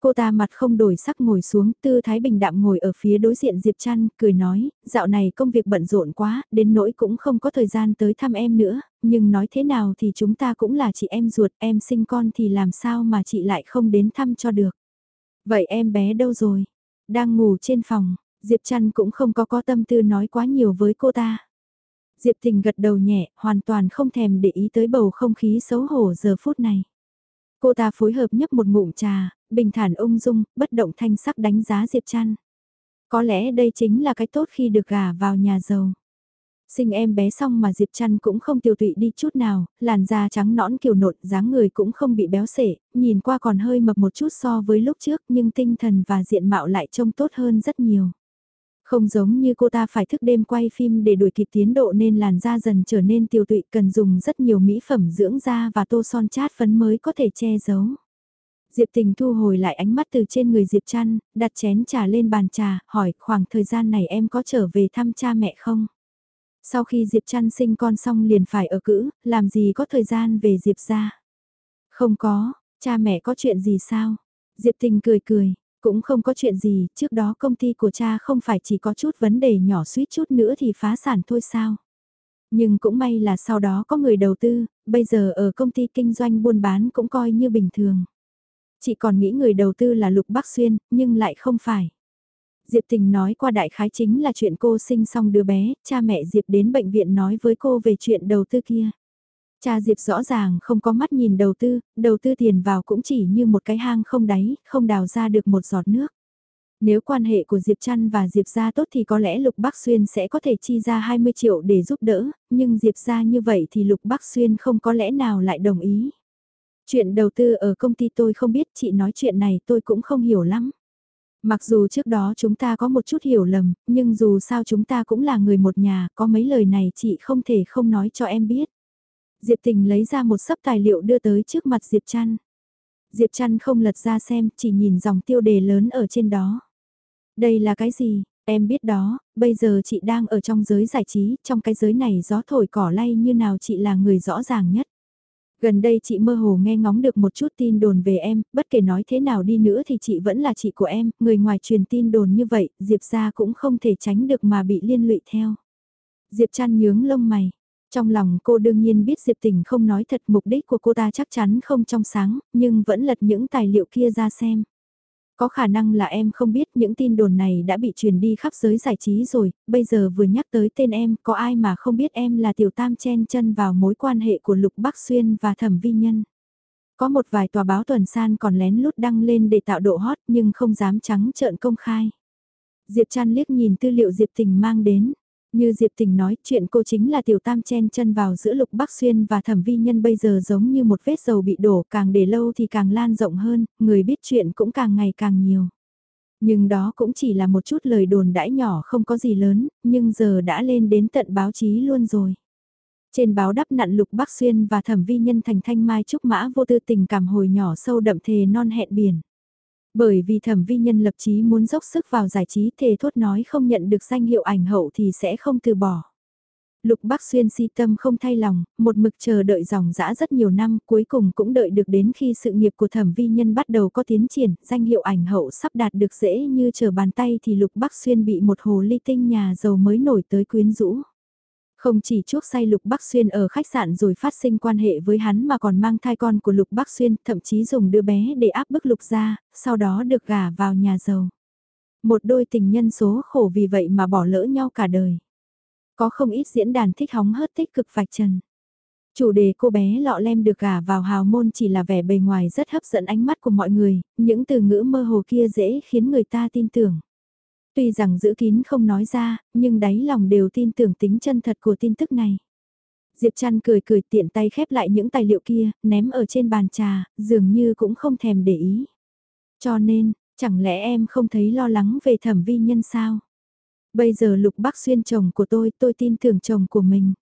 Cô ta mặt không đổi sắc ngồi xuống, tư thái bình đạm ngồi ở phía đối diện Diệp Trăn, cười nói, dạo này công việc bận rộn quá, đến nỗi cũng không có thời gian tới thăm em nữa, nhưng nói thế nào thì chúng ta cũng là chị em ruột, em sinh con thì làm sao mà chị lại không đến thăm cho được. Vậy em bé đâu rồi? Đang ngủ trên phòng, Diệp Trăn cũng không có có tâm tư nói quá nhiều với cô ta. Diệp Tình gật đầu nhẹ, hoàn toàn không thèm để ý tới bầu không khí xấu hổ giờ phút này. Cô ta phối hợp nhấp một ngụm trà, bình thản ung dung, bất động thanh sắc đánh giá Diệp Trăn. Có lẽ đây chính là cái tốt khi được gả vào nhà giàu. Sinh em bé xong mà Diệp Trăn cũng không tiêu tụy đi chút nào, làn da trắng nõn kiều nộn, dáng người cũng không bị béo sể, nhìn qua còn hơi mập một chút so với lúc trước nhưng tinh thần và diện mạo lại trông tốt hơn rất nhiều. Không giống như cô ta phải thức đêm quay phim để đuổi kịp tiến độ nên làn da dần trở nên tiêu tụy cần dùng rất nhiều mỹ phẩm dưỡng da và tô son chát phấn mới có thể che giấu. Diệp Tình thu hồi lại ánh mắt từ trên người Diệp Trăn, đặt chén trà lên bàn trà, hỏi khoảng thời gian này em có trở về thăm cha mẹ không? Sau khi Diệp Trăn sinh con xong liền phải ở cữ, làm gì có thời gian về Diệp ra? Không có, cha mẹ có chuyện gì sao? Diệp Tình cười cười, cũng không có chuyện gì, trước đó công ty của cha không phải chỉ có chút vấn đề nhỏ suýt chút nữa thì phá sản thôi sao. Nhưng cũng may là sau đó có người đầu tư, bây giờ ở công ty kinh doanh buôn bán cũng coi như bình thường. Chị còn nghĩ người đầu tư là Lục Bắc Xuyên, nhưng lại không phải. Diệp Tình nói qua đại khái chính là chuyện cô sinh xong đứa bé, cha mẹ Diệp đến bệnh viện nói với cô về chuyện đầu tư kia. Cha Diệp rõ ràng không có mắt nhìn đầu tư, đầu tư tiền vào cũng chỉ như một cái hang không đáy, không đào ra được một giọt nước. Nếu quan hệ của Diệp Trăn và Diệp gia tốt thì có lẽ Lục Bắc Xuyên sẽ có thể chi ra 20 triệu để giúp đỡ, nhưng Diệp gia như vậy thì Lục Bắc Xuyên không có lẽ nào lại đồng ý. Chuyện đầu tư ở công ty tôi không biết chị nói chuyện này tôi cũng không hiểu lắm. Mặc dù trước đó chúng ta có một chút hiểu lầm, nhưng dù sao chúng ta cũng là người một nhà, có mấy lời này chị không thể không nói cho em biết. Diệp Tình lấy ra một sấp tài liệu đưa tới trước mặt Diệp Trăn. Diệp Trăn không lật ra xem, chỉ nhìn dòng tiêu đề lớn ở trên đó. Đây là cái gì? Em biết đó, bây giờ chị đang ở trong giới giải trí, trong cái giới này gió thổi cỏ lay như nào chị là người rõ ràng nhất. Gần đây chị mơ hồ nghe ngóng được một chút tin đồn về em, bất kể nói thế nào đi nữa thì chị vẫn là chị của em, người ngoài truyền tin đồn như vậy, Diệp ra cũng không thể tránh được mà bị liên lụy theo. Diệp chăn nhướng lông mày. Trong lòng cô đương nhiên biết Diệp Tình không nói thật mục đích của cô ta chắc chắn không trong sáng, nhưng vẫn lật những tài liệu kia ra xem. Có khả năng là em không biết những tin đồn này đã bị truyền đi khắp giới giải trí rồi, bây giờ vừa nhắc tới tên em, có ai mà không biết em là tiểu tam chen chân vào mối quan hệ của Lục Bắc Xuyên và Thẩm Vi Nhân. Có một vài tòa báo tuần san còn lén lút đăng lên để tạo độ hot nhưng không dám trắng trợn công khai. Diệp Trăn liếc nhìn tư liệu Diệp Tình mang đến, như Diệp Tình nói, chuyện cô chính là tiểu tam chen chân vào giữa lục bắc xuyên và thẩm vi nhân bây giờ giống như một vết dầu bị đổ, càng để lâu thì càng lan rộng hơn, người biết chuyện cũng càng ngày càng nhiều. Nhưng đó cũng chỉ là một chút lời đồn đãi nhỏ không có gì lớn, nhưng giờ đã lên đến tận báo chí luôn rồi. Trên báo đắp nặn lục bắc xuyên và thẩm vi nhân thành thanh mai trúc mã vô tư tình cảm hồi nhỏ sâu đậm thề non hẹn biển. Bởi vì thẩm vi nhân lập chí muốn dốc sức vào giải trí thề thốt nói không nhận được danh hiệu ảnh hậu thì sẽ không từ bỏ. Lục Bắc Xuyên si tâm không thay lòng, một mực chờ đợi dòng dã rất nhiều năm, cuối cùng cũng đợi được đến khi sự nghiệp của thẩm vi nhân bắt đầu có tiến triển, danh hiệu ảnh hậu sắp đạt được dễ như chờ bàn tay thì Lục Bắc Xuyên bị một hồ ly tinh nhà giàu mới nổi tới quyến rũ. Không chỉ chuốc say Lục Bắc Xuyên ở khách sạn rồi phát sinh quan hệ với hắn mà còn mang thai con của Lục Bắc Xuyên, thậm chí dùng đứa bé để áp bức Lục ra, sau đó được gả vào nhà giàu. Một đôi tình nhân số khổ vì vậy mà bỏ lỡ nhau cả đời. Có không ít diễn đàn thích hóng hớt tích cực vạch trần. Chủ đề cô bé lọ lem được gả vào hào môn chỉ là vẻ bề ngoài rất hấp dẫn ánh mắt của mọi người, những từ ngữ mơ hồ kia dễ khiến người ta tin tưởng. Tuy rằng giữ kín không nói ra, nhưng đáy lòng đều tin tưởng tính chân thật của tin tức này. Diệp Trăn cười cười tiện tay khép lại những tài liệu kia, ném ở trên bàn trà, dường như cũng không thèm để ý. Cho nên, chẳng lẽ em không thấy lo lắng về thẩm vi nhân sao? Bây giờ Lục Bắc Xuyên chồng của tôi, tôi tin tưởng chồng của mình.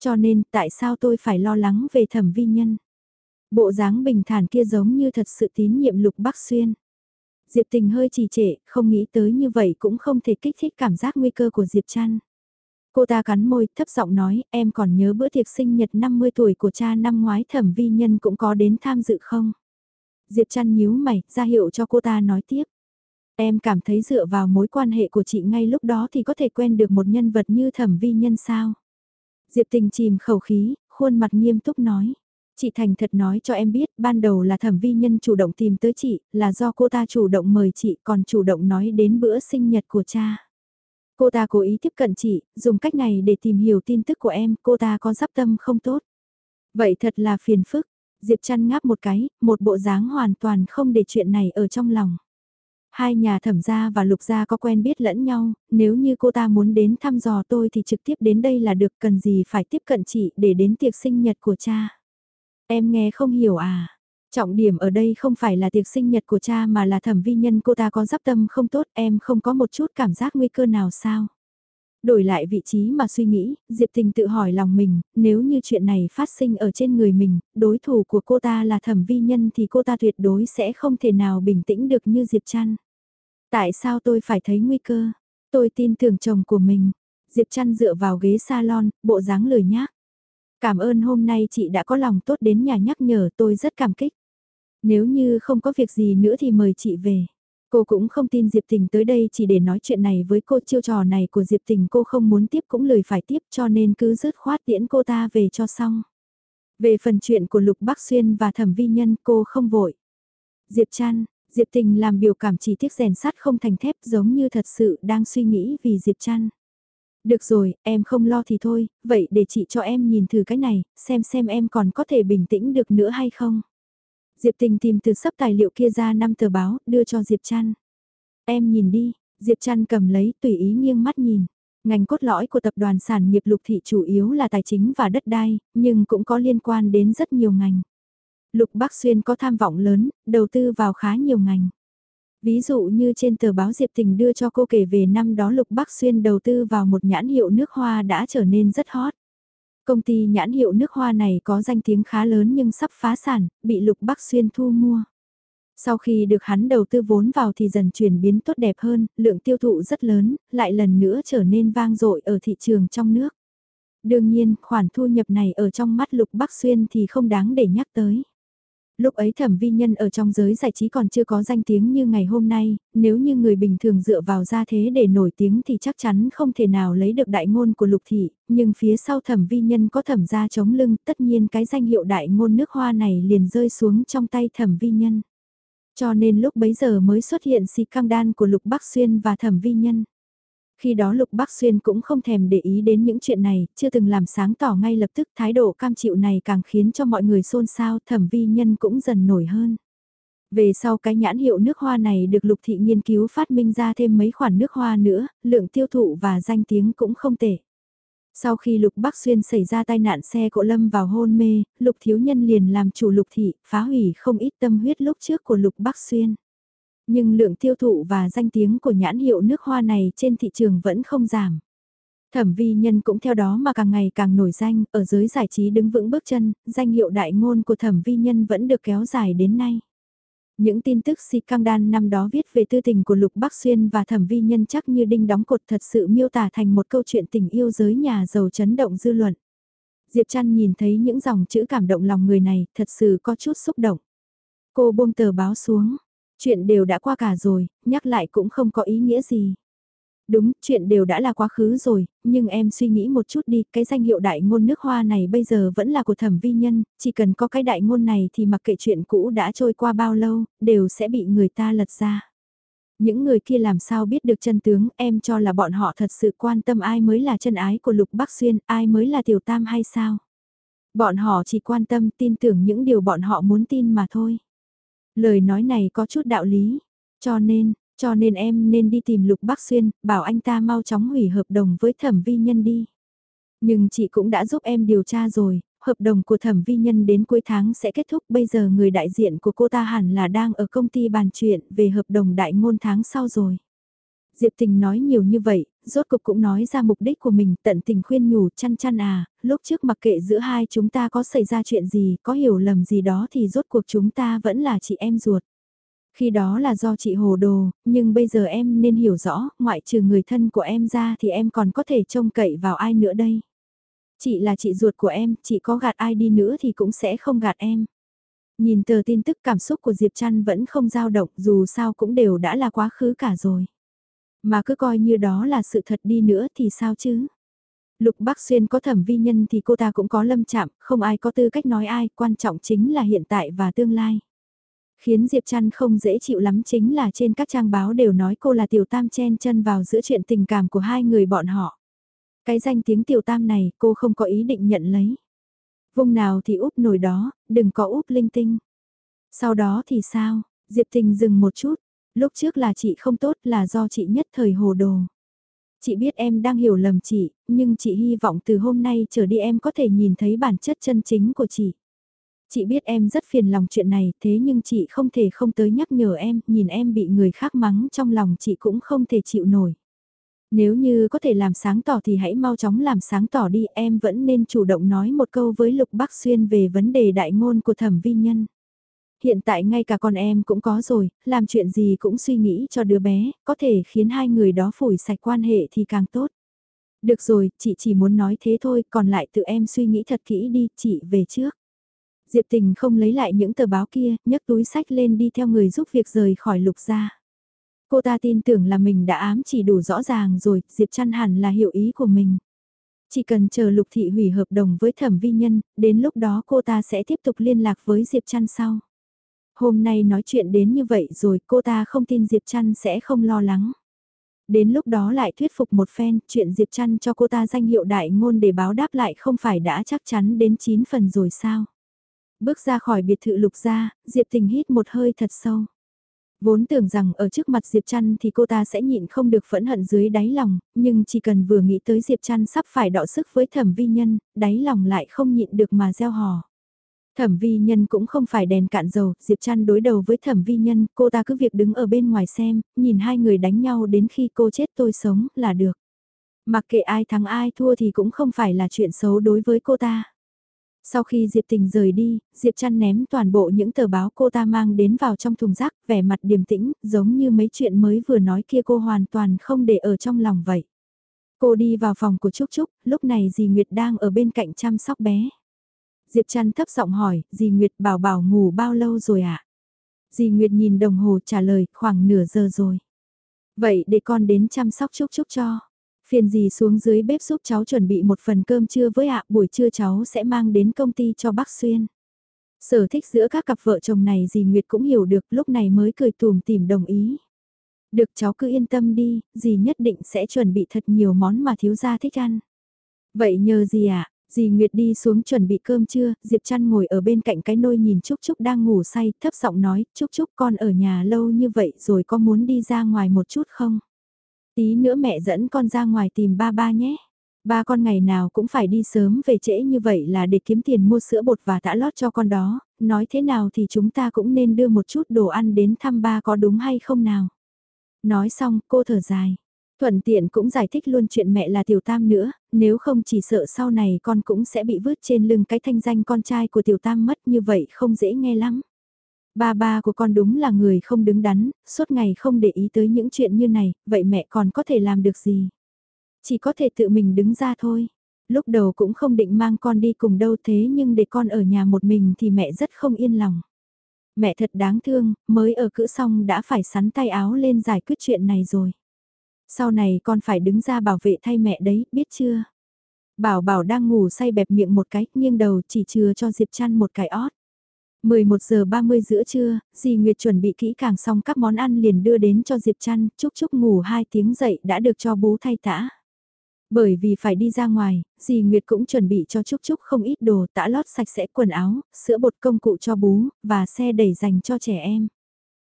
Cho nên, tại sao tôi phải lo lắng về thẩm vi nhân? Bộ dáng bình thản kia giống như thật sự tín nhiệm Lục Bắc Xuyên. Diệp Tình hơi trì trệ, không nghĩ tới như vậy cũng không thể kích thích cảm giác nguy cơ của Diệp Trăn. Cô ta cắn môi, thấp giọng nói, em còn nhớ bữa tiệc sinh nhật 50 tuổi của cha năm ngoái thẩm vi nhân cũng có đến tham dự không? Diệp Trăn nhíu mày, ra hiệu cho cô ta nói tiếp. Em cảm thấy dựa vào mối quan hệ của chị ngay lúc đó thì có thể quen được một nhân vật như thẩm vi nhân sao? Diệp Tình chìm khẩu khí, khuôn mặt nghiêm túc nói. Chị Thành thật nói cho em biết, ban đầu là thẩm vi nhân chủ động tìm tới chị, là do cô ta chủ động mời chị còn chủ động nói đến bữa sinh nhật của cha. Cô ta cố ý tiếp cận chị, dùng cách này để tìm hiểu tin tức của em, cô ta có giáp tâm không tốt. Vậy thật là phiền phức, Diệp chăn ngáp một cái, một bộ dáng hoàn toàn không để chuyện này ở trong lòng. Hai nhà thẩm gia và lục gia có quen biết lẫn nhau, nếu như cô ta muốn đến thăm dò tôi thì trực tiếp đến đây là được cần gì phải tiếp cận chị để đến tiệc sinh nhật của cha. Em nghe không hiểu à? Trọng điểm ở đây không phải là tiệc sinh nhật của cha mà là thẩm vi nhân cô ta có giáp tâm không tốt em không có một chút cảm giác nguy cơ nào sao? Đổi lại vị trí mà suy nghĩ, Diệp Tình tự hỏi lòng mình, nếu như chuyện này phát sinh ở trên người mình, đối thủ của cô ta là thẩm vi nhân thì cô ta tuyệt đối sẽ không thể nào bình tĩnh được như Diệp Trăn. Tại sao tôi phải thấy nguy cơ? Tôi tin tưởng chồng của mình. Diệp Trăn dựa vào ghế salon, bộ dáng lười nhác. Cảm ơn hôm nay chị đã có lòng tốt đến nhà nhắc nhở tôi rất cảm kích. Nếu như không có việc gì nữa thì mời chị về. Cô cũng không tin Diệp Tình tới đây chỉ để nói chuyện này với cô chiêu trò này của Diệp Tình cô không muốn tiếp cũng lời phải tiếp cho nên cứ dứt khoát tiễn cô ta về cho xong. Về phần chuyện của Lục Bắc Xuyên và Thẩm Vi Nhân cô không vội. Diệp Trăn, Diệp Tình làm biểu cảm chỉ tiếc rèn sắt không thành thép giống như thật sự đang suy nghĩ vì Diệp Trăn. Được rồi, em không lo thì thôi, vậy để chị cho em nhìn thử cái này, xem xem em còn có thể bình tĩnh được nữa hay không. Diệp Tình tìm từ sấp tài liệu kia ra năm tờ báo, đưa cho Diệp Trăn. Em nhìn đi, Diệp Trăn cầm lấy, tùy ý nghiêng mắt nhìn. Ngành cốt lõi của tập đoàn sản nghiệp lục thị chủ yếu là tài chính và đất đai, nhưng cũng có liên quan đến rất nhiều ngành. Lục Bắc Xuyên có tham vọng lớn, đầu tư vào khá nhiều ngành. Ví dụ như trên tờ báo Diệp Tình đưa cho cô kể về năm đó Lục Bắc Xuyên đầu tư vào một nhãn hiệu nước hoa đã trở nên rất hot. Công ty nhãn hiệu nước hoa này có danh tiếng khá lớn nhưng sắp phá sản, bị Lục Bắc Xuyên thu mua. Sau khi được hắn đầu tư vốn vào thì dần chuyển biến tốt đẹp hơn, lượng tiêu thụ rất lớn, lại lần nữa trở nên vang dội ở thị trường trong nước. Đương nhiên, khoản thu nhập này ở trong mắt Lục Bắc Xuyên thì không đáng để nhắc tới. Lúc ấy thẩm vi nhân ở trong giới giải trí còn chưa có danh tiếng như ngày hôm nay, nếu như người bình thường dựa vào gia thế để nổi tiếng thì chắc chắn không thể nào lấy được đại ngôn của lục thị, nhưng phía sau thẩm vi nhân có thẩm gia chống lưng, tất nhiên cái danh hiệu đại ngôn nước hoa này liền rơi xuống trong tay thẩm vi nhân. Cho nên lúc bấy giờ mới xuất hiện si căng đan của lục bắc xuyên và thẩm vi nhân. Khi đó Lục Bắc Xuyên cũng không thèm để ý đến những chuyện này, chưa từng làm sáng tỏ ngay lập tức thái độ cam chịu này càng khiến cho mọi người xôn xao thẩm vi nhân cũng dần nổi hơn. Về sau cái nhãn hiệu nước hoa này được Lục Thị nghiên cứu phát minh ra thêm mấy khoản nước hoa nữa, lượng tiêu thụ và danh tiếng cũng không tệ. Sau khi Lục Bắc Xuyên xảy ra tai nạn xe cộ lâm vào hôn mê, Lục Thiếu Nhân liền làm chủ Lục Thị, phá hủy không ít tâm huyết lúc trước của Lục Bắc Xuyên. Nhưng lượng tiêu thụ và danh tiếng của nhãn hiệu nước hoa này trên thị trường vẫn không giảm. Thẩm vi nhân cũng theo đó mà càng ngày càng nổi danh, ở giới giải trí đứng vững bước chân, danh hiệu đại ngôn của thẩm vi nhân vẫn được kéo dài đến nay. Những tin tức si căng đan năm đó viết về tư tình của Lục Bắc Xuyên và thẩm vi nhân chắc như đinh đóng cột thật sự miêu tả thành một câu chuyện tình yêu giới nhà giàu chấn động dư luận. Diệp Trăn nhìn thấy những dòng chữ cảm động lòng người này, thật sự có chút xúc động. Cô buông tờ báo xuống, Chuyện đều đã qua cả rồi, nhắc lại cũng không có ý nghĩa gì. Đúng, chuyện đều đã là quá khứ rồi, nhưng em suy nghĩ một chút đi, cái danh hiệu đại ngôn nước hoa này bây giờ vẫn là của thẩm vi nhân, chỉ cần có cái đại ngôn này thì mặc kệ chuyện cũ đã trôi qua bao lâu, đều sẽ bị người ta lật ra. Những người kia làm sao biết được chân tướng, em cho là bọn họ thật sự quan tâm ai mới là chân ái của Lục Bắc Xuyên, ai mới là tiểu tam hay sao? Bọn họ chỉ quan tâm tin tưởng những điều bọn họ muốn tin mà thôi. Lời nói này có chút đạo lý, cho nên, cho nên em nên đi tìm Lục Bắc Xuyên, bảo anh ta mau chóng hủy hợp đồng với thẩm vi nhân đi. Nhưng chị cũng đã giúp em điều tra rồi, hợp đồng của thẩm vi nhân đến cuối tháng sẽ kết thúc bây giờ người đại diện của cô ta hẳn là đang ở công ty bàn chuyện về hợp đồng đại ngôn tháng sau rồi. Diệp Tình nói nhiều như vậy, rốt cục cũng nói ra mục đích của mình, tận tình khuyên nhủ chăn chăn à, lúc trước mặc kệ giữa hai chúng ta có xảy ra chuyện gì, có hiểu lầm gì đó thì rốt cuộc chúng ta vẫn là chị em ruột. Khi đó là do chị hồ đồ, nhưng bây giờ em nên hiểu rõ, ngoại trừ người thân của em ra thì em còn có thể trông cậy vào ai nữa đây. Chị là chị ruột của em, chị có gạt ai đi nữa thì cũng sẽ không gạt em. Nhìn tờ tin tức cảm xúc của Diệp Trăn vẫn không dao động dù sao cũng đều đã là quá khứ cả rồi. Mà cứ coi như đó là sự thật đi nữa thì sao chứ? Lục Bắc Xuyên có thẩm vi nhân thì cô ta cũng có lâm chạm, không ai có tư cách nói ai, quan trọng chính là hiện tại và tương lai. Khiến Diệp Trăn không dễ chịu lắm chính là trên các trang báo đều nói cô là tiểu tam chen chân vào giữa chuyện tình cảm của hai người bọn họ. Cái danh tiếng tiểu tam này cô không có ý định nhận lấy. Vùng nào thì úp nổi đó, đừng có úp linh tinh. Sau đó thì sao? Diệp Tình dừng một chút, Lúc trước là chị không tốt là do chị nhất thời hồ đồ. Chị biết em đang hiểu lầm chị, nhưng chị hy vọng từ hôm nay trở đi em có thể nhìn thấy bản chất chân chính của chị. Chị biết em rất phiền lòng chuyện này, thế nhưng chị không thể không tới nhắc nhở em, nhìn em bị người khác mắng trong lòng chị cũng không thể chịu nổi. Nếu như có thể làm sáng tỏ thì hãy mau chóng làm sáng tỏ đi, em vẫn nên chủ động nói một câu với Lục Bắc Xuyên về vấn đề đại ngôn của thẩm vi nhân hiện tại ngay cả con em cũng có rồi, làm chuyện gì cũng suy nghĩ cho đứa bé, có thể khiến hai người đó phủi sạch quan hệ thì càng tốt. Được rồi, chị chỉ muốn nói thế thôi, còn lại tự em suy nghĩ thật kỹ đi, chị về trước. Diệp Tình không lấy lại những tờ báo kia, nhấc túi sách lên đi theo người giúp việc rời khỏi lục gia. Cô ta tin tưởng là mình đã ám chỉ đủ rõ ràng rồi, Diệp chăn hẳn là hiểu ý của mình. Chỉ cần chờ lục thị hủy hợp đồng với thẩm vi nhân, đến lúc đó cô ta sẽ tiếp tục liên lạc với Diệp chăn sau. Hôm nay nói chuyện đến như vậy rồi cô ta không tin Diệp Trăn sẽ không lo lắng. Đến lúc đó lại thuyết phục một phen, chuyện Diệp Trăn cho cô ta danh hiệu đại ngôn để báo đáp lại không phải đã chắc chắn đến 9 phần rồi sao. Bước ra khỏi biệt thự lục ra, Diệp Tình hít một hơi thật sâu. Vốn tưởng rằng ở trước mặt Diệp Trăn thì cô ta sẽ nhịn không được phẫn hận dưới đáy lòng, nhưng chỉ cần vừa nghĩ tới Diệp Trăn sắp phải đọ sức với thẩm vi nhân, đáy lòng lại không nhịn được mà gieo hò. Thẩm vi nhân cũng không phải đèn cạn dầu, Diệp Trăn đối đầu với thẩm vi nhân, cô ta cứ việc đứng ở bên ngoài xem, nhìn hai người đánh nhau đến khi cô chết tôi sống là được. Mặc kệ ai thắng ai thua thì cũng không phải là chuyện xấu đối với cô ta. Sau khi Diệp Tình rời đi, Diệp Trăn ném toàn bộ những tờ báo cô ta mang đến vào trong thùng rác, vẻ mặt điềm tĩnh, giống như mấy chuyện mới vừa nói kia cô hoàn toàn không để ở trong lòng vậy. Cô đi vào phòng của Trúc Trúc, lúc này dì Nguyệt đang ở bên cạnh chăm sóc bé. Diệp Trăn thấp giọng hỏi, dì Nguyệt bảo bảo ngủ bao lâu rồi ạ? À? Dì Nguyệt nhìn đồng hồ trả lời, khoảng nửa giờ rồi. Vậy để con đến chăm sóc chúc chúc cho. Phiền dì xuống dưới bếp giúp cháu chuẩn bị một phần cơm trưa với ạ, buổi trưa cháu sẽ mang đến công ty cho bác Xuyên. Sở thích giữa các cặp vợ chồng này dì Nguyệt cũng hiểu được lúc này mới cười tùm tìm đồng ý. Được cháu cứ yên tâm đi, dì nhất định sẽ chuẩn bị thật nhiều món mà thiếu gia thích ăn. Vậy nhờ gì ạ? À? Dì Nguyệt đi xuống chuẩn bị cơm trưa, Diệp Trăn ngồi ở bên cạnh cái nôi nhìn Trúc Trúc đang ngủ say, thấp giọng nói, Trúc Trúc con ở nhà lâu như vậy rồi có muốn đi ra ngoài một chút không? Tí nữa mẹ dẫn con ra ngoài tìm ba ba nhé. Ba con ngày nào cũng phải đi sớm về trễ như vậy là để kiếm tiền mua sữa bột và tã lót cho con đó, nói thế nào thì chúng ta cũng nên đưa một chút đồ ăn đến thăm ba có đúng hay không nào. Nói xong cô thở dài, thuận tiện cũng giải thích luôn chuyện mẹ là tiểu tam nữa, nếu không chỉ sợ sau này con cũng sẽ bị vứt trên lưng cái thanh danh con trai của tiểu tam mất như vậy không dễ nghe lắm. Ba ba của con đúng là người không đứng đắn, suốt ngày không để ý tới những chuyện như này, vậy mẹ còn có thể làm được gì? Chỉ có thể tự mình đứng ra thôi. Lúc đầu cũng không định mang con đi cùng đâu thế nhưng để con ở nhà một mình thì mẹ rất không yên lòng. Mẹ thật đáng thương, mới ở cữ xong đã phải sắn tay áo lên giải quyết chuyện này rồi. Sau này con phải đứng ra bảo vệ thay mẹ đấy, biết chưa? Bảo bảo đang ngủ say bẹp miệng một cái, nghiêng đầu chỉ chừa cho Diệp Trăn một cái ót. 11 giờ 30 giữa trưa, dì Nguyệt chuẩn bị kỹ càng xong các món ăn liền đưa đến cho Diệp Trăn, chúc chúc ngủ 2 tiếng dậy đã được cho bú thay tã. Bởi vì phải đi ra ngoài, dì Nguyệt cũng chuẩn bị cho Trúc Trúc không ít đồ tã lót sạch sẽ quần áo, sữa bột công cụ cho bú, và xe đẩy dành cho trẻ em.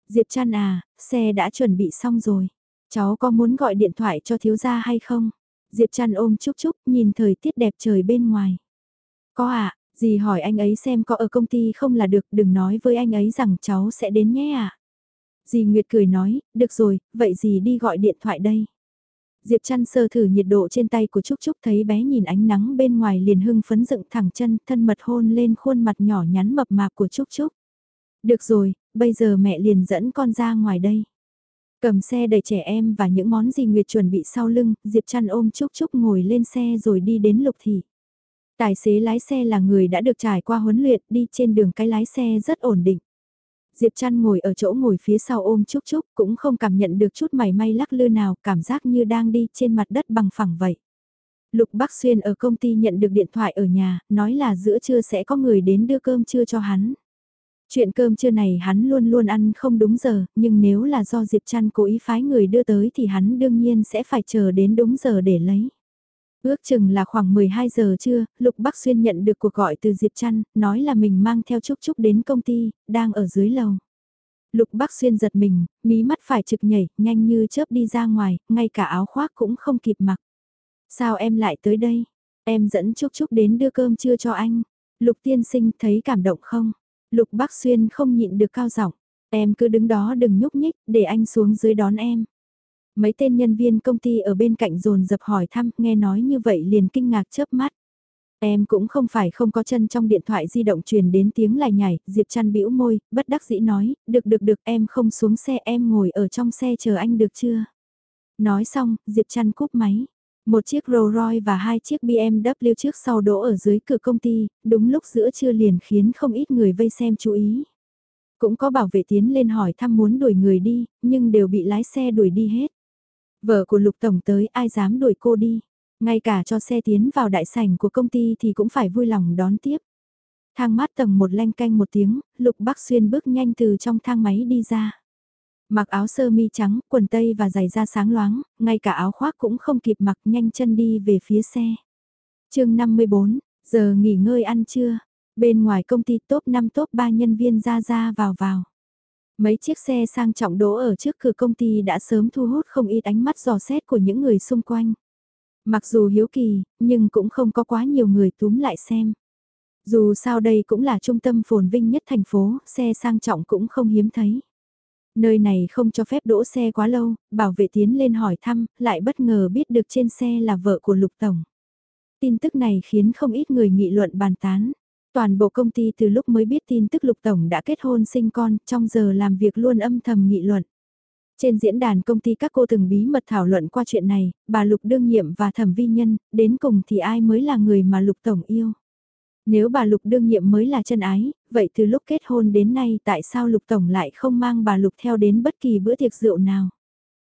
Diệp Trăn à, xe đã chuẩn bị xong rồi. Cháu có muốn gọi điện thoại cho thiếu gia hay không? Diệp chăn ôm Trúc Trúc nhìn thời tiết đẹp trời bên ngoài. Có ạ, à, dì hỏi anh ấy xem có ở công ty không là được đừng nói với anh ấy rằng cháu sẽ đến nhé ạ. À? Dì Nguyệt cười nói, được rồi, vậy dì đi gọi điện thoại đây. Diệp chăn sơ thử nhiệt độ trên tay của Trúc Trúc thấy bé nhìn ánh nắng bên ngoài liền hưng phấn dựng thẳng chân thân mật hôn lên khuôn mặt nhỏ nhắn mập mạp của Trúc Trúc. Được rồi, bây giờ mẹ liền dẫn con ra ngoài đây. Cầm xe đẩy trẻ em và những món gì Nguyệt chuẩn bị sau lưng, Diệp Trăn ôm Trúc Trúc ngồi lên xe rồi đi đến lục thị. Tài xế lái xe là người đã được trải qua huấn luyện đi trên đường cái lái xe rất ổn định. Diệp Trăn ngồi ở chỗ ngồi phía sau ôm Trúc Trúc cũng không cảm nhận được chút mảy may lắc lư nào, cảm giác như đang đi trên mặt đất bằng phẳng vậy. Lục Bắc Xuyên ở công ty nhận được điện thoại ở nhà, nói là giữa trưa sẽ có người đến đưa cơm trưa cho hắn. Chuyện cơm trưa này hắn luôn luôn ăn không đúng giờ, nhưng nếu là do Diệp Trăn cố ý phái người đưa tới thì hắn đương nhiên sẽ phải chờ đến đúng giờ để lấy. Ước chừng là khoảng 12 giờ trưa, Lục Bắc Xuyên nhận được cuộc gọi từ Diệp Trăn, nói là mình mang theo Trúc Trúc đến công ty, đang ở dưới lầu. Lục Bắc Xuyên giật mình, mí mắt phải trực nhảy, nhanh như chớp đi ra ngoài, ngay cả áo khoác cũng không kịp mặc. Sao em lại tới đây? Em dẫn Trúc Trúc đến đưa cơm trưa cho anh. Lục tiên sinh thấy cảm động không? Lục Bắc Xuyên không nhịn được cao giọng. Em cứ đứng đó đừng nhúc nhích, để anh xuống dưới đón em. Mấy tên nhân viên công ty ở bên cạnh dồn dập hỏi thăm, nghe nói như vậy liền kinh ngạc chớp mắt. Em cũng không phải không có chân trong điện thoại di động truyền đến tiếng lại nhảy, Diệp Trăn bĩu môi, bất đắc dĩ nói, được được được em không xuống xe em ngồi ở trong xe chờ anh được chưa? Nói xong, Diệp Trăn cúp máy. Một chiếc Rolls Royce và hai chiếc BMW trước sau đỗ ở dưới cửa công ty, đúng lúc giữa trưa liền khiến không ít người vây xem chú ý. Cũng có bảo vệ tiến lên hỏi thăm muốn đuổi người đi, nhưng đều bị lái xe đuổi đi hết. Vợ của Lục Tổng tới ai dám đuổi cô đi. Ngay cả cho xe tiến vào đại sảnh của công ty thì cũng phải vui lòng đón tiếp. Thang mát tầng một lanh canh một tiếng, Lục Bắc Xuyên bước nhanh từ trong thang máy đi ra. Mặc áo sơ mi trắng, quần tây và giày da sáng loáng, ngay cả áo khoác cũng không kịp mặc nhanh chân đi về phía xe. chương 54, giờ nghỉ ngơi ăn trưa. Bên ngoài công ty top 5 top 3 nhân viên ra ra vào vào. Mấy chiếc xe sang trọng đỗ ở trước cửa công ty đã sớm thu hút không ít ánh mắt dò xét của những người xung quanh. Mặc dù hiếu kỳ, nhưng cũng không có quá nhiều người túm lại xem. Dù sao đây cũng là trung tâm phồn vinh nhất thành phố, xe sang trọng cũng không hiếm thấy. Nơi này không cho phép đỗ xe quá lâu, bảo vệ tiến lên hỏi thăm, lại bất ngờ biết được trên xe là vợ của Lục Tổng. Tin tức này khiến không ít người nghị luận bàn tán. Toàn bộ công ty từ lúc mới biết tin tức Lục Tổng đã kết hôn sinh con, trong giờ làm việc luôn âm thầm nghị luận. Trên diễn đàn công ty các cô từng bí mật thảo luận qua chuyện này, bà Lục đương nhiệm và thẩm vi nhân, đến cùng thì ai mới là người mà Lục Tổng yêu. Nếu bà Lục đương nhiệm mới là chân ái, vậy từ lúc kết hôn đến nay tại sao Lục Tổng lại không mang bà Lục theo đến bất kỳ bữa tiệc rượu nào?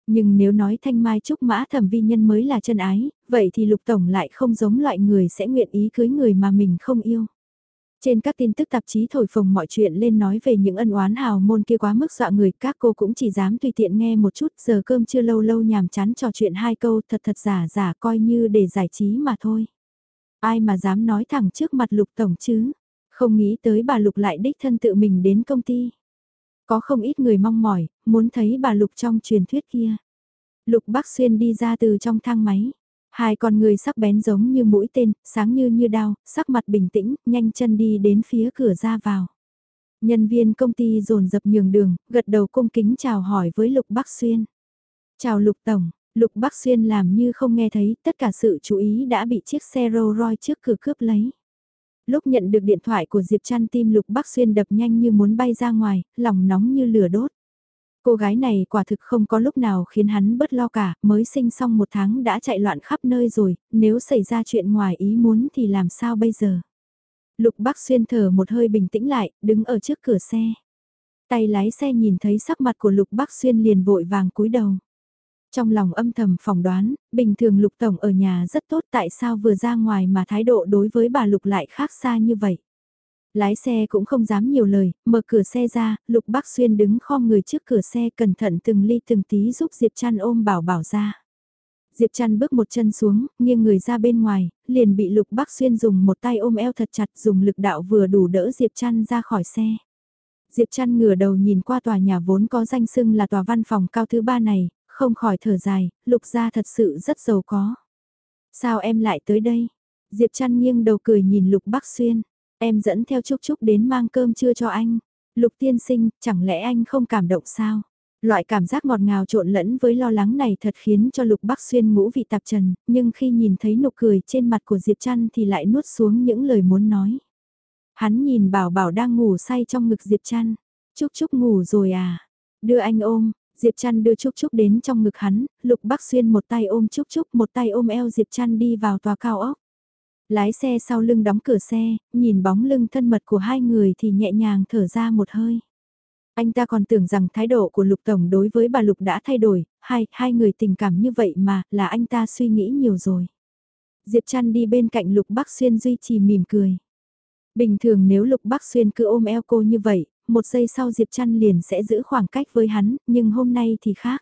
Nhưng nếu nói thanh mai trúc mã thẩm vi nhân mới là chân ái, vậy thì Lục Tổng lại không giống loại người sẽ nguyện ý cưới người mà mình không yêu. Trên các tin tức tạp chí thổi phồng mọi chuyện lên nói về những ân oán hào môn kia quá mức dọa người, các cô cũng chỉ dám tùy tiện nghe một chút, giờ cơm chưa lâu lâu nhàm chán trò chuyện hai câu thật thật giả giả coi như để giải trí mà thôi. Ai mà dám nói thẳng trước mặt Lục Tổng chứ, không nghĩ tới bà Lục lại đích thân tự mình đến công ty. Có không ít người mong mỏi, muốn thấy bà Lục trong truyền thuyết kia. Lục Bắc Xuyên đi ra từ trong thang máy. Hai con người sắc bén giống như mũi tên, sáng như như đao, sắc mặt bình tĩnh, nhanh chân đi đến phía cửa ra vào. Nhân viên công ty dồn dập nhường đường, gật đầu cung kính chào hỏi với Lục Bắc Xuyên. Chào Lục Tổng, Lục Bắc Xuyên làm như không nghe thấy, tất cả sự chú ý đã bị chiếc xe Rolls Royce trước cửa cướp lấy. Lúc nhận được điện thoại của Diệp Trăn tim Lục Bắc Xuyên đập nhanh như muốn bay ra ngoài, lòng nóng như lửa đốt. Cô gái này quả thực không có lúc nào khiến hắn bớt lo cả, mới sinh xong một tháng đã chạy loạn khắp nơi rồi, nếu xảy ra chuyện ngoài ý muốn thì làm sao bây giờ? Lục Bắc Xuyên thở một hơi bình tĩnh lại, đứng ở trước cửa xe. Tay lái xe nhìn thấy sắc mặt của Lục Bắc Xuyên liền vội vàng cúi đầu. Trong lòng âm thầm phỏng đoán, bình thường Lục Tổng ở nhà rất tốt tại sao vừa ra ngoài mà thái độ đối với bà Lục lại khác xa như vậy. Lái xe cũng không dám nhiều lời, mở cửa xe ra, Lục Bắc Xuyên đứng khom người trước cửa xe cẩn thận từng ly từng tí giúp Diệp Trăn ôm bảo bảo ra. Diệp Trăn bước một chân xuống, nghiêng người ra bên ngoài, liền bị Lục Bắc Xuyên dùng một tay ôm eo thật chặt dùng lực đạo vừa đủ đỡ Diệp Trăn ra khỏi xe. Diệp Trăn ngửa đầu nhìn qua tòa nhà vốn có danh sưng là tòa văn phòng cao thứ ba này, không khỏi thở dài, Lục gia thật sự rất giàu có. Sao em lại tới đây? Diệp Trăn nghiêng đầu cười nhìn Lục Bắc Xuyên. Em dẫn theo Trúc Trúc đến mang cơm trưa cho anh. Lục tiên sinh, chẳng lẽ anh không cảm động sao? Loại cảm giác ngọt ngào trộn lẫn với lo lắng này thật khiến cho Lục Bắc Xuyên ngũ vị tạp trần, nhưng khi nhìn thấy nụ cười trên mặt của Diệp Trăn thì lại nuốt xuống những lời muốn nói. Hắn nhìn Bảo Bảo đang ngủ say trong ngực Diệp Trăn. Trúc Trúc ngủ rồi à? Đưa anh ôm, Diệp Trăn đưa Trúc Trúc đến trong ngực hắn, Lục Bắc Xuyên một tay ôm Trúc Trúc một tay ôm eo Diệp Trăn đi vào tòa cao ốc. Lái xe sau lưng đóng cửa xe, nhìn bóng lưng thân mật của hai người thì nhẹ nhàng thở ra một hơi. Anh ta còn tưởng rằng thái độ của Lục Tổng đối với bà Lục đã thay đổi, hai, hai người tình cảm như vậy mà, là anh ta suy nghĩ nhiều rồi. Diệp Trăn đi bên cạnh Lục Bắc Xuyên duy trì mỉm cười. Bình thường nếu Lục Bắc Xuyên cứ ôm eo cô như vậy, một giây sau Diệp Trăn liền sẽ giữ khoảng cách với hắn, nhưng hôm nay thì khác.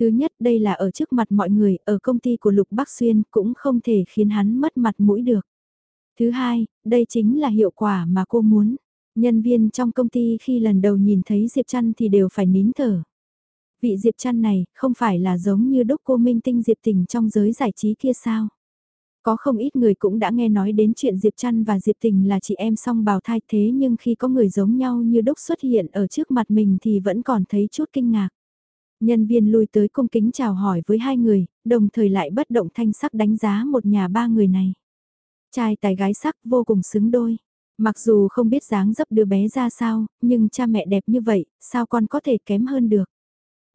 Thứ nhất đây là ở trước mặt mọi người, ở công ty của Lục Bắc Xuyên cũng không thể khiến hắn mất mặt mũi được. Thứ hai, đây chính là hiệu quả mà cô muốn. Nhân viên trong công ty khi lần đầu nhìn thấy Diệp Trăn thì đều phải nín thở. Vị Diệp Trăn này không phải là giống như đốc cô minh tinh Diệp Tình trong giới giải trí kia sao? Có không ít người cũng đã nghe nói đến chuyện Diệp Trăn và Diệp Tình là chị em song bào thai thế nhưng khi có người giống nhau như đốc xuất hiện ở trước mặt mình thì vẫn còn thấy chút kinh ngạc. Nhân viên lui tới cung kính chào hỏi với hai người, đồng thời lại bất động thanh sắc đánh giá một nhà ba người này. Trai tài gái sắc vô cùng xứng đôi. Mặc dù không biết dáng dấp đứa bé ra sao, nhưng cha mẹ đẹp như vậy, sao con có thể kém hơn được.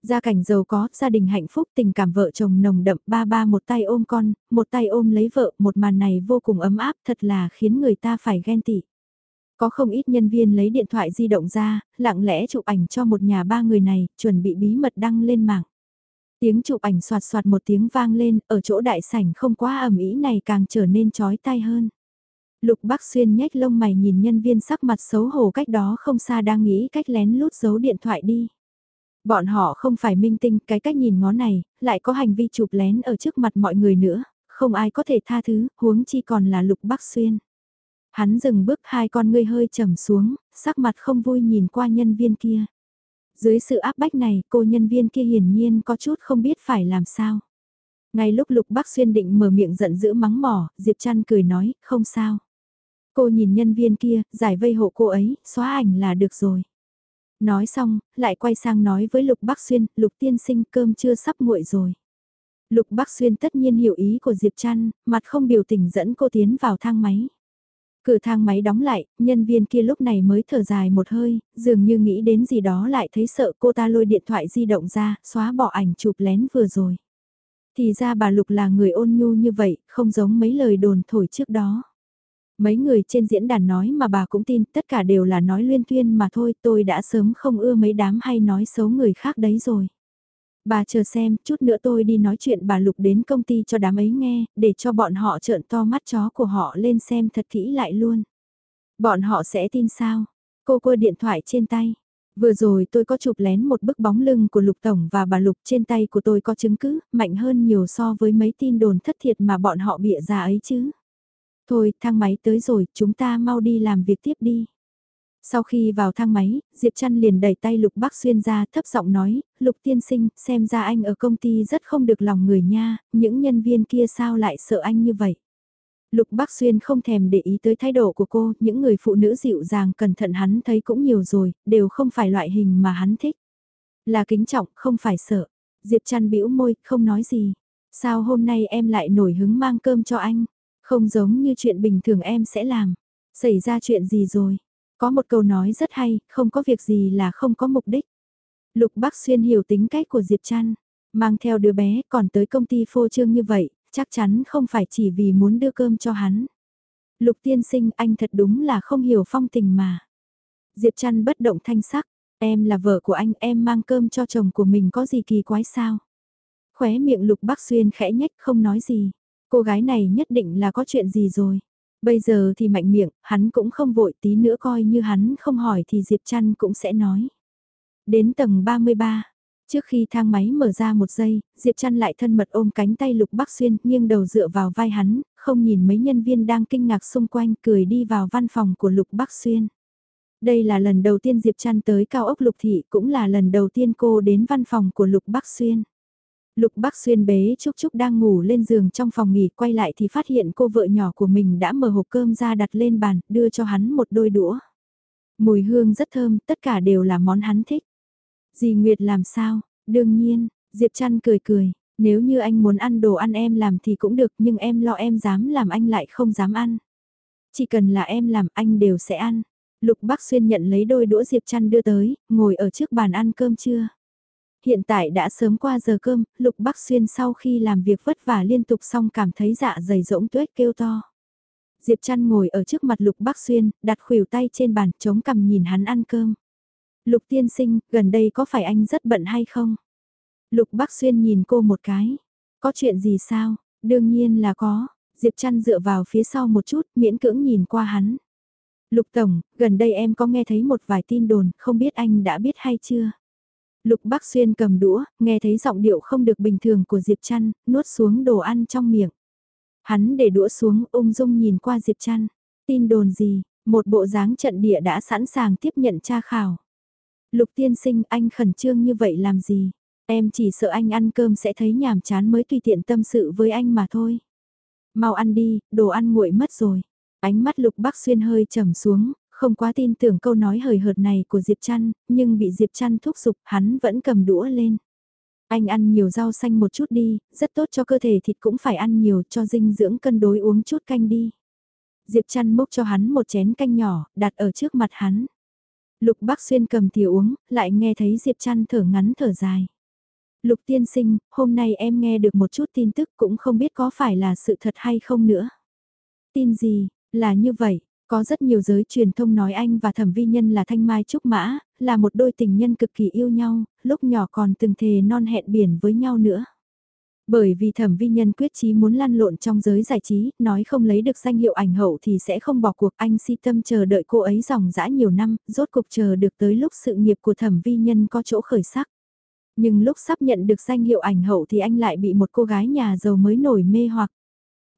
Gia cảnh giàu có, gia đình hạnh phúc, tình cảm vợ chồng nồng đậm, ba ba một tay ôm con, một tay ôm lấy vợ, một màn này vô cùng ấm áp, thật là khiến người ta phải ghen tị. Có không ít nhân viên lấy điện thoại di động ra, lặng lẽ chụp ảnh cho một nhà ba người này, chuẩn bị bí mật đăng lên mạng. Tiếng chụp ảnh soạt soạt một tiếng vang lên, ở chỗ đại sảnh không quá ẩm ý này càng trở nên chói tai hơn. Lục Bắc Xuyên nhếch lông mày nhìn nhân viên sắc mặt xấu hổ cách đó không xa đang nghĩ cách lén lút giấu điện thoại đi. Bọn họ không phải minh tinh, cái cách nhìn ngó này, lại có hành vi chụp lén ở trước mặt mọi người nữa, không ai có thể tha thứ, huống chi còn là Lục Bắc Xuyên. Hắn dừng bước hai con ngươi hơi trầm xuống, sắc mặt không vui nhìn qua nhân viên kia. Dưới sự áp bách này, cô nhân viên kia hiển nhiên có chút không biết phải làm sao. Ngay lúc Lục Bắc Xuyên định mở miệng giận dữ mắng mỏ, Diệp Trăn cười nói, không sao. Cô nhìn nhân viên kia, giải vây hộ cô ấy, xóa ảnh là được rồi. Nói xong, lại quay sang nói với Lục Bắc Xuyên, Lục tiên sinh cơm chưa sắp nguội rồi. Lục Bắc Xuyên tất nhiên hiểu ý của Diệp Trăn, mặt không biểu tình dẫn cô tiến vào thang máy. Cửa thang máy đóng lại, nhân viên kia lúc này mới thở dài một hơi, dường như nghĩ đến gì đó lại thấy sợ cô ta lôi điện thoại di động ra, xóa bỏ ảnh chụp lén vừa rồi. Thì ra bà Lục là người ôn nhu như vậy, không giống mấy lời đồn thổi trước đó. Mấy người trên diễn đàn nói mà bà cũng tin, tất cả đều là nói luyên tuyên mà thôi, tôi đã sớm không ưa mấy đám hay nói xấu người khác đấy rồi. Bà chờ xem, chút nữa tôi đi nói chuyện bà Lục đến công ty cho đám ấy nghe, để cho bọn họ trợn to mắt chó của họ lên xem thật kỹ lại luôn. Bọn họ sẽ tin sao? Cô quơ điện thoại trên tay. Vừa rồi tôi có chụp lén một bức bóng lưng của Lục Tổng và bà Lục trên tay của tôi có chứng cứ, mạnh hơn nhiều so với mấy tin đồn thất thiệt mà bọn họ bịa ra ấy chứ. Thôi, thang máy tới rồi, chúng ta mau đi làm việc tiếp đi. Sau khi vào thang máy, Diệp Trăn liền đẩy tay Lục Bắc Xuyên ra thấp giọng nói, Lục tiên sinh, xem ra anh ở công ty rất không được lòng người nha, những nhân viên kia sao lại sợ anh như vậy. Lục Bắc Xuyên không thèm để ý tới thái độ của cô, những người phụ nữ dịu dàng cẩn thận hắn thấy cũng nhiều rồi, đều không phải loại hình mà hắn thích. Là kính trọng, không phải sợ. Diệp Trăn bĩu môi, không nói gì. Sao hôm nay em lại nổi hứng mang cơm cho anh? Không giống như chuyện bình thường em sẽ làm. Xảy ra chuyện gì rồi? Có một câu nói rất hay, không có việc gì là không có mục đích. Lục Bắc Xuyên hiểu tính cách của Diệp Trăn, mang theo đứa bé còn tới công ty phô trương như vậy, chắc chắn không phải chỉ vì muốn đưa cơm cho hắn. Lục tiên sinh anh thật đúng là không hiểu phong tình mà. Diệp Trăn bất động thanh sắc, em là vợ của anh em mang cơm cho chồng của mình có gì kỳ quái sao. Khóe miệng Lục Bắc Xuyên khẽ nhách không nói gì, cô gái này nhất định là có chuyện gì rồi. Bây giờ thì mạnh miệng, hắn cũng không vội tí nữa coi như hắn không hỏi thì Diệp Trăn cũng sẽ nói. Đến tầng 33, trước khi thang máy mở ra một giây, Diệp Trăn lại thân mật ôm cánh tay Lục Bắc Xuyên nghiêng đầu dựa vào vai hắn, không nhìn mấy nhân viên đang kinh ngạc xung quanh cười đi vào văn phòng của Lục Bắc Xuyên. Đây là lần đầu tiên Diệp Trăn tới cao ốc Lục Thị cũng là lần đầu tiên cô đến văn phòng của Lục Bắc Xuyên. Lục Bắc Xuyên bế Trúc Trúc đang ngủ lên giường trong phòng nghỉ quay lại thì phát hiện cô vợ nhỏ của mình đã mở hộp cơm ra đặt lên bàn, đưa cho hắn một đôi đũa. Mùi hương rất thơm, tất cả đều là món hắn thích. Dì Nguyệt làm sao? Đương nhiên, Diệp Trăn cười cười, nếu như anh muốn ăn đồ ăn em làm thì cũng được nhưng em lo em dám làm anh lại không dám ăn. Chỉ cần là em làm anh đều sẽ ăn. Lục Bắc Xuyên nhận lấy đôi đũa Diệp Trăn đưa tới, ngồi ở trước bàn ăn cơm trưa hiện tại đã sớm qua giờ cơm, Lục Bắc Xuyên sau khi làm việc vất vả liên tục xong cảm thấy dạ dày rỗng tuếch kêu to. Diệp Trăn ngồi ở trước mặt Lục Bắc Xuyên, đặt khuỷu tay trên bàn, chống cằm nhìn hắn ăn cơm. Lục tiên sinh, gần đây có phải anh rất bận hay không? Lục Bắc Xuyên nhìn cô một cái. Có chuyện gì sao? Đương nhiên là có. Diệp Trăn dựa vào phía sau một chút, miễn cưỡng nhìn qua hắn. Lục Tổng, gần đây em có nghe thấy một vài tin đồn, không biết anh đã biết hay chưa? Lục Bắc Xuyên cầm đũa, nghe thấy giọng điệu không được bình thường của Diệp Trăn, nuốt xuống đồ ăn trong miệng. Hắn để đũa xuống ung dung nhìn qua Diệp Trăn. Tin đồn gì, một bộ dáng trận địa đã sẵn sàng tiếp nhận tra khảo. Lục tiên sinh anh khẩn trương như vậy làm gì? Em chỉ sợ anh ăn cơm sẽ thấy nhàm chán mới tùy tiện tâm sự với anh mà thôi. Mau ăn đi, đồ ăn nguội mất rồi. Ánh mắt Lục Bắc Xuyên hơi trầm xuống, không quá tin tưởng câu nói hời hợt này của Diệp Trăn, nhưng bị Diệp Trăn thúc giục, hắn vẫn cầm đũa lên. Anh ăn nhiều rau xanh một chút đi, rất tốt cho cơ thể thịt cũng phải ăn nhiều cho dinh dưỡng cân đối uống chút canh đi. Diệp Trăn múc cho hắn một chén canh nhỏ, đặt ở trước mặt hắn. Lục Bắc Xuyên cầm thìa uống, lại nghe thấy Diệp Trăn thở ngắn thở dài. Lục tiên sinh, hôm nay em nghe được một chút tin tức cũng không biết có phải là sự thật hay không nữa. Tin gì, là như vậy, có rất nhiều giới truyền thông nói anh và thẩm vi nhân là thanh mai trúc mã, là một đôi tình nhân cực kỳ yêu nhau, lúc nhỏ còn từng thề non hẹn biển với nhau nữa. Bởi vì thẩm vi nhân quyết chí muốn lăn lộn trong giới giải trí, nói không lấy được danh hiệu ảnh hậu thì sẽ không bỏ cuộc anh si tâm chờ đợi cô ấy dòng dã nhiều năm, rốt cuộc chờ được tới lúc sự nghiệp của thẩm vi nhân có chỗ khởi sắc. Nhưng lúc sắp nhận được danh hiệu ảnh hậu thì anh lại bị một cô gái nhà giàu mới nổi mê hoặc.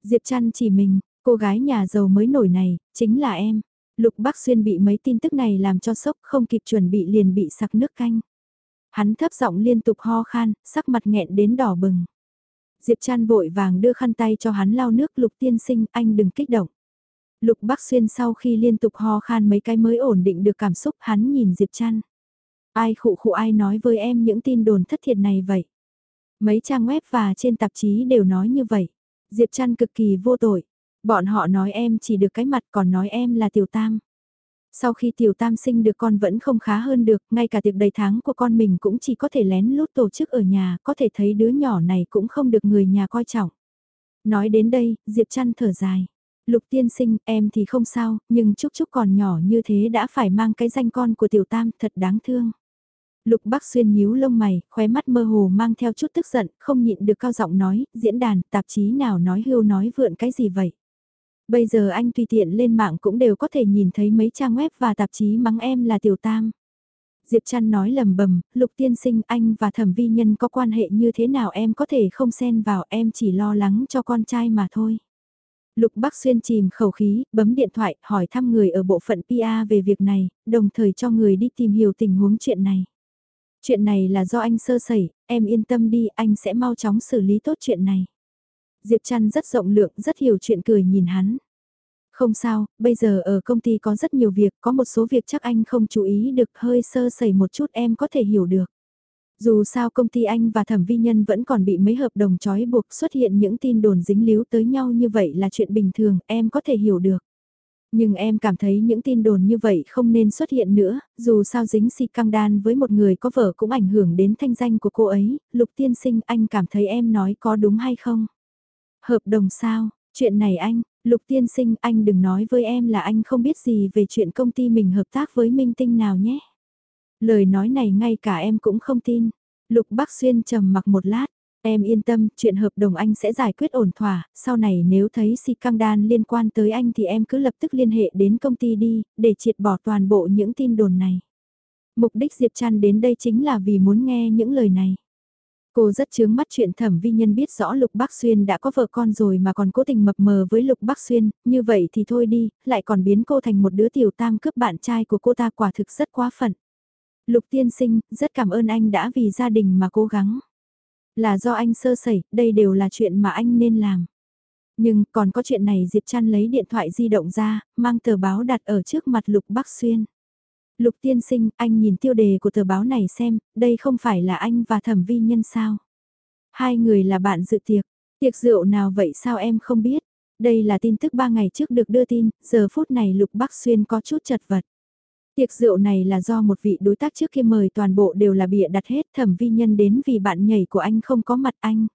Diệp Trăn chỉ mình, Cô gái nhà giàu mới nổi này, chính là em. Lục Bắc Xuyên bị mấy tin tức này làm cho sốc không kịp chuẩn bị liền bị sặc nước canh. Hắn thấp giọng liên tục ho khan, sắc mặt nghẹn đến đỏ bừng. Diệp Trăn vội vàng đưa khăn tay cho hắn lau nước Lục tiên sinh, anh đừng kích động. Lục Bắc Xuyên sau khi liên tục ho khan mấy cái mới ổn định được cảm xúc hắn nhìn Diệp Trăn. Ai khụ khụ ai nói với em những tin đồn thất thiệt này vậy? Mấy trang web và trên tạp chí đều nói như vậy. Diệp Trăn cực kỳ vô tội. Bọn họ nói em chỉ được cái mặt còn nói em là tiểu tam. Sau khi tiểu tam sinh được con vẫn không khá hơn được, ngay cả tiệc đầy tháng của con mình cũng chỉ có thể lén lút tổ chức ở nhà, có thể thấy đứa nhỏ này cũng không được người nhà coi trọng. Nói đến đây, Diệp Trăn thở dài. Lục tiên sinh, em thì không sao, nhưng Trúc Trúc còn nhỏ như thế đã phải mang cái danh con của tiểu tam, thật đáng thương. Lục Bắc Xuyên nhíu lông mày, khóe mắt mơ hồ mang theo chút tức giận, không nhịn được cao giọng nói, diễn đàn, tạp chí nào nói hưu nói vượn cái gì vậy. Bây giờ anh tùy tiện lên mạng cũng đều có thể nhìn thấy mấy trang web và tạp chí mắng em là tiểu tam. Diệp Trăn nói lầm bầm, Lục tiên sinh anh và thẩm vi nhân có quan hệ như thế nào em có thể không xen vào em chỉ lo lắng cho con trai mà thôi. Lục Bắc Xuyên chìm khẩu khí, bấm điện thoại, hỏi thăm người ở bộ phận PA về việc này, đồng thời cho người đi tìm hiểu tình huống chuyện này. Chuyện này là do anh sơ sẩy, em yên tâm đi, anh sẽ mau chóng xử lý tốt chuyện này. Diệp Trăn rất rộng lượng, rất hiểu chuyện cười nhìn hắn. Không sao, bây giờ ở công ty có rất nhiều việc, có một số việc chắc anh không chú ý được hơi sơ sẩy một chút em có thể hiểu được. Dù sao công ty anh và thẩm vi nhân vẫn còn bị mấy hợp đồng trói buộc xuất hiện những tin đồn dính líu tới nhau như vậy là chuyện bình thường, em có thể hiểu được. Nhưng em cảm thấy những tin đồn như vậy không nên xuất hiện nữa, dù sao dính si căng đan với một người có vợ cũng ảnh hưởng đến thanh danh của cô ấy, lục tiên sinh anh cảm thấy em nói có đúng hay không? Hợp đồng sao, chuyện này anh, lục tiên sinh anh đừng nói với em là anh không biết gì về chuyện công ty mình hợp tác với minh tinh nào nhé. Lời nói này ngay cả em cũng không tin. Lục Bắc Xuyên trầm mặc một lát, em yên tâm, chuyện hợp đồng anh sẽ giải quyết ổn thỏa, sau này nếu thấy si căng đan liên quan tới anh thì em cứ lập tức liên hệ đến công ty đi, để triệt bỏ toàn bộ những tin đồn này. Mục đích Diệp Trăn đến đây chính là vì muốn nghe những lời này. Cô rất chướng mắt chuyện thẩm vi nhân biết rõ Lục Bắc Xuyên đã có vợ con rồi mà còn cố tình mập mờ với Lục Bắc Xuyên, như vậy thì thôi đi, lại còn biến cô thành một đứa tiểu tam cướp bạn trai của cô ta quả thực rất quá phận. Lục tiên sinh, rất cảm ơn anh đã vì gia đình mà cố gắng. Là do anh sơ sẩy, đây đều là chuyện mà anh nên làm. Nhưng còn có chuyện này Diệp Trăn lấy điện thoại di động ra, mang tờ báo đặt ở trước mặt Lục Bắc Xuyên. Lục tiên sinh, anh nhìn tiêu đề của tờ báo này xem, đây không phải là anh và thẩm vi nhân sao. Hai người là bạn dự tiệc, tiệc rượu nào vậy sao em không biết. Đây là tin tức ba ngày trước được đưa tin, giờ phút này Lục Bắc Xuyên có chút chật vật. Tiệc rượu này là do một vị đối tác trước kia mời toàn bộ đều là bịa đặt hết thẩm vi nhân đến vì bạn nhảy của anh không có mặt anh.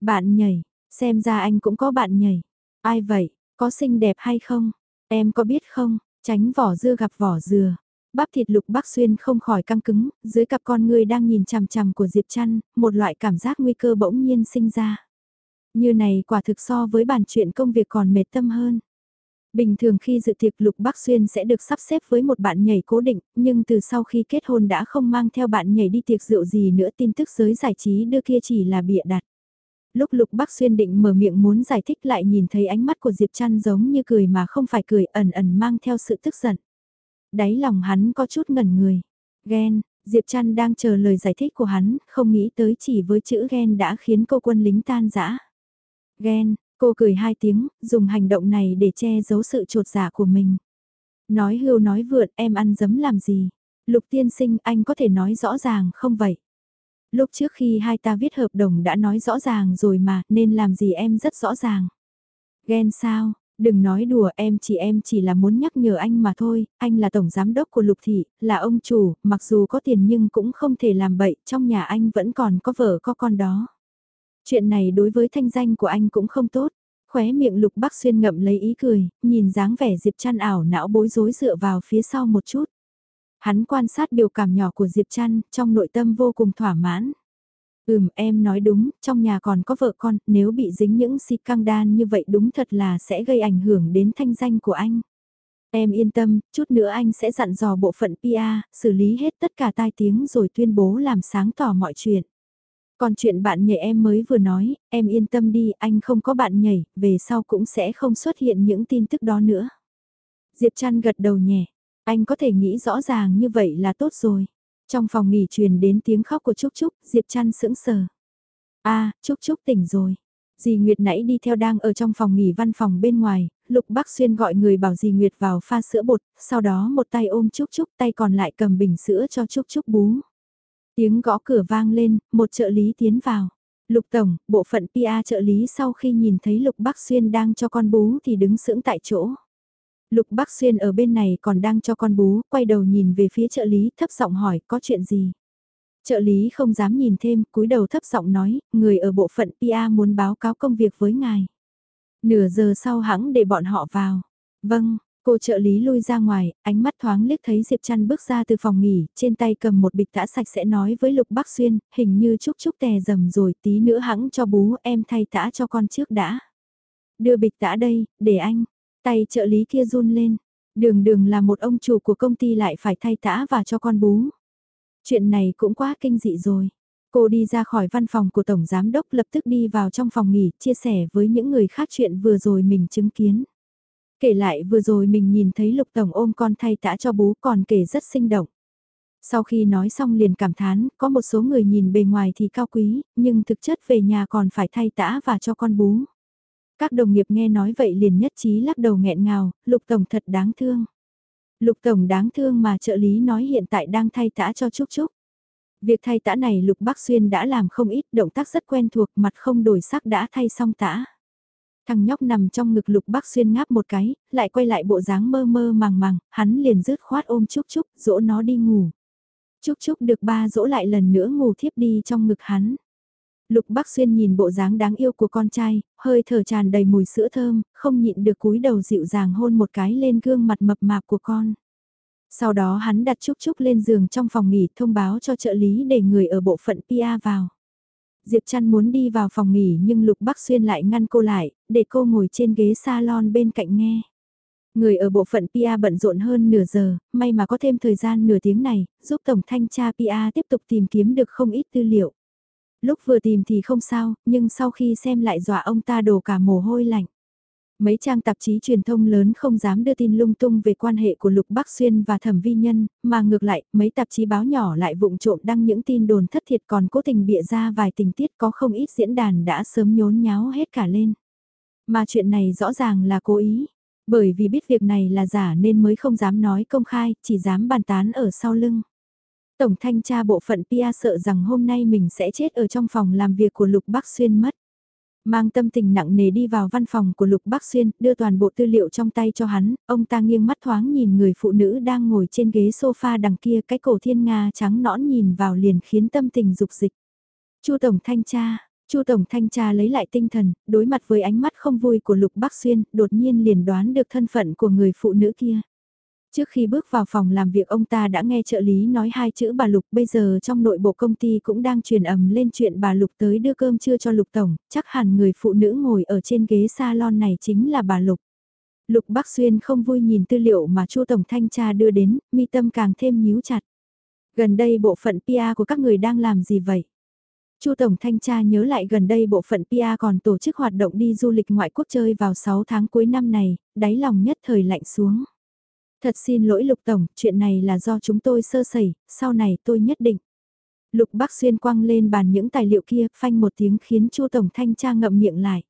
Bạn nhảy, xem ra anh cũng có bạn nhảy. Ai vậy, có xinh đẹp hay không? Em có biết không, tránh vỏ dưa gặp vỏ dừa. Bắp thịt lục bác xuyên không khỏi căng cứng, dưới cặp con người đang nhìn chằm chằm của Diệp Trăn, một loại cảm giác nguy cơ bỗng nhiên sinh ra. Như này quả thực so với bàn chuyện công việc còn mệt tâm hơn. Bình thường khi dự tiệc Lục Bắc Xuyên sẽ được sắp xếp với một bạn nhảy cố định, nhưng từ sau khi kết hôn đã không mang theo bạn nhảy đi tiệc rượu gì nữa tin tức giới giải trí đưa kia chỉ là bịa đặt. Lúc Lục Bắc Xuyên định mở miệng muốn giải thích lại nhìn thấy ánh mắt của Diệp Trăn giống như cười mà không phải cười ẩn ẩn mang theo sự tức giận. Đáy lòng hắn có chút ngẩn người. Ghen, Diệp Trăn đang chờ lời giải thích của hắn, không nghĩ tới chỉ với chữ ghen đã khiến cô quân lính tan rã. Ghen, Cô cười hai tiếng, dùng hành động này để che giấu sự trột dạ của mình. Nói hưu nói vượt em ăn dấm làm gì? Lục tiên sinh anh có thể nói rõ ràng không vậy? Lúc trước khi hai ta viết hợp đồng đã nói rõ ràng rồi mà nên làm gì em rất rõ ràng. Ghen sao? Đừng nói đùa em chỉ em chỉ là muốn nhắc nhở anh mà thôi, anh là tổng giám đốc của Lục Thị, là ông chủ, mặc dù có tiền nhưng cũng không thể làm bậy, trong nhà anh vẫn còn có vợ có con đó. Chuyện này đối với thanh danh của anh cũng không tốt. Khóe miệng Lục Bắc Xuyên ngậm lấy ý cười, nhìn dáng vẻ Diệp Trăn ảo não bối rối dựa vào phía sau một chút. Hắn quan sát biểu cảm nhỏ của Diệp Trăn, trong nội tâm vô cùng thỏa mãn. Ừm em nói đúng, trong nhà còn có vợ con, nếu bị dính những xịt căng đan như vậy đúng thật là sẽ gây ảnh hưởng đến thanh danh của anh. Em yên tâm, chút nữa anh sẽ dặn dò bộ phận PA, xử lý hết tất cả tai tiếng rồi tuyên bố làm sáng tỏ mọi chuyện. Còn chuyện bạn nhảy em mới vừa nói, em yên tâm đi, anh không có bạn nhảy, về sau cũng sẽ không xuất hiện những tin tức đó nữa. Diệp Trăn gật đầu nhẹ, anh có thể nghĩ rõ ràng như vậy là tốt rồi. Trong phòng nghỉ truyền đến tiếng khóc của Trúc Trúc, Diệp Trăn sững sờ. a Trúc Trúc tỉnh rồi. Dì Nguyệt nãy đi theo đang ở trong phòng nghỉ văn phòng bên ngoài, Lục Bắc Xuyên gọi người bảo dì Nguyệt vào pha sữa bột, sau đó một tay ôm Trúc Trúc, tay còn lại cầm bình sữa cho Trúc Trúc bú. Tiếng gõ cửa vang lên, một trợ lý tiến vào. Lục Tổng, bộ phận PA trợ lý sau khi nhìn thấy Lục Bắc Xuyên đang cho con bú thì đứng sững tại chỗ. Lục Bắc Xuyên ở bên này còn đang cho con bú, quay đầu nhìn về phía trợ lý thấp giọng hỏi có chuyện gì. Trợ lý không dám nhìn thêm, cúi đầu thấp giọng nói, người ở bộ phận PA muốn báo cáo công việc với ngài. Nửa giờ sau hãng để bọn họ vào. Vâng, cô trợ lý lui ra ngoài, ánh mắt thoáng liếc thấy Diệp Trăn bước ra từ phòng nghỉ, trên tay cầm một bịch tã sạch sẽ nói với Lục Bắc Xuyên, hình như chúc chúc tè dầm rồi tí nữa hãng cho bú em thay tã cho con trước đã. Đưa bịch tã đây, để anh. Tay trợ lý kia run lên. Đường đường là một ông chủ của công ty lại phải thay tã và cho con bú. Chuyện này cũng quá kinh dị rồi. Cô đi ra khỏi văn phòng của Tổng Giám Đốc lập tức đi vào trong phòng nghỉ, chia sẻ với những người khác chuyện vừa rồi mình chứng kiến. Kể lại vừa rồi mình nhìn thấy Lục Tổng ôm con thay tã cho bú còn kể rất sinh động. Sau khi nói xong liền cảm thán, có một số người nhìn bề ngoài thì cao quý, nhưng thực chất về nhà còn phải thay tã và cho con bú. Các đồng nghiệp nghe nói vậy liền nhất trí lắc đầu nghẹn ngào, Lục Tổng thật đáng thương. Lục Tổng đáng thương mà trợ lý nói hiện tại đang thay tã cho Trúc Trúc. Việc thay tã này Lục Bắc Xuyên đã làm không ít, động tác rất quen thuộc, mặt không đổi sắc đã thay xong tã. Thằng nhóc nằm trong ngực Lục Bắc Xuyên ngáp một cái, lại quay lại bộ dáng mơ mơ màng màng, hắn liền rứt khoát ôm Trúc Trúc, dỗ nó đi ngủ. Trúc Trúc được ba dỗ lại lần nữa ngủ thiếp đi trong ngực hắn. Lục Bắc Xuyên nhìn bộ dáng đáng yêu của con trai, hơi thở tràn đầy mùi sữa thơm, không nhịn được cúi đầu dịu dàng hôn một cái lên gương mặt mập mạp của con. Sau đó hắn đặt Trúc Trúc lên giường trong phòng nghỉ thông báo cho trợ lý để người ở bộ phận PA vào. Diệp Trăn muốn đi vào phòng nghỉ nhưng Lục Bắc Xuyên lại ngăn cô lại, để cô ngồi trên ghế salon bên cạnh nghe. Người ở bộ phận PA bận rộn hơn nửa giờ, may mà có thêm thời gian nửa tiếng này, giúp Tổng Thanh tra PA tiếp tục tìm kiếm được không ít tư liệu. Lúc vừa tìm thì không sao, nhưng sau khi xem lại dọa ông ta đổ cả mồ hôi lạnh. Mấy trang tạp chí truyền thông lớn không dám đưa tin lung tung về quan hệ của Lục Bắc Xuyên và Thẩm Vi Nhân, mà ngược lại, mấy tạp chí báo nhỏ lại vụng trộm đăng những tin đồn thất thiệt còn cố tình bịa ra vài tình tiết có không ít diễn đàn đã sớm nhốn nháo hết cả lên. Mà chuyện này rõ ràng là cố ý, bởi vì biết việc này là giả nên mới không dám nói công khai, chỉ dám bàn tán ở sau lưng. Tổng thanh tra bộ phận PIA sợ rằng hôm nay mình sẽ chết ở trong phòng làm việc của Lục Bắc Xuyên mất. Mang tâm tình nặng nề đi vào văn phòng của Lục Bắc Xuyên, đưa toàn bộ tư liệu trong tay cho hắn, ông ta nghiêng mắt thoáng nhìn người phụ nữ đang ngồi trên ghế sofa đằng kia cái cổ thiên nga trắng nõn nhìn vào liền khiến tâm tình dục dịch. Chu Tổng Thanh tra, Chu Tổng Thanh tra lấy lại tinh thần, đối mặt với ánh mắt không vui của Lục Bắc Xuyên, đột nhiên liền đoán được thân phận của người phụ nữ kia. Trước khi bước vào phòng làm việc ông ta đã nghe trợ lý nói hai chữ bà Lục bây giờ trong nội bộ công ty cũng đang truyền ầm lên chuyện bà Lục tới đưa cơm trưa cho Lục Tổng, chắc hẳn người phụ nữ ngồi ở trên ghế salon này chính là bà Lục. Lục Bắc Xuyên không vui nhìn tư liệu mà Chu Tổng Thanh tra đưa đến, mi tâm càng thêm nhíu chặt. Gần đây bộ phận PR của các người đang làm gì vậy? Chu Tổng Thanh tra nhớ lại gần đây bộ phận PR còn tổ chức hoạt động đi du lịch ngoại quốc chơi vào 6 tháng cuối năm này, đáy lòng nhất thời lạnh xuống. Thật xin lỗi Lục Tổng, chuyện này là do chúng tôi sơ sẩy, sau này tôi nhất định. Lục Bắc Xuyên quăng lên bàn những tài liệu kia, phanh một tiếng khiến Chu Tổng Thanh tra ngậm miệng lại.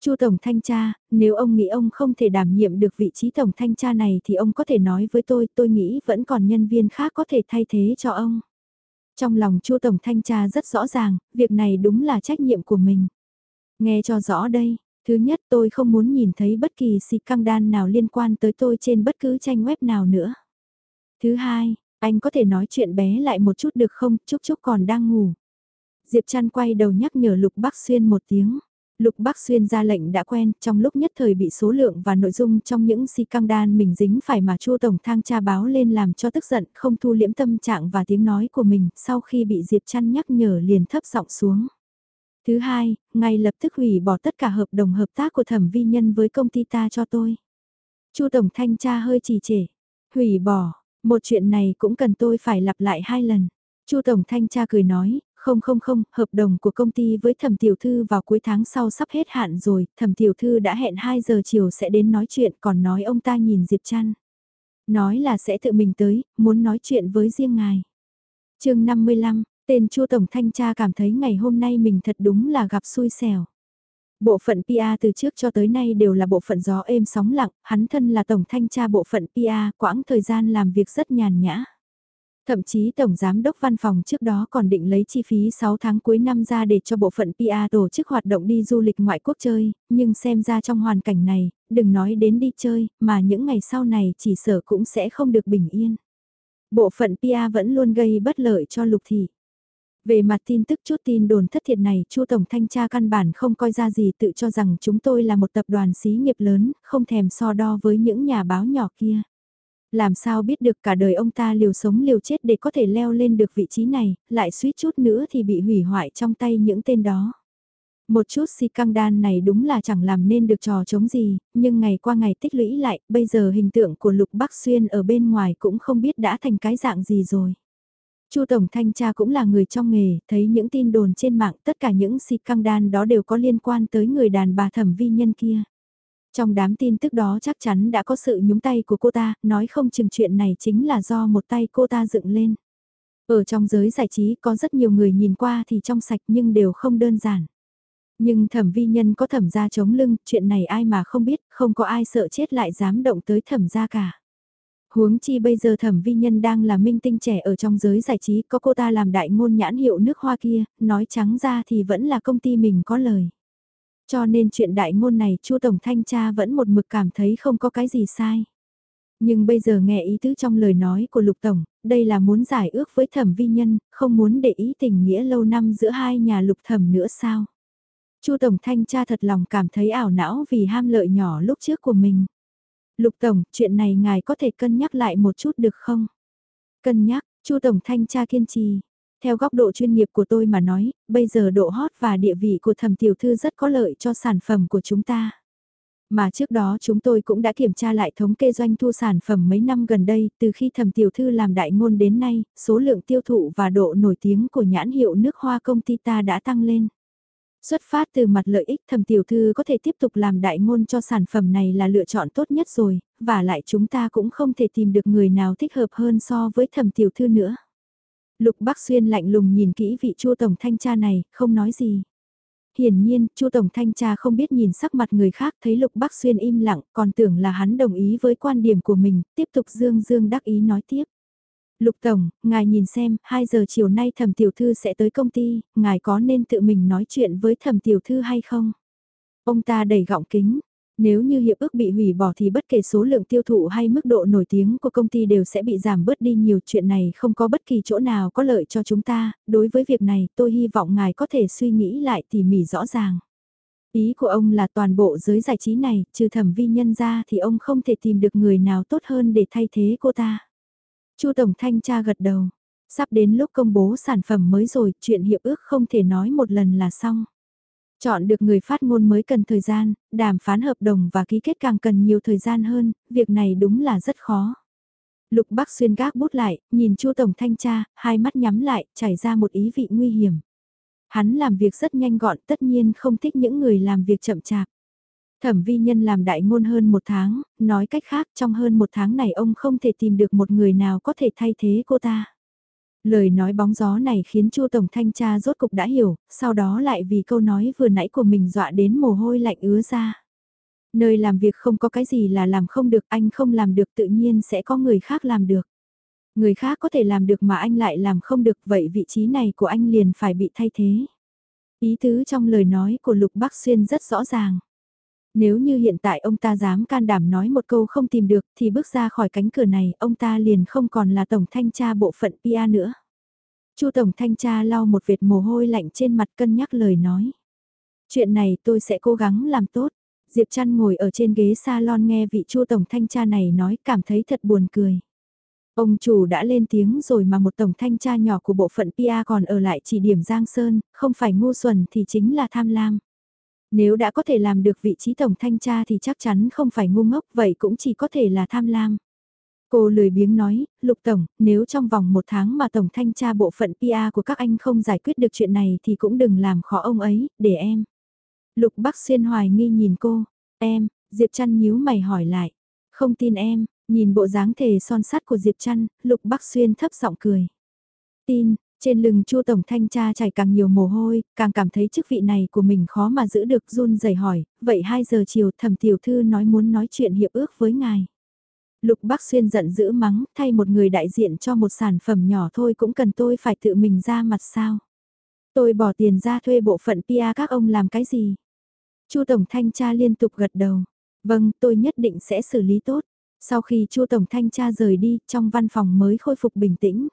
Chu Tổng Thanh tra, nếu ông nghĩ ông không thể đảm nhiệm được vị trí Tổng Thanh tra này thì ông có thể nói với tôi, tôi nghĩ vẫn còn nhân viên khác có thể thay thế cho ông. Trong lòng Chu Tổng Thanh tra rất rõ ràng, việc này đúng là trách nhiệm của mình. Nghe cho rõ đây, Thứ nhất tôi không muốn nhìn thấy bất kỳ xịt căng đan nào liên quan tới tôi trên bất cứ tranh web nào nữa. Thứ hai, anh có thể nói chuyện bé lại một chút được không, Trúc Trúc còn đang ngủ. Diệp Trăn quay đầu nhắc nhở Lục Bắc Xuyên một tiếng. Lục Bắc Xuyên ra lệnh đã quen, trong lúc nhất thời bị số lượng và nội dung trong những si căng đan mình dính phải mà chua tổng thang tra báo lên làm cho tức giận, không thu liễm tâm trạng và tiếng nói của mình, sau khi bị Diệp Trăn nhắc nhở liền thấp giọng xuống. Thứ hai, ngay lập tức hủy bỏ tất cả hợp đồng hợp tác của thẩm vi nhân với công ty ta cho tôi. Chu Tổng Thanh tra hơi trì trệ. Hủy bỏ, một chuyện này cũng cần tôi phải lặp lại hai lần. Chu Tổng Thanh tra cười nói, không không không, hợp đồng của công ty với thẩm tiểu thư vào cuối tháng sau sắp hết hạn rồi, thẩm tiểu thư đã hẹn 2 giờ chiều sẽ đến nói chuyện còn nói ông ta nhìn Diệp Trăn. Nói là sẽ tự mình tới, muốn nói chuyện với riêng ngài. chương 55, Tên Chu Tổng Thanh tra cảm thấy ngày hôm nay mình thật đúng là gặp xui xẻo. Bộ phận PA từ trước cho tới nay đều là bộ phận gió êm sóng lặng, hắn thân là Tổng Thanh tra bộ phận PA, quãng thời gian làm việc rất nhàn nhã. Thậm chí Tổng Giám đốc Văn phòng trước đó còn định lấy chi phí 6 tháng cuối năm ra để cho bộ phận PA tổ chức hoạt động đi du lịch ngoại quốc chơi, nhưng xem ra trong hoàn cảnh này, đừng nói đến đi chơi, mà những ngày sau này chỉ sở cũng sẽ không được bình yên. Bộ phận PA vẫn luôn gây bất lợi cho Lục Thị. Về mặt tin tức chút tin đồn thất thiệt này, Chu Tổng Thanh tra căn bản không coi ra gì tự cho rằng chúng tôi là một tập đoàn xí nghiệp lớn, không thèm so đo với những nhà báo nhỏ kia. Làm sao biết được cả đời ông ta liều sống liều chết để có thể leo lên được vị trí này, lại suýt chút nữa thì bị hủy hoại trong tay những tên đó. Một chút si căng đan này đúng là chẳng làm nên được trò chống gì, nhưng ngày qua ngày tích lũy lại, bây giờ hình tượng của Lục Bắc Xuyên ở bên ngoài cũng không biết đã thành cái dạng gì rồi. Chu Tổng Thanh tra cũng là người trong nghề, thấy những tin đồn trên mạng tất cả những xịt căng đan đó đều có liên quan tới người đàn bà thẩm vi nhân kia. Trong đám tin tức đó chắc chắn đã có sự nhúng tay của cô ta, nói không chừng chuyện này chính là do một tay cô ta dựng lên. Ở trong giới giải trí có rất nhiều người nhìn qua thì trong sạch nhưng đều không đơn giản. Nhưng thẩm vi nhân có thẩm gia chống lưng, chuyện này ai mà không biết, không có ai sợ chết lại dám động tới thẩm gia cả. Huống chi bây giờ thẩm vi nhân đang là minh tinh trẻ ở trong giới giải trí, có cô ta làm đại ngôn nhãn hiệu nước hoa kia, nói trắng ra thì vẫn là công ty mình có lời. Cho nên chuyện đại ngôn này Chu Tổng Thanh tra vẫn một mực cảm thấy không có cái gì sai. Nhưng bây giờ nghe ý tứ trong lời nói của Lục Tổng, đây là muốn giải ước với thẩm vi nhân, không muốn để ý tình nghĩa lâu năm giữa hai nhà lục thẩm nữa sao. Chu Tổng Thanh tra thật lòng cảm thấy ảo não vì ham lợi nhỏ lúc trước của mình. Lục Tổng, chuyện này ngài có thể cân nhắc lại một chút được không? Cân nhắc, Chu Tổng Thanh tra kiên trì. Theo góc độ chuyên nghiệp của tôi mà nói, bây giờ độ hot và địa vị của thẩm tiểu thư rất có lợi cho sản phẩm của chúng ta. Mà trước đó chúng tôi cũng đã kiểm tra lại thống kê doanh thu sản phẩm mấy năm gần đây, từ khi thẩm tiểu thư làm đại ngôn đến nay, số lượng tiêu thụ và độ nổi tiếng của nhãn hiệu nước hoa công ty ta đã tăng lên. Xuất phát từ mặt lợi ích thẩm tiểu thư có thể tiếp tục làm đại ngôn cho sản phẩm này là lựa chọn tốt nhất rồi, và lại chúng ta cũng không thể tìm được người nào thích hợp hơn so với thẩm tiểu thư nữa. Lục Bắc Xuyên lạnh lùng nhìn kỹ vị Chu tổng thanh tra này, không nói gì. Hiển nhiên, Chu tổng thanh tra không biết nhìn sắc mặt người khác, thấy Lục Bắc Xuyên im lặng, còn tưởng là hắn đồng ý với quan điểm của mình, tiếp tục dương dương đắc ý nói tiếp. Lục Tổng, ngài nhìn xem, 2 giờ chiều nay thẩm tiểu thư sẽ tới công ty, ngài có nên tự mình nói chuyện với thẩm tiểu thư hay không? Ông ta đẩy gọng kính, nếu như hiệp ước bị hủy bỏ thì bất kể số lượng tiêu thụ hay mức độ nổi tiếng của công ty đều sẽ bị giảm bớt đi nhiều chuyện này không có bất kỳ chỗ nào có lợi cho chúng ta, đối với việc này tôi hy vọng ngài có thể suy nghĩ lại tỉ mỉ rõ ràng. Ý của ông là toàn bộ giới giải trí này, trừ thẩm vi nhân ra thì ông không thể tìm được người nào tốt hơn để thay thế cô ta. Chu Tổng Thanh tra gật đầu. Sắp đến lúc công bố sản phẩm mới rồi, chuyện hiệp ước không thể nói một lần là xong. Chọn được người phát ngôn mới cần thời gian, đàm phán hợp đồng và ký kết càng cần nhiều thời gian hơn, việc này đúng là rất khó. Lục Bắc Xuyên gác bút lại, nhìn Chu Tổng Thanh tra, hai mắt nhắm lại, chảy ra một ý vị nguy hiểm. Hắn làm việc rất nhanh gọn tất nhiên không thích những người làm việc chậm chạp. Thẩm vi nhân làm đại ngôn hơn một tháng, nói cách khác trong hơn một tháng này ông không thể tìm được một người nào có thể thay thế cô ta. Lời nói bóng gió này khiến Chu Tổng Thanh tra rốt cục đã hiểu, sau đó lại vì câu nói vừa nãy của mình dọa đến mồ hôi lạnh ứa ra. Nơi làm việc không có cái gì là làm không được, anh không làm được tự nhiên sẽ có người khác làm được. Người khác có thể làm được mà anh lại làm không được, vậy vị trí này của anh liền phải bị thay thế. Ý tứ trong lời nói của Lục Bắc Xuyên rất rõ ràng. Nếu như hiện tại ông ta dám can đảm nói một câu không tìm được thì bước ra khỏi cánh cửa này ông ta liền không còn là tổng thanh tra bộ phận PA nữa. Chu tổng thanh tra lau một vệt mồ hôi lạnh trên mặt cân nhắc lời nói. Chuyện này tôi sẽ cố gắng làm tốt. Diệp Trăn ngồi ở trên ghế salon nghe vị Chu tổng thanh tra này nói cảm thấy thật buồn cười. Ông chủ đã lên tiếng rồi mà một tổng thanh tra nhỏ của bộ phận PA còn ở lại chỉ điểm Giang Sơn, không phải ngu xuẩn thì chính là tham lam. Nếu đã có thể làm được vị trí tổng thanh tra thì chắc chắn không phải ngu ngốc vậy cũng chỉ có thể là tham lam. Cô lười biếng nói, Lục Tổng, nếu trong vòng một tháng mà Tổng thanh tra bộ phận PA của các anh không giải quyết được chuyện này thì cũng đừng làm khó ông ấy, để em. Lục Bắc Xuyên hoài nghi nhìn cô, em, Diệp Trăn nhíu mày hỏi lại, không tin em, nhìn bộ dáng thề son sắt của Diệp Trăn, Lục Bắc Xuyên thấp giọng cười. Tin, trên lưng Chu tổng thanh tra chảy càng nhiều mồ hôi, càng cảm thấy chức vị này của mình khó mà giữ được run rẩy hỏi, vậy 2 giờ chiều thẩm tiểu thư nói muốn nói chuyện hiệp ước với ngài. Lục Bắc Xuyên giận dữ mắng, thay một người đại diện cho một sản phẩm nhỏ thôi cũng cần tôi phải tự mình ra mặt sao. Tôi bỏ tiền ra thuê bộ phận PR các ông làm cái gì? Chu Tổng Thanh tra liên tục gật đầu. Vâng, tôi nhất định sẽ xử lý tốt. Sau khi Chu Tổng Thanh tra rời đi, trong văn phòng mới khôi phục bình tĩnh.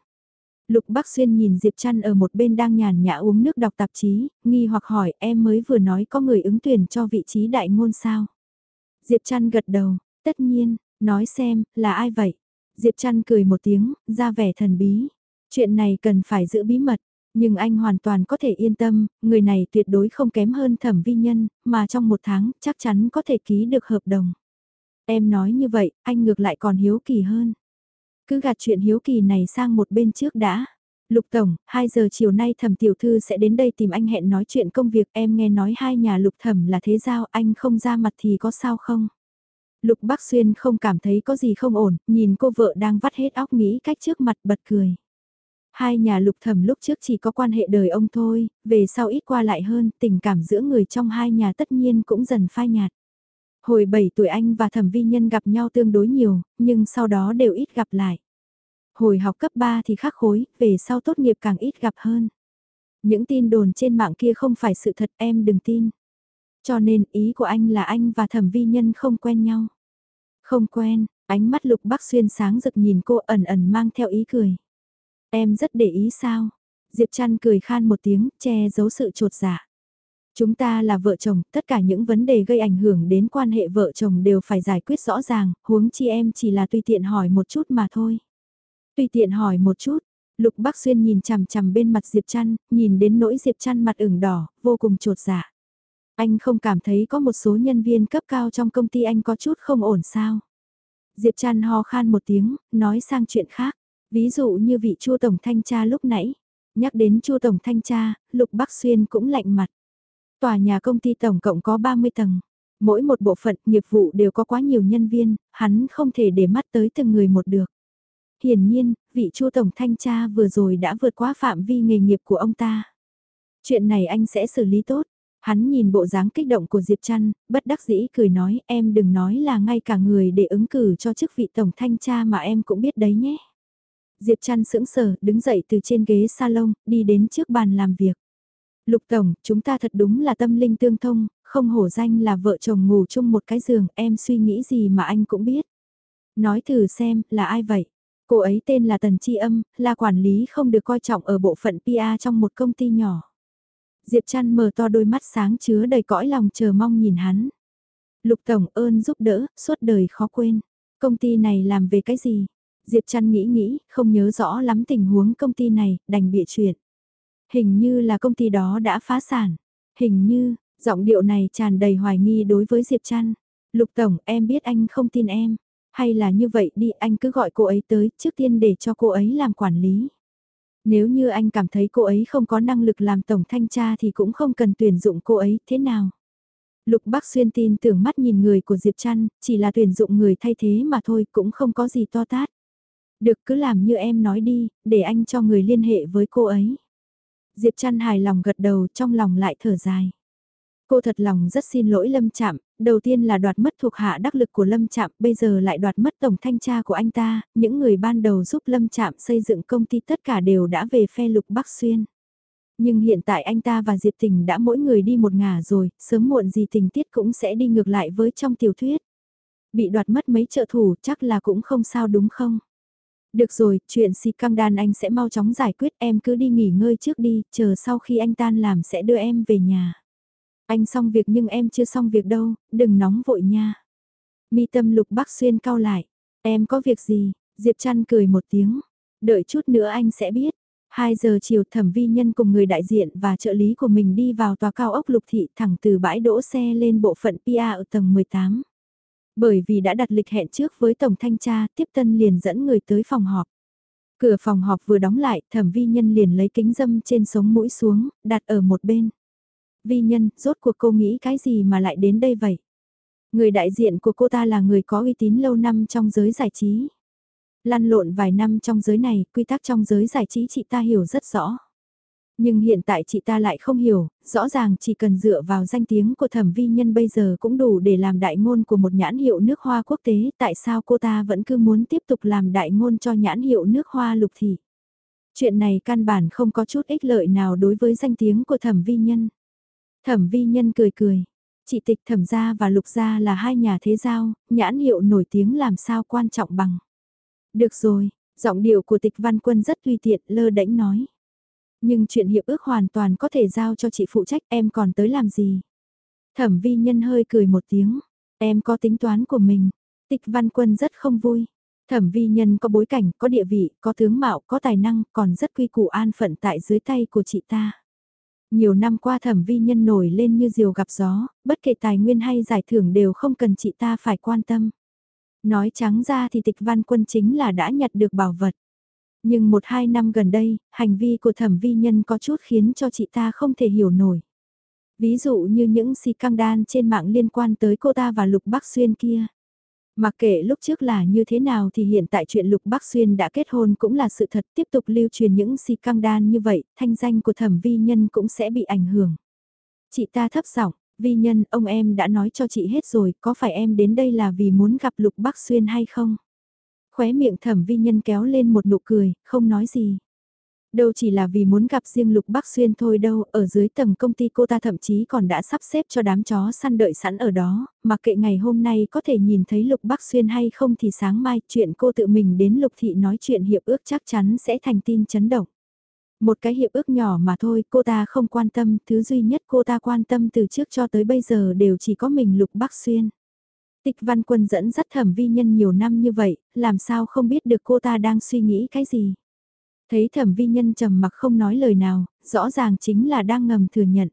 Lục Bắc Xuyên nhìn Diệp Trăn ở một bên đang nhàn nhã uống nước đọc tạp chí, nghi hoặc hỏi em mới vừa nói có người ứng tuyển cho vị trí đại ngôn sao. Diệp Trăn gật đầu, tất nhiên, nói xem, là ai vậy? Diệp Trăn cười một tiếng, ra vẻ thần bí. Chuyện này cần phải giữ bí mật, nhưng anh hoàn toàn có thể yên tâm, người này tuyệt đối không kém hơn thẩm vi nhân, mà trong một tháng chắc chắn có thể ký được hợp đồng. Em nói như vậy, anh ngược lại còn hiếu kỳ hơn. Cứ gạt chuyện hiếu kỳ này sang một bên trước đã. Lục Tổng, 2 giờ chiều nay thẩm tiểu thư sẽ đến đây tìm anh hẹn nói chuyện công việc em nghe nói hai nhà lục thẩm là thế giao anh không ra mặt thì có sao không? Lục Bắc Xuyên không cảm thấy có gì không ổn, nhìn cô vợ đang vắt hết óc nghĩ cách trước mặt bật cười. Hai nhà lục thẩm lúc trước chỉ có quan hệ đời ông thôi, về sau ít qua lại hơn, tình cảm giữa người trong hai nhà tất nhiên cũng dần phai nhạt. Hồi 7 tuổi anh và thẩm vi nhân gặp nhau tương đối nhiều, nhưng sau đó đều ít gặp lại. Hồi học cấp 3 thì khác khối, về sau tốt nghiệp càng ít gặp hơn. Những tin đồn trên mạng kia không phải sự thật em đừng tin. Cho nên ý của anh là anh và thẩm vi nhân không quen nhau. Không quen, ánh mắt lục bắc xuyên sáng rực nhìn cô ẩn ẩn mang theo ý cười. Em rất để ý sao? Diệp Trăn cười khan một tiếng, che giấu sự trột dạ. Chúng ta là vợ chồng, tất cả những vấn đề gây ảnh hưởng đến quan hệ vợ chồng đều phải giải quyết rõ ràng, huống chi em chỉ là tùy tiện hỏi một chút mà thôi. Tùy tiện hỏi một chút, Lục Bắc Xuyên nhìn chằm chằm bên mặt Diệp Trăn, nhìn đến nỗi Diệp Trăn mặt ửng đỏ, vô cùng trột dạ. Anh không cảm thấy có một số nhân viên cấp cao trong công ty anh có chút không ổn sao? Diệp Trăn ho khan một tiếng, nói sang chuyện khác. Ví dụ như vị Chu tổng thanh tra lúc nãy. Nhắc đến Chu tổng thanh tra, Lục Bắc Xuyên cũng lạnh mặt. Tòa nhà công ty tổng cộng có 30 tầng. Mỗi một bộ phận nghiệp vụ đều có quá nhiều nhân viên, hắn không thể để mắt tới từng người một được. Hiển nhiên, vị Chu tổng thanh tra vừa rồi đã vượt quá phạm vi nghề nghiệp của ông ta. Chuyện này anh sẽ xử lý tốt. Hắn nhìn bộ dáng kích động của Diệp Trăn, bất đắc dĩ cười nói em đừng nói là ngay cả người để ứng cử cho chức vị tổng thanh tra mà em cũng biết đấy nhé. Diệp Trăn sững sờ, đứng dậy từ trên ghế salon, đi đến trước bàn làm việc. Lục Tổng, chúng ta thật đúng là tâm linh tương thông, không hổ danh là vợ chồng ngủ chung một cái giường, em suy nghĩ gì mà anh cũng biết. Nói thử xem, là ai vậy? Cô ấy tên là Tần Chi Âm, là quản lý không được coi trọng ở bộ phận PA trong một công ty nhỏ. Diệp Trăn mở to đôi mắt sáng chứa đầy cõi lòng chờ mong nhìn hắn. Lục Tổng ơn giúp đỡ, suốt đời khó quên. Công ty này làm về cái gì? Diệp Trăn nghĩ nghĩ, không nhớ rõ lắm tình huống công ty này, đành bịa chuyện. Hình như là công ty đó đã phá sản. Hình như, giọng điệu này tràn đầy hoài nghi đối với Diệp Trăn. Lục Tổng, em biết anh không tin em. Hay là như vậy đi, anh cứ gọi cô ấy tới trước tiên để cho cô ấy làm quản lý. Nếu như anh cảm thấy cô ấy không có năng lực làm tổng thanh tra thì cũng không cần tuyển dụng cô ấy, thế nào? Lục Bắc Xuyên tin tưởng mắt nhìn người của Diệp Trăn, chỉ là tuyển dụng người thay thế mà thôi, cũng không có gì to tát. Được cứ làm như em nói đi, để anh cho người liên hệ với cô ấy. Diệp Trăn hài lòng gật đầu trong lòng lại thở dài. Cô thật lòng rất xin lỗi Lâm Trạm, đầu tiên là đoạt mất thuộc hạ đắc lực của Lâm Trạm, bây giờ lại đoạt mất tổng thanh tra của anh ta, những người ban đầu giúp Lâm Trạm xây dựng công ty tất cả đều đã về phe Lục Bắc Xuyên. Nhưng hiện tại anh ta và Diệp Tình đã mỗi người đi một ngả rồi, sớm muộn gì tình tiết cũng sẽ đi ngược lại với trong tiểu thuyết. Bị đoạt mất mấy trợ thủ chắc là cũng không sao đúng không? Được rồi, chuyện si căng đan anh sẽ mau chóng giải quyết em cứ đi nghỉ ngơi trước đi, chờ sau khi anh tan làm sẽ đưa em về nhà. Anh xong việc nhưng em chưa xong việc đâu, đừng nóng vội nha. Mi tâm lục bác xuyên cao lại, em có việc gì, Diệp Trăn cười một tiếng, đợi chút nữa anh sẽ biết. 2 giờ chiều thẩm vi nhân cùng người đại diện và trợ lý của mình đi vào tòa cao ốc lục thị thẳng từ bãi đỗ xe lên bộ phận PA ở tầng 18. Bởi vì đã đặt lịch hẹn trước với Tổng Thanh tra, tiếp tân liền dẫn người tới phòng họp. Cửa phòng họp vừa đóng lại, thẩm vi nhân liền lấy kính dâm trên sống mũi xuống, đặt ở một bên. Vi nhân, rốt cuộc cô nghĩ cái gì mà lại đến đây vậy? Người đại diện của cô ta là người có uy tín lâu năm trong giới giải trí. Lăn lộn vài năm trong giới này, quy tắc trong giới giải trí chị ta hiểu rất rõ. Nhưng hiện tại chị ta lại không hiểu, rõ ràng chỉ cần dựa vào danh tiếng của thẩm vi nhân bây giờ cũng đủ để làm đại ngôn của một nhãn hiệu nước hoa quốc tế, tại sao cô ta vẫn cứ muốn tiếp tục làm đại ngôn cho nhãn hiệu nước hoa lục thị. Chuyện này căn bản không có chút ích lợi nào đối với danh tiếng của thẩm vi nhân. Thẩm vi nhân cười cười, chị tịch thẩm gia và lục gia là hai nhà thế giao, nhãn hiệu nổi tiếng làm sao quan trọng bằng. Được rồi, giọng điệu của tịch văn quân rất tùy tiện lơ đễnh nói. Nhưng chuyện hiệp ước hoàn toàn có thể giao cho chị phụ trách em còn tới làm gì. Thẩm vi nhân hơi cười một tiếng, em có tính toán của mình. Tịch văn quân rất không vui. Thẩm vi nhân có bối cảnh, có địa vị, có tướng mạo, có tài năng, còn rất quy củ an phận tại dưới tay của chị ta. Nhiều năm qua thẩm vi nhân nổi lên như diều gặp gió, bất kể tài nguyên hay giải thưởng đều không cần chị ta phải quan tâm. Nói trắng ra thì tịch văn quân chính là đã nhặt được bảo vật. Nhưng một hai năm gần đây, hành vi của thẩm vi nhân có chút khiến cho chị ta không thể hiểu nổi. Ví dụ như những si căng đan trên mạng liên quan tới cô ta và Lục Bắc Xuyên kia. Mặc kệ lúc trước là như thế nào thì hiện tại chuyện Lục Bắc Xuyên đã kết hôn cũng là sự thật tiếp tục lưu truyền những si căng đan như vậy, thanh danh của thẩm vi nhân cũng sẽ bị ảnh hưởng. Chị ta thấp giọng vi nhân ông em đã nói cho chị hết rồi, có phải em đến đây là vì muốn gặp Lục Bắc Xuyên hay không? Khóe miệng thẩm vi nhân kéo lên một nụ cười, không nói gì. Đâu chỉ là vì muốn gặp riêng Lục Bắc Xuyên thôi đâu, ở dưới tầng công ty cô ta thậm chí còn đã sắp xếp cho đám chó săn đợi sẵn ở đó, mặc kệ ngày hôm nay có thể nhìn thấy Lục Bắc Xuyên hay không thì sáng mai chuyện cô tự mình đến Lục Thị nói chuyện hiệp ước chắc chắn sẽ thành tin chấn động. Một cái hiệp ước nhỏ mà thôi, cô ta không quan tâm, thứ duy nhất cô ta quan tâm từ trước cho tới bây giờ đều chỉ có mình Lục Bắc Xuyên. Tịch văn quân dẫn dắt thẩm vi nhân nhiều năm như vậy, làm sao không biết được cô ta đang suy nghĩ cái gì. Thấy thẩm vi nhân trầm mặc không nói lời nào, rõ ràng chính là đang ngầm thừa nhận.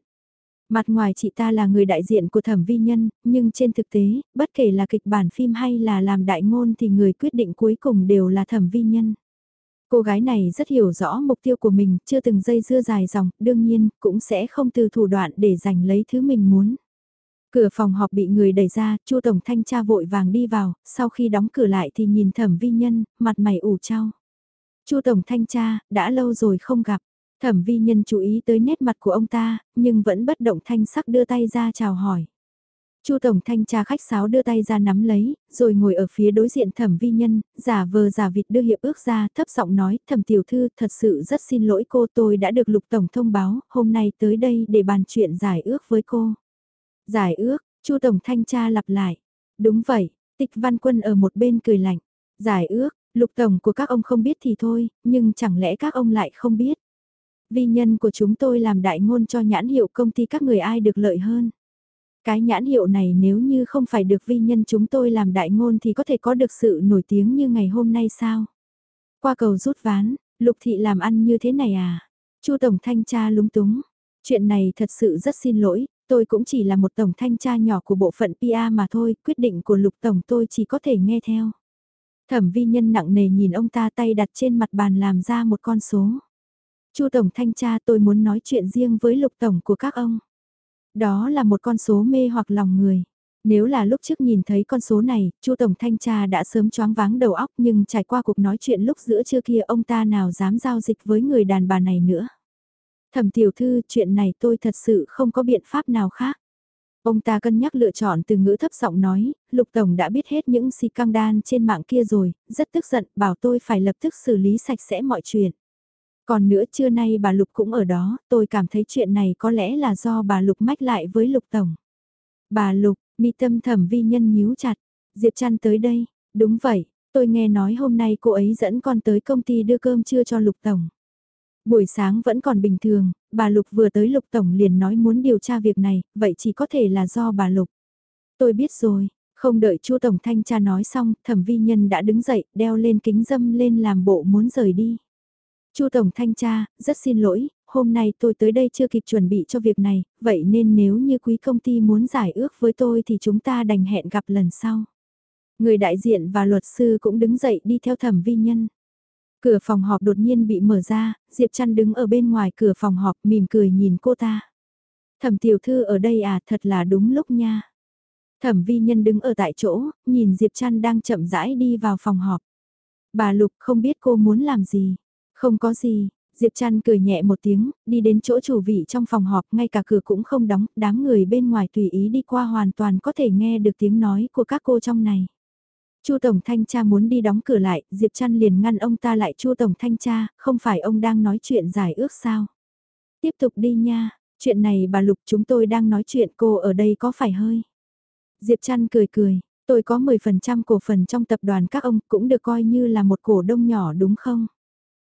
Mặt ngoài chị ta là người đại diện của thẩm vi nhân, nhưng trên thực tế, bất kể là kịch bản phim hay là làm đại ngôn thì người quyết định cuối cùng đều là thẩm vi nhân. Cô gái này rất hiểu rõ mục tiêu của mình, chưa từng dây dưa dài dòng, đương nhiên, cũng sẽ không từ thủ đoạn để giành lấy thứ mình muốn. Cửa phòng họp bị người đẩy ra, Chu tổng thanh tra vội vàng đi vào, sau khi đóng cửa lại thì nhìn Thẩm Vi Nhân, mặt mày ủ trao. Chu tổng thanh tra, đã lâu rồi không gặp. Thẩm Vi Nhân chú ý tới nét mặt của ông ta, nhưng vẫn bất động thanh sắc đưa tay ra chào hỏi. Chu tổng thanh tra khách sáo đưa tay ra nắm lấy, rồi ngồi ở phía đối diện Thẩm Vi Nhân, giả vờ giả vịt đưa hiệp ước ra, thấp giọng nói, "Thẩm tiểu thư, thật sự rất xin lỗi cô, tôi đã được Lục tổng thông báo, hôm nay tới đây để bàn chuyện giải ước với cô." Giải ước, Chu Tổng Thanh tra lặp lại. Đúng vậy, tịch văn quân ở một bên cười lạnh. Giải ước, lục tổng của các ông không biết thì thôi, nhưng chẳng lẽ các ông lại không biết. Vi nhân của chúng tôi làm đại ngôn cho nhãn hiệu công ty các người ai được lợi hơn. Cái nhãn hiệu này nếu như không phải được vi nhân chúng tôi làm đại ngôn thì có thể có được sự nổi tiếng như ngày hôm nay sao? Qua cầu rút ván, lục thị làm ăn như thế này à? Chu Tổng Thanh tra lúng túng. Chuyện này thật sự rất xin lỗi, tôi cũng chỉ là một tổng thanh tra nhỏ của bộ phận PA mà thôi, quyết định của lục tổng tôi chỉ có thể nghe theo. Thẩm vi nhân nặng nề nhìn ông ta tay đặt trên mặt bàn làm ra một con số. Chu tổng thanh tra tôi muốn nói chuyện riêng với lục tổng của các ông. Đó là một con số mê hoặc lòng người. Nếu là lúc trước nhìn thấy con số này, Chu tổng thanh tra đã sớm choáng váng đầu óc nhưng trải qua cuộc nói chuyện lúc giữa trưa kia ông ta nào dám giao dịch với người đàn bà này nữa. Thẩm tiểu thư, chuyện này tôi thật sự không có biện pháp nào khác. Ông ta cân nhắc lựa chọn từ ngữ thấp giọng nói, Lục Tổng đã biết hết những si căng đan trên mạng kia rồi, rất tức giận, bảo tôi phải lập tức xử lý sạch sẽ mọi chuyện. Còn nữa trưa nay bà Lục cũng ở đó, tôi cảm thấy chuyện này có lẽ là do bà Lục mách lại với Lục Tổng. Bà Lục, mi tâm thẩm vi nhân nhíu chặt, Diệp Trăn tới đây, đúng vậy, tôi nghe nói hôm nay cô ấy dẫn con tới công ty đưa cơm trưa cho Lục Tổng. Buổi sáng vẫn còn bình thường, bà Lục vừa tới Lục Tổng liền nói muốn điều tra việc này, vậy chỉ có thể là do bà Lục. Tôi biết rồi, không đợi Chu Tổng thanh tra nói xong, thẩm vi nhân đã đứng dậy, đeo lên kính dâm lên làm bộ muốn rời đi. Chu Tổng thanh tra, rất xin lỗi, hôm nay tôi tới đây chưa kịp chuẩn bị cho việc này, vậy nên nếu như quý công ty muốn giải ước với tôi thì chúng ta đành hẹn gặp lần sau. Người đại diện và luật sư cũng đứng dậy đi theo thẩm vi nhân. Cửa phòng họp đột nhiên bị mở ra, Diệp Trăn đứng ở bên ngoài cửa phòng họp mỉm cười nhìn cô ta. Thẩm tiểu thư ở đây à thật là đúng lúc nha. Thẩm vi nhân đứng ở tại chỗ, nhìn Diệp Trăn đang chậm rãi đi vào phòng họp. Bà Lục không biết cô muốn làm gì. Không có gì, Diệp Trăn cười nhẹ một tiếng, đi đến chỗ chủ vị trong phòng họp, ngay cả cửa cũng không đóng, đám người bên ngoài tùy ý đi qua hoàn toàn có thể nghe được tiếng nói của các cô trong này. Chu tổng thanh tra muốn đi đóng cửa lại, Diệp Trăn liền ngăn ông ta lại, "Chu tổng thanh tra, không phải ông đang nói chuyện giải ước sao? Tiếp tục đi nha, chuyện này bà Lục chúng tôi đang nói chuyện cô ở đây có phải hơi?" Diệp Trăn cười cười, "Tôi có 10% cổ phần trong tập đoàn các ông, cũng được coi như là một cổ đông nhỏ đúng không?"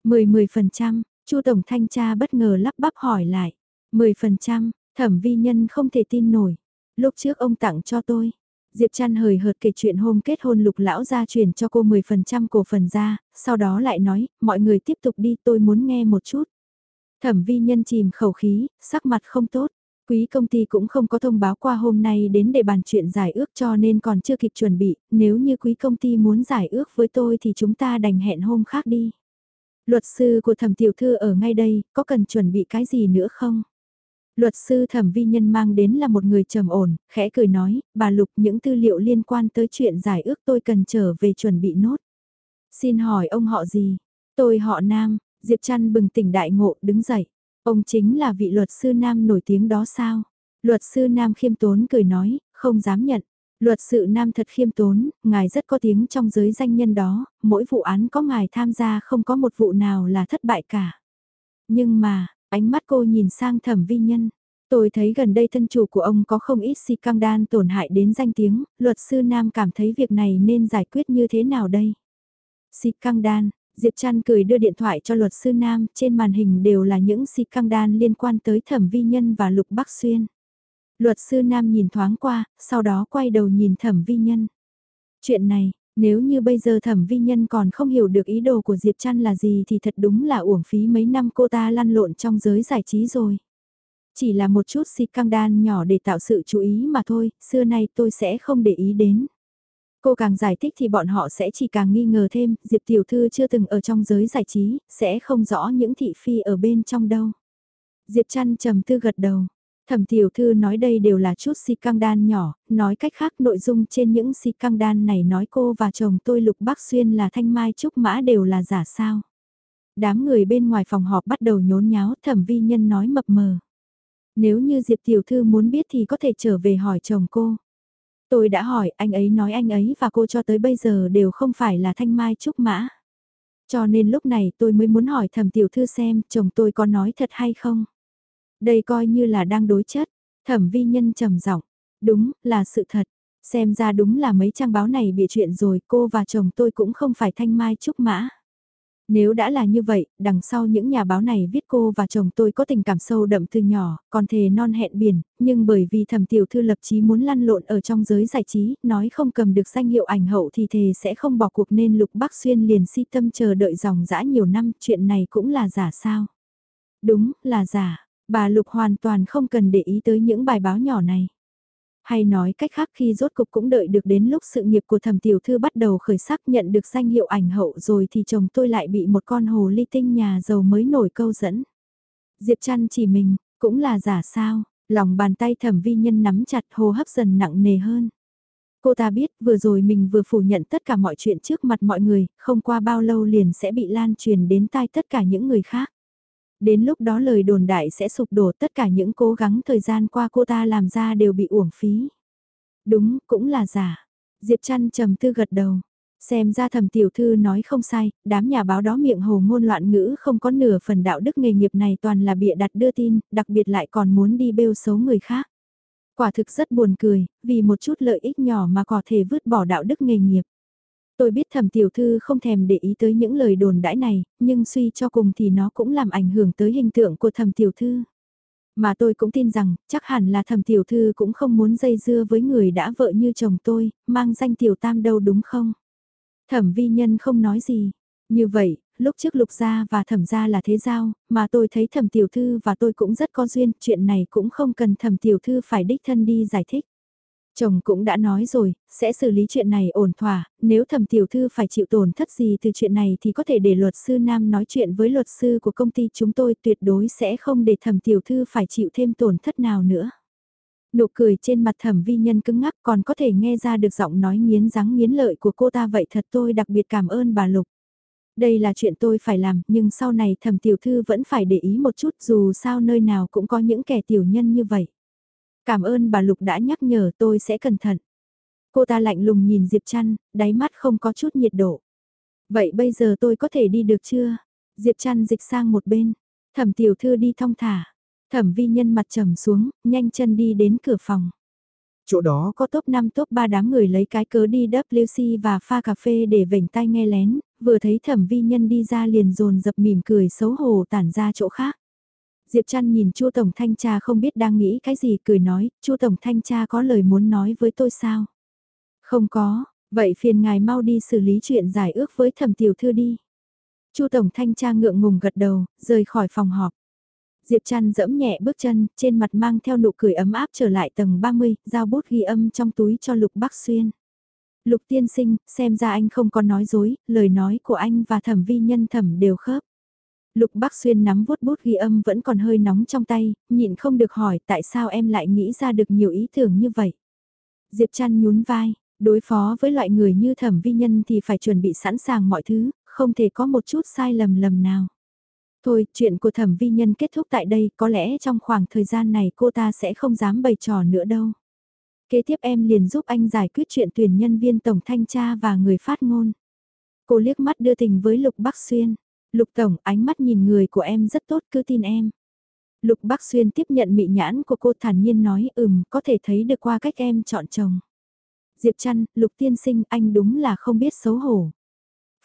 10-10%, Chu tổng thanh tra bất ngờ lắp bắp hỏi lại. 10%, thẩm vi nhân không thể tin nổi. Lúc trước ông tặng cho tôi. Diệp Trăn hời hợt kể chuyện hôm kết hôn lục lão ra chuyển cho cô 10% cổ phần ra, sau đó lại nói, mọi người tiếp tục đi tôi muốn nghe một chút. Thẩm vi nhân chìm khẩu khí, sắc mặt không tốt. Quý công ty cũng không có thông báo qua hôm nay đến để bàn chuyện giải ước cho nên còn chưa kịp chuẩn bị, nếu như quý công ty muốn giải ước với tôi thì chúng ta đành hẹn hôm khác đi. Luật sư của thẩm tiểu thư ở ngay đây, có cần chuẩn bị cái gì nữa không? Luật sư thẩm vi nhân mang đến là một người trầm ổn, khẽ cười nói, bà Lục những tư liệu liên quan tới chuyện giải ước tôi cần trở về chuẩn bị nốt. Xin hỏi ông họ gì? Tôi họ Nam, Diệp Trăn bừng tỉnh đại ngộ đứng dậy. Ông chính là vị luật sư Nam nổi tiếng đó sao? Luật sư Nam khiêm tốn cười nói, không dám nhận. Luật sự nam thật khiêm tốn, ngài rất có tiếng trong giới danh nhân đó, mỗi vụ án có ngài tham gia không có một vụ nào là thất bại cả. Nhưng mà, ánh mắt cô nhìn sang thẩm vi nhân. Tôi thấy gần đây thân chủ của ông có không ít si căng đan tổn hại đến danh tiếng, luật sư nam cảm thấy việc này nên giải quyết như thế nào đây? Si căng đan, Diệp Trăn cười đưa điện thoại cho luật sư nam, trên màn hình đều là những si căng đan liên quan tới thẩm vi nhân và lục bắc xuyên. Luật sư Nam nhìn thoáng qua, sau đó quay đầu nhìn thẩm vi nhân. Chuyện này, nếu như bây giờ thẩm vi nhân còn không hiểu được ý đồ của Diệp Trăn là gì thì thật đúng là uổng phí mấy năm cô ta lăn lộn trong giới giải trí rồi. Chỉ là một chút xịt căng đan nhỏ để tạo sự chú ý mà thôi, xưa nay tôi sẽ không để ý đến. Cô càng giải thích thì bọn họ sẽ chỉ càng nghi ngờ thêm, Diệp Tiểu Thư chưa từng ở trong giới giải trí, sẽ không rõ những thị phi ở bên trong đâu. Diệp Trăn trầm tư gật đầu, Thẩm tiểu thư nói đây đều là chút si căng đan nhỏ, nói cách khác nội dung trên những si căng đan này nói cô và chồng tôi Lục Bắc Xuyên là Thanh Mai Trúc Mã đều là giả sao. Đám người bên ngoài phòng họp bắt đầu nhốn nháo thẩm vi nhân nói mập mờ. Nếu như Diệp tiểu thư muốn biết thì có thể trở về hỏi chồng cô. Tôi đã hỏi anh ấy nói anh ấy và cô cho tới bây giờ đều không phải là Thanh Mai Trúc Mã. Cho nên lúc này tôi mới muốn hỏi thẩm tiểu thư xem chồng tôi có nói thật hay không. Đây coi như là đang đối chất. Thẩm vi nhân trầm giọng, đúng là sự thật. Xem ra đúng là mấy trang báo này bị chuyện rồi cô và chồng tôi cũng không phải thanh mai trúc mã. Nếu đã là như vậy, đằng sau những nhà báo này viết cô và chồng tôi có tình cảm sâu đậm từ nhỏ, còn thề non hẹn biển, nhưng bởi vì thẩm tiểu thư lập chí muốn lăn lộn ở trong giới giải trí, nói không cầm được danh hiệu ảnh hậu thì thề sẽ không bỏ cuộc nên Lục Bắc Xuyên liền si tâm chờ đợi dòng dã nhiều năm, chuyện này cũng là giả sao? Đúng, là giả. Bà Lục hoàn toàn không cần để ý tới những bài báo nhỏ này. Hay nói cách khác khi rốt cục cũng đợi được đến lúc sự nghiệp của thẩm tiểu thư bắt đầu khởi sắc nhận được danh hiệu ảnh hậu rồi thì chồng tôi lại bị một con hồ ly tinh nhà giàu mới nổi câu dẫn. Diệp chăn chỉ mình, cũng là giả sao, lòng bàn tay thẩm vi nhân nắm chặt hô hấp dần nặng nề hơn. Cô ta biết vừa rồi mình vừa phủ nhận tất cả mọi chuyện trước mặt mọi người, không qua bao lâu liền sẽ bị lan truyền đến tai tất cả những người khác. Đến lúc đó lời đồn đại sẽ sụp đổ tất cả những cố gắng thời gian qua cô ta làm ra đều bị uổng phí. Đúng, cũng là giả. Diệp Trăn trầm tư gật đầu. Xem ra thầm tiểu thư nói không sai, đám nhà báo đó miệng hồ ngôn loạn ngữ không có nửa phần đạo đức nghề nghiệp này toàn là bịa đặt đưa tin, đặc biệt lại còn muốn đi bêu xấu người khác. Quả thực rất buồn cười, vì một chút lợi ích nhỏ mà có thể vứt bỏ đạo đức nghề nghiệp. Tôi biết thẩm tiểu thư không thèm để ý tới những lời đồn đãi này, nhưng suy cho cùng thì nó cũng làm ảnh hưởng tới hình tượng của thẩm tiểu thư. Mà tôi cũng tin rằng, chắc hẳn là thẩm tiểu thư cũng không muốn dây dưa với người đã vợ như chồng tôi, mang danh tiểu tam đâu đúng không? Thẩm vi nhân không nói gì. Như vậy, lúc trước lục gia và thẩm gia là thế giao, mà tôi thấy thẩm tiểu thư và tôi cũng rất có duyên, chuyện này cũng không cần thẩm tiểu thư phải đích thân đi giải thích. Chồng cũng đã nói rồi, sẽ xử lý chuyện này ổn thỏa, nếu thẩm tiểu thư phải chịu tổn thất gì từ chuyện này thì có thể để luật sư Nam nói chuyện với luật sư của công ty chúng tôi tuyệt đối sẽ không để thẩm tiểu thư phải chịu thêm tổn thất nào nữa. Nụ cười trên mặt thẩm vi nhân cứng ngắc còn có thể nghe ra được giọng nói nghiến răng nghiến lợi của cô ta vậy thật tôi đặc biệt cảm ơn bà Lục. Đây là chuyện tôi phải làm, nhưng sau này thẩm tiểu thư vẫn phải để ý một chút dù sao nơi nào cũng có những kẻ tiểu nhân như vậy. Cảm ơn bà Lục đã nhắc nhở tôi sẽ cẩn thận. Cô ta lạnh lùng nhìn Diệp Trăn, đáy mắt không có chút nhiệt độ. Vậy bây giờ tôi có thể đi được chưa? Diệp Trăn dịch sang một bên. Thẩm tiểu thư đi thong thả. Thẩm vi nhân mặt trầm xuống, nhanh chân đi đến cửa phòng. Chỗ đó có top 5 top 3 đám người lấy cái cớ đi WC và pha cà phê để vểnh tai nghe lén, vừa thấy thẩm vi nhân đi ra liền dồn dập mỉm cười xấu hổ tản ra chỗ khác. Diệp Trăn nhìn Chu Tổng Thanh tra không biết đang nghĩ cái gì cười nói, Chu Tổng Thanh tra có lời muốn nói với tôi sao? Không có, vậy phiền ngài mau đi xử lý chuyện giải ước với thẩm tiểu thư đi. Chu Tổng Thanh tra ngượng ngùng gật đầu, rời khỏi phòng họp. Diệp Trăn dẫm nhẹ bước chân, trên mặt mang theo nụ cười ấm áp trở lại tầng 30, giao bút ghi âm trong túi cho Lục Bắc Xuyên. Lục tiên sinh, xem ra anh không có nói dối, lời nói của anh và thẩm vi nhân thẩm đều khớp. Lục Bắc Xuyên nắm vuốt bút ghi âm vẫn còn hơi nóng trong tay, nhịn không được hỏi tại sao em lại nghĩ ra được nhiều ý tưởng như vậy. Diệp Trăn nhún vai, đối phó với loại người như thẩm vi nhân thì phải chuẩn bị sẵn sàng mọi thứ, không thể có một chút sai lầm lầm nào. Thôi, chuyện của thẩm vi nhân kết thúc tại đây, có lẽ trong khoảng thời gian này cô ta sẽ không dám bày trò nữa đâu. Kế tiếp em liền giúp anh giải quyết chuyện tuyển nhân viên tổng thanh tra và người phát ngôn. Cô liếc mắt đưa tình với Lục Bắc Xuyên. Lục Tổng, ánh mắt nhìn người của em rất tốt, cứ tin em. Lục Bắc Xuyên tiếp nhận mị nhãn của cô thản nhiên nói ừm, có thể thấy được qua cách em chọn chồng. Diệp Trăn, Lục Tiên Sinh, anh đúng là không biết xấu hổ.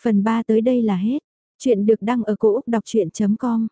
Phần 3 tới đây là hết. Chuyện được đăng ở cổ Úc đọc chuyện.com